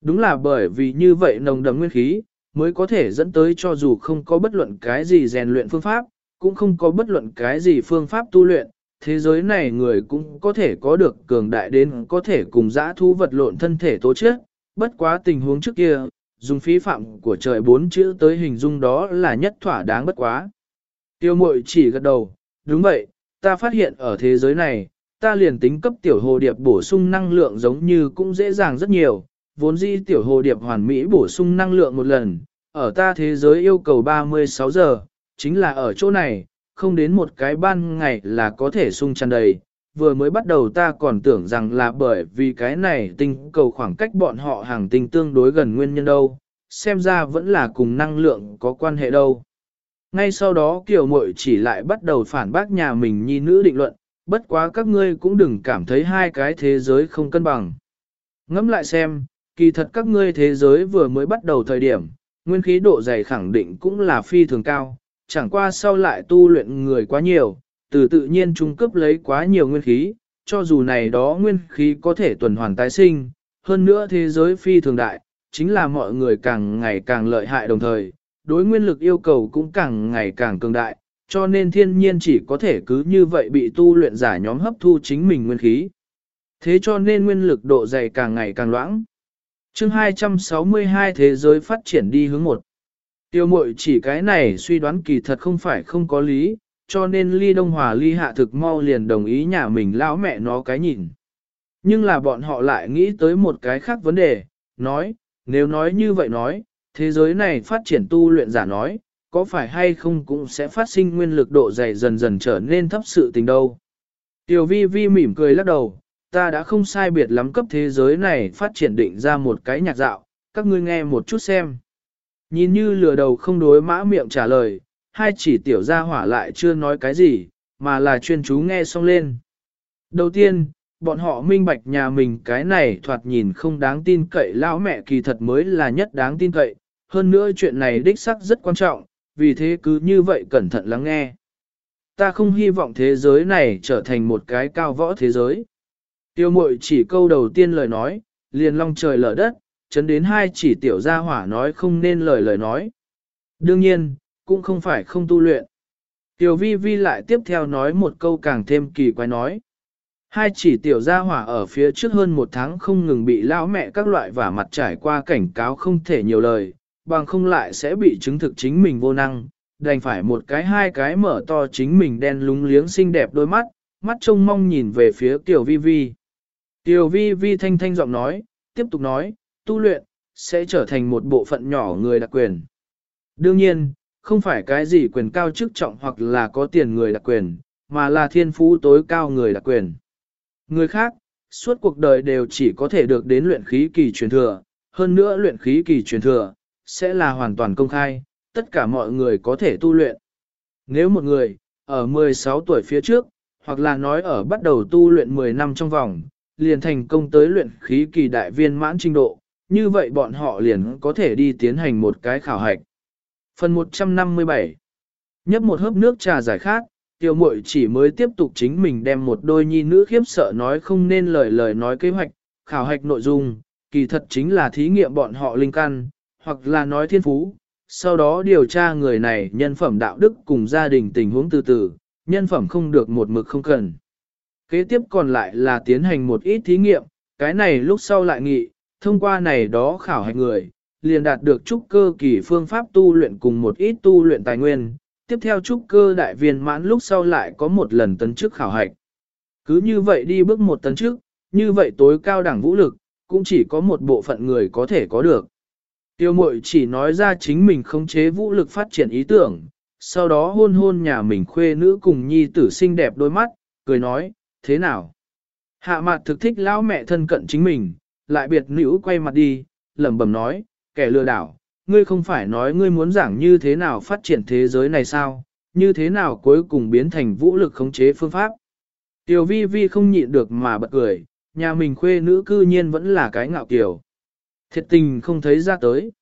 Đúng là bởi vì như vậy nồng đậm nguyên khí, mới có thể dẫn tới cho dù không có bất luận cái gì rèn luyện phương pháp, cũng không có bất luận cái gì phương pháp tu luyện, thế giới này người cũng có thể có được cường đại đến có thể cùng dã thu vật lộn thân thể tố chết, bất quá tình huống trước kia, dùng phí phạm của trời bốn chữ tới hình dung đó là nhất thỏa đáng bất quá. Tiêu mội chỉ gật đầu, đúng vậy, ta phát hiện ở thế giới này, ta liền tính cấp tiểu hồ điệp bổ sung năng lượng giống như cũng dễ dàng rất nhiều, vốn dĩ tiểu hồ điệp hoàn mỹ bổ sung năng lượng một lần, ở ta thế giới yêu cầu 36 giờ, chính là ở chỗ này, không đến một cái ban ngày là có thể sung tràn đầy. Vừa mới bắt đầu ta còn tưởng rằng là bởi vì cái này tinh cầu khoảng cách bọn họ hàng tinh tương đối gần nguyên nhân đâu, xem ra vẫn là cùng năng lượng có quan hệ đâu. Ngay sau đó Kiều Mội chỉ lại bắt đầu phản bác nhà mình nhi nữ định luận, bất quá các ngươi cũng đừng cảm thấy hai cái thế giới không cân bằng. Ngẫm lại xem, kỳ thật các ngươi thế giới vừa mới bắt đầu thời điểm, nguyên khí độ dày khẳng định cũng là phi thường cao, chẳng qua sau lại tu luyện người quá nhiều, từ tự nhiên trung cấp lấy quá nhiều nguyên khí, cho dù này đó nguyên khí có thể tuần hoàn tái sinh, hơn nữa thế giới phi thường đại, chính là mọi người càng ngày càng lợi hại đồng thời, đối nguyên lực yêu cầu cũng càng ngày càng cường đại, cho nên thiên nhiên chỉ có thể cứ như vậy bị tu luyện giả nhóm hấp thu chính mình nguyên khí. Thế cho nên nguyên lực độ dày càng ngày càng loãng. Chương 262 thế giới phát triển đi hướng một. Tiêu mội chỉ cái này suy đoán kỳ thật không phải không có lý, cho nên ly đông hòa ly hạ thực mau liền đồng ý nhà mình lão mẹ nó cái nhìn. Nhưng là bọn họ lại nghĩ tới một cái khác vấn đề, nói, nếu nói như vậy nói, thế giới này phát triển tu luyện giả nói, có phải hay không cũng sẽ phát sinh nguyên lực độ dày dần dần trở nên thấp sự tình đâu. Tiểu vi vi mỉm cười lắc đầu, ta đã không sai biệt lắm cấp thế giới này phát triển định ra một cái nhạc dạo, các ngươi nghe một chút xem. Nhìn như lừa đầu không đối mã miệng trả lời, hai chỉ tiểu gia hỏa lại chưa nói cái gì, mà là chuyên chú nghe xong lên. Đầu tiên, bọn họ minh bạch nhà mình cái này thoạt nhìn không đáng tin cậy lão mẹ kỳ thật mới là nhất đáng tin cậy, hơn nữa chuyện này đích sắc rất quan trọng, vì thế cứ như vậy cẩn thận lắng nghe. Ta không hy vọng thế giới này trở thành một cái cao võ thế giới. Tiêu mội chỉ câu đầu tiên lời nói, liền long trời lở đất, chấn đến hai chỉ tiểu gia hỏa nói không nên lời lời nói. Đương nhiên, cũng không phải không tu luyện. Tiểu vi vi lại tiếp theo nói một câu càng thêm kỳ quái nói. Hai chỉ tiểu gia hỏa ở phía trước hơn một tháng không ngừng bị lão mẹ các loại và mặt trải qua cảnh cáo không thể nhiều lời, bằng không lại sẽ bị chứng thực chính mình vô năng, đành phải một cái hai cái mở to chính mình đen lúng liếng xinh đẹp đôi mắt, mắt trông mong nhìn về phía tiểu vi vi. Tiểu vi vi thanh thanh giọng nói, tiếp tục nói, tu luyện, sẽ trở thành một bộ phận nhỏ người đặc quyền. Đương nhiên, không phải cái gì quyền cao chức trọng hoặc là có tiền người đặc quyền, mà là thiên phú tối cao người đặc quyền. Người khác, suốt cuộc đời đều chỉ có thể được đến luyện khí kỳ truyền thừa, hơn nữa luyện khí kỳ truyền thừa, sẽ là hoàn toàn công khai, tất cả mọi người có thể tu luyện. Nếu một người, ở 16 tuổi phía trước, hoặc là nói ở bắt đầu tu luyện 10 năm trong vòng, liền thành công tới luyện khí kỳ đại viên mãn trình độ, như vậy bọn họ liền có thể đi tiến hành một cái khảo hạch. Phần 157 Nhấp một hớp nước trà giải khát, tiêu muội chỉ mới tiếp tục chính mình đem một đôi nhi nữ khiếp sợ nói không nên lời lời nói kế hoạch, khảo hạch nội dung, kỳ thật chính là thí nghiệm bọn họ linh căn, hoặc là nói thiên phú, sau đó điều tra người này nhân phẩm đạo đức cùng gia đình tình huống từ từ, nhân phẩm không được một mực không cần. Kế tiếp còn lại là tiến hành một ít thí nghiệm, cái này lúc sau lại nghị, thông qua này đó khảo hạch người, liền đạt được trúc cơ kỳ phương pháp tu luyện cùng một ít tu luyện tài nguyên, tiếp theo trúc cơ đại viên mãn lúc sau lại có một lần tấn chức khảo hạch. Cứ như vậy đi bước một tấn trước, như vậy tối cao đẳng vũ lực, cũng chỉ có một bộ phận người có thể có được. Tiêu mội chỉ nói ra chính mình khống chế vũ lực phát triển ý tưởng, sau đó hôn hôn nhà mình khuê nữ cùng nhi tử xinh đẹp đôi mắt, cười nói, thế nào? Hạ mặt thực thích lão mẹ thân cận chính mình, lại biệt nữ quay mặt đi, lẩm bẩm nói, kẻ lừa đảo, ngươi không phải nói ngươi muốn giảng như thế nào phát triển thế giới này sao, như thế nào cuối cùng biến thành vũ lực khống chế phương pháp. Tiểu vi vi không nhịn được mà bật cười, nhà mình khuê nữ cư nhiên vẫn là cái ngạo kiều. Thiệt tình không thấy ra tới.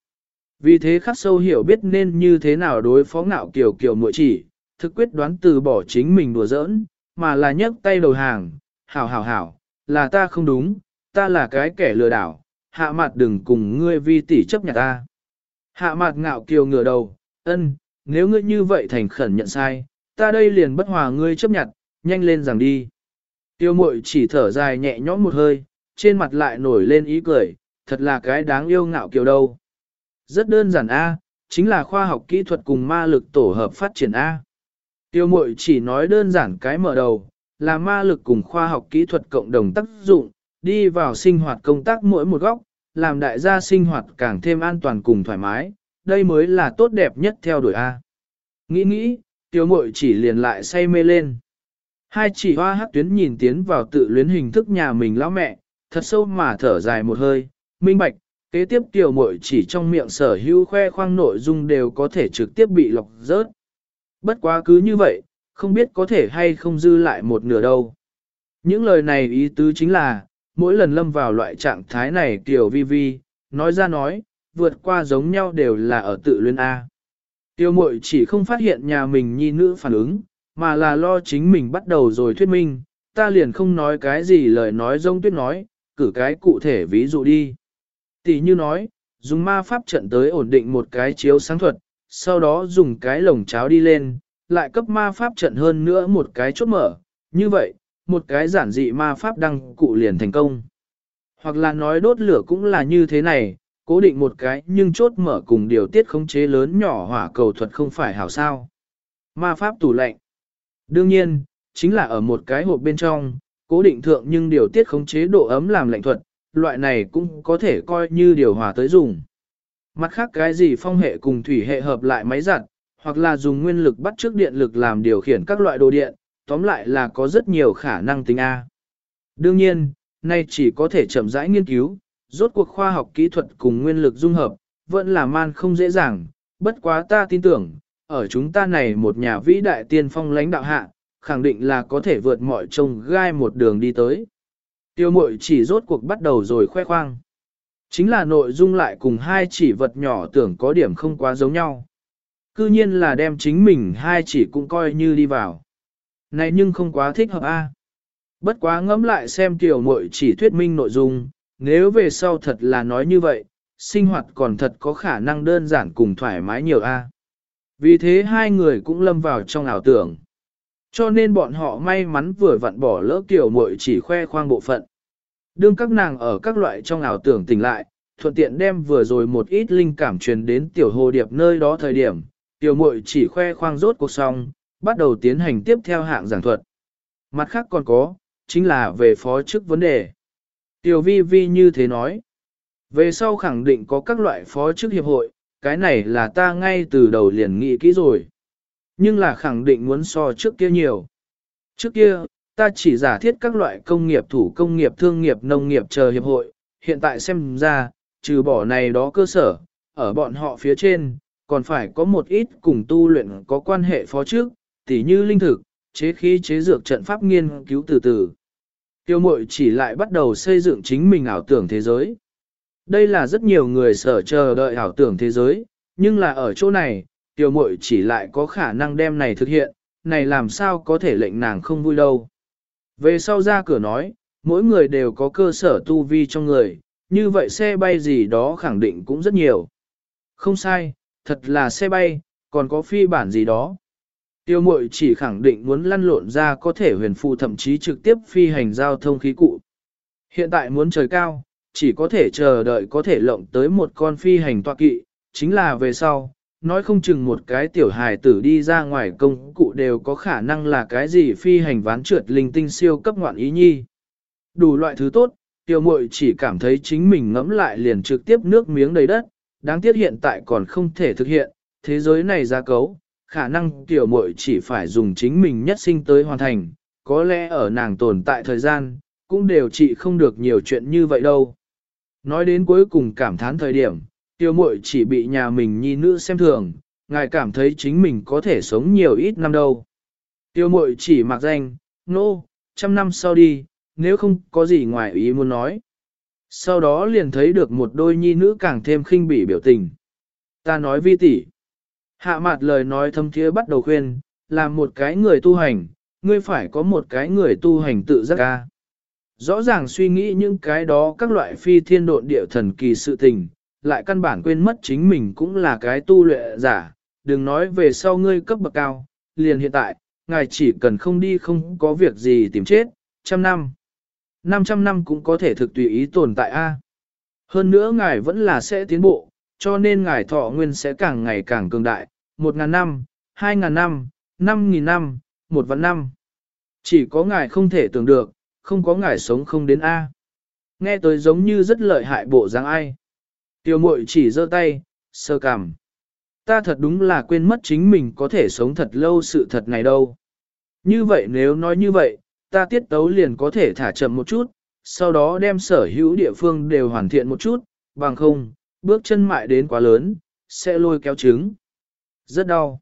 Vì thế khắc sâu hiểu biết nên như thế nào đối phó ngạo kiều kiều muội chỉ, thực quyết đoán từ bỏ chính mình đùa giỡn, mà là nhấc tay đầu hàng, hảo hảo hảo, là ta không đúng, ta là cái kẻ lừa đảo, hạ mặt đừng cùng ngươi vi tỷ chấp nhận ta. Hạ mặt ngạo kiều ngửa đầu, ân, nếu ngươi như vậy thành khẩn nhận sai, ta đây liền bất hòa ngươi chấp nhận, nhanh lên rằng đi. Tiêu mội chỉ thở dài nhẹ nhõm một hơi, trên mặt lại nổi lên ý cười, thật là cái đáng yêu ngạo kiều đâu. Rất đơn giản A, chính là khoa học kỹ thuật cùng ma lực tổ hợp phát triển A. Tiêu mội chỉ nói đơn giản cái mở đầu, là ma lực cùng khoa học kỹ thuật cộng đồng tác dụng, đi vào sinh hoạt công tác mỗi một góc, làm đại gia sinh hoạt càng thêm an toàn cùng thoải mái, đây mới là tốt đẹp nhất theo đuổi A. Nghĩ nghĩ, Tiểu mội chỉ liền lại say mê lên. Hai chỉ hoa hát tuyến nhìn tiến vào tự luyến hình thức nhà mình lão mẹ, thật sâu mà thở dài một hơi, minh bạch, kế tiếp tiểu mội chỉ trong miệng sở hữu khoe khoang nội dung đều có thể trực tiếp bị lọc rớt. Bất quá cứ như vậy, không biết có thể hay không dư lại một nửa đâu. Những lời này ý tứ chính là, mỗi lần lâm vào loại trạng thái này tiểu vi vi, nói ra nói, vượt qua giống nhau đều là ở tự luyến A. Tiêu mội chỉ không phát hiện nhà mình nhi nữ phản ứng, mà là lo chính mình bắt đầu rồi thuyết minh, ta liền không nói cái gì lời nói rông tuyết nói, cử cái cụ thể ví dụ đi. Tỷ như nói, dùng ma pháp trận tới ổn định một cái chiếu sáng thuật, sau đó dùng cái lồng cháo đi lên, lại cấp ma pháp trận hơn nữa một cái chốt mở, như vậy, một cái giản dị ma pháp đăng cụ liền thành công. Hoặc là nói đốt lửa cũng là như thế này, cố định một cái nhưng chốt mở cùng điều tiết khống chế lớn nhỏ hỏa cầu thuật không phải hảo sao. Ma pháp tủ lạnh. Đương nhiên, chính là ở một cái hộp bên trong, cố định thượng nhưng điều tiết khống chế độ ấm làm lạnh thuật, loại này cũng có thể coi như điều hòa tới dùng. Mặt khác cái gì phong hệ cùng thủy hệ hợp lại máy giặt, hoặc là dùng nguyên lực bắt trước điện lực làm điều khiển các loại đồ điện, tóm lại là có rất nhiều khả năng tính A. Đương nhiên, nay chỉ có thể chậm rãi nghiên cứu, rốt cuộc khoa học kỹ thuật cùng nguyên lực dung hợp, vẫn là man không dễ dàng, bất quá ta tin tưởng, ở chúng ta này một nhà vĩ đại tiên phong lãnh đạo hạ, khẳng định là có thể vượt mọi trông gai một đường đi tới. Tiêu mội chỉ rốt cuộc bắt đầu rồi khoe khoang. Chính là nội dung lại cùng hai chỉ vật nhỏ tưởng có điểm không quá giống nhau. Cư nhiên là đem chính mình hai chỉ cũng coi như đi vào. Này nhưng không quá thích hợp a. Bất quá ngẫm lại xem tiểu muội chỉ thuyết minh nội dung, nếu về sau thật là nói như vậy, sinh hoạt còn thật có khả năng đơn giản cùng thoải mái nhiều a. Vì thế hai người cũng lâm vào trong ảo tưởng. Cho nên bọn họ may mắn vừa vặn bỏ lỡ tiểu muội chỉ khoe khoang bộ phận. Đương các nàng ở các loại trong ảo tưởng tỉnh lại, thuận tiện đem vừa rồi một ít linh cảm truyền đến tiểu hồ điệp nơi đó thời điểm, tiểu muội chỉ khoe khoang rốt cuộc xong, bắt đầu tiến hành tiếp theo hạng giảng thuật. Mặt khác còn có, chính là về phó chức vấn đề. Tiểu vi vi như thế nói. Về sau khẳng định có các loại phó chức hiệp hội, cái này là ta ngay từ đầu liền nghĩ kỹ rồi. Nhưng là khẳng định muốn so trước kia nhiều. Trước kia, ta chỉ giả thiết các loại công nghiệp thủ công nghiệp thương nghiệp nông nghiệp chờ hiệp hội, hiện tại xem ra, trừ bỏ này đó cơ sở, ở bọn họ phía trên, còn phải có một ít cùng tu luyện có quan hệ phó trước, tỉ như linh thực, chế khí chế dược trận pháp nghiên cứu từ từ. Tiêu mội chỉ lại bắt đầu xây dựng chính mình ảo tưởng thế giới. Đây là rất nhiều người sở chờ đợi ảo tưởng thế giới, nhưng là ở chỗ này, tiêu mội chỉ lại có khả năng đem này thực hiện, này làm sao có thể lệnh nàng không vui đâu. Về sau ra cửa nói, mỗi người đều có cơ sở tu vi trong người, như vậy xe bay gì đó khẳng định cũng rất nhiều. Không sai, thật là xe bay, còn có phi bản gì đó. Tiêu mội chỉ khẳng định muốn lăn lộn ra có thể huyền phù thậm chí trực tiếp phi hành giao thông khí cụ. Hiện tại muốn trời cao, chỉ có thể chờ đợi có thể lộng tới một con phi hành tọa kỵ, chính là về sau, nói không chừng một cái tiểu hài tử đi ra ngoài công cụ đều có khả năng là cái gì phi hành ván trượt linh tinh siêu cấp ngoạn ý nhi. Đủ loại thứ tốt, tiêu mội chỉ cảm thấy chính mình ngẫm lại liền trực tiếp nước miếng đầy đất, đáng tiếc hiện tại còn không thể thực hiện, thế giới này ra cấu, khả năng tiểu muội chỉ phải dùng chính mình nhất sinh tới hoàn thành, có lẽ ở nàng tồn tại thời gian, cũng đều trị không được nhiều chuyện như vậy đâu. Nói đến cuối cùng cảm thán thời điểm, tiểu muội chỉ bị nhà mình nhi nữ xem thường, ngài cảm thấy chính mình có thể sống nhiều ít năm đâu. Tiểu muội chỉ mặc danh, nô, no, trăm năm sau đi, nếu không có gì ngoài ý muốn nói. Sau đó liền thấy được một đôi nhi nữ càng thêm khinh bỉ biểu tình. Ta nói vi tỷ. Hạ mặt lời nói thâm thiế bắt đầu khuyên, làm một cái người tu hành, ngươi phải có một cái người tu hành tự giác ca. Rõ ràng suy nghĩ những cái đó các loại phi thiên độn địa thần kỳ sự tình, lại căn bản quên mất chính mình cũng là cái tu luyện giả, đừng nói về sau ngươi cấp bậc cao, liền hiện tại, ngài chỉ cần không đi không có việc gì tìm chết, trăm năm. 500 năm cũng có thể thực tùy ý tồn tại A. Hơn nữa ngài vẫn là sẽ tiến bộ, cho nên ngài thọ nguyên sẽ càng ngày càng cường đại, 1.000 năm, 2.000 năm, 5.000 năm, 1 vạn năm. Chỉ có ngài không thể tưởng được, không có ngài sống không đến A. Nghe tới giống như rất lợi hại bộ dáng ai. Tiêu mội chỉ giơ tay, sơ cằm. Ta thật đúng là quên mất chính mình có thể sống thật lâu sự thật này đâu. Như vậy nếu nói như vậy, ta tiết tấu liền có thể thả chậm một chút, sau đó đem sở hữu địa phương đều hoàn thiện một chút, bằng không, bước chân mại đến quá lớn, sẽ lôi kéo trứng. Rất đau.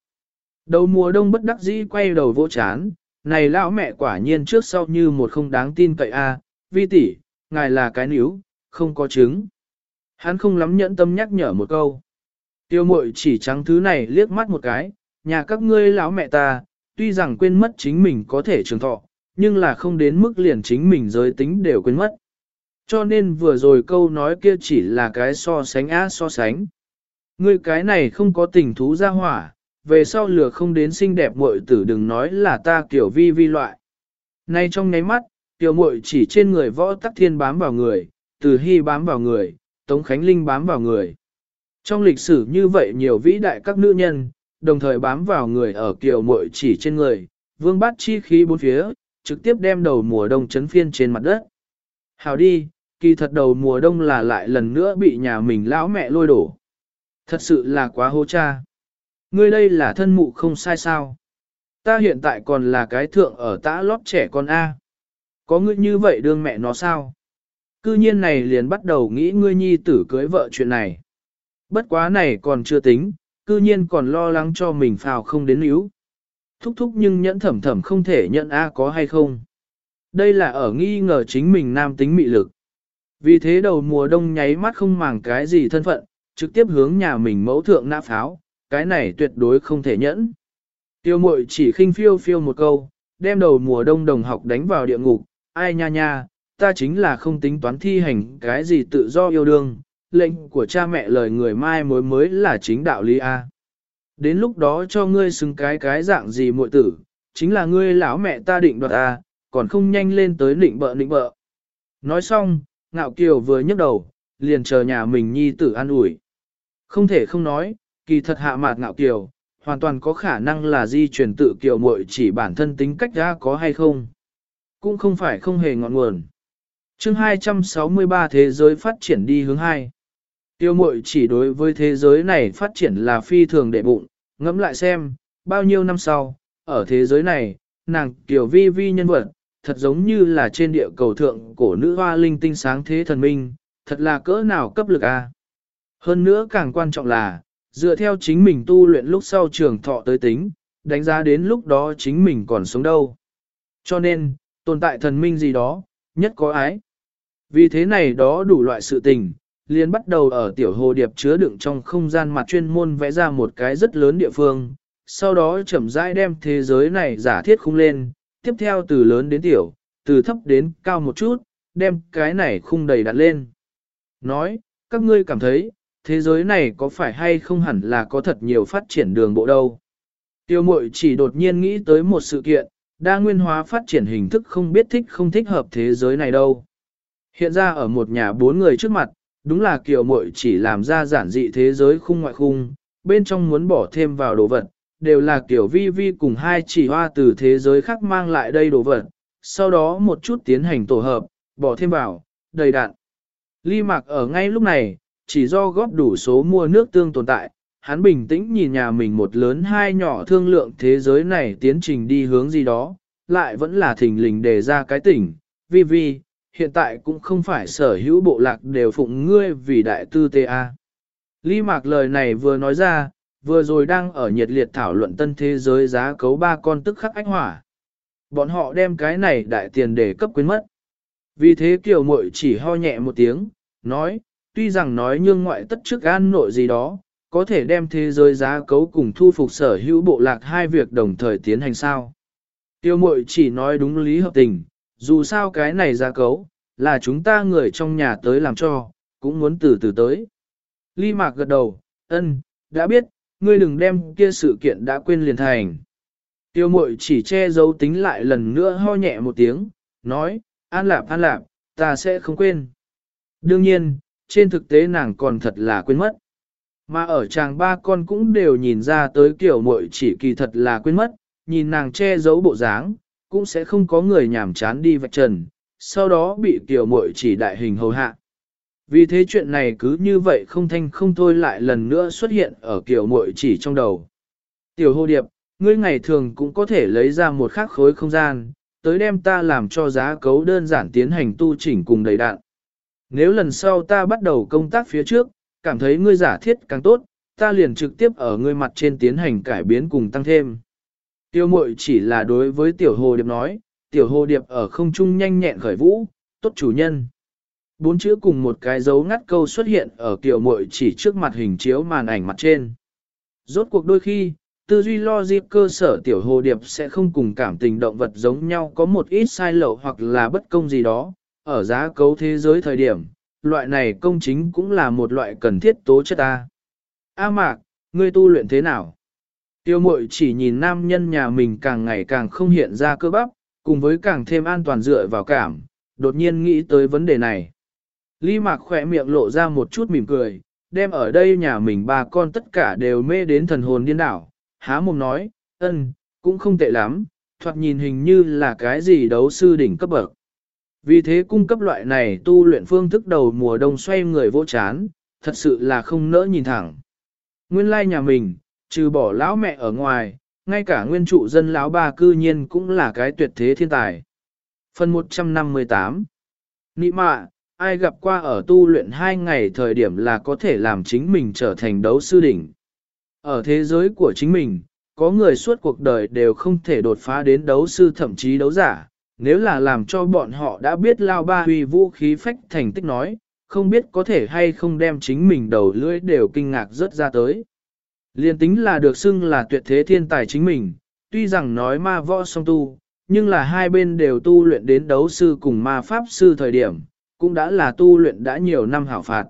Đầu mùa đông bất đắc dĩ quay đầu vô chán, này lão mẹ quả nhiên trước sau như một không đáng tin cậy a, vi tỷ, ngài là cái níu, không có trứng. Hắn không lắm nhẫn tâm nhắc nhở một câu. Tiêu mội chỉ trắng thứ này liếc mắt một cái, nhà các ngươi lão mẹ ta, tuy rằng quên mất chính mình có thể trường thọ, nhưng là không đến mức liền chính mình giới tính đều quên mất. Cho nên vừa rồi câu nói kia chỉ là cái so sánh á so sánh. Ngươi cái này không có tình thú ra hỏa, về sau lửa không đến xinh đẹp muội tử đừng nói là ta kiểu vi vi loại. Nay trong nháy mắt, tiểu muội chỉ trên người võ tắc thiên bám vào người, từ hy bám vào người, Tống Khánh Linh bám vào người. Trong lịch sử như vậy nhiều vĩ đại các nữ nhân, đồng thời bám vào người ở kiểu muội chỉ trên người, vương bát chi khí bốn phía, trực tiếp đem đầu mùa đông chấn phiên trên mặt đất. Hào đi, kỳ thật đầu mùa đông là lại lần nữa bị nhà mình lão mẹ lôi đổ. Thật sự là quá hô cha. Ngươi đây là thân mụ không sai sao. Ta hiện tại còn là cái thượng ở tã lót trẻ con A. Có ngươi như vậy đương mẹ nó sao? Cư nhiên này liền bắt đầu nghĩ ngươi nhi tử cưới vợ chuyện này. Bất quá này còn chưa tính, cư nhiên còn lo lắng cho mình phào không đến yếu. Thúc thúc nhưng nhẫn thẩm thẩm không thể nhận A có hay không. Đây là ở nghi ngờ chính mình nam tính mị lực. Vì thế đầu mùa đông nháy mắt không màng cái gì thân phận, trực tiếp hướng nhà mình mẫu thượng nã pháo, cái này tuyệt đối không thể nhẫn. Tiêu mội chỉ khinh phiêu phiêu một câu, đem đầu mùa đông đồng học đánh vào địa ngục, ai nha nha, ta chính là không tính toán thi hành cái gì tự do yêu đương, lệnh của cha mẹ lời người mai mối mới là chính đạo lý A. Đến lúc đó cho ngươi xứng cái cái dạng gì muội tử, chính là ngươi lão mẹ ta định đoạt A, còn không nhanh lên tới định bợ định bợ. Nói xong, ngạo kiều vừa nhấc đầu, liền chờ nhà mình nhi tử an ủi. Không thể không nói, kỳ thật hạ mạt ngạo kiều, hoàn toàn có khả năng là di truyền tự kiều muội chỉ bản thân tính cách ra có hay không. Cũng không phải không hề ngọn nguồn. chương 263 thế giới phát triển đi hướng 2. Tiêu mội chỉ đối với thế giới này phát triển là phi thường đệ bụng, ngẫm lại xem, bao nhiêu năm sau, ở thế giới này, nàng kiểu vi vi nhân vật, thật giống như là trên địa cầu thượng cổ nữ hoa linh tinh sáng thế thần minh, thật là cỡ nào cấp lực a. Hơn nữa càng quan trọng là, dựa theo chính mình tu luyện lúc sau trường thọ tới tính, đánh giá đến lúc đó chính mình còn sống đâu. Cho nên, tồn tại thần minh gì đó, nhất có ái. Vì thế này đó đủ loại sự tình, liền bắt đầu ở tiểu hồ điệp chứa đựng trong không gian mặt chuyên môn vẽ ra một cái rất lớn địa phương, sau đó chậm rãi đem thế giới này giả thiết khung lên, tiếp theo từ lớn đến tiểu, từ thấp đến cao một chút, đem cái này khung đầy đặt lên. Nói, các ngươi cảm thấy, thế giới này có phải hay không hẳn là có thật nhiều phát triển đường bộ đâu. Tiêu mội chỉ đột nhiên nghĩ tới một sự kiện, đa nguyên hóa phát triển hình thức không biết thích không thích hợp thế giới này đâu. Hiện ra ở một nhà bốn người trước mặt, đúng là kiểu mội chỉ làm ra giản dị thế giới khung ngoại khung, bên trong muốn bỏ thêm vào đồ vật, đều là kiểu vi vi cùng hai chỉ hoa từ thế giới khác mang lại đây đồ vật, sau đó một chút tiến hành tổ hợp, bỏ thêm vào, đầy đạn. Ly mạc ở ngay lúc này, chỉ do góp đủ số mua nước tương tồn tại, hắn bình tĩnh nhìn nhà mình một lớn hai nhỏ thương lượng thế giới này tiến trình đi hướng gì đó, lại vẫn là thình lình đề ra cái tỉnh, vi vi, hiện tại cũng không phải sở hữu bộ lạc đều phụng ngươi vì đại tư tê a. Ly mạc lời này vừa nói ra, vừa rồi đang ở nhiệt liệt thảo luận tân thế giới giá cấu ba con tức khắc ánh hỏa. Bọn họ đem cái này đại tiền để cấp quyến mất. Vì thế kiều muội chỉ ho nhẹ một tiếng, nói, tuy rằng nói nhưng ngoại tất trước an nội gì đó, có thể đem thế giới giá cấu cùng thu phục sở hữu bộ lạc hai việc đồng thời tiến hành sao. Tiêu mội chỉ nói đúng lý hợp tình, dù sao cái này giá cấu, là chúng ta người trong nhà tới làm cho, cũng muốn từ từ tới. Ly Mạc gật đầu, ân, đã biết, ngươi đừng đem kia sự kiện đã quên liền thành. Tiêu mội chỉ che giấu tính lại lần nữa ho nhẹ một tiếng, nói, an lạp an lạp, ta sẽ không quên. Đương nhiên, trên thực tế nàng còn thật là quên mất. Mà ở chàng ba con cũng đều nhìn ra tới kiểu mội chỉ kỳ thật là quên mất, nhìn nàng che giấu bộ dáng, cũng sẽ không có người nhảm chán đi vạch trần, sau đó bị kiểu mội chỉ đại hình hầu hạ. Vì thế chuyện này cứ như vậy không thanh không thôi lại lần nữa xuất hiện ở kiểu muội chỉ trong đầu. Tiểu hô điệp, ngươi ngày thường cũng có thể lấy ra một khắc khối không gian, tới đem ta làm cho giá cấu đơn giản tiến hành tu chỉnh cùng đầy đạn. Nếu lần sau ta bắt đầu công tác phía trước, cảm thấy ngươi giả thiết càng tốt, ta liền trực tiếp ở ngươi mặt trên tiến hành cải biến cùng tăng thêm. Tiêu mội chỉ là đối với tiểu hồ điệp nói, tiểu hồ điệp ở không trung nhanh nhẹn khởi vũ, tốt chủ nhân. Bốn chữ cùng một cái dấu ngắt câu xuất hiện ở kiểu mội chỉ trước mặt hình chiếu màn ảnh mặt trên. Rốt cuộc đôi khi, tư duy logic cơ sở tiểu hồ điệp sẽ không cùng cảm tình động vật giống nhau có một ít sai lậu hoặc là bất công gì đó, ở giá cấu thế giới thời điểm, loại này công chính cũng là một loại cần thiết tố chất ta. A mạc, ngươi tu luyện thế nào? Tiêu mội chỉ nhìn nam nhân nhà mình càng ngày càng không hiện ra cơ bắp, cùng với càng thêm an toàn dựa vào cảm, đột nhiên nghĩ tới vấn đề này. Lý Mạc khỏe miệng lộ ra một chút mỉm cười, đem ở đây nhà mình ba con tất cả đều mê đến thần hồn điên đảo, há mồm nói, ân, cũng không tệ lắm, thoạt nhìn hình như là cái gì đấu sư đỉnh cấp bậc. Vì thế cung cấp loại này tu luyện phương thức đầu mùa đông xoay người vô chán, thật sự là không nỡ nhìn thẳng. Nguyên lai nhà mình, trừ bỏ lão mẹ ở ngoài, ngay cả nguyên trụ dân lão ba cư nhiên cũng là cái tuyệt thế thiên tài. Phần 158 Nị mạ, ai gặp qua ở tu luyện hai ngày thời điểm là có thể làm chính mình trở thành đấu sư đỉnh. Ở thế giới của chính mình, có người suốt cuộc đời đều không thể đột phá đến đấu sư thậm chí đấu giả, nếu là làm cho bọn họ đã biết lao ba huy vũ khí phách thành tích nói, không biết có thể hay không đem chính mình đầu lưỡi đều kinh ngạc rớt ra tới. Liên tính là được xưng là tuyệt thế thiên tài chính mình, tuy rằng nói ma võ song tu, nhưng là hai bên đều tu luyện đến đấu sư cùng ma pháp sư thời điểm, cũng đã là tu luyện đã nhiều năm hảo phạt.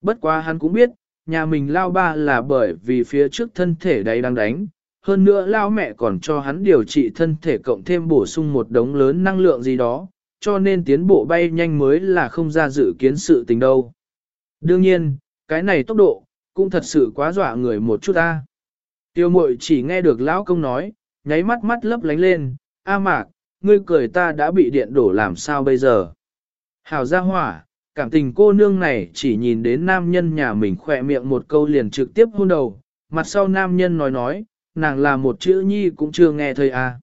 Bất quá hắn cũng biết, nhà mình lao ba là bởi vì phía trước thân thể đấy đang đánh, hơn nữa lao mẹ còn cho hắn điều trị thân thể cộng thêm bổ sung một đống lớn năng lượng gì đó, cho nên tiến bộ bay nhanh mới là không ra dự kiến sự tình đâu. Đương nhiên, cái này tốc độ, cũng thật sự quá dọa người một chút ta. Tiêu mội chỉ nghe được lão công nói, nháy mắt mắt lấp lánh lên, A mạc, ngươi cười ta đã bị điện đổ làm sao bây giờ. Hảo gia hỏa, cảm tình cô nương này chỉ nhìn đến nam nhân nhà mình khỏe miệng một câu liền trực tiếp hôn đầu, mặt sau nam nhân nói nói, nàng là một chữ nhi cũng chưa nghe thời à?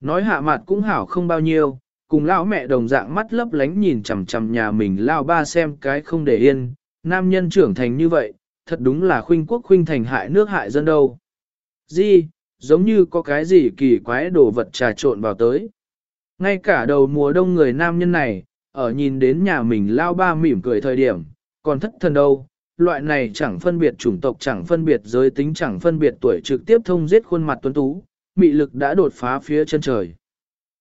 Nói hạ mặt cũng hảo không bao nhiêu, cùng lão mẹ đồng dạng mắt lấp lánh nhìn chằm chằm nhà mình lao ba xem cái không để yên, nam nhân trưởng thành như vậy, thật đúng là khuynh quốc khuynh thành hại nước hại dân đâu. Gì, giống như có cái gì kỳ quái đồ vật trà trộn vào tới. Ngay cả đầu mùa đông người nam nhân này, ở nhìn đến nhà mình lao ba mỉm cười thời điểm, còn thất thần đâu, loại này chẳng phân biệt chủng tộc chẳng phân biệt giới tính chẳng phân biệt tuổi trực tiếp thông giết khuôn mặt tuấn tú, mị lực đã đột phá phía chân trời.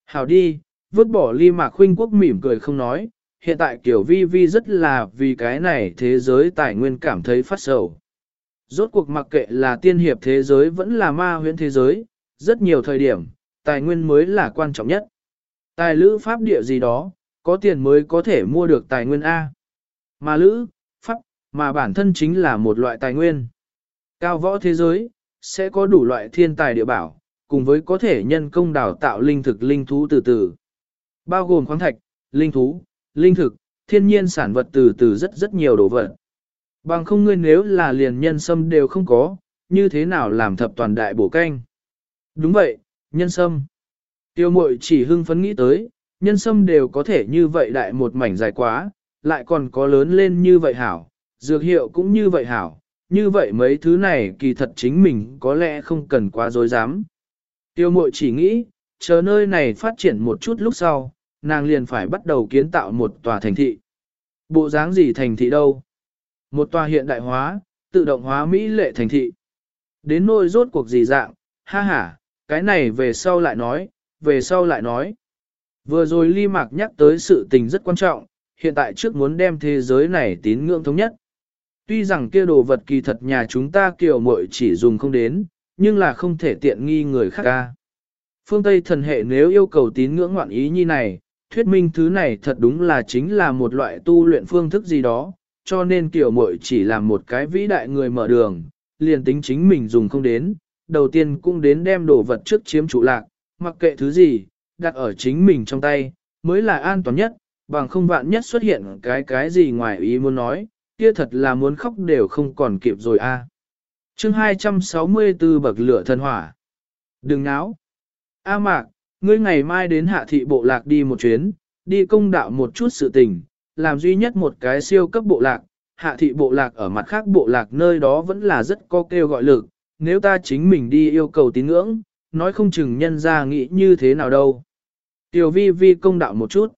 Hảo đi, vứt bỏ ly mạc khuynh quốc mỉm cười không nói, hiện tại kiểu vi vi rất là vì cái này thế giới tài nguyên cảm thấy phát sầu. Rốt cuộc mặc kệ là tiên hiệp thế giới vẫn là ma huyễn thế giới, rất nhiều thời điểm, tài nguyên mới là quan trọng nhất. Tài lữ pháp địa gì đó, có tiền mới có thể mua được tài nguyên A. Mà lữ, pháp, mà bản thân chính là một loại tài nguyên. Cao võ thế giới, sẽ có đủ loại thiên tài địa bảo, cùng với có thể nhân công đào tạo linh thực linh thú từ từ. Bao gồm khoáng thạch, linh thú, linh thực, thiên nhiên sản vật từ từ rất rất nhiều đồ vật. Bằng không ngươi nếu là liền nhân sâm đều không có, như thế nào làm thập toàn đại bổ canh? Đúng vậy, nhân sâm. Tiêu mội chỉ hưng phấn nghĩ tới, nhân sâm đều có thể như vậy đại một mảnh dài quá, lại còn có lớn lên như vậy hảo, dược hiệu cũng như vậy hảo, như vậy mấy thứ này kỳ thật chính mình có lẽ không cần quá dối dám. Tiêu mội chỉ nghĩ, chờ nơi này phát triển một chút lúc sau, nàng liền phải bắt đầu kiến tạo một tòa thành thị. Bộ dáng gì thành thị đâu? Một tòa hiện đại hóa, tự động hóa Mỹ lệ thành thị. Đến nỗi rốt cuộc gì dạng, ha ha, cái này về sau lại nói, về sau lại nói. Vừa rồi Ly Mạc nhắc tới sự tình rất quan trọng, hiện tại trước muốn đem thế giới này tín ngưỡng thống nhất. Tuy rằng kia đồ vật kỳ thật nhà chúng ta kiểu muội chỉ dùng không đến, nhưng là không thể tiện nghi người khác ca. Phương Tây thần hệ nếu yêu cầu tín ngưỡng ngoạn ý như này, thuyết minh thứ này thật đúng là chính là một loại tu luyện phương thức gì đó, cho nên kiểu muội chỉ là một cái vĩ đại người mở đường, liền tính chính mình dùng không đến, đầu tiên cũng đến đem đồ vật trước chiếm trụ lạc, mặc kệ thứ gì, đặt ở chính mình trong tay, mới là an toàn nhất, bằng không vạn nhất xuất hiện cái cái gì ngoài ý muốn nói, kia thật là muốn khóc đều không còn kịp rồi a. À. Chương 264 bậc lửa thần hỏa. Đừng náo. A mạc, ngươi ngày mai đến hạ thị bộ lạc đi một chuyến, đi công đạo một chút sự tình, làm duy nhất một cái siêu cấp bộ lạc, hạ thị bộ lạc ở mặt khác bộ lạc nơi đó vẫn là rất có kêu gọi lực, nếu ta chính mình đi yêu cầu tín ngưỡng, nói không chừng nhân ra nghĩ như thế nào đâu. Tiểu vi vi công đạo một chút.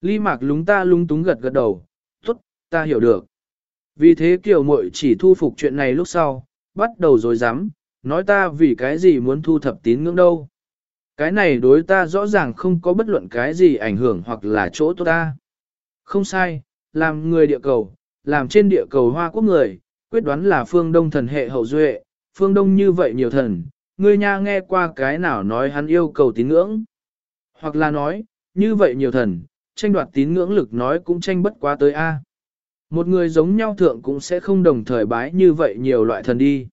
Ly mạc lúng ta lung túng gật gật đầu, tốt, ta hiểu được. Vì thế kiểu Mội chỉ thu phục chuyện này lúc sau, bắt đầu rồi dám, nói ta vì cái gì muốn thu thập tín ngưỡng đâu. Cái này đối ta rõ ràng không có bất luận cái gì ảnh hưởng hoặc là chỗ tốt ta. Không sai, làm người địa cầu, làm trên địa cầu hoa quốc người, quyết đoán là phương đông thần hệ hậu duệ, phương đông như vậy nhiều thần, ngươi nha nghe qua cái nào nói hắn yêu cầu tín ngưỡng. Hoặc là nói, như vậy nhiều thần, tranh đoạt tín ngưỡng lực nói cũng tranh bất quá tới A. Một người giống nhau thượng cũng sẽ không đồng thời bái như vậy nhiều loại thần đi.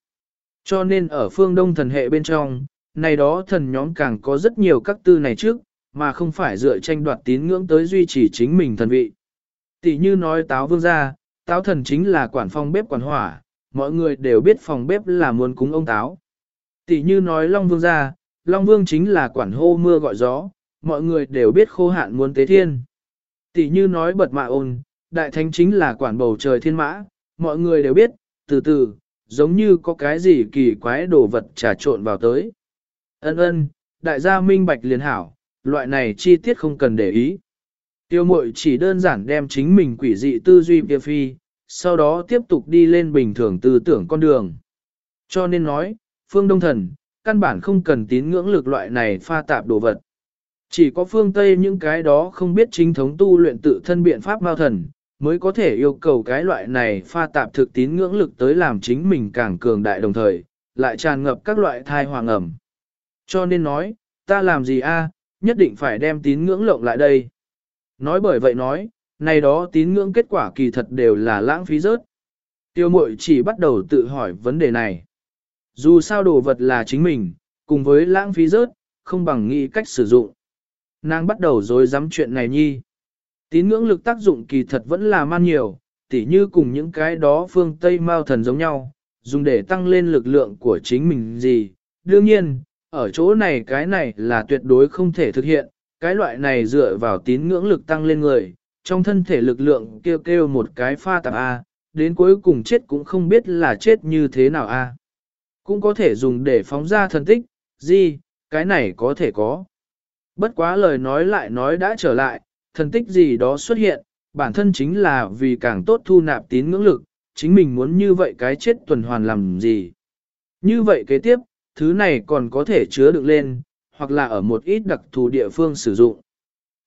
Cho nên ở phương đông thần hệ bên trong, này đó thần nhóm càng có rất nhiều các tư này trước, mà không phải dựa tranh đoạt tín ngưỡng tới duy trì chính mình thần vị. Tỷ như nói táo vương gia, táo thần chính là quản phong bếp quản hỏa, mọi người đều biết phòng bếp là muốn cúng ông táo. Tỷ như nói long vương gia, long vương chính là quản hô mưa gọi gió, mọi người đều biết khô hạn muốn tế thiên. Tỷ như nói bật mạ ôn, đại thánh chính là quản bầu trời thiên mã, mọi người đều biết, từ từ, giống như có cái gì kỳ quái đồ vật trà trộn vào tới. Ân ân, đại gia minh bạch liền hảo, loại này chi tiết không cần để ý. Tiêu mội chỉ đơn giản đem chính mình quỷ dị tư duy kia phi, sau đó tiếp tục đi lên bình thường tư tưởng con đường. Cho nên nói, phương Đông Thần, căn bản không cần tín ngưỡng lực loại này pha tạp đồ vật. Chỉ có phương Tây những cái đó không biết chính thống tu luyện tự thân biện pháp mao thần, mới có thể yêu cầu cái loại này pha tạp thực tín ngưỡng lực tới làm chính mình càng cường đại đồng thời, lại tràn ngập các loại thai hoàng ẩm. Cho nên nói, ta làm gì a, nhất định phải đem tín ngưỡng lộng lại đây. Nói bởi vậy nói, này đó tín ngưỡng kết quả kỳ thật đều là lãng phí rớt. Tiêu mội chỉ bắt đầu tự hỏi vấn đề này. Dù sao đồ vật là chính mình, cùng với lãng phí rớt, không bằng nghĩ cách sử dụng. Nàng bắt đầu dối dám chuyện này nhi. Tín ngưỡng lực tác dụng kỳ thật vẫn là man nhiều, tỉ như cùng những cái đó phương Tây Mao thần giống nhau, dùng để tăng lên lực lượng của chính mình gì. Đương nhiên, ở chỗ này cái này là tuyệt đối không thể thực hiện, cái loại này dựa vào tín ngưỡng lực tăng lên người, trong thân thể lực lượng kêu kêu một cái pha tạp A, đến cuối cùng chết cũng không biết là chết như thế nào A. Cũng có thể dùng để phóng ra thần tích, gì, cái này có thể có. Bất quá lời nói lại nói đã trở lại, thần tích gì đó xuất hiện, bản thân chính là vì càng tốt thu nạp tín ngưỡng lực, chính mình muốn như vậy cái chết tuần hoàn làm gì. Như vậy kế tiếp, thứ này còn có thể chứa được lên, hoặc là ở một ít đặc thù địa phương sử dụng.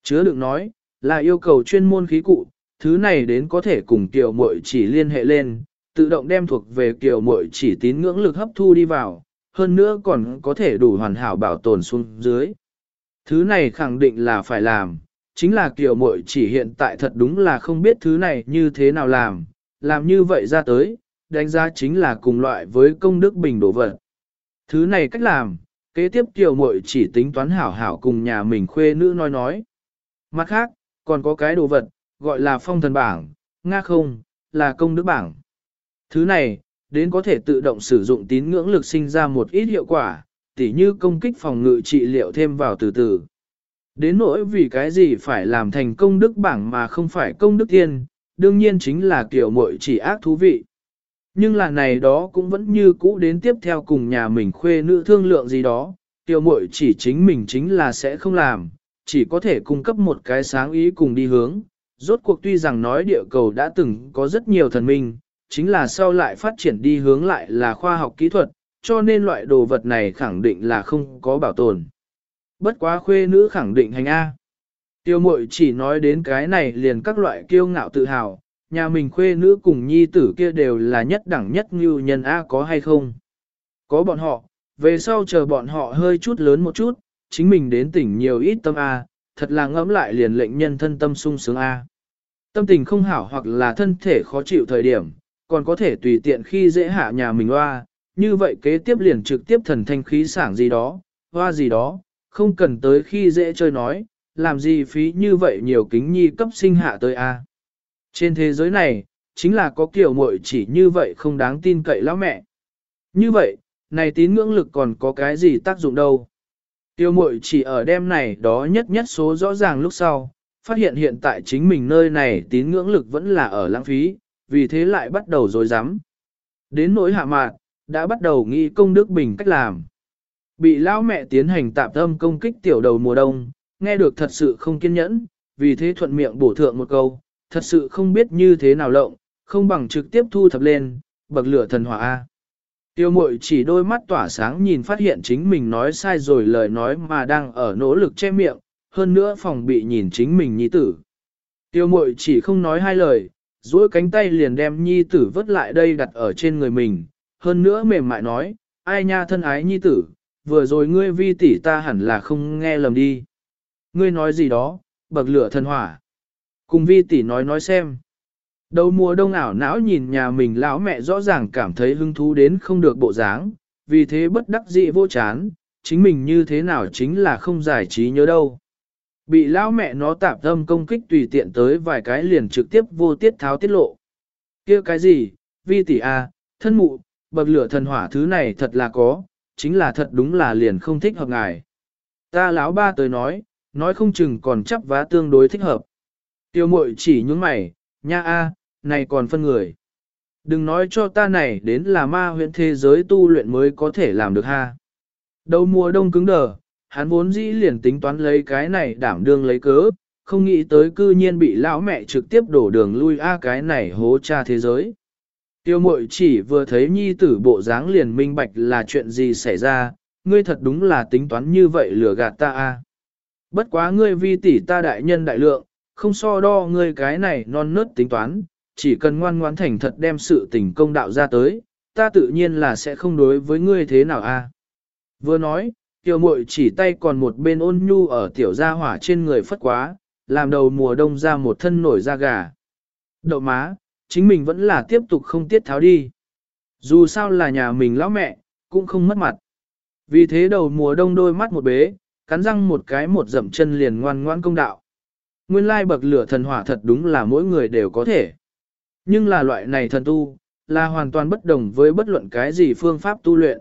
Chứa được nói, là yêu cầu chuyên môn khí cụ, thứ này đến có thể cùng tiểu muội chỉ liên hệ lên, tự động đem thuộc về tiểu muội chỉ tín ngưỡng lực hấp thu đi vào, hơn nữa còn có thể đủ hoàn hảo bảo tồn xuống dưới. Thứ này khẳng định là phải làm, chính là kiểu muội chỉ hiện tại thật đúng là không biết thứ này như thế nào làm, làm như vậy ra tới, đánh giá chính là cùng loại với công đức bình đổ vật. Thứ này cách làm, kế tiếp tiểu muội chỉ tính toán hảo hảo cùng nhà mình khuê nữ nói nói. Mặt khác, còn có cái đồ vật, gọi là phong thần bảng, nga không, là công đức bảng. Thứ này, đến có thể tự động sử dụng tín ngưỡng lực sinh ra một ít hiệu quả, tỉ như công kích phòng ngự trị liệu thêm vào từ từ. Đến nỗi vì cái gì phải làm thành công đức bảng mà không phải công đức thiên, đương nhiên chính là kiểu muội chỉ ác thú vị. Nhưng là này đó cũng vẫn như cũ đến tiếp theo cùng nhà mình khuê nữ thương lượng gì đó, tiểu muội chỉ chính mình chính là sẽ không làm, chỉ có thể cung cấp một cái sáng ý cùng đi hướng. Rốt cuộc tuy rằng nói địa cầu đã từng có rất nhiều thần minh, chính là sau lại phát triển đi hướng lại là khoa học kỹ thuật, cho nên loại đồ vật này khẳng định là không có bảo tồn. Bất quá khuê nữ khẳng định hành A. Tiêu mội chỉ nói đến cái này liền các loại kiêu ngạo tự hào, nhà mình khuê nữ cùng nhi tử kia đều là nhất đẳng nhất như nhân A có hay không. Có bọn họ, về sau chờ bọn họ hơi chút lớn một chút, chính mình đến tỉnh nhiều ít tâm A, thật là ngẫm lại liền lệnh nhân thân tâm sung sướng A. Tâm tình không hảo hoặc là thân thể khó chịu thời điểm, còn có thể tùy tiện khi dễ hạ nhà mình hoa, như vậy kế tiếp liền trực tiếp thần thanh khí sảng gì đó, hoa gì đó, không cần tới khi dễ chơi nói, làm gì phí như vậy nhiều kính nhi cấp sinh hạ tới a. Trên thế giới này, chính là có kiểu muội chỉ như vậy không đáng tin cậy lão mẹ. Như vậy, này tín ngưỡng lực còn có cái gì tác dụng đâu. Tiêu muội chỉ ở đêm này đó nhất nhất số rõ ràng lúc sau, phát hiện hiện tại chính mình nơi này tín ngưỡng lực vẫn là ở lãng phí, vì thế lại bắt đầu dối rắm Đến nỗi hạ mạn, đã bắt đầu nghĩ công đức bình cách làm. Bị lão mẹ tiến hành tạm tâm công kích tiểu đầu mùa đông, nghe được thật sự không kiên nhẫn, vì thế thuận miệng bổ thượng một câu, thật sự không biết như thế nào lộng, không bằng trực tiếp thu thập lên, bậc lửa thần hỏa A. Tiêu mội chỉ đôi mắt tỏa sáng nhìn phát hiện chính mình nói sai rồi lời nói mà đang ở nỗ lực che miệng, hơn nữa phòng bị nhìn chính mình nhi tử. Tiêu mội chỉ không nói hai lời, duỗi cánh tay liền đem nhi tử vớt lại đây đặt ở trên người mình, hơn nữa mềm mại nói, ai nha thân ái nhi tử, vừa rồi ngươi vi tỷ ta hẳn là không nghe lầm đi. Ngươi nói gì đó, bậc lửa thần hỏa. Cùng vi tỷ nói nói xem. Đầu mùa đông ảo não nhìn nhà mình lão mẹ rõ ràng cảm thấy hứng thú đến không được bộ dáng, vì thế bất đắc dĩ vô chán, chính mình như thế nào chính là không giải trí nhớ đâu. Bị lão mẹ nó tạp tâm công kích tùy tiện tới vài cái liền trực tiếp vô tiết tháo tiết lộ. kia cái gì, vi tỷ a, à, thân mụ, bậc lửa thần hỏa thứ này thật là có, chính là thật đúng là liền không thích hợp ngài. Ta lão ba tới nói, nói không chừng còn chấp vá tương đối thích hợp. Tiêu mội chỉ những mày, nha a, này còn phân người. Đừng nói cho ta này đến là ma huyện thế giới tu luyện mới có thể làm được ha. Đầu mùa đông cứng đờ, hắn vốn dĩ liền tính toán lấy cái này đảm đương lấy cớ, không nghĩ tới cư nhiên bị lão mẹ trực tiếp đổ đường lui a cái này hố cha thế giới. Tiêu mội chỉ vừa thấy nhi tử bộ dáng liền minh bạch là chuyện gì xảy ra, ngươi thật đúng là tính toán như vậy lừa gạt ta a. Bất quá ngươi vi tỷ ta đại nhân đại lượng, không so đo ngươi cái này non nớt tính toán, chỉ cần ngoan ngoãn thành thật đem sự tình công đạo ra tới, ta tự nhiên là sẽ không đối với ngươi thế nào a. Vừa nói, tiểu muội chỉ tay còn một bên ôn nhu ở tiểu gia hỏa trên người phất quá, làm đầu mùa đông ra một thân nổi da gà. Đậu má, chính mình vẫn là tiếp tục không tiết tháo đi. Dù sao là nhà mình lão mẹ, cũng không mất mặt. Vì thế đầu mùa đông đôi mắt một bế, cắn răng một cái một dậm chân liền ngoan ngoan công đạo. Nguyên lai bậc lửa thần hỏa thật đúng là mỗi người đều có thể. Nhưng là loại này thần tu, là hoàn toàn bất đồng với bất luận cái gì phương pháp tu luyện.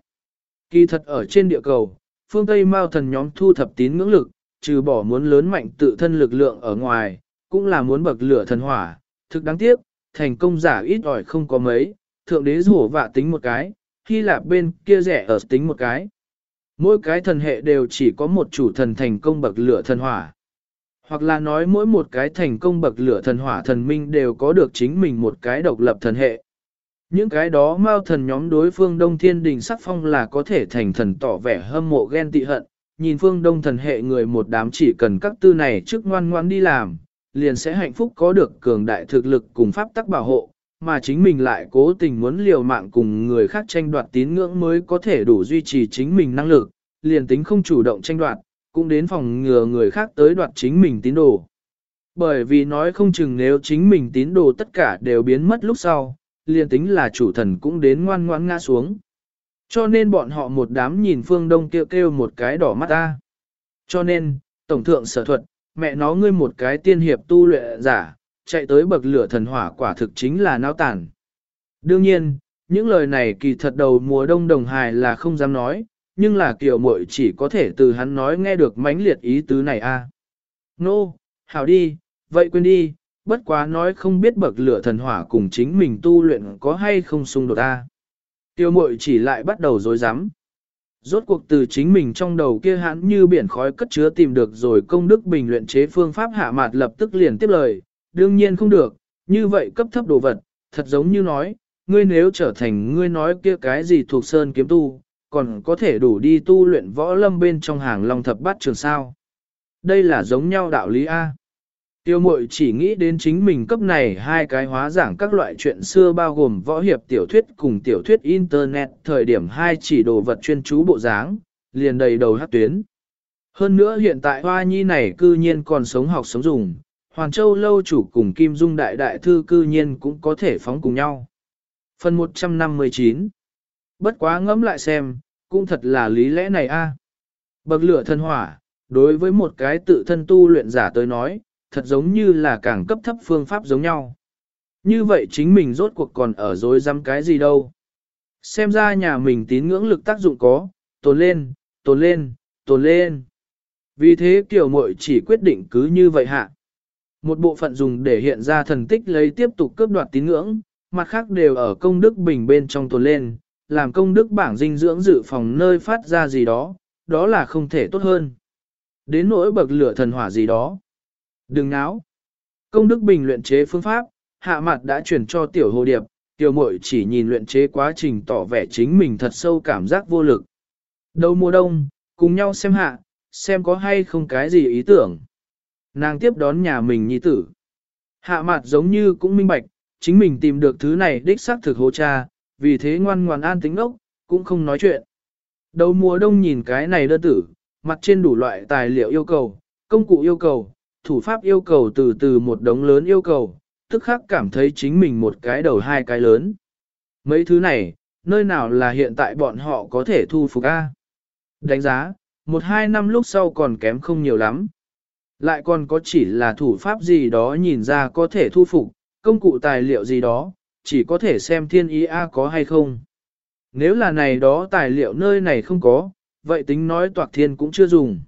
Kỳ thật ở trên địa cầu, phương Tây Mao thần nhóm thu thập tín ngưỡng lực, trừ bỏ muốn lớn mạnh tự thân lực lượng ở ngoài, cũng là muốn bậc lửa thần hỏa. Thực đáng tiếc, thành công giả ít ỏi không có mấy, thượng đế rủ vạ tính một cái, Hy Lạp bên kia rẻ ở tính một cái. Mỗi cái thần hệ đều chỉ có một chủ thần thành công bậc lửa thần hỏa. Hoặc là nói mỗi một cái thành công bậc lửa thần hỏa thần minh đều có được chính mình một cái độc lập thần hệ. Những cái đó mao thần nhóm đối phương Đông Thiên Đình sắc phong là có thể thành thần tỏ vẻ hâm mộ ghen tị hận, nhìn phương Đông thần hệ người một đám chỉ cần các tư này trước ngoan ngoan đi làm, liền sẽ hạnh phúc có được cường đại thực lực cùng pháp tắc bảo hộ, mà chính mình lại cố tình muốn liều mạng cùng người khác tranh đoạt tín ngưỡng mới có thể đủ duy trì chính mình năng lực, liền tính không chủ động tranh đoạt, cũng đến phòng ngừa người khác tới đoạt chính mình tín đồ. Bởi vì nói không chừng nếu chính mình tín đồ tất cả đều biến mất lúc sau, liền tính là chủ thần cũng đến ngoan ngoãn ngã xuống. Cho nên bọn họ một đám nhìn phương đông kêu kêu một cái đỏ mắt ta. Cho nên, Tổng thượng sở thuật, mẹ nó ngươi một cái tiên hiệp tu luyện giả, chạy tới bậc lửa thần hỏa quả thực chính là náo tàn. Đương nhiên, những lời này kỳ thật đầu mùa đông đồng hài là không dám nói, nhưng là kiểu muội chỉ có thể từ hắn nói nghe được mãnh liệt ý tứ này a. Nô, no, hảo đi, vậy quên đi, bất quá nói không biết bậc lửa thần hỏa cùng chính mình tu luyện có hay không xung đột a. Tiêu mội chỉ lại bắt đầu dối rắm Rốt cuộc từ chính mình trong đầu kia hãn như biển khói cất chứa tìm được rồi công đức bình luyện chế phương pháp hạ mạt lập tức liền tiếp lời, đương nhiên không được, như vậy cấp thấp đồ vật, thật giống như nói, ngươi nếu trở thành ngươi nói kia cái gì thuộc sơn kiếm tu, còn có thể đủ đi tu luyện võ lâm bên trong hàng long thập bát trường sao. Đây là giống nhau đạo lý A. Tiêu mội chỉ nghĩ đến chính mình cấp này hai cái hóa giảng các loại chuyện xưa bao gồm võ hiệp tiểu thuyết cùng tiểu thuyết internet thời điểm hai chỉ đồ vật chuyên chú bộ dáng, liền đầy đầu hát tuyến. Hơn nữa hiện tại hoa nhi này cư nhiên còn sống học sống dùng, Hoàn Châu lâu chủ cùng Kim Dung đại đại thư cư nhiên cũng có thể phóng cùng nhau. Phần 159 Bất quá ngẫm lại xem, cũng thật là lý lẽ này a. Bậc lửa thân hỏa, đối với một cái tự thân tu luyện giả tới nói, thật giống như là càng cấp thấp phương pháp giống nhau. Như vậy chính mình rốt cuộc còn ở dối dăm cái gì đâu. Xem ra nhà mình tín ngưỡng lực tác dụng có, tồn lên, tồn lên, tồn lên. Vì thế tiểu muội chỉ quyết định cứ như vậy hạ. Một bộ phận dùng để hiện ra thần tích lấy tiếp tục cướp đoạt tín ngưỡng, mặt khác đều ở công đức bình bên trong tồn lên, làm công đức bảng dinh dưỡng dự phòng nơi phát ra gì đó, đó là không thể tốt hơn. Đến nỗi bậc lửa thần hỏa gì đó. Đừng náo. Công đức bình luyện chế phương pháp, hạ mặt đã chuyển cho tiểu hồ điệp, tiểu muội chỉ nhìn luyện chế quá trình tỏ vẻ chính mình thật sâu cảm giác vô lực. Đầu mùa đông, cùng nhau xem hạ, xem có hay không cái gì ý tưởng. Nàng tiếp đón nhà mình nhi tử. Hạ mặt giống như cũng minh bạch, chính mình tìm được thứ này đích xác thực hô cha, vì thế ngoan ngoan an tính ốc, cũng không nói chuyện. Đầu mùa đông nhìn cái này đơn tử, mặt trên đủ loại tài liệu yêu cầu, công cụ yêu cầu, thủ pháp yêu cầu từ từ một đống lớn yêu cầu, tức khắc cảm thấy chính mình một cái đầu hai cái lớn. Mấy thứ này, nơi nào là hiện tại bọn họ có thể thu phục A. Đánh giá, một hai năm lúc sau còn kém không nhiều lắm. Lại còn có chỉ là thủ pháp gì đó nhìn ra có thể thu phục, công cụ tài liệu gì đó, chỉ có thể xem thiên ý A có hay không. Nếu là này đó tài liệu nơi này không có, vậy tính nói toạc thiên cũng chưa dùng.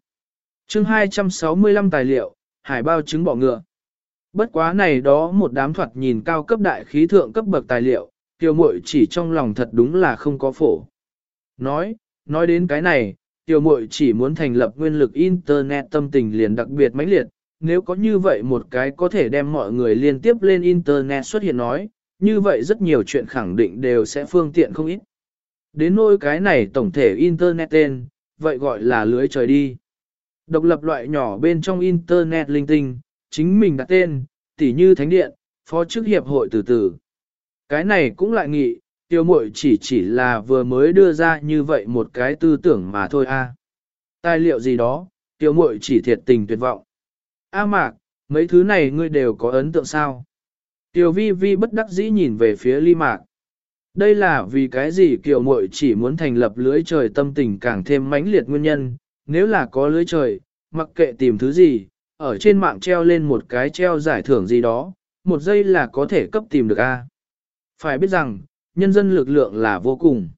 chương 265 tài liệu, hải bao trứng bọ ngựa. Bất quá này đó một đám thoạt nhìn cao cấp đại khí thượng cấp bậc tài liệu, tiêu muội chỉ trong lòng thật đúng là không có phổ. Nói, nói đến cái này, tiêu muội chỉ muốn thành lập nguyên lực Internet tâm tình liền đặc biệt mãnh liệt, nếu có như vậy một cái có thể đem mọi người liên tiếp lên Internet xuất hiện nói, như vậy rất nhiều chuyện khẳng định đều sẽ phương tiện không ít. Đến nỗi cái này tổng thể Internet tên, vậy gọi là lưới trời đi. Độc lập loại nhỏ bên trong Internet linh tinh, chính mình đặt tên, tỉ như Thánh Điện, Phó chức Hiệp hội từ từ. Cái này cũng lại nghị, tiêu mội chỉ chỉ là vừa mới đưa ra như vậy một cái tư tưởng mà thôi a. Tài liệu gì đó, tiêu mội chỉ thiệt tình tuyệt vọng. A mạc, mấy thứ này ngươi đều có ấn tượng sao? Tiêu vi vi bất đắc dĩ nhìn về phía ly mạc. Đây là vì cái gì kiểu muội chỉ muốn thành lập lưới trời tâm tình càng thêm mãnh liệt nguyên nhân, nếu là có lưới trời, mặc kệ tìm thứ gì, ở trên mạng treo lên một cái treo giải thưởng gì đó, một giây là có thể cấp tìm được A. Phải biết rằng, nhân dân lực lượng là vô cùng.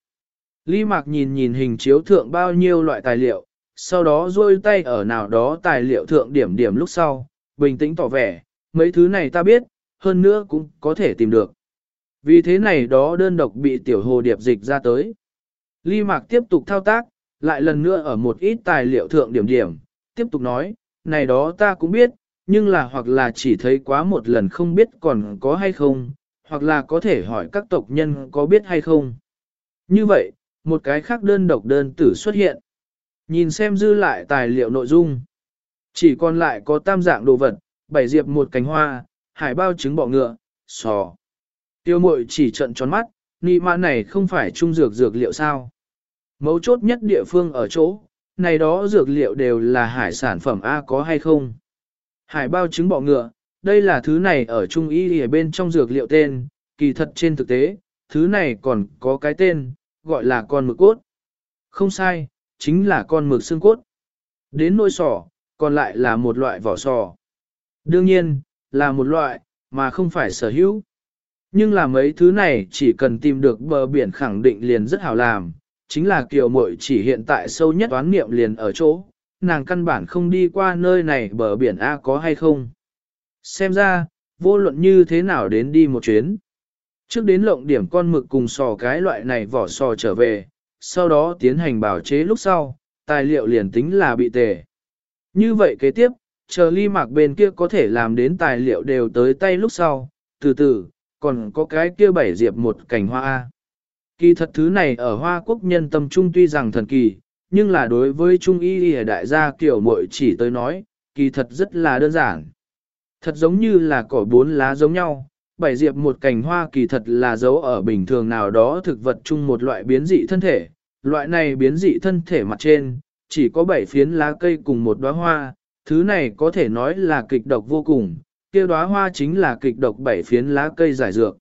Lý Mạc nhìn nhìn hình chiếu thượng bao nhiêu loại tài liệu, sau đó rôi tay ở nào đó tài liệu thượng điểm điểm lúc sau, bình tĩnh tỏ vẻ, mấy thứ này ta biết, hơn nữa cũng có thể tìm được. Vì thế này đó đơn độc bị tiểu hồ điệp dịch ra tới. Ly Mạc tiếp tục thao tác, lại lần nữa ở một ít tài liệu thượng điểm điểm, tiếp tục nói, này đó ta cũng biết, nhưng là hoặc là chỉ thấy quá một lần không biết còn có hay không, hoặc là có thể hỏi các tộc nhân có biết hay không. Như vậy, một cái khác đơn độc đơn tử xuất hiện. Nhìn xem dư lại tài liệu nội dung. Chỉ còn lại có tam dạng đồ vật, bảy diệp một cánh hoa, hải bao trứng bọ ngựa, sò. Tiêu mội chỉ trận tròn mắt, nị mã này không phải trung dược dược liệu sao. Mấu chốt nhất địa phương ở chỗ, này đó dược liệu đều là hải sản phẩm A có hay không. Hải bao trứng bọ ngựa, đây là thứ này ở trung y ở bên trong dược liệu tên, kỳ thật trên thực tế, thứ này còn có cái tên, gọi là con mực cốt. Không sai, chính là con mực xương cốt. Đến nôi sò, còn lại là một loại vỏ sò. Đương nhiên, là một loại, mà không phải sở hữu. Nhưng là mấy thứ này chỉ cần tìm được bờ biển khẳng định liền rất hảo làm, chính là kiều muội chỉ hiện tại sâu nhất toán niệm liền ở chỗ, nàng căn bản không đi qua nơi này bờ biển A có hay không. Xem ra, vô luận như thế nào đến đi một chuyến. Trước đến lộng điểm con mực cùng sò cái loại này vỏ sò trở về, sau đó tiến hành bảo chế lúc sau, tài liệu liền tính là bị tề. Như vậy kế tiếp, chờ ly mạc bên kia có thể làm đến tài liệu đều tới tay lúc sau, từ từ, còn có cái kia bảy diệp một cành hoa A. Kỳ thật thứ này ở Hoa Quốc nhân tâm trung tuy rằng thần kỳ, nhưng là đối với Trung Y ở đại gia kiểu muội chỉ tới nói, kỳ thật rất là đơn giản. Thật giống như là cỏ bốn lá giống nhau, bảy diệp một cành hoa kỳ thật là dấu ở bình thường nào đó thực vật chung một loại biến dị thân thể. Loại này biến dị thân thể mặt trên, chỉ có bảy phiến lá cây cùng một đóa hoa, thứ này có thể nói là kịch độc vô cùng, kia đóa hoa chính là kịch độc bảy phiến lá cây giải dược.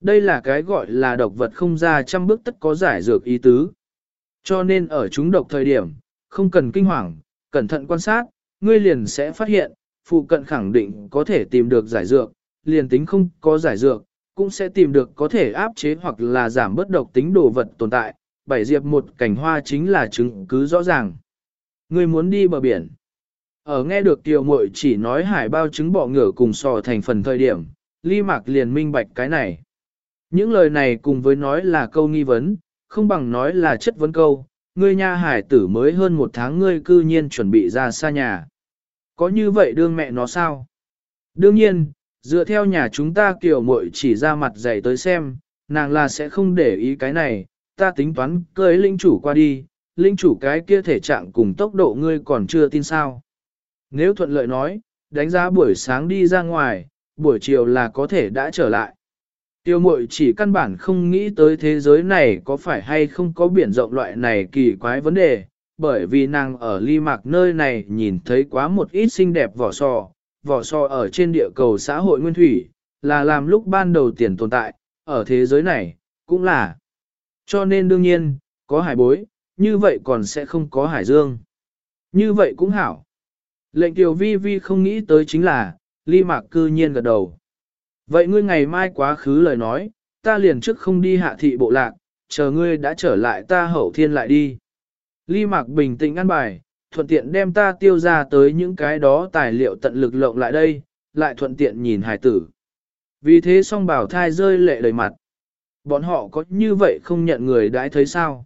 Đây là cái gọi là độc vật không ra trăm bước tất có giải dược ý tứ. Cho nên ở chúng độc thời điểm, không cần kinh hoàng, cẩn thận quan sát, ngươi liền sẽ phát hiện, phụ cận khẳng định có thể tìm được giải dược, liền tính không có giải dược, cũng sẽ tìm được có thể áp chế hoặc là giảm bớt độc tính đồ vật tồn tại. Bảy diệp một cảnh hoa chính là chứng cứ rõ ràng. Ngươi muốn đi bờ biển. Ở nghe được tiểu muội chỉ nói hải bao trứng bọ ngựa cùng sò thành phần thời điểm, ly mạc liền minh bạch cái này. Những lời này cùng với nói là câu nghi vấn, không bằng nói là chất vấn câu, ngươi nha hải tử mới hơn một tháng ngươi cư nhiên chuẩn bị ra xa nhà. Có như vậy đương mẹ nó sao? Đương nhiên, dựa theo nhà chúng ta kiểu muội chỉ ra mặt dạy tới xem, nàng là sẽ không để ý cái này, ta tính toán cưới linh chủ qua đi, linh chủ cái kia thể trạng cùng tốc độ ngươi còn chưa tin sao. Nếu thuận lợi nói, đánh giá buổi sáng đi ra ngoài, buổi chiều là có thể đã trở lại. Tiêu mội chỉ căn bản không nghĩ tới thế giới này có phải hay không có biển rộng loại này kỳ quái vấn đề, bởi vì nàng ở ly mạc nơi này nhìn thấy quá một ít xinh đẹp vỏ sò, vỏ sò ở trên địa cầu xã hội nguyên thủy, là làm lúc ban đầu tiền tồn tại, ở thế giới này, cũng là. Cho nên đương nhiên, có hải bối, như vậy còn sẽ không có hải dương. Như vậy cũng hảo. Lệnh tiểu vi vi không nghĩ tới chính là, ly mạc cư nhiên gật đầu. Vậy ngươi ngày mai quá khứ lời nói, ta liền trước không đi hạ thị bộ lạc, chờ ngươi đã trở lại ta hậu thiên lại đi. Ly mạc bình tĩnh ăn bài, thuận tiện đem ta tiêu ra tới những cái đó tài liệu tận lực lộng lại đây, lại thuận tiện nhìn hải tử. Vì thế song bảo thai rơi lệ đầy mặt. Bọn họ có như vậy không nhận người đãi thấy sao?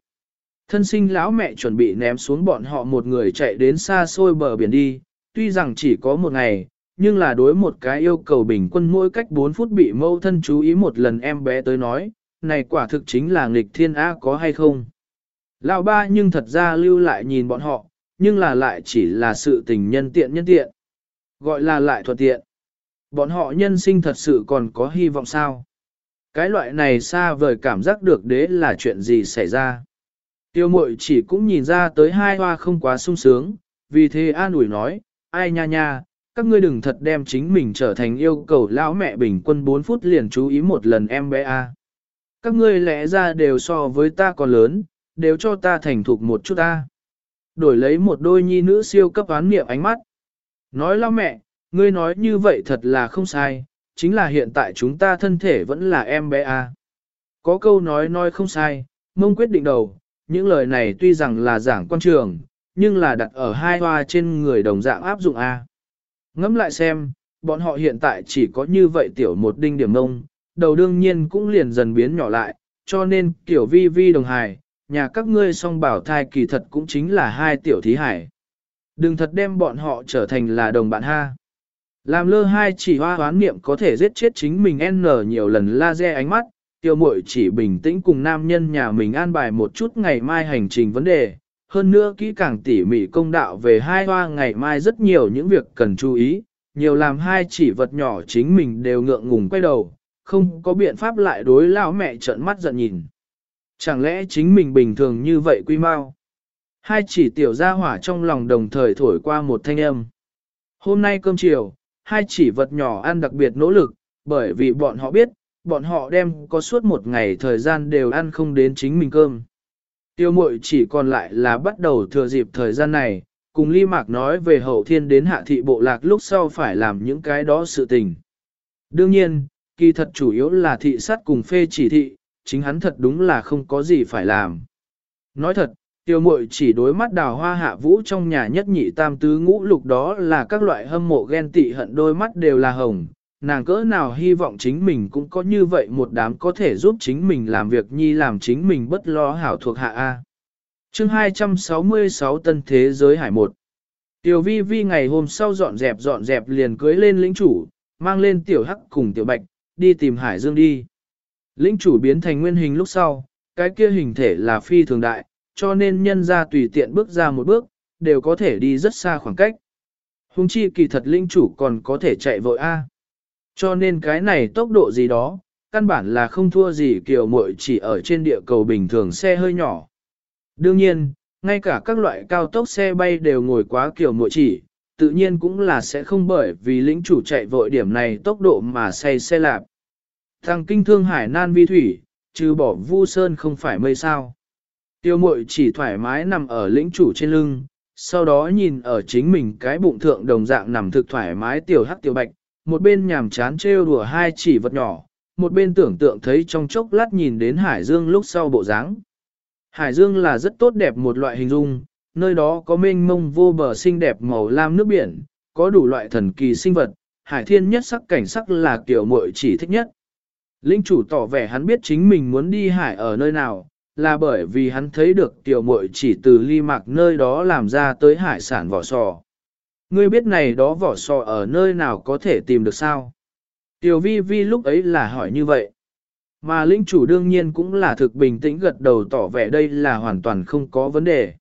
Thân sinh lão mẹ chuẩn bị ném xuống bọn họ một người chạy đến xa xôi bờ biển đi, tuy rằng chỉ có một ngày, nhưng là đối một cái yêu cầu bình quân mỗi cách 4 phút bị mâu thân chú ý một lần em bé tới nói, này quả thực chính là nghịch thiên á có hay không. Lão ba nhưng thật ra lưu lại nhìn bọn họ, nhưng là lại chỉ là sự tình nhân tiện nhân tiện. Gọi là lại thuận tiện. Bọn họ nhân sinh thật sự còn có hy vọng sao? Cái loại này xa vời cảm giác được đế là chuyện gì xảy ra. Tiêu mội chỉ cũng nhìn ra tới hai hoa không quá sung sướng, vì thế an ủi nói, ai nha nha, các ngươi đừng thật đem chính mình trở thành yêu cầu lão mẹ bình quân 4 phút liền chú ý một lần em bé a. Các ngươi lẽ ra đều so với ta còn lớn, đều cho ta thành thục một chút a Đổi lấy một đôi nhi nữ siêu cấp án niệm ánh mắt. Nói lão mẹ, ngươi nói như vậy thật là không sai, chính là hiện tại chúng ta thân thể vẫn là em bé a. Có câu nói nói không sai, mông quyết định đầu, những lời này tuy rằng là giảng quan trường, nhưng là đặt ở hai hoa trên người đồng dạng áp dụng A. Ngẫm lại xem, bọn họ hiện tại chỉ có như vậy tiểu một đinh điểm ngông, đầu đương nhiên cũng liền dần biến nhỏ lại, cho nên tiểu vi vi đồng hài, nhà các ngươi song bảo thai kỳ thật cũng chính là hai tiểu thí hải. Đừng thật đem bọn họ trở thành là đồng bạn ha. Làm lơ hai chỉ hoa hoán niệm có thể giết chết chính mình N nhiều lần laser ánh mắt, tiêu muội chỉ bình tĩnh cùng nam nhân nhà mình an bài một chút ngày mai hành trình vấn đề, hơn nữa kỹ càng tỉ mỉ công đạo về hai hoa ngày mai rất nhiều những việc cần chú ý, nhiều làm hai chỉ vật nhỏ chính mình đều ngượng ngùng quay đầu, không có biện pháp lại đối lão mẹ trợn mắt giận nhìn. Chẳng lẽ chính mình bình thường như vậy quy mau? Hai chỉ tiểu gia hỏa trong lòng đồng thời thổi qua một thanh âm. Hôm nay cơm chiều, hai chỉ vật nhỏ ăn đặc biệt nỗ lực, bởi vì bọn họ biết, bọn họ đem có suốt một ngày thời gian đều ăn không đến chính mình cơm. Tiêu mội chỉ còn lại là bắt đầu thừa dịp thời gian này, cùng Ly Mạc nói về hậu thiên đến hạ thị bộ lạc lúc sau phải làm những cái đó sự tình. Đương nhiên, kỳ thật chủ yếu là thị sát cùng phê chỉ thị, chính hắn thật đúng là không có gì phải làm. Nói thật, tiêu mội chỉ đối mắt đào hoa hạ vũ trong nhà nhất nhị tam tứ ngũ lục đó là các loại hâm mộ ghen tị hận đôi mắt đều là hồng, nàng cỡ nào hy vọng chính mình cũng có như vậy một đám có thể giúp chính mình làm việc nhi làm chính mình bất lo hảo thuộc hạ A. chương 266 Tân Thế Giới Hải 1 Tiểu vi vi ngày hôm sau dọn dẹp dọn dẹp liền cưới lên lĩnh chủ, mang lên tiểu hắc cùng tiểu bạch, đi tìm hải dương đi. Lĩnh chủ biến thành nguyên hình lúc sau, cái kia hình thể là phi thường đại, cho nên nhân ra tùy tiện bước ra một bước, đều có thể đi rất xa khoảng cách. Hùng chi kỳ thật linh chủ còn có thể chạy vội A. Cho nên cái này tốc độ gì đó, căn bản là không thua gì kiểu muội chỉ ở trên địa cầu bình thường xe hơi nhỏ. Đương nhiên, ngay cả các loại cao tốc xe bay đều ngồi quá kiểu muội chỉ, tự nhiên cũng là sẽ không bởi vì lĩnh chủ chạy vội điểm này tốc độ mà say xe lạp. Thằng kinh thương hải nan vi thủy, trừ bỏ vu sơn không phải mây sao. Tiêu mội chỉ thoải mái nằm ở lĩnh chủ trên lưng, sau đó nhìn ở chính mình cái bụng thượng đồng dạng nằm thực thoải mái tiểu hắc tiểu bạch, một bên nhàm chán trêu đùa hai chỉ vật nhỏ, một bên tưởng tượng thấy trong chốc lát nhìn đến Hải Dương lúc sau bộ dáng. Hải Dương là rất tốt đẹp một loại hình dung, nơi đó có mênh mông vô bờ xinh đẹp màu lam nước biển, có đủ loại thần kỳ sinh vật, hải thiên nhất sắc cảnh sắc là kiểu muội chỉ thích nhất. Linh chủ tỏ vẻ hắn biết chính mình muốn đi hải ở nơi nào, là bởi vì hắn thấy được tiểu muội chỉ từ ly mạc nơi đó làm ra tới hải sản vỏ sò. Ngươi biết này đó vỏ sò ở nơi nào có thể tìm được sao? Tiểu vi vi lúc ấy là hỏi như vậy. Mà linh chủ đương nhiên cũng là thực bình tĩnh gật đầu tỏ vẻ đây là hoàn toàn không có vấn đề.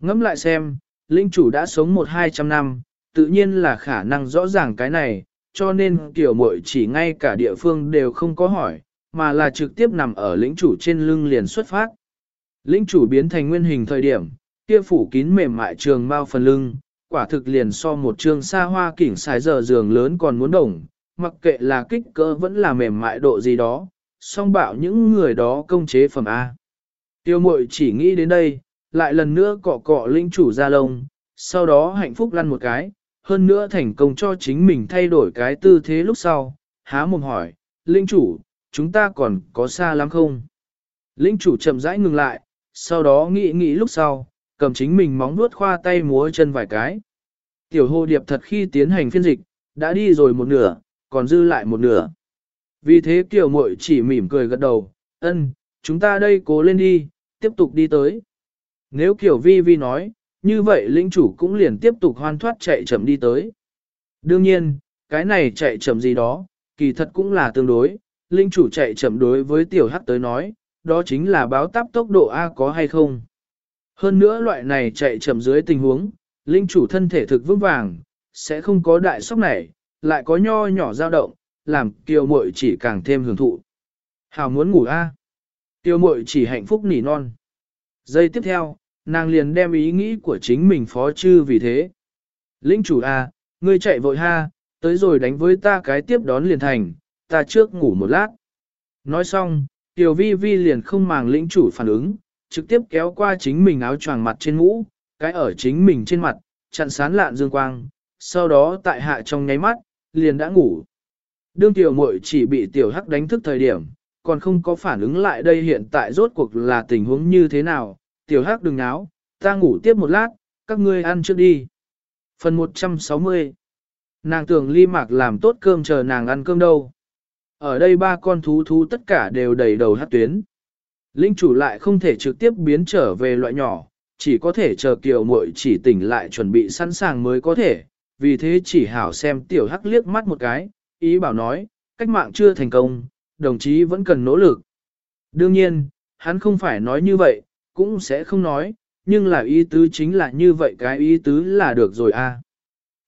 Ngẫm lại xem, linh chủ đã sống một hai trăm năm, tự nhiên là khả năng rõ ràng cái này, cho nên tiểu muội chỉ ngay cả địa phương đều không có hỏi, mà là trực tiếp nằm ở lĩnh chủ trên lưng liền xuất phát. Lĩnh chủ biến thành nguyên hình thời điểm, kia phủ kín mềm mại trường bao phần lưng, quả thực liền so một trường xa hoa kỉnh xài giờ giường lớn còn muốn đồng, mặc kệ là kích cỡ vẫn là mềm mại độ gì đó, song bảo những người đó công chế phẩm A. Tiêu mội chỉ nghĩ đến đây, lại lần nữa cọ cọ linh chủ ra lông, sau đó hạnh phúc lăn một cái, hơn nữa thành công cho chính mình thay đổi cái tư thế lúc sau, há mồm hỏi, linh chủ, chúng ta còn có xa lắm không? Linh chủ chậm rãi ngừng lại, sau đó nghĩ nghĩ lúc sau, cầm chính mình móng vuốt khoa tay múa chân vài cái. Tiểu hồ điệp thật khi tiến hành phiên dịch, đã đi rồi một nửa, còn dư lại một nửa. Vì thế tiểu muội chỉ mỉm cười gật đầu, ân, chúng ta đây cố lên đi, tiếp tục đi tới. Nếu kiểu vi vi nói, như vậy lĩnh chủ cũng liền tiếp tục hoan thoát chạy chậm đi tới. Đương nhiên, cái này chạy chậm gì đó, kỳ thật cũng là tương đối, linh chủ chạy chậm đối với tiểu hắc tới nói, đó chính là báo táp tốc độ A có hay không. Hơn nữa loại này chạy chậm dưới tình huống, linh chủ thân thể thực vững vàng, sẽ không có đại sốc này, lại có nho nhỏ dao động, làm kiều muội chỉ càng thêm hưởng thụ. Hào muốn ngủ A. Kiều muội chỉ hạnh phúc nỉ non. Giây tiếp theo, nàng liền đem ý nghĩ của chính mình phó chư vì thế. Linh chủ A, ngươi chạy vội ha, tới rồi đánh với ta cái tiếp đón liền thành, ta trước ngủ một lát. Nói xong, Tiểu vi vi liền không màng lĩnh chủ phản ứng, trực tiếp kéo qua chính mình áo choàng mặt trên mũ, cái ở chính mình trên mặt, chặn sán lạn dương quang, sau đó tại hạ trong nháy mắt, liền đã ngủ. Đương tiểu muội chỉ bị tiểu hắc đánh thức thời điểm, còn không có phản ứng lại đây hiện tại rốt cuộc là tình huống như thế nào, tiểu hắc đừng náo, ta ngủ tiếp một lát, các ngươi ăn trước đi. Phần 160 Nàng tưởng ly mạc làm tốt cơm chờ nàng ăn cơm đâu. Ở đây ba con thú thú tất cả đều đầy đầu hát tuyến. Linh chủ lại không thể trực tiếp biến trở về loại nhỏ, chỉ có thể chờ kiều muội chỉ tỉnh lại chuẩn bị sẵn sàng mới có thể, vì thế chỉ hảo xem tiểu hắc liếc mắt một cái, ý bảo nói, cách mạng chưa thành công, đồng chí vẫn cần nỗ lực. Đương nhiên, hắn không phải nói như vậy, cũng sẽ không nói, nhưng là ý tứ chính là như vậy cái ý tứ là được rồi a.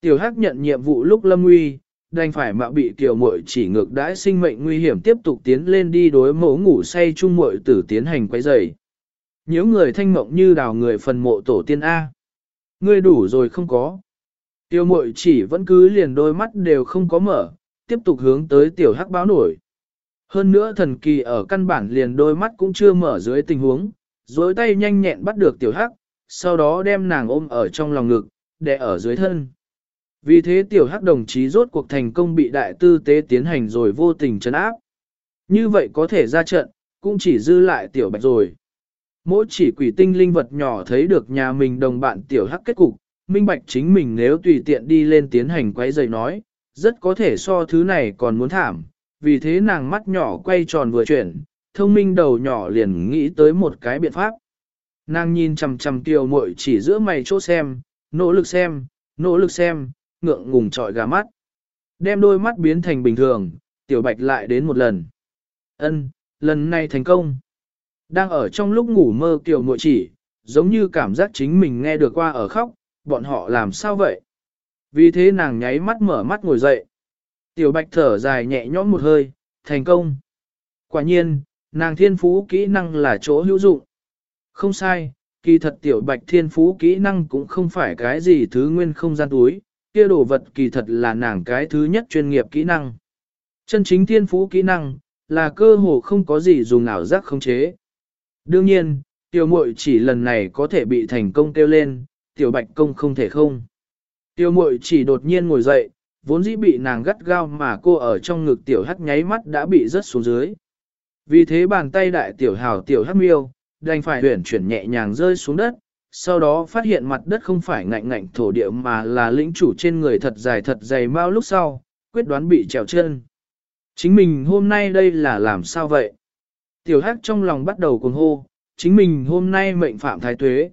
Tiểu hắc nhận nhiệm vụ lúc lâm nguy, đành phải mạo bị kiều muội chỉ ngược đãi sinh mệnh nguy hiểm tiếp tục tiến lên đi đối mẫu ngủ say chung muội tử tiến hành quấy rầy. Nhớ người thanh mộng như đào người phần mộ tổ tiên A. Ngươi đủ rồi không có. Tiêu muội chỉ vẫn cứ liền đôi mắt đều không có mở, tiếp tục hướng tới tiểu hắc báo nổi. Hơn nữa thần kỳ ở căn bản liền đôi mắt cũng chưa mở dưới tình huống, dối tay nhanh nhẹn bắt được tiểu hắc, sau đó đem nàng ôm ở trong lòng ngực, để ở dưới thân. Vì thế tiểu hắc đồng chí rốt cuộc thành công bị đại tư tế tiến hành rồi vô tình chấn áp. Như vậy có thể ra trận, cũng chỉ dư lại tiểu bạch rồi. Mỗi chỉ quỷ tinh linh vật nhỏ thấy được nhà mình đồng bạn tiểu hắc kết cục, minh bạch chính mình nếu tùy tiện đi lên tiến hành quấy giày nói, rất có thể so thứ này còn muốn thảm, vì thế nàng mắt nhỏ quay tròn vừa chuyển, thông minh đầu nhỏ liền nghĩ tới một cái biện pháp. Nàng nhìn chằm chằm tiểu muội chỉ giữa mày chỗ xem, nỗ lực xem, nỗ lực xem, ngượng ngùng trọi gà mắt. Đem đôi mắt biến thành bình thường, tiểu bạch lại đến một lần. Ân, lần này thành công. Đang ở trong lúc ngủ mơ tiểu muội chỉ, giống như cảm giác chính mình nghe được qua ở khóc, bọn họ làm sao vậy? Vì thế nàng nháy mắt mở mắt ngồi dậy. Tiểu bạch thở dài nhẹ nhõm một hơi, thành công. Quả nhiên, nàng thiên phú kỹ năng là chỗ hữu dụng. Không sai, kỳ thật tiểu bạch thiên phú kỹ năng cũng không phải cái gì thứ nguyên không gian túi, kia đồ vật kỳ thật là nàng cái thứ nhất chuyên nghiệp kỹ năng. Chân chính thiên phú kỹ năng, là cơ hồ không có gì dùng nào giác khống chế. Đương nhiên, tiểu muội chỉ lần này có thể bị thành công kêu lên, tiểu bạch công không thể không. Tiểu muội chỉ đột nhiên ngồi dậy, vốn dĩ bị nàng gắt gao mà cô ở trong ngực tiểu hắc nháy mắt đã bị rớt xuống dưới. Vì thế bàn tay đại tiểu hào tiểu hắc miêu, đành phải huyển chuyển nhẹ nhàng rơi xuống đất, sau đó phát hiện mặt đất không phải ngạnh ngạnh thổ địa mà là lĩnh chủ trên người thật dài thật dày mau lúc sau, quyết đoán bị trèo chân. Chính mình hôm nay đây là làm sao vậy? Tiểu hắc trong lòng bắt đầu cuồng hô, chính mình hôm nay mệnh phạm thái tuế.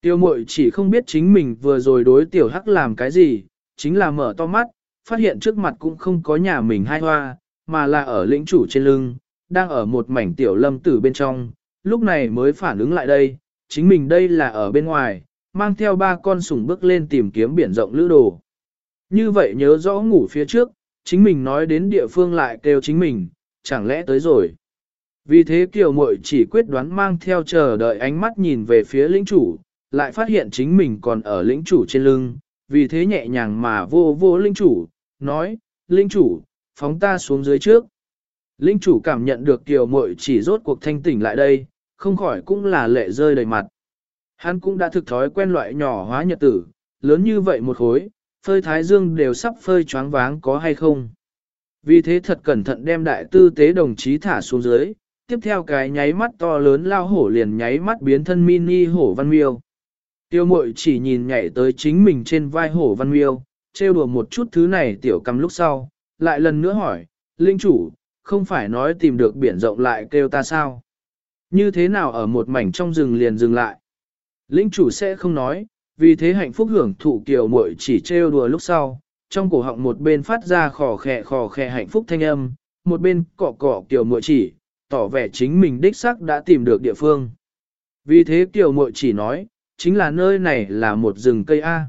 Tiêu mội chỉ không biết chính mình vừa rồi đối tiểu hắc làm cái gì, chính là mở to mắt, phát hiện trước mặt cũng không có nhà mình hai hoa, mà là ở lĩnh chủ trên lưng, đang ở một mảnh tiểu lâm tử bên trong, lúc này mới phản ứng lại đây, chính mình đây là ở bên ngoài, mang theo ba con sủng bước lên tìm kiếm biển rộng lữ đồ. Như vậy nhớ rõ ngủ phía trước, chính mình nói đến địa phương lại kêu chính mình, chẳng lẽ tới rồi. Vì thế kiều muội chỉ quyết đoán mang theo chờ đợi ánh mắt nhìn về phía lĩnh chủ, lại phát hiện chính mình còn ở lĩnh chủ trên lưng, vì thế nhẹ nhàng mà vô vô lĩnh chủ, nói, lĩnh chủ, phóng ta xuống dưới trước. lĩnh chủ cảm nhận được kiều muội chỉ rốt cuộc thanh tỉnh lại đây, không khỏi cũng là lệ rơi đầy mặt. Hắn cũng đã thực thói quen loại nhỏ hóa nhật tử, lớn như vậy một khối, phơi thái dương đều sắp phơi choáng váng có hay không. Vì thế thật cẩn thận đem đại tư tế đồng chí thả xuống dưới, tiếp theo cái nháy mắt to lớn lao hổ liền nháy mắt biến thân mini hổ văn miêu. Tiêu mội chỉ nhìn nhảy tới chính mình trên vai hổ văn miêu, trêu đùa một chút thứ này tiểu cầm lúc sau, lại lần nữa hỏi, linh chủ, không phải nói tìm được biển rộng lại kêu ta sao? Như thế nào ở một mảnh trong rừng liền dừng lại? Linh chủ sẽ không nói, vì thế hạnh phúc hưởng thụ kiều muội chỉ trêu đùa lúc sau, trong cổ họng một bên phát ra khò khè khò khè hạnh phúc thanh âm, một bên cọ cọ kiều muội chỉ, tỏ vẻ chính mình đích xác đã tìm được địa phương. Vì thế kiều muội chỉ nói, chính là nơi này là một rừng cây A.